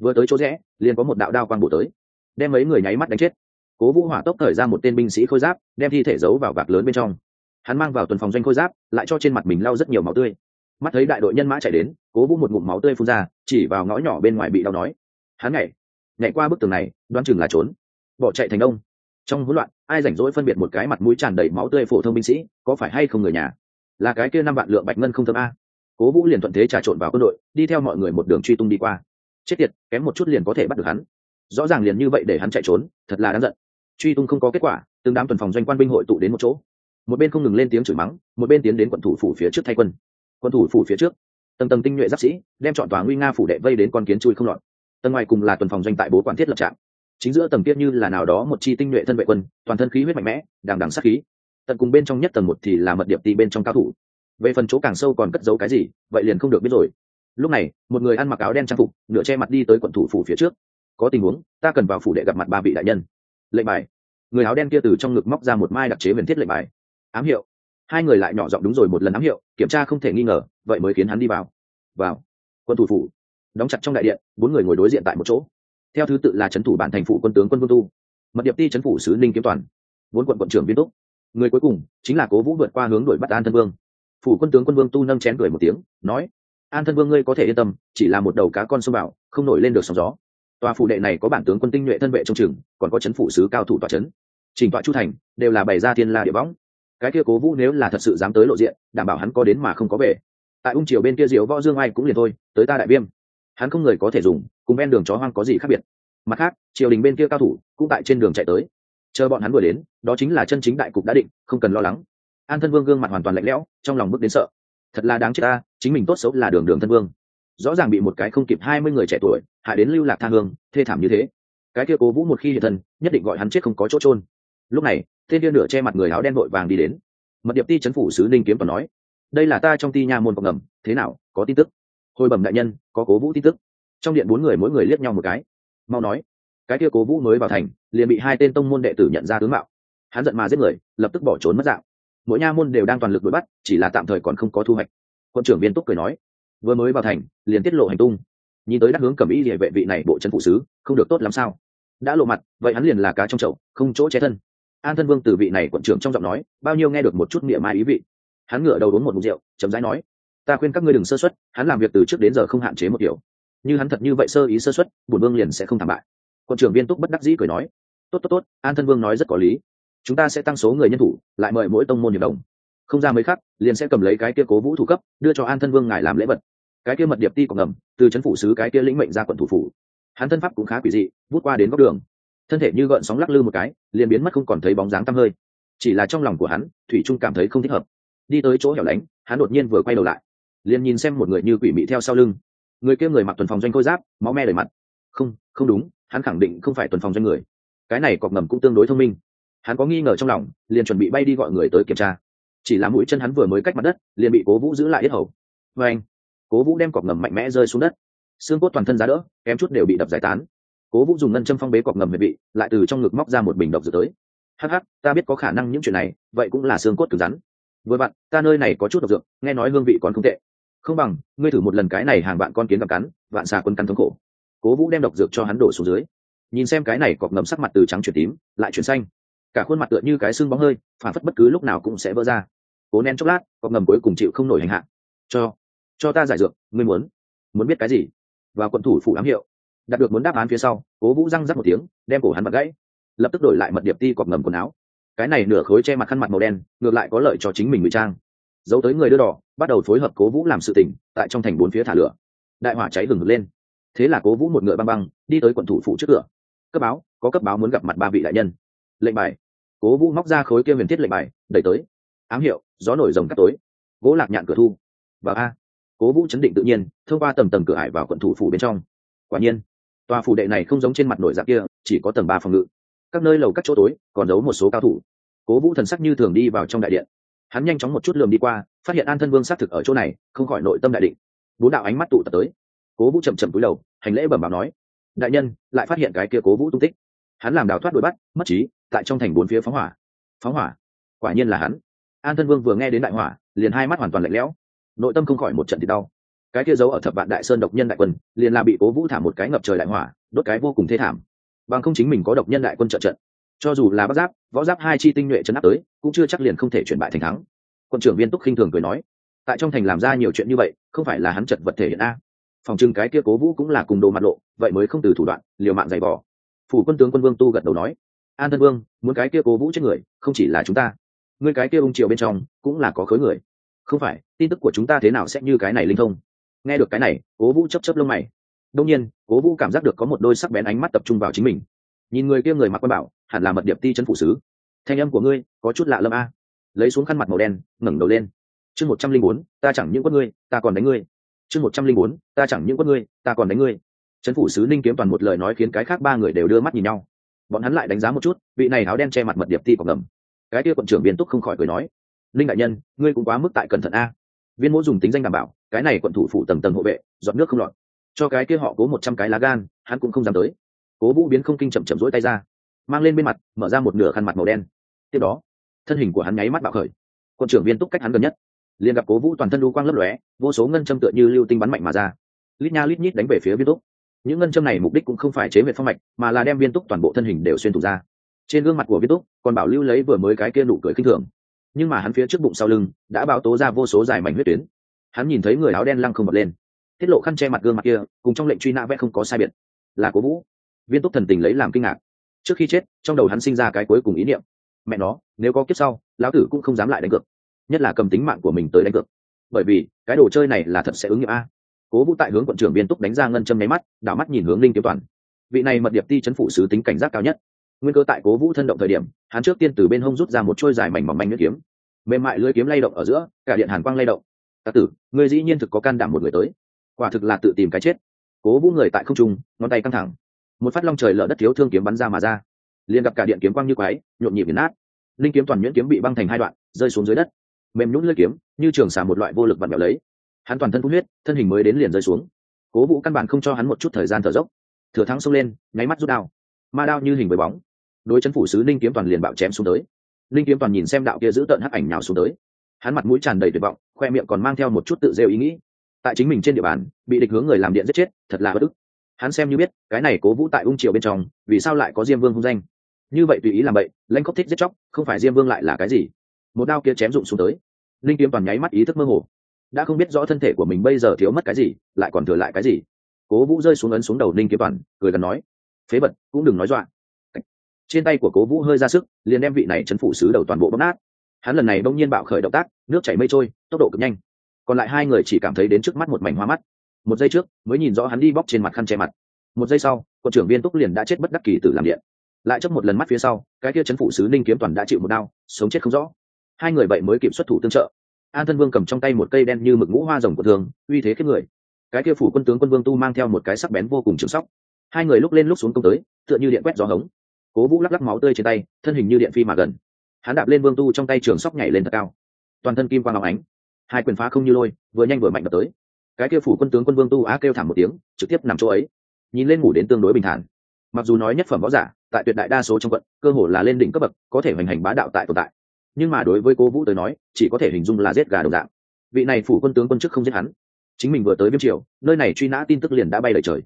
Speaker 1: vừa tới chỗ rẽ, liền có một đạo đao quang bổ tới. Đem mấy người nháy mắt đánh chết. Cố vũ hỏa tốc thời ra một tên binh sĩ khôi giáp, đem thi thể giấu vào vạc lớn bên trong. Hắn mang vào tuần phòng doanh khôi giáp, lại cho trên mặt mình lau rất nhiều máu tươi. Mắt thấy đại đội nhân mã chạy đến, cố vũ một ngụm máu tươi phun ra, chỉ vào ngõ nhỏ bên ngoài bị đau nói. Hắn nhảy nhảy qua bức tường này, đoán chừng là trốn. Bỏ chạy thành đông. Trong hỗn loạn, ai rảnh rỗi phân biệt một cái mặt mũi tràn đầy máu tươi phổ thông binh sĩ, có phải hay không người nhà? Là cái kia năm vạn lượng bạch ngân không thơm a. Cố vũ liền thuận thế trà trộn vào quân đội, đi theo mọi người một đường truy tung đi qua chết tiệt, kém một chút liền có thể bắt được hắn. Rõ ràng liền như vậy để hắn chạy trốn, thật là đáng giận. Truy tung không có kết quả, từng đám tuần phòng doanh quan binh hội tụ đến một chỗ. Một bên không ngừng lên tiếng chửi mắng, một bên tiến đến quận thủ phủ phía trước thay quân. Quân thủ phủ phía trước, tầng tầng tinh nhuệ giáp sĩ, đem chọn tòa nguy nga phủ đệ vây đến con kiến chui không lọt. Tầng ngoài cùng là tuần phòng doanh tại bố quản thiết lập trạm. Chính giữa tầng tiết như là nào đó một chi tinh nhuệ thân vệ quân, toàn thân khí huyết mạnh mẽ, đằng đằng sát khí. Tận cùng bên trong nhất tầng một thì là mật điệp tì bên trong cao thủ. Về phần chỗ càng sâu còn cất giấu cái gì, vậy liền không được biết rồi lúc này, một người ăn mặc áo đen trang phục, nửa che mặt đi tới quận thủ phủ phía trước. Có tình huống, ta cần vào phủ đệ gặp mặt ba vị đại nhân. Lệnh bài. Người áo đen kia từ trong ngực móc ra một mai đặc chế huyền thiết lệnh bài. Ám hiệu. Hai người lại nhỏ giọng đúng rồi một lần ám hiệu, kiểm tra không thể nghi ngờ, vậy mới khiến hắn đi vào. Vào. Quân thủ phủ. Đóng chặt trong đại điện, bốn người ngồi đối diện tại một chỗ. Theo thứ tự là trấn thủ bản thành phủ quân tướng quân vương tu. Mật điệp ti trấn phủ sứ ninh kiếm toàn. Bốn quận quận trưởng viên túc. Người cuối cùng chính là cố vũ vượt qua hướng đuổi bắt an thân vương. Phủ quân tướng quân vương tu nâng chén cười một tiếng, nói an thân vương ngươi có thể yên tâm, chỉ là một đầu cá con sông bảo, không nổi lên được sóng gió. Tòa phủ đệ này có bản tướng quân tinh nhuệ thân vệ trong trường còn có chấn phủ sứ cao thủ tòa chấn. Trình tọa chu thành đều là bày ra thiên la địa võng. Cái kia cố vũ nếu là thật sự dám tới lộ diện, đảm bảo hắn có đến mà không có về. Tại ung triều bên kia diều võ dương ai cũng liền thôi, tới ta đại viêm. Hắn không người có thể dùng, cùng ven đường chó hoang có gì khác biệt. Mặt khác, triều đình bên kia cao thủ cũng tại trên đường chạy tới. Chờ bọn hắn vừa đến, đó chính là chân chính đại cục đã định, không cần lo lắng. An thân vương gương mặt hoàn toàn lạnh lẽo, trong lòng bước đến sợ thật là đáng chết ta, chính mình tốt xấu là đường đường thân vương. Rõ ràng bị một cái không kịp hai mươi người trẻ tuổi, hại đến lưu lạc tha hương, thê thảm như thế. Cái kia cố vũ một khi hiện thân, nhất định gọi hắn chết không có chỗ trôn lúc này, tên kia nửa che mặt người áo đen vội vàng đi đến. Mật điệp ti c phủ sứ ninh kiếm còn nói, đây là ta trong ti nha môn cộng ngầm thế nào, có tin tức? Hồi bẩm đại nhân, có cố vũ tin tức. Trong điện bốn người mỗi người liếc nhau một cái. Mau nói, cái kia cố vũ mới vào thành, liền bị hai tên tông môn đệ tử nhận ra tướng mạo. Hắn giận mà giết người, lập tức bỏ trốn mất dạng mỗi nha môn đều đang toàn lực đuổi bắt, chỉ là tạm thời còn không có thu hoạch. Quân trưởng viên túc cười nói, vừa mới vào thành, liền tiết lộ hành tung. Nhìn tới đắc hướng cầm ý địa vệ vị này bộ trấn phụ sứ, không được tốt lắm sao? Đã lộ mặt, vậy hắn liền là cá trong chậu, không chỗ che thân. An thân vương từ vị này quận trưởng trong giọng nói, bao nhiêu nghe được một chút miệng mai ý vị. Hắn ngửa đầu uống một mục rượu chấm dãi nói, ta khuyên các ngươi đừng sơ xuất hắn làm việc từ trước đến giờ không hạn chế một kiểu như hắn thật như vậy sơ ý sơ xuất bổn vương liền sẽ không thảm bại. Quận trưởng viên túc bất đắc dĩ cười nói, tốt tốt tốt, an thân vương nói rất có lý chúng ta sẽ tăng số người nhân thủ, lại mời mỗi tông môn hiệp đồng. Không ra mấy khắc, liền sẽ cầm lấy cái kia cố vũ thủ cấp, đưa cho an thân vương ngài làm lễ vật. Cái kia mật điệp ti còn ngầm, từ c h ấ n phủ sứ cái kia lĩnh mệnh ra quận thủ phủ. Hắn thân pháp cũng khá quỷ dị, vút qua đến góc đường. Thân thể như gợn sóng lắc lư một cái, liền biến mất không còn thấy bóng dáng tăm hơi. Chỉ là trong lòng của hắn, thủy trung cảm thấy không thích hợp. Đi tới chỗ hẻo lánh, hắn đột nhiên vừa quay đầu lại, liền nhìn xem một người như quỷ mị theo sau lưng. Người kia người mặc tuần phòng doanh khôi giáp, máu me đời mặt. Không không đúng, hắn khẳng định không phải tuần phòng doanh người. Cái này cọc ngầm cũng tương đối thông minh hắn có nghi ngờ trong lòng, liền chuẩn bị bay đi gọi người tới kiểm tra. Chỉ là mũi chân hắn vừa mới cách mặt đất, liền bị cố vũ giữ lại yết hầu. Vê anh, cố vũ đem cọc ngầm mạnh mẽ rơi xuống đất. Xương cốt toàn thân giá đỡ, kém chút đều bị đập giải tán. Cố vũ dùng ngân châm phong bế cọc ngầm về bị, lại từ trong ngực móc ra một bình độc dược tới. Hắc hắc, ta biết có khả năng những chuyện này, vậy cũng là xương cốt cứng rắn. Vừa bạn, ta nơi này có chút độc dược, nghe nói hương vị còn không tệ. Không bằng, ngươi thử một lần cái này hàng vạn con kiến gặp cắn, vạn xà quân cắn thống khổ. Cố vũ đem độc dược cho hắn đổ xuống dưới. Nhìn xem cái này cọp ngầm sắc mặt từ trắng chuyển tím, lại chuyển xanh cả khuôn mặt tựa như cái xương bóng hơi, phản phất bất cứ lúc nào cũng sẽ vỡ ra. Cố nén chốc lát, cọp ngầm cuối cùng chịu không nổi hành hạ. Cho cho ta giải dược, ngươi muốn muốn biết cái gì? Và quận thủ phủ ám hiệu. Đạt được muốn đáp án phía sau, cố vũ răng rắc một tiếng, đem cổ hắn bật gãy. Lập tức đổi lại mật điệp ti cọp ngầm quần áo. Cái này nửa khối che mặt khăn mặt màu đen, ngược lại có lợi cho chính mình ngụy trang. Giấu tới người đưa đỏ, bắt đầu phối hợp cố vũ làm sự tỉnh tại trong thành bốn phía thả lửa. Đại hỏa cháy hừng lên. Thế là cố vũ một ngựa băng băng, đi tới quận thủ phủ trước cửa. Cấp báo, có cấp báo muốn gặp mặt ba vị đại nhân. Lệnh bài cố vũ móc ra khối kia huyền thiết lệnh bài, đẩy tới. Ám hiệu, gió nổi rồng cắt tối. Gỗ lạc nhạn cửa thu. Và a. Cố vũ chấn định tự nhiên, thông qua tầm tầng cửa hải vào quận thủ phủ bên trong. Quả nhiên, tòa phủ đệ này không giống trên mặt nổi dạng kia, chỉ có tầng ba phòng ngự. Các nơi lầu các chỗ tối, còn giấu một số cao thủ. Cố vũ thần sắc như thường đi vào trong đại điện. Hắn nhanh chóng một chút lườm đi qua, phát hiện an thân vương xác thực ở chỗ này, không khỏi nội tâm đại định. Bốn đạo ánh mắt tụ tập tới. Cố vũ chậm chậm cúi đầu, hành lễ bẩm báo nói, đại nhân, lại phát hiện cái kia cố vũ tung tích hắn làm đào thoát đuổi bắt, mất trí, tại trong thành bốn phía phóng hỏa. Phóng hỏa? Quả nhiên là hắn. An thân vương vừa nghe đến đại hỏa, liền hai mắt hoàn toàn lạnh lẽo. Nội tâm không khỏi một trận thì đau. Cái kia giấu ở thập vạn đại sơn độc nhân đại quân, liền là bị cố vũ thả một cái ngập trời đại hỏa, đốt cái vô cùng thê thảm. Bằng không chính mình có độc nhân đại quân trợ trận. Cho dù là bắc giáp, võ giáp hai chi tinh nhuệ chấn áp tới, cũng chưa chắc liền không thể chuyển bại thành thắng. Quân trưởng viên túc khinh thường cười nói, tại trong thành làm ra nhiều chuyện như vậy, không phải là hắn chật vật thể hiện a. Phòng trưng cái kia cố vũ cũng là cùng đồ mặt lộ, vậy mới không từ thủ đoạn, liều mạng giày vò phủ quân tướng quân vương tu gật đầu nói, an thân vương, muốn cái kia cố vũ chết người, không chỉ là chúng ta. Người cái kia ung triều bên trong, cũng là có khối người. Không phải, tin tức của chúng ta thế nào sẽ như cái này linh thông? Nghe được cái này, cố vũ chấp chấp lông mày. Đông nhiên, cố vũ cảm giác được có một đôi sắc bén ánh mắt tập trung vào chính mình. Nhìn người kia người mặc quan bảo, hẳn là mật điệp ti chân phụ sứ. Thanh âm của ngươi, có chút lạ lâm a. Lấy xuống khăn mặt màu đen, ngẩng đầu lên. Chương một trăm linh bốn, ta chẳng những quân ngươi, ta còn đánh ngươi. Chương một trăm linh bốn, ta chẳng những quân ngươi, ta còn đánh ngươi trấn phủ sứ ninh kiếm toàn một lời nói khiến cái khác ba người đều đưa mắt nhìn nhau. Bọn hắn lại đánh giá một chút, vị này áo đen che mặt mật điệp ti còn ngầm. Cái kia quận trưởng viên túc không khỏi cười nói, ninh đại nhân, ngươi cũng quá mức tại cẩn thận a. Viên mỗ dùng tính danh đảm bảo, cái này quận thủ phủ tầng tầng hộ vệ dọn nước không lọt cho cái kia họ cố một trăm cái lá gan, hắn cũng không dám tới. Cố vũ biến không kinh chậm chậm rỗi tay ra, mang lên bên mặt, mở ra một nửa khăn mặt màu đen. Tiếp đó, thân hình của hắn nháy mắt bạo khởi. Quận trưởng viên túc cách hắn gần nhất. Liền gặp cố vũ toàn thân đu quang lấp lóe, vô số ngân châm tựa như lưu tinh bắn mạnh mà ra. Lít nha lít nhít đánh về phía viên túc những ngân châm này mục đích cũng không phải chế huyệt phong mạch, mà là đem viên túc toàn bộ thân hình đều xuyên thủng ra. Trên gương mặt của viên túc còn bảo lưu lấy vừa mới cái kia nụ cười khinh thường. Nhưng mà hắn phía trước bụng sau lưng đã báo tố ra vô số dài mảnh huyết tuyến. Hắn nhìn thấy người áo đen lăng không bật lên. Tiết lộ khăn che mặt gương mặt kia, cùng trong lệnh truy nã vẽ không có sai biệt. Là cố vũ. Viên túc thần tình lấy làm kinh ngạc. Trước khi chết, trong đầu hắn sinh ra cái cuối cùng ý niệm. Mẹ nó, nếu có kiếp sau, lão tử cũng không dám lại đánh cược. Nhất là cầm tính mạng của mình tới đánh cược. Bởi vì, cái đồ chơi này là thật sẽ ứng nghiệm a cố vũ tại hướng quận trưởng viên túc đánh ra ngân châm nháy mắt, đảo mắt nhìn hướng linh kiếm toàn. Vị này mật điệp ti chấn phủ sứ tính cảnh giác cao nhất. Nguyên cơ tại cố vũ thân động thời điểm, hắn trước tiên từ bên hông rút ra một trôi dài mảnh mỏng manh nước kiếm. Mềm mại lưới kiếm lay động ở giữa, cả điện hàn quang lay động. Ta tử người dĩ nhiên thực có can đảm một người tới. Quả thực là tự tìm cái chết. Cố vũ người tại không trung, ngón tay căng thẳng. Một phát long trời lở đất thiếu thương kiếm bắn ra mà ra. Liền gặp cả điện kiếm quang như quái, nhộn nhịp biến nát. Linh kiếm toàn nhuyễn kiếm bị băng thành hai đoạn, rơi xuống dưới đất. Mềm nhún lưỡi kiếm, như trường xả một loại vô lực vặn vẹo lấy hắn toàn thân phun huyết, thân hình mới đến liền rơi xuống. Cố vũ căn bản không cho hắn một chút thời gian thở dốc. Thừa thắng xông lên, nháy mắt rút đao. Ma đao như hình với bóng. Đối chân phủ sứ linh kiếm toàn liền bạo chém xuống tới. Linh kiếm toàn nhìn xem đạo kia giữ tợn hắc ảnh nào xuống tới. Hắn mặt mũi tràn đầy tuyệt vọng, khoe miệng còn mang theo một chút tự rêu ý nghĩ. Tại chính mình trên địa bàn, bị địch hướng người làm điện giết chết, thật là bất ức. Hắn xem như biết, cái này cố vũ tại ung triều bên trong, vì sao lại có diêm vương hung danh? Như vậy tùy ý làm vậy lãnh khóc thích giết chóc, không phải diêm vương lại là cái gì? Một đao kia chém rụng xuống tới. Linh kiếm toàn nháy mắt ý thức mơ hồ đã không biết rõ thân thể của mình bây giờ thiếu mất cái gì, lại còn thừa lại cái gì. Cố vũ rơi xuống ấn xuống đầu Ninh kiếm toàn, cười gần nói, phế vật, cũng đừng nói dọa. Trên tay của cố vũ hơi ra sức, liền đem vị này chấn phủ sứ đầu toàn bộ bóp nát. Hắn lần này bỗng nhiên bạo khởi động tác, nước chảy mây trôi, tốc độ cực nhanh. Còn lại hai người chỉ cảm thấy đến trước mắt một mảnh hoa mắt. Một giây trước, mới nhìn rõ hắn đi bóc trên mặt khăn che mặt. Một giây sau, quân trưởng viên túc liền đã chết bất đắc kỳ tử làm điện. Lại chấp một lần mắt phía sau, cái kia chấn phụ sứ ninh kiếm toàn đã chịu một đau, sống chết không rõ. Hai người vậy mới kịp xuất thủ tương trợ an thân vương cầm trong tay một cây đen như mực ngũ hoa rồng của thường, uy thế khiếp người. Cái kia phủ quân tướng quân vương tu mang theo một cái sắc bén vô cùng trường sóc. Hai người lúc lên lúc xuống công tới, tựa như điện quét gió hống. Cố vũ lắc lắc máu tươi trên tay, thân hình như điện phi mà gần. Hắn đạp lên vương tu trong tay trường sóc nhảy lên thật cao. Toàn thân kim quang ngọc ánh. Hai quyền phá không như lôi, vừa nhanh vừa mạnh đập tới. Cái kia phủ quân tướng quân vương tu á kêu thảm một tiếng, trực tiếp nằm chỗ ấy. Nhìn lên ngủ đến tương đối bình thản. Mặc dù nói nhất phẩm võ giả, tại tuyệt đại đa số trong quận, cơ hồ là lên đỉnh cấp bậc, có thể hoành hành bá đạo tại tồn tại nhưng mà đối với cô vũ tới nói, chỉ có thể hình dung là giết gà đầu dạng. Vị này phủ quân tướng quân chức không giết hắn. Chính mình vừa tới biên triều, nơi này truy nã tin tức liền đã bay lời trời.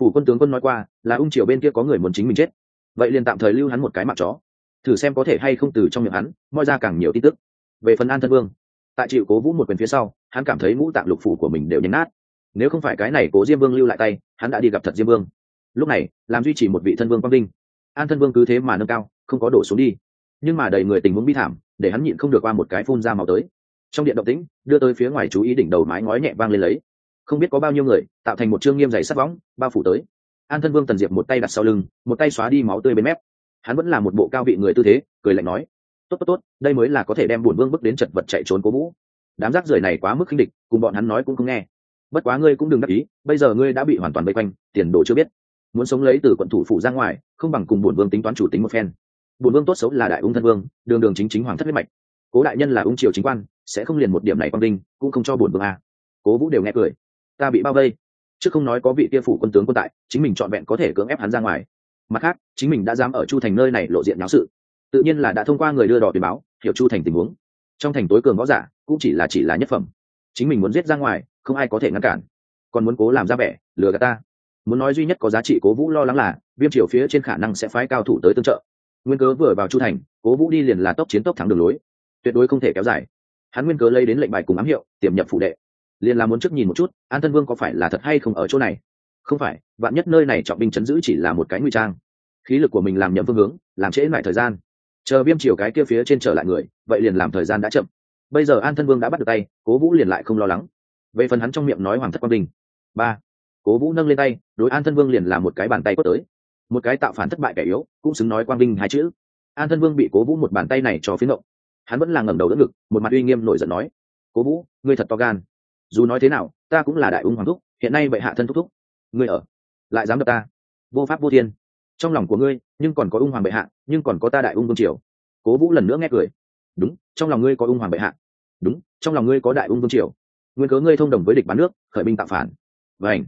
Speaker 1: Phủ quân tướng quân nói qua, là ung triều bên kia có người muốn chính mình chết. Vậy liền tạm thời lưu hắn một cái mạng chó. Thử xem có thể hay không từ trong miệng hắn, moi ra càng nhiều tin tức. Về phần an thân vương, tại chịu cố vũ một quyền phía sau, hắn cảm thấy ngũ tạng lục phủ của mình đều nhấn nát. Nếu không phải cái này cố diêm vương lưu lại tay, hắn đã đi gặp thật diêm vương. Lúc này, làm duy trì một vị thân vương quang vinh an thân vương cứ thế mà nâng cao, không có đổ xuống đi nhưng mà đầy người tình huống bi thảm, để hắn nhịn không được qua một cái phun ra màu tới. Trong điện động tĩnh, đưa tới phía ngoài chú ý đỉnh đầu mái ngói nhẹ vang lên lấy. Không biết có bao nhiêu người, tạo thành một chương nghiêm dày sắt võng, bao phủ tới. An thân vương tần diệp một tay đặt sau lưng, một tay xóa đi máu tươi bên mép. Hắn vẫn là một bộ cao vị người tư thế, cười lạnh nói, tốt tốt tốt, đây mới là có thể đem bổn vương bước đến chật vật chạy trốn cố vũ. Đám rác rưởi này quá mức khinh địch, cùng bọn hắn nói cũng không nghe. Bất quá ngươi cũng đừng đắc ý, bây giờ ngươi đã bị hoàn toàn vây quanh, tiền đồ chưa biết. Muốn sống lấy từ quận thủ phủ ra ngoài, không bằng cùng bổn vương tính toán chủ tính một phen. Bùn vương tốt xấu là đại ung thân vương, đường đường chính chính hoàng thất huyết mạch. Cố đại nhân là ung triều chính quan, sẽ không liền một điểm này quang đinh cũng không cho bùn vương à. cố vũ đều nghe cười. Ta bị bao vây. Chứ không nói có vị kia phủ quân tướng quân tại, chính mình trọn vẹn có thể cưỡng ép hắn ra ngoài. Mặt khác, chính mình đã dám ở chu thành nơi này lộ diện náo sự. Tự nhiên là đã thông qua người đưa đỏ tiền báo, hiểu chu thành tình huống. Trong thành tối cường võ giả, cũng chỉ là chỉ là nhất phẩm. Chính mình muốn giết ra ngoài, không ai có thể ngăn cản. Còn muốn cố làm ra vẻ, lừa gạt ta. Muốn nói duy nhất có giá trị cố vũ lo lắng là, viêm triều phía trên khả năng sẽ phái cao thủ tới tương trợ nguyên cớ vừa vào chu thành, cố vũ đi liền là tốc chiến tốc thắng đường lối. Tuyệt đối không thể kéo dài. Hắn nguyên cớ lấy đến lệnh bài cùng ám hiệu, tiềm nhập phủ đệ. Liền là muốn trước nhìn một chút, an thân vương có phải là thật hay không ở chỗ này? Không phải, vạn nhất nơi này trọng binh chấn giữ chỉ là một cái nguy trang. Khí lực của mình làm nhầm phương hướng, làm trễ lại thời gian. Chờ viêm chiều cái kia phía trên trở lại người, vậy liền làm thời gian đã chậm. Bây giờ an thân vương đã bắt được tay, cố vũ liền lại không lo lắng. Về phần hắn trong miệng nói hoàng thất quang đình ba, cố vũ nâng lên tay, đối an thân vương liền làm một cái bàn tay quất tới một cái tạo phản thất bại kẻ yếu, cũng xứng nói quang vinh hai chữ. An thân vương bị cố vũ một bàn tay này cho phiến động. Hắn vẫn là ngẩng đầu đỡ ngực, một mặt uy nghiêm nổi giận nói, cố vũ, ngươi thật to gan. Dù nói thế nào, ta cũng là đại ung hoàng thúc, hiện nay bệ hạ thân thúc thúc. Ngươi ở, lại dám đập ta. Vô pháp vô thiên. Trong lòng của ngươi, nhưng còn có ung hoàng bệ hạ, nhưng còn có ta đại ung vương triều. Cố vũ lần nữa nghe cười. Đúng, trong lòng ngươi có ung hoàng bệ hạ. Đúng, trong lòng ngươi có đại ung vương triều. Nguyên cớ ngươi thông đồng với địch bán nước, khởi binh tạo phản. Và ảnh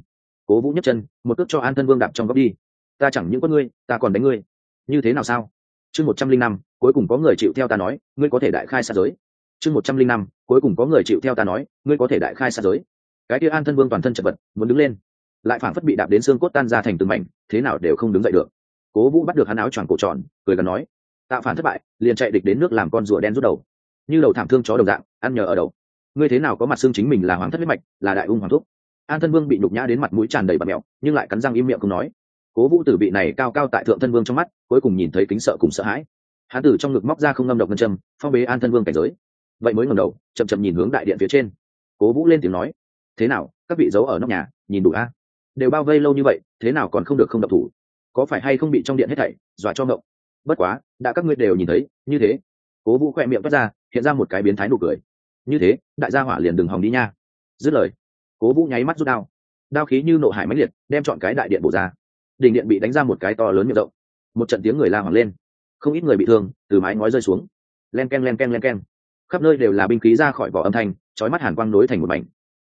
Speaker 1: cố vũ nhấc chân, một cước cho an thân vương đạp trong góc đi ta chẳng những có ngươi, ta còn đánh ngươi. Như thế nào sao? Chương một trăm linh năm, cuối cùng có người chịu theo ta nói, ngươi có thể đại khai xa giới. Chương một trăm linh năm, cuối cùng có người chịu theo ta nói, ngươi có thể đại khai xa giới. Cái kia an thân vương toàn thân chật vật, muốn đứng lên. Lại phảng phất bị đạp đến xương cốt tan ra thành từng mảnh, thế nào đều không đứng dậy được. Cố vũ bắt được hắn áo choàng cổ tròn, cười gần nói tạo phản thất bại, liền chạy địch đến nước làm con rùa đen rút đầu. Như đầu thảm thương chó đồng dạng, ăn nhờ ở đầu. Ngươi thế nào có mặt xương chính mình là hoàng thất huyết mạch, là đại ung hoàng thúc. An thân vương bị nhục nhã đến mặt mũi tràn đầy bạt mẹo, nhưng lại cắn răng im miệng không nói cố vũ tử vị này cao cao tại thượng thân vương trong mắt, cuối cùng nhìn thấy kính sợ cùng sợ hãi. Hán tử trong ngực móc ra không ngâm độc ngân châm, phong bế an thân vương cảnh giới. Vậy mới ngầm đầu, chậm chậm nhìn hướng đại điện phía trên. Cố vũ lên tiếng nói, thế nào, các vị giấu ở nóc nhà, nhìn đủ a? Đều bao vây lâu như vậy, thế nào còn không được không độc thủ? Có phải hay không bị trong điện hết thảy, dọa cho ngộng? Bất quá, đã các ngươi đều nhìn thấy, như thế. Cố vũ khoe miệng toát ra, hiện ra một cái biến thái nụ cười. Như thế, đại gia hỏa liền đừng hòng đi nha. Dứt lời, cố vũ nháy mắt rút đao. Đao khí như nộ hải mãnh liệt, đem chọn cái đại điện bổ ra đình điện bị đánh ra một cái to lớn miệng rộng. Một trận tiếng người la hoảng lên. Không ít người bị thương, từ mái ngói rơi xuống. Len k e n len k e n len k e n khắp nơi đều là binh khí ra khỏi vỏ âm thanh trói mắt hàn quang nối thành một mảnh.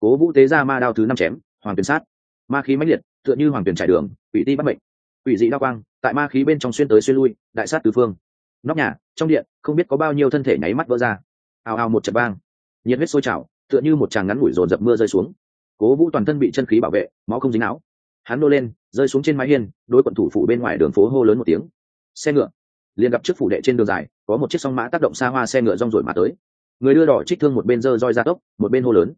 Speaker 1: Cố vũ tế ra ma đao thứ năm chém, hoàng tuyển sát. Ma khí mãnh liệt, tựa như hoàng tuyển trải đường, quỷ ti bắt mệnh. Quỷ dị đao quang, tại ma khí bên trong xuyên tới xuyên lui, đại sát tứ phương. Nóc nhà, trong điện, không biết có bao nhiêu thân thể nháy mắt vỡ ra. Ào ào một trận vang. Nhiệt huyết sôi trào, tựa như một tràng ngắn ngủi rồn rập mưa rơi xuống. Cố vũ toàn thân bị chân khí bảo vệ, máu không dính áo hắn nô lên, rơi xuống trên mái hiên, đối quận thủ phủ bên ngoài đường phố hô lớn một tiếng. Xe ngựa. Liền gặp trước phủ đệ trên đường dài, có một chiếc song mã tác động xa hoa xe ngựa rong rồi mà tới. Người đưa đỏ trích thương một bên dơ roi ra tốc, một bên hô lớn.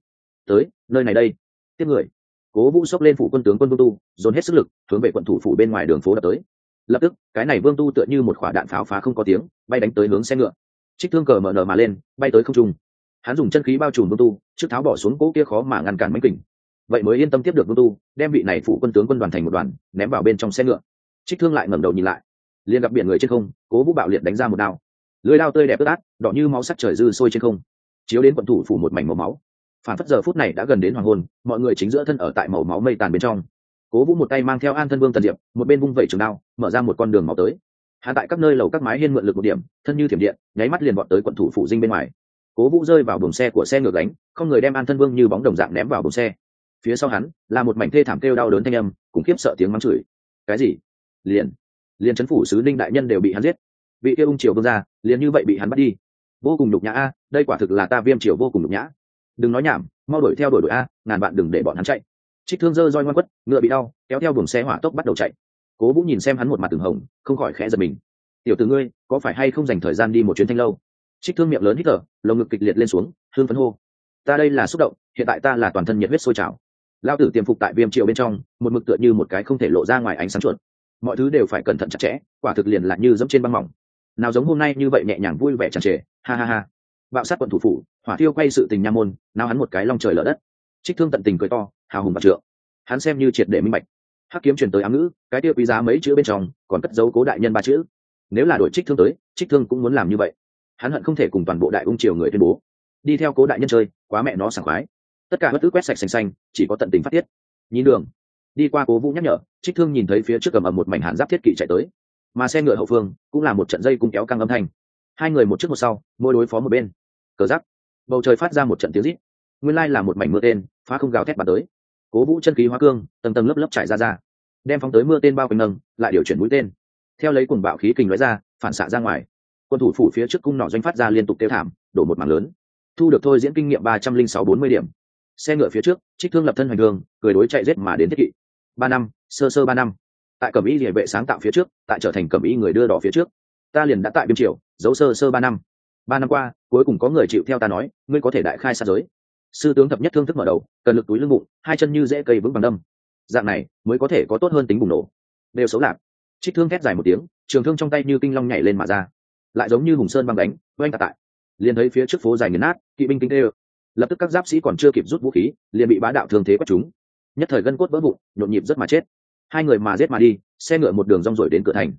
Speaker 1: Tới, nơi này đây. Tiếp người. Cố vũ xốc lên phủ quân tướng quân vương tu, dồn hết sức lực, hướng về quận thủ phủ bên ngoài đường phố đập tới. Lập tức, cái này vương tu tựa như một quả đạn pháo phá không có tiếng, bay đánh tới hướng xe ngựa. Trích thương cờ mở nở mà lên, bay tới không trung. Hắn dùng chân khí bao trùm vương tu, trước tháo bỏ xuống cỗ kia khó mà ngăn cản mánh kình vậy mới yên tâm tiếp được vương tu, đem vị này phụ quân tướng quân đoàn thành một đoàn, ném vào bên trong xe ngựa. Trích thương lại ngẩng đầu nhìn lại. Liền gặp biển người trên không, cố vũ bạo liệt đánh ra một đao. Lưới đao tươi đẹp ướt át, đỏ như máu sắc trời dư sôi trên không. Chiếu đến quận thủ phủ một mảnh màu máu. Phản phất giờ phút này đã gần đến hoàng hôn, mọi người chính giữa thân ở tại màu máu mây tàn bên trong. Cố vũ một tay mang theo an thân vương tần diệp, một bên vung vẩy trường đao, mở ra một con đường máu tới. Hạ tại các nơi lầu các mái hiên mượn lực một điểm, thân như thiểm điện, nháy mắt liền bọn tới quận thủ phủ dinh bên ngoài. Cố vũ rơi vào buồng xe của xe ngược đánh không người đem an thân vương như bóng đồng dạng ném vào buồng xe phía sau hắn là một mảnh thê thảm kêu đau đớn thanh âm, cùng khiếp sợ tiếng mắng chửi. Cái gì? Liền liền chấn phủ sứ ninh đại nhân đều bị hắn giết. Vị kia ung triều vương gia, liền như vậy bị hắn bắt đi. Vô cùng nhục nhã a, đây quả thực là ta viêm triều vô cùng nhục nhã. Đừng nói nhảm, mau đuổi theo đuổi đuổi a, ngàn bạn đừng để bọn hắn chạy. Trích thương dơ roi ngoan quất, ngựa bị đau, kéo theo buồng xe hỏa tốc bắt đầu chạy. Cố vũ nhìn xem hắn một mặt từng hồng, không khỏi khẽ giật mình. Tiểu t ngươi, có phải hay không dành thời gian đi một chuyến thanh lâu? Trích thương miệng lớn hít thở, lồng ngực kịch liệt lên xuống thương phấn hô. Ta đây là xúc động, hiện tại ta là toàn thân nhiệt huyết sôi trào lao tử tiềm phục tại viêm triệu bên trong, một mực tựa như một cái không thể lộ ra ngoài ánh sáng chuột. Mọi thứ đều phải cẩn thận chặt chẽ, quả thực liền là như dẫm trên băng mỏng. Nào giống hôm nay như vậy nhẹ nhàng vui vẻ tràn trề, ha ha ha. Bạo sát quận thủ phủ, hỏa thiêu quay sự tình nha môn nào hắn một cái long trời lở đất. Trích thương tận tình cười to, hào hùng và trượng. Hắn xem như triệt để minh bạch. Hắc kiếm truyền tới ám ngữ, cái tiêu quý giá mấy chữ bên trong, còn cất dấu cố đại nhân ba chữ. Nếu là đội trích thương tới, trích thương cũng muốn làm như vậy. Hắn hận không thể cùng toàn bộ đại ung triều người tuyên bố. Đi theo cố đại nhân chơi, quá mẹ nó sảng khoái tất cả bất cứ quét sạch xanh xanh, chỉ có tận tình phát tiết. Nhìn đường, đi qua cố vũ nhắc nhở, trích thương nhìn thấy phía trước cầm ầm một mảnh hàn giáp thiết kỵ chạy tới. Mà xe ngựa hậu phương cũng là một trận dây cung kéo căng âm thanh. Hai người một trước một sau, mỗi đối phó một bên. Cờ giáp. bầu trời phát ra một trận tiếng rít. Nguyên lai là một mảnh mưa tên, phá không gào thét bàn tới. Cố vũ chân khí hóa cương, tầng tầng lớp lớp trải ra ra. Đem phóng tới mưa tên bao quanh nâng, lại điều chuyển mũi tên. Theo lấy cuồng bạo khí kình nói ra, phản xạ ra ngoài. Quân thủ phủ phía trước cung nỏ doanh phát ra liên tục tiêu thảm, đổ một mảng lớn. Thu được thôi diễn kinh nghiệm ba trăm linh sáu bốn mươi điểm xe ngựa phía trước trích thương lập thân hoành đường, cười đối chạy rết mà đến thiết kỵ. Ba năm sơ sơ ba năm. Tại cẩm y địa vệ sáng tạo phía trước tại trở thành cẩm y người đưa đỏ phía trước. Ta liền đã tại biên triều giấu sơ sơ ba năm. Ba năm qua cuối cùng có người chịu theo ta nói ngươi có thể đại khai sát giới. Sư tướng thập nhất thương thức mở đầu cần lực túi lưng bụng hai chân như dễ cây vững bằng đâm. Dạng này mới có thể có tốt hơn tính bùng nổ. Đều xấu lạc. Trích thương thét dài một tiếng trường thương trong tay như kinh long nhảy lên mà ra. Lại giống như hùng sơn băng đánh oanh tạ tại. Liền thấy phía trước phố dài nghiền nát kỵ binh kinh tê lập tức các giáp sĩ còn chưa kịp rút vũ khí, liền bị bá đạo thương thế quất chúng. Nhất thời gân cốt vỡ vụn, nhộn nhịp rất mà chết. Hai người mà giết mà đi, xe ngựa một đường rong rồi đến cửa thành.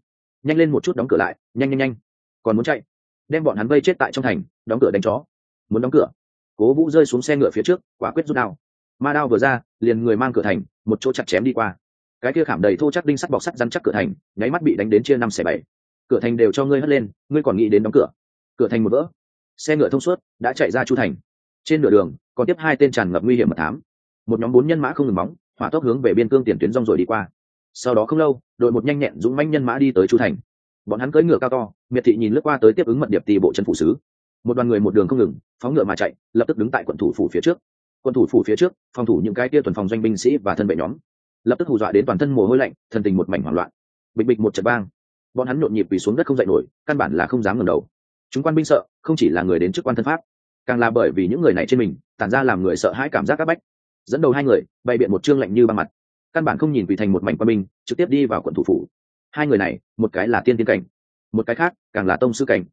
Speaker 1: Nhanh lên một chút đóng cửa lại, nhanh nhanh nhanh. Còn muốn chạy? Đem bọn hắn vây chết tại trong thành, đóng cửa đánh chó. Muốn đóng cửa? Cố vũ rơi xuống xe ngựa phía trước, quả quyết rút đao. Ma đao vừa ra, liền người mang cửa thành, một chỗ chặt chém đi qua. Cái kia khảm đầy thô chắc đinh sắt bọc sắt rắn chắc cửa thành, nháy mắt bị đánh đến chia năm xẻ bảy. Cửa thành đều cho ngươi hất lên, ngươi còn nghĩ đến đóng cửa. Cửa thành một vỡ. Xe ngựa thông suốt, đã chạy ra chu thành trên nửa đường, còn tiếp hai tên tràn ngập nguy hiểm mật thám. Một nhóm bốn nhân mã không ngừng móng, hỏa tốc hướng về biên cương tiền tuyến rong rồi đi qua. Sau đó không lâu, đội một nhanh nhẹn dũng manh nhân mã đi tới chu thành. Bọn hắn cưỡi ngựa cao to, miệt thị nhìn lướt qua tới tiếp ứng mật điệp tì bộ chân phủ sứ. Một đoàn người một đường không ngừng, phóng ngựa mà chạy, lập tức đứng tại quận thủ phủ phía trước. Quận thủ phủ phía trước, phòng thủ những cái tia tuần phòng doanh binh sĩ và thân vệ nhóm. Lập tức hù dọa đến toàn thân mồ hôi lạnh thần tình một mảnh hoảng loạn. Bịch bịch một trận bang bọn hắn nhộn nhịp vì xuống đất không dậy nổi, căn bản là không dám ngẩng đầu. Chúng quan binh sợ, không chỉ là người đến chức quan thân pháp càng là bởi vì những người này trên mình, tản ra làm người sợ hãi cảm giác áp bách. Dẫn đầu hai người, bày biện một chương lạnh như băng mặt. Căn bản không nhìn vì thành một mảnh quan binh trực tiếp đi vào quận thủ phủ. Hai người này, một cái là tiên tiến cảnh, một cái khác, càng là tông sư cảnh.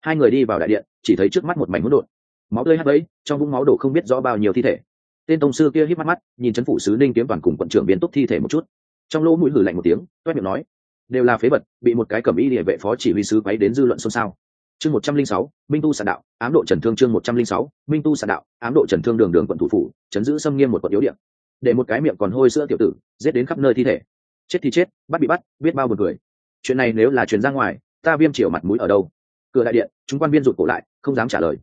Speaker 1: Hai người đi vào đại điện, chỉ thấy trước mắt một mảnh hỗn độn. Máu tươi hắt bẫy trong vũng máu đổ không biết rõ bao nhiêu thi thể. Tên tông sư kia hít mắt mắt, nhìn chấn phủ sứ ninh kiếm toàn cùng quận trưởng biến túc thi thể một chút. Trong lỗ mũi hử lạnh một tiếng, toét miệng nói, đều là phế vật, bị một cái cẩm y địa vệ phó chỉ huy sứ quấy đến dư luận xôn xao chương một trăm linh sáu, minh tu sản đạo, ám độ trần thương chương một trăm linh sáu, minh tu sản đạo, ám độ trần thương đường đường quận thủ phủ, chấn giữ xâm nghiêm một quận yếu điện để một cái miệng còn hôi sữa tiểu tử, giết đến khắp nơi thi thể. Chết thì chết, bắt bị bắt, biết bao một người chuyện này nếu là truyền ra ngoài, ta viêm chiều mặt mũi ở đâu? Cửa đại điện, chúng quan viên rụt cổ lại, không dám trả lời.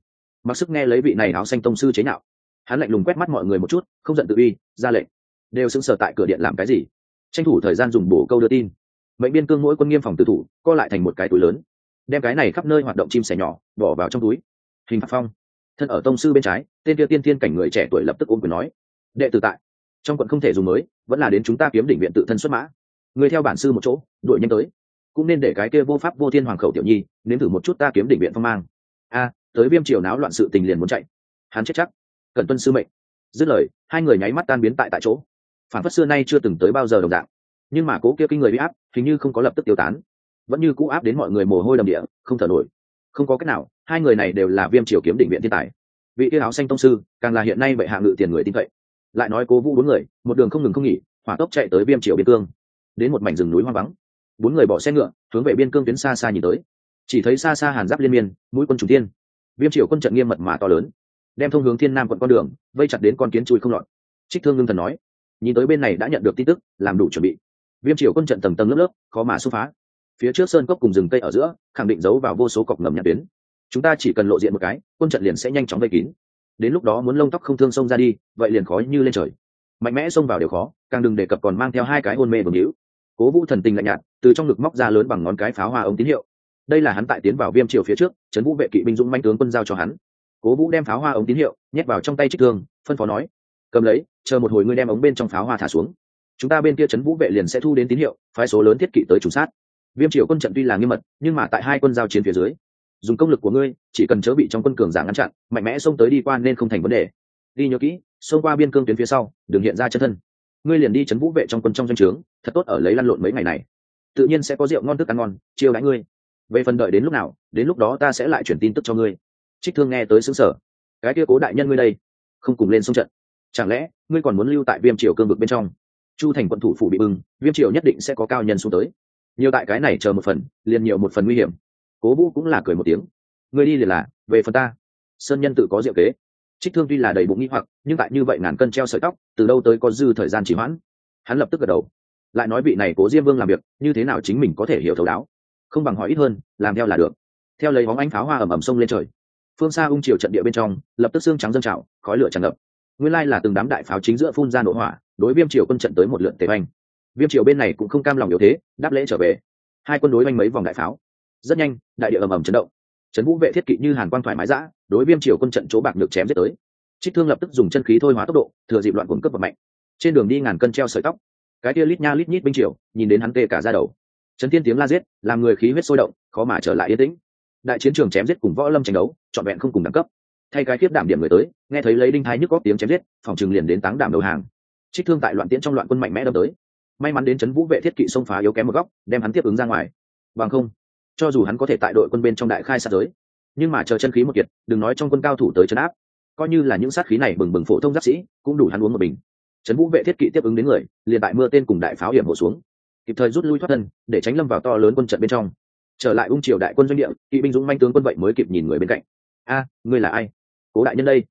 Speaker 1: Mặc sức nghe lấy vị này áo xanh tông sư chế nhạo. Hắn lạnh lùng quét mắt mọi người một chút, không giận tự uy, ra lệnh. Đều sững sờ tại cửa điện làm cái gì? Tranh thủ thời gian dùng bổ câu đưa tin. Mệnh biên cương mỗi quân nghiêm phòng tử thủ, co lại thành một cái túi lớn đem cái này khắp nơi hoạt động chim sẻ nhỏ bỏ vào trong túi. Hình phạt phong, thân ở tông sư bên trái, tên kia tiên tiên cảnh người trẻ tuổi lập tức ôm quyền nói, đệ tử tại, trong quận không thể dùng mới, vẫn là đến chúng ta kiếm đỉnh viện tự thân xuất mã. Người theo bản sư một chỗ, đuổi nhanh tới. Cũng nên để cái kia vô pháp vô thiên hoàng khẩu tiểu nhi, nếm thử một chút ta kiếm đỉnh viện phong mang. A, tới viêm triều náo loạn sự tình liền muốn chạy. Hắn chết chắc. Cần tuân sư mệnh. Dứt lời, hai người nháy mắt tan biến tại tại chỗ. Phản phất xưa nay chưa từng tới bao giờ đồng dạng. Nhưng mà cố kia kinh người bị áp, hình như không có lập tức tiêu tán vẫn như cũ áp đến mọi người mồ hôi đầm địa, không thở nổi. Không có cách nào, hai người này đều là viêm triều kiếm đỉnh viện thiên tài. Vị yêu áo xanh tông sư, càng là hiện nay bệ hạ ngự tiền người tin cậy. Lại nói cố vũ bốn người, một đường không ngừng không nghỉ, hỏa tốc chạy tới viêm triều biên cương. Đến một mảnh rừng núi hoang vắng. Bốn người bỏ xe ngựa, hướng về biên cương tuyến xa xa nhìn tới. Chỉ thấy xa xa hàn giáp liên miên, mũi quân chủ tiên. Viêm triều quân trận nghiêm mật mà to lớn, đem thông hướng thiên nam quận con đường, vây chặt đến con kiến chui không lọt. Trích thương ngưng thần nói, nhìn tới bên này đã nhận được tin tức, làm đủ chuẩn bị. Viêm triều quân trận tầng tầng lớp lớp, khó mà xúc phá phía trước sơn cốc cùng rừng cây ở giữa, khẳng định giấu vào vô số cọc ngầm nhạc tuyến. Chúng ta chỉ cần lộ diện một cái, quân trận liền sẽ nhanh chóng vây kín. Đến lúc đó muốn lông tóc không thương xông ra đi, vậy liền khó như lên trời. Mạnh mẽ xông vào đều khó, càng đừng đề cập còn mang theo hai cái hôn mê bừng hữu. Cố vũ thần tình lạnh nhạt, từ trong ngực móc ra lớn bằng ngón cái pháo hoa ống tín hiệu. Đây là hắn tại tiến vào viêm triều phía trước, trấn vũ vệ kỵ binh dũng manh tướng quân giao cho hắn. Cố vũ đem pháo hoa ống tín hiệu nhét vào trong tay trích thương, phân phó nói, cầm lấy, chờ một hồi ngươi đem ống bên trong pháo hoa thả xuống. Chúng ta bên kia trấn vũ vệ liền sẽ thu đến tín hiệu, phái số lớn thiết kỵ tới trùng sát viêm triều quân trận tuy là nghiêm mật, nhưng mà tại hai quân giao chiến phía dưới, dùng công lực của ngươi, chỉ cần chớ bị trong quân cường giả ngăn chặn, mạnh mẽ xông tới đi qua nên không thành vấn đề. Đi nhớ kỹ, xông qua biên cương tuyến phía sau, đừng hiện ra chân thân. Ngươi liền đi chấn vũ vệ trong quân trong doanh trướng, thật tốt ở lấy lăn lộn mấy ngày này. Tự nhiên sẽ có rượu ngon thức ăn ngon, chiêu đãi ngươi. Về phần đợi đến lúc nào, đến lúc đó ta sẽ lại chuyển tin tức cho ngươi. Trích thương nghe tới xứng sở cái kia cố đại nhân ngươi đây, không cùng lên sông trận. Chẳng lẽ, ngươi còn muốn lưu tại viêm triều cương vực bên trong? Chu thành quận thủ phủ bị bưng, viêm triều nhất định sẽ có cao nhân xuống tới nhiều tại cái này chờ một phần, liền nhiều một phần nguy hiểm. Cố vũ cũng là cười một tiếng. Người đi liền là, về phần ta. Sơn nhân tự có diệu kế. Trích thương tuy là đầy bụng nghĩ hoặc, nhưng tại như vậy ngàn cân treo sợi tóc, từ đâu tới có dư thời gian chỉ hoãn? Hắn lập tức gật đầu. Lại nói vị này cố diêm vương làm việc, như thế nào chính mình có thể hiểu thấu đáo? Không bằng hỏi ít hơn, làm theo là được. Theo lấy bóng ánh pháo hoa ẩm ẩm sông lên trời. Phương xa ung triều trận địa bên trong, lập tức xương trắng dâng trào, khói lửa tràn ngập. Nguyên lai là từng đám đại pháo chính giữa phun ra nội hỏa, đối viêm triều quân trận tới một lượt tề oanh viêm triều bên này cũng không cam lòng yếu thế, đáp lễ trở về. Hai quân đối oanh mấy vòng đại pháo. Rất nhanh, đại địa ầm ầm chấn động. Trấn vũ vệ thiết kỵ như hàn quang thoải mái giã đối viêm triều quân trận chỗ bạc được chém giết tới. Trích thương lập tức dùng chân khí thôi hóa tốc độ, thừa dịp loạn cuốn cấp vật mạnh. Trên đường đi ngàn cân treo sợi tóc. Cái tia lít nha lít nhít binh triều, nhìn đến hắn tê cả ra đầu. Trấn thiên tiếng la giết, làm người khí huyết sôi động, khó mà trở lại yên tĩnh. Đại chiến trường chém giết cùng võ lâm tranh đấu, trọn vẹn không cùng đẳng cấp. Thay cái khiếp đảm điểm người tới, nghe thấy lấy đinh thái nhức góp tiếng chém giết, phòng trường liền đến táng đảm đầu hàng. Trích thương tại loạn tiễn trong loạn quân mạnh mẽ đâm tới may mắn đến trấn vũ vệ thiết kỵ xông phá yếu kém một góc, đem hắn tiếp ứng ra ngoài. Bằng không, cho dù hắn có thể tại đội quân bên trong đại khai sát giới, nhưng mà chờ chân khí một kiệt, đừng nói trong quân cao thủ tới chấn áp, coi như là những sát khí này bừng bừng phổ thông giáp sĩ, cũng đủ hắn uống một bình. N vũ vệ thiết kỵ tiếp ứng đến người, liền tại mưa tên cùng đại pháo hiểm hộ xuống, kịp thời rút lui thoát thân, để tránh lâm vào to lớn quân trận bên trong. Trở lại ung triều đại quân doanh địa, kỵ binh dũng manh tướng quân vậy mới kịp nhìn người bên cạnh. A, ngươi là ai? Cố đại nhân đây.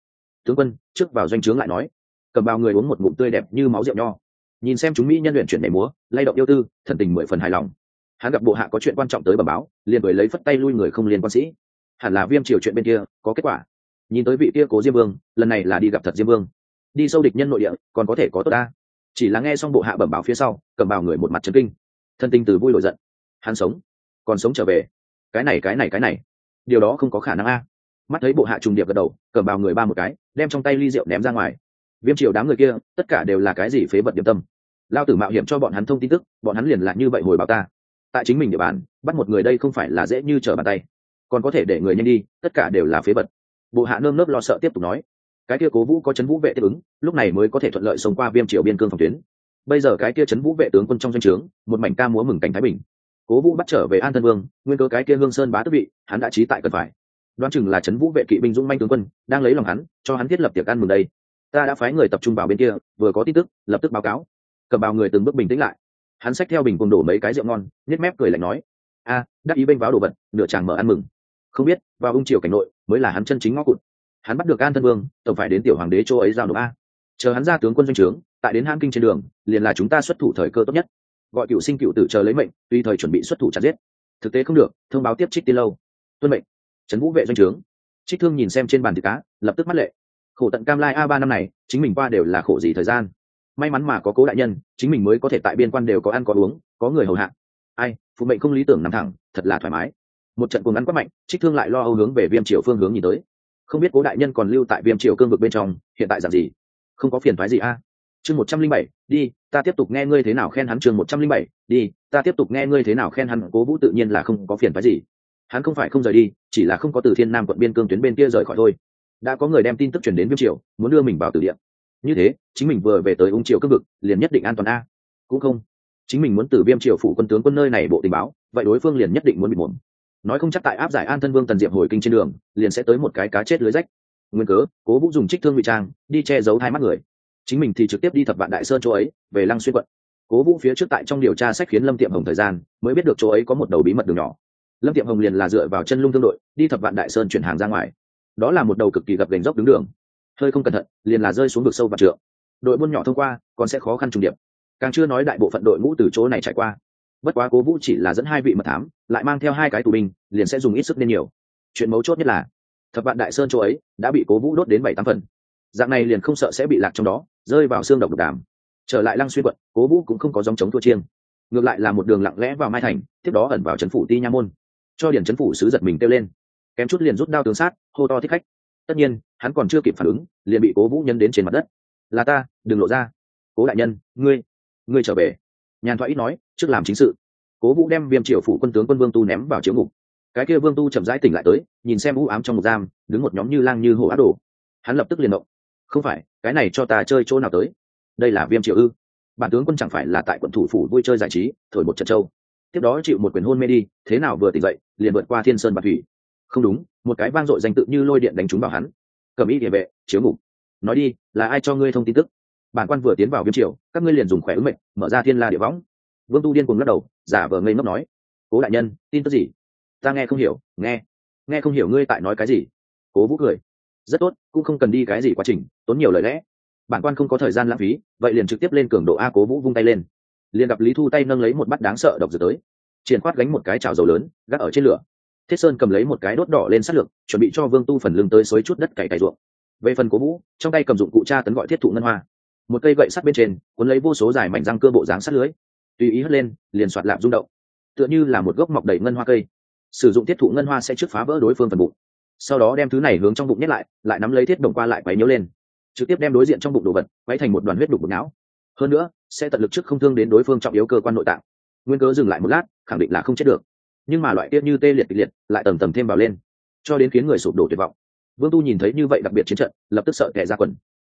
Speaker 1: Tướng quân trước vào doanh trướng lại nói, cầm bao người uống một ngụm tươi đẹp như máu rượu nho nhìn xem chúng mỹ nhân luyện chuyển nhảy múa, lay động yêu tư, thần tình mười phần hài lòng. Hắn gặp bộ hạ có chuyện quan trọng tới bẩm báo, liền bởi lấy phất tay lui người không liên quan sĩ. Hẳn là viêm triều chuyện bên kia, có kết quả. Nhìn tới vị kia cố diêm vương, lần này là đi gặp thật diêm vương. Đi sâu địch nhân nội địa, còn có thể có tốt ta. Chỉ là nghe xong bộ hạ bẩm báo phía sau, cầm bào người một mặt trấn kinh. Thân tinh từ vui nổi giận. Hắn sống, còn sống trở về. Cái này cái này cái này. Điều đó không có khả năng a. Mắt thấy bộ hạ trùng điệp gật đầu, cầm bào người ba một cái, đem trong tay ly rượu ném ra ngoài viêm triều đám người kia, tất cả đều là cái gì phế vật điểm tâm? Lao tử mạo hiểm cho bọn hắn thông tin tức, bọn hắn liền lại như vậy hồi báo ta. Tại chính mình địa bàn, bắt một người đây không phải là dễ như trở bàn tay. Còn có thể để người nhanh đi, tất cả đều là phế vật. Bộ hạ nơm nớp lo sợ tiếp tục nói. Cái kia cố vũ có chấn vũ vệ tiếp ứng, lúc này mới có thể thuận lợi sống qua viêm triều biên cương phòng tuyến. Bây giờ cái kia chấn vũ vệ tướng quân trong doanh trướng, một mảnh ca múa mừng cảnh thái bình. Cố vũ bắt trở về an thân vương, nguyên cơ cái kia hương sơn bá tức vị, hắn đã trí tại cần phải. Đoán chừng là chấn vũ vệ kỵ binh dũng manh tướng quân, đang lấy lòng hắn, cho hắn thiết lập tiệc ăn mừng đây ta đã phái người tập trung vào bên kia, vừa có tin tức, lập tức báo cáo. Cầm bào người từng bước bình tĩnh lại. Hắn xách theo bình cùng đổ mấy cái rượu ngon, nhếch mép cười lạnh nói, a, đắc ý bênh váo đồ vật, nửa chàng mở ăn mừng. Không biết, vào ung triều cảnh nội, mới là hắn chân chính ngõ cụt. Hắn bắt được an thân vương, tổng phải đến tiểu hoàng đế châu ấy giao nộp a. Chờ hắn ra tướng quân doanh trướng, tại đến han kinh trên đường, liền là chúng ta xuất thủ thời cơ tốt nhất. Gọi cựu sinh cựu tử chờ lấy mệnh, tùy thời chuẩn bị xuất thủ chặt giết. Thực tế không được, thông báo tiếp trích tiên lâu. Tuân mệnh. Trấn vũ vệ doanh trướng. Trích thương nhìn xem trên bàn thịt cá, lập tức mắt lệ khổ tận cam lai a ba năm này, chính mình qua đều là khổ gì thời gian. May mắn mà có cố đại nhân, chính mình mới có thể tại biên quan đều có ăn có uống, có người hầu hạ. Ai, phụ mệnh không lý tưởng nằm thẳng, thật là thoải mái. Một trận cuồng ngắn quát mạnh, trích thương lại lo âu hướng về viêm triều phương hướng nhìn tới. Không biết cố đại nhân còn lưu tại viêm triều cương vực bên trong, hiện tại dạng gì? Không có phiền thoái gì a. Chương một trăm linh bảy, đi, ta tiếp tục nghe ngươi thế nào khen hắn chương một trăm linh bảy, đi, ta tiếp tục nghe ngươi thế nào khen hắn, cố vũ tự nhiên là không có phiền thoái gì. Hắn không phải không rời đi, chỉ là không có từ thiên nam quận biên cương tuyến bên kia rời khỏi thôi đã có người đem tin tức chuyển đến viêm triều, muốn đưa mình vào từ địa. Như thế, chính mình vừa về tới ung triều cương vực, liền nhất định an toàn a. Cũng không. Chính mình muốn từ viêm triều phủ quân tướng quân nơi này bộ tình báo, vậy đối phương liền nhất định muốn bị muộn nói không chắc tại áp giải an thân vương tần diệp hồi kinh trên đường, liền sẽ tới một cái cá chết lưới rách. Nguyên cớ, cố vũ dùng trích thương ngụy trang, đi che giấu hai mắt người. Chính mình thì trực tiếp đi thập vạn đại sơn chỗ ấy, về lăng xuyên quận. Cố vũ phía trước tại trong điều tra sách khiến lâm tiệm hồng thời gian, mới biết được chỗ ấy có một đầu bí mật đường nhỏ. Lâm tiệm hồng liền là dựa vào chân lung thương đội, đi thập vạn đại sơn chuyển hàng ra ngoài đó là một đầu cực kỳ gập gành dốc đứng đường. Hơi không cẩn thận, liền là rơi xuống vực sâu và trượng. Đội buôn nhỏ thông qua, còn sẽ khó khăn trùng điệp. Càng chưa nói đại bộ phận đội ngũ từ chỗ này trải qua. Bất quá cố vũ chỉ là dẫn hai vị mật thám, lại mang theo hai cái tù binh, liền sẽ dùng ít sức nên nhiều. Chuyện mấu chốt nhất là, thập vạn đại sơn chỗ ấy đã bị cố vũ đốt đến bảy tám phần. Dạng này liền không sợ sẽ bị lạc trong đó, rơi vào xương độc độc đàm. Trở lại lăng xuyên quận, cố vũ cũng không có dòng chống thua chiêng. Ngược lại là một đường lặng lẽ vào mai thành, tiếp đó ẩn vào trấn phủ ti nha môn. Cho điển trấn phủ sứ giật mình kêu lên kém chút liền rút đao tướng sát, hô to thích khách. Tất nhiên, hắn còn chưa kịp phản ứng, liền bị cố vũ nhân đến trên mặt đất. Là ta, đừng lộ ra. Cố đại nhân, ngươi ngươi trở về. Nhàn thoại ít nói, trước làm chính sự. Cố vũ đem viêm triều phủ quân tướng quân vương tu ném vào chiếu ngục. Cái kia vương tu chậm rãi tỉnh lại tới, nhìn xem u ám trong một giam, đứng một nhóm như lang như hổ ác đồ. Hắn lập tức liền động. Không phải, cái này cho ta chơi chỗ nào tới? Đây là viêm triều ư? Bản tướng quân chẳng phải là tại quận thủ phủ vui chơi giải trí, thổi một trận châu. Tiếp đó chịu một quyền hôn mê đi, thế nào vừa tỉnh dậy, liền vượt qua thiên sơn bạc thủy không đúng, một cái vang dội danh tự như lôi điện đánh trúng vào hắn. Cầm ý địa vệ, chiếu ngục. Nói đi, là ai cho ngươi thông tin tức? Bản quan vừa tiến vào viêm triều, các ngươi liền dùng khỏe ứng mệnh, mở ra thiên la địa võng. Vương tu điên cùng lắc đầu, giả vờ ngây ngốc nói, cố đại nhân, tin tức gì? Ta nghe không hiểu, nghe. Nghe không hiểu ngươi tại nói cái gì. Cố vũ cười, rất tốt, cũng không cần đi cái gì quá trình, tốn nhiều lời lẽ. Bản quan không có thời gian lãng phí, vậy liền trực tiếp lên cường độ a cố vũ vung tay lên. Liền gặp lý thu tay nâng lấy một bát đáng sợ độc dược tới. Triển khoát gánh một cái chảo dầu lớn, gác ở trên lửa thiết sơn cầm lấy một cái đốt đỏ lên sát lược, chuẩn bị cho vương tu phần lưng tới xới chút đất cày cày ruộng. Về phần cố vũ, trong tay cầm dụng cụ cha tấn gọi thiết thụ ngân hoa. Một cây gậy sắt bên trên, cuốn lấy vô số dài mảnh răng cơ bộ dáng sắt lưới. Tùy ý hất lên, liền soạt lạp rung động. Tựa như là một gốc mọc đầy ngân hoa cây. Sử dụng thiết thụ ngân hoa sẽ trước phá vỡ đối phương phần bụng. Sau đó đem thứ này hướng trong bụng nhét lại lại nắm lấy thiết đồng qua lại quấy nhớ lên. Trực tiếp đem đối diện trong bụng đồ vật, quấy thành một đoàn huyết đục bụng não. Hơn nữa, sẽ tận lực trước không thương đến đối phương trọng yếu cơ quan nội tạng. Nguyên cớ dừng lại một lát, khẳng định là không chết được nhưng mà loại kia như tê liệt kịch liệt lại tầm tầm thêm vào lên, cho đến khiến người sụp đổ tuyệt vọng. Vương tu nhìn thấy như vậy đặc biệt chiến trận, lập tức sợ kẻ ra quần.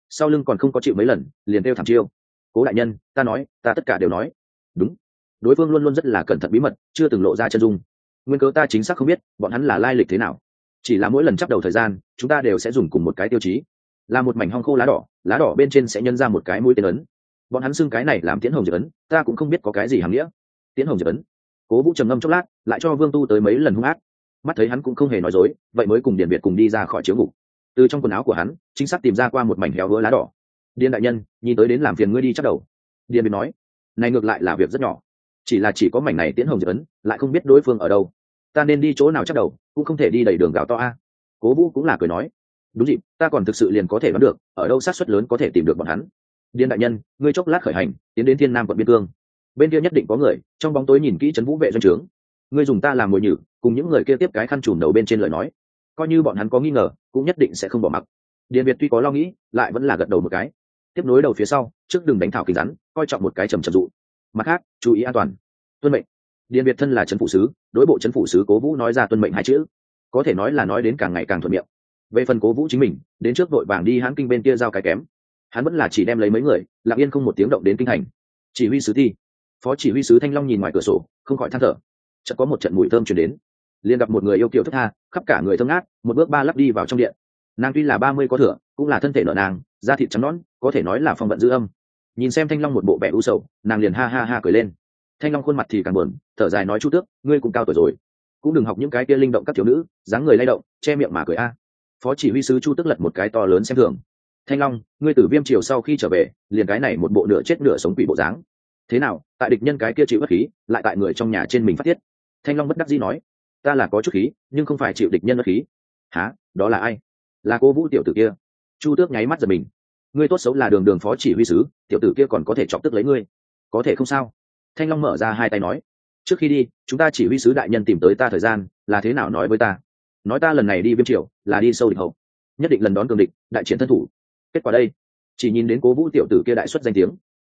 Speaker 1: Sau lưng còn không có chịu mấy lần, liền kêu thảm chiêu. Cố đại nhân, ta nói, ta tất cả đều nói. Đúng. Đối phương luôn luôn rất là cẩn thận bí mật, chưa từng lộ ra chân dung. Nguyên cớ ta chính xác không biết, bọn hắn là lai lịch thế nào. Chỉ là mỗi lần chấp đầu thời gian, chúng ta đều sẽ dùng cùng một cái tiêu chí. Là một mảnh hong khô lá đỏ lá đỏ bên trên sẽ nhân ra một cái mũi tên ấn. Bọn hắn xưng cái này làm tiến hồng diệt ấn, ta cũng không biết có cái gì hàm nghĩa. Tiến hồng diệt ấn cố vũ trầm ngâm chốc lát, lại cho vương tu tới mấy lần hung ác. Mắt thấy hắn cũng không hề nói dối, vậy mới cùng Điền việt cùng đi ra khỏi chiếu ngục. Từ trong quần áo của hắn, chính xác tìm ra qua một mảnh héo vỡ lá đỏ. Điền đại nhân, nhìn tới đến làm phiền ngươi đi chắc đầu. Điền biệt nói. Này ngược lại là việc rất nhỏ. Chỉ là chỉ có mảnh này tiễn hồng diệt ấn, lại không biết đối phương ở đâu. Ta nên đi chỗ nào chắc đầu, cũng không thể đi đầy đường gạo to a. Cố vũ cũng là cười nói. Đúng dịp, ta còn thực sự liền có thể đoán được, ở đâu sát xuất lớn có thể tìm được bọn hắn. Điền đại nhân, ngươi chốc lát khởi hành, tiến đến thiên nam quận biên cương bên kia nhất định có người, trong bóng tối nhìn kỹ trấn vũ vệ doanh trướng. Ngươi dùng ta làm mồi nhử, cùng những người kia tiếp cái khăn trùm đầu bên trên lời nói. Coi như bọn hắn có nghi ngờ, cũng nhất định sẽ không bỏ mặc. Điền việt tuy có lo nghĩ, lại vẫn là gật đầu một cái. Tiếp nối đầu phía sau, trước đường đánh thảo kính rắn, coi trọng một cái trầm trầm dụ. Mặt khác, chú ý an toàn. Tuân mệnh. Điền việt thân là trấn phụ sứ, đối bộ trấn phụ sứ cố vũ nói ra tuân mệnh hai chữ. Có thể nói là nói đến càng ngày càng thuận miệng. Về phần cố vũ chính mình, đến trước đội vàng đi hãn kinh bên kia giao cái kém. Hắn vẫn là chỉ đem lấy mấy người, lặng yên không một tiếng động đến kinh thành. Chỉ huy sứ thi phó chỉ huy sứ thanh long nhìn ngoài cửa sổ, không khỏi than thở. Chợt có một trận mùi thơm chuyển đến. Liền gặp một người yêu kiều thức tha, khắp cả người thơm ngát, một bước ba lắp đi vào trong điện. Nàng tuy là ba mươi có thửa cũng là thân thể nợ nàng, da thịt trắng nón có thể nói là phong vận dư âm. Nhìn xem thanh long một bộ vẻ u sầu, nàng liền ha ha ha cười lên. Thanh long khuôn mặt thì càng buồn, thở dài nói chu tước, ngươi cũng cao tuổi rồi. Cũng đừng học những cái kia linh động các thiếu nữ, dáng người lay động, che miệng mà cười a. Phó chỉ huy sứ chu tước lật một cái to lớn xem thường. Thanh long, ngươi tử viêm triều sau khi trở về, liền cái này một bộ nửa chết nửa sống quỷ bộ dáng thế nào tại địch nhân cái kia chịu bất khí lại tại người trong nhà trên mình phát tiết thanh long bất đắc dĩ nói ta là có chút khí nhưng không phải chịu địch nhân bất khí há đó là ai là cô vũ tiểu tử kia chu tước nháy mắt giật mình ngươi tốt xấu là đường đường phó chỉ huy sứ tiểu tử kia còn có thể chọc tức lấy ngươi có thể không sao thanh long mở ra hai tay nói trước khi đi chúng ta chỉ huy sứ đại nhân tìm tới ta thời gian là thế nào nói với ta nói ta lần này đi viêm triều là đi sâu địch hậu nhất định lần đón cường địch đại chiến thân thủ kết quả đây chỉ nhìn đến cố vũ tiểu tử kia đại xuất danh tiếng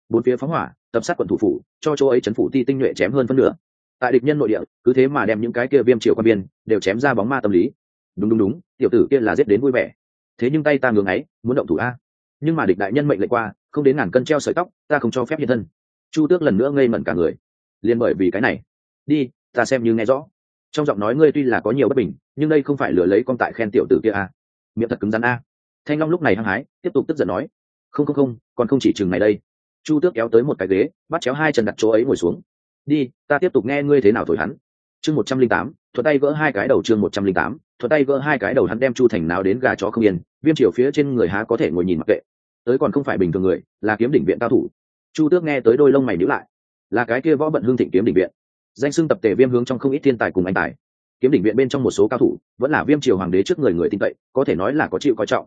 Speaker 1: bốn phía phóng hỏa tập sát quận thủ phủ, cho chỗ ấy chấn phủ ti tinh nhuệ chém hơn phân nửa. Tại địch nhân nội địa, cứ thế mà đem những cái kia viêm triều quan biên, đều chém ra bóng ma tâm lý. Đúng đúng đúng, tiểu tử kia là giết đến vui vẻ. Thế nhưng tay ta ngưỡng ấy, muốn động thủ a. Nhưng mà địch đại nhân mệnh lệnh qua, không đến ngàn cân treo sợi tóc, ta không cho phép hiện thân. Chu tước lần nữa ngây mẩn cả người. Liền bởi vì cái này, đi, ta xem như nghe rõ. Trong giọng nói ngươi tuy là có nhiều bất bình, nhưng đây không phải lừa lấy con tại khen tiểu tử kia a. Miệng thật cứng rắn a. Thanh long lúc này hăng hái, tiếp tục tức giận nói, không không không, còn không chỉ chừng này đây chu tước kéo tới một cái ghế, bắt chéo hai chân đặt chỗ ấy ngồi xuống. Đi, ta tiếp tục nghe ngươi thế nào thổi hắn. Chương một trăm linh tám thuật tay vỡ hai cái đầu chương một trăm linh tám thuật tay vỡ hai cái đầu hắn đem chu thành nào đến gà chó không yên, viêm chiều phía trên người há có thể ngồi nhìn mặc kệ. Tới còn không phải bình thường người, là kiếm đỉnh viện cao thủ. Chu tước nghe tới đôi lông mày nhữ lại. Là cái kia võ bận hương thịnh kiếm đỉnh viện. Danh xưng tập tề viêm hướng trong không ít thiên tài cùng anh tài. Kiếm đỉnh viện bên trong một số cao thủ, vẫn là viêm triều hoàng đế trước người người tin cậy, có thể nói là có chịu coi trọng.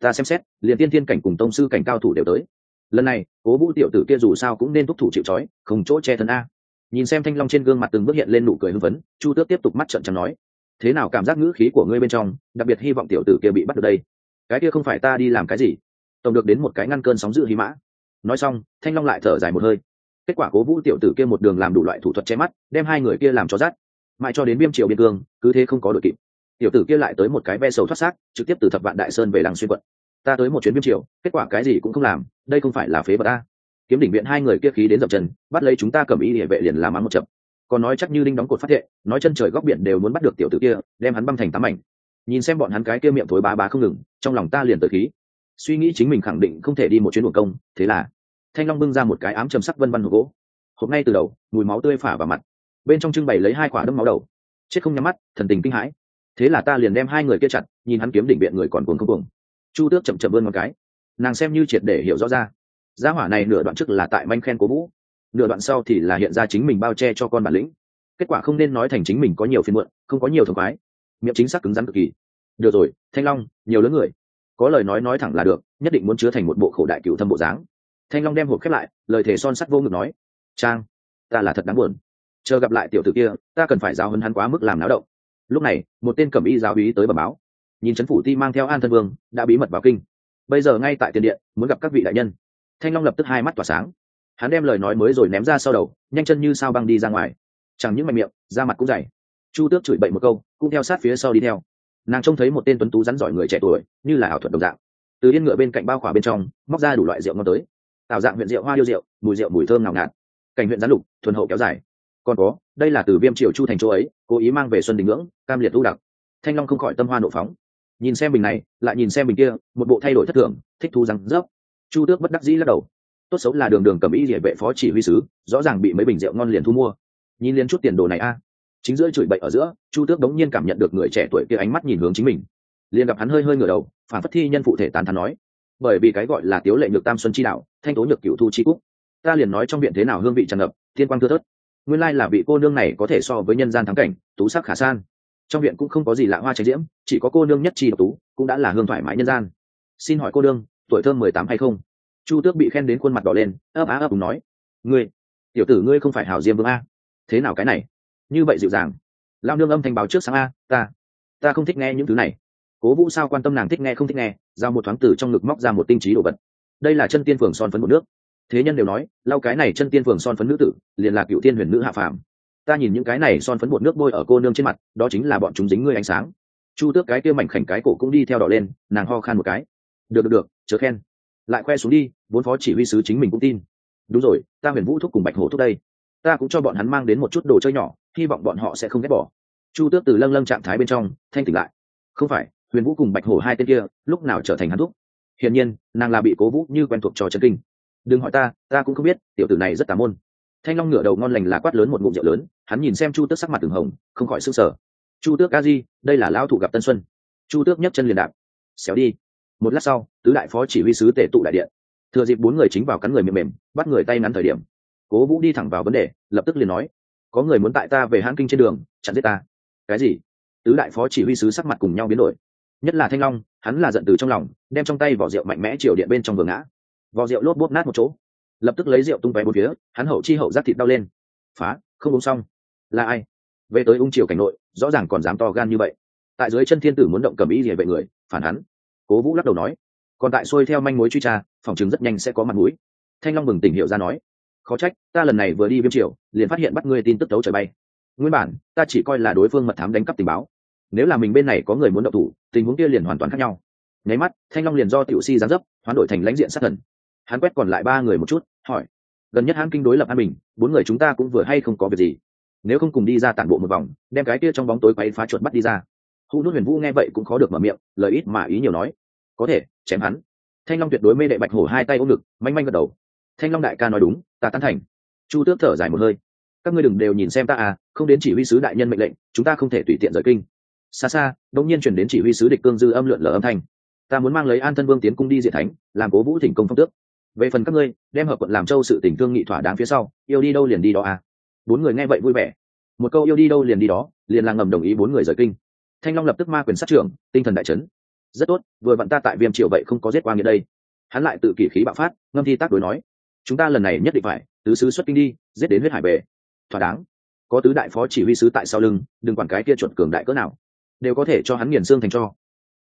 Speaker 1: Ta xem xét, liền tiên thiên cảnh cùng tông sư cảnh cao thủ đều tới lần này, cố vũ tiểu tử kia dù sao cũng nên thúc thủ chịu trói, không chỗ che thân a. Nhìn xem thanh long trên gương mặt từng bước hiện lên nụ cười hưng phấn, chu tước tiếp tục mắt trận chẳng nói, thế nào cảm giác ngữ khí của ngươi bên trong, đặc biệt hy vọng tiểu tử kia bị bắt được đây? Cái kia không phải ta đi làm cái gì? Tổng được đến một cái ngăn cơn sóng dữ hí mã. Nói xong, thanh long lại thở dài một hơi. Kết quả cố vũ tiểu tử kia một đường làm đủ loại thủ thuật che mắt, đem hai người kia làm cho rát. Mãi cho đến viêm triều biên cương, cứ thế không có đội kịp. Tiểu tử kia lại tới một cái ve sầu thoát xác, trực tiếp từ thập vạn đại sơn về làng xuyên quận ta tới một chuyến viêm triều, kết quả cái gì cũng không làm, đây không phải là phế vật ta kiếm đỉnh viện hai người kia khí đến dập chân, bắt lấy chúng ta cầm ý địa vệ liền làm ăn một chậm. Còn nói chắc như đinh đóng cột phát hiện nói chân trời góc biển đều muốn bắt được tiểu tử kia, đem hắn băng thành tám ảnh nhìn xem bọn hắn cái kia miệng thối bá bá không ngừng, trong lòng ta liền tới khí. Suy nghĩ chính mình khẳng định không thể đi một chuyến buồng công, thế là, thanh long bưng ra một cái ám trầm sắc vân vân hộp gỗ. Hộp ngay từ đầu, mùi máu tươi phả vào mặt. Bên trong trưng bày lấy hai quả đấm máu đầu. Chết không nhắm mắt, thần tình kinh hãi. Thế là ta liền đem hai người kia chặt, nhìn hắn kiếm đỉnh viện người còn cuồng không cuồng chu tước chậm chậm vươn một cái. Nàng xem như triệt để hiểu rõ ra. Gia hỏa này nửa đoạn trước là tại manh khen cố vũ, nửa đoạn sau thì là hiện ra chính mình bao che cho con bản lĩnh. Kết quả không nên nói thành chính mình có nhiều phiên muộn, không có nhiều thông khoái. Miệng chính xác cứng rắn cực kỳ. Được rồi, thanh long, nhiều lớn người. Có lời nói nói thẳng là được, nhất định muốn chứa thành một bộ khổ đại cựu thâm bộ dáng. Thanh long đem hộp khép lại, lời thề son sắt vô ngực nói, trang, ta là thật đáng buồn. Chờ gặp lại tiểu tử kia, ta cần phải giáo hấn hắn quá mức làm náo động. Lúc này, một tên cẩm y giáo ý tới bờ báo nhìn trấn phủ ti mang theo an thân vương, đã bí mật vào kinh. Bây giờ ngay tại tiền điện, muốn gặp các vị đại nhân. Thanh long lập tức hai mắt tỏa sáng. Hắn đem lời nói mới rồi ném ra sau đầu, nhanh chân như sao băng đi ra ngoài. Chẳng những mạnh miệng, da mặt cũng dày. Chu tước chửi bậy một câu, cũng theo sát phía sau đi theo. Nàng trông thấy một tên tuấn tú rắn giỏi người trẻ tuổi, như là ảo thuật đồng dạng. Từ yên ngựa bên cạnh bao khỏa bên trong, móc ra đủ loại rượu ngon tới. Tạo dạng huyện rượu hoa điêu rượu, mùi rượu mùi thơm ngào ngạt. Cảnh huyện rắn lục, thuần hậu kéo dài. Còn có, đây là từ viêm triều chu thành chỗ ấy, cố ý mang về xuân đình ngưỡng, cam liệt u đặc. Thanh long không khỏi tâm hoa nộ phóng nhìn xem bình này, lại nhìn xem bình kia, một bộ thay đổi thất thường, thích thu răng rớp. Chu tước bất đắc dĩ lắc đầu. Tốt xấu là đường đường cầm ý địa vệ phó chỉ huy sứ, rõ ràng bị mấy bình rượu ngon liền thu mua. Nhìn liền chút tiền đồ này a. Chính giữa chửi bậy ở giữa, chu tước đống nhiên cảm nhận được người trẻ tuổi kia ánh mắt nhìn hướng chính mình. Liền gặp hắn hơi hơi ngửa đầu, phản phất thi nhân phụ thể tán thán nói, bởi vì cái gọi là tiếu lệ nhược tam xuân chi đạo, thanh tố nhược cựu thu chi cúc, ta liền nói trong viện thế nào hương vị tràn ngập, thiên quang thưa thớt. Nguyên lai là vị cô nương này có thể so với nhân gian thắng cảnh, tú sắc khả san trong viện cũng không có gì lạ hoa tranh diễm, chỉ có cô nương nhất chi độc tú, cũng đã là hương thoải mái nhân gian. Xin hỏi cô nương, tuổi thơm mười tám hay không? Chu tước bị khen đến khuôn mặt đỏ lên, ấp á ấp cùng nói, ngươi, tiểu tử ngươi không phải hảo diêm vương a. Thế nào cái này? Như vậy dịu dàng. Lao nương âm thanh báo trước sáng a, ta ta không thích nghe những thứ này. Cố vũ sao quan tâm nàng thích nghe không thích nghe, giao một thoáng tử trong ngực móc ra một tinh trí đồ vật. Đây là chân tiên phường son phấn một nước. Thế nhân đều nói, lau cái này chân tiên phường son phấn nữ tử, liền là cựu tiên huyền nữ hạ phàm ta nhìn những cái này son phấn bột nước bôi ở cô nương trên mặt, đó chính là bọn chúng dính ngươi ánh sáng. Chu tước cái kia mảnh khảnh cái cổ cũng đi theo đỏ lên, nàng ho khan một cái. Được được được chớ khen. Lại khoe xuống đi, vốn phó chỉ huy sứ chính mình cũng tin. Đúng rồi, ta huyền vũ thúc cùng bạch hổ thúc đây. Ta cũng cho bọn hắn mang đến một chút đồ chơi nhỏ, hy vọng bọn họ sẽ không ghét bỏ. Chu tước từ lâng lâng trạng thái bên trong, thanh tỉnh lại. Không phải, huyền vũ cùng bạch hổ hai tên kia, lúc nào trở thành hắn thúc hiển nhiên, nàng là bị cố vũ như quen thuộc trò chân kinh. Đừng hỏi ta ta cũng không biết, tiểu tử này rất tà môn thanh long ngửa đầu ngon lành là quát lớn một ngụm rượu lớn, hắn nhìn xem chu tước sắc mặt từng hồng, không khỏi s ư n g sở chu tước ca di, đây là lão thủ gặp tân xuân. Chu tước nhấc chân liền đạp. Xéo đi. Một lát sau, tứ đại phó chỉ huy sứ tể tụ đại điện. Thừa dịp bốn người chính vào cắn người mềm mềm, bắt người tay ngắn thời điểm, cố vũ đi thẳng vào vấn đề, lập tức liền nói, có người muốn tại ta về hãn kinh trên đường, chặn giết ta. Cái gì? Tứ đại phó chỉ huy sứ sắc mặt cùng nhau biến đổi. Nhất là thanh long, hắn là giận từ trong lòng, đem trong tay vỏ rượu mạnh mẽ chiều điện bên trong vừa ngã. Vỏ rượu lốp bốp nát một chỗ lập tức lấy rượu tung vé bốn phía, hắn hậu chi hậu giác thịt đau lên. Phá, không uống xong. Là ai? Về tới ung triều cảnh nội, rõ ràng còn dám to gan như vậy. Tại dưới chân thiên tử muốn động cầm ý gì vậy người, phản hắn. Cố vũ lắc đầu nói, còn tại xuôi theo manh mối truy tra, phòng chứng rất nhanh sẽ có mặt mũi. Thanh long bừng tỉnh hiệu ra nói, khó trách, ta lần này vừa đi viêm triều, liền phát hiện bắt ngươi tin tức tấu trời bay. Nguyên bản, ta chỉ coi là đối phương mật thám đánh cắp tình báo. Nếu là mình bên này có người muốn động thủ, tình huống kia liền hoàn toàn khác nhau. Nháy mắt, thanh long liền do tiểu si gián dấp, hoán đổi thành lãnh diện sát thần hắn quét còn lại ba người một chút, hỏi, gần nhất hắn kinh đối lập an bình, bốn người chúng ta cũng vừa hay không có việc gì? Nếu không cùng đi ra tản bộ một vòng, đem cái kia trong bóng tối quay phá chuột bắt đi ra. Hu nút huyền vũ nghe vậy cũng khó được mở miệng, lời ít mà ý nhiều nói, có thể, chém hắn. Thanh long tuyệt đối mê đệ bạch hổ hai tay ôm ngực, manh manh gật đầu. Thanh long đại ca nói đúng, ta tán thành. Chu tước thở dài một hơi. Các ngươi đừng đều nhìn xem ta à không đến chỉ huy sứ đại nhân mệnh lệnh, chúng ta không thể tùy tiện rời kinh. Xa xa đông nhiên chuyển đến chỉ huy sứ địch cương dư âm lượn lờ âm thanh. Ta muốn mang lấy an thân vương tiến cung đi diện thánh, làm cố vũ thỉnh công phong tước về phần các ngươi, đem hợp quận làm châu sự tình thương nghị thỏa đáng phía sau, yêu đi đâu liền đi đó à? Bốn người nghe vậy vui vẻ. Một câu yêu đi đâu liền đi đó, liền là ngầm đồng ý bốn người rời kinh. Thanh long lập tức ma quyền sát trưởng, tinh thần đại chấn. Rất tốt, vừa vặn ta tại viêm triều vậy không có giết qua nghĩa đây. Hắn lại tự kỷ khí bạo phát, ngâm thi tác đối nói. Chúng ta lần này nhất định phải, tứ sứ xuất kinh đi, giết đến huyết hải về thỏa đáng. Có tứ đại phó chỉ huy sứ tại sau lưng, đừng quản cái kia chuẩn cường đại cỡ nào. Đều có thể cho hắn nghiền xương thành cho.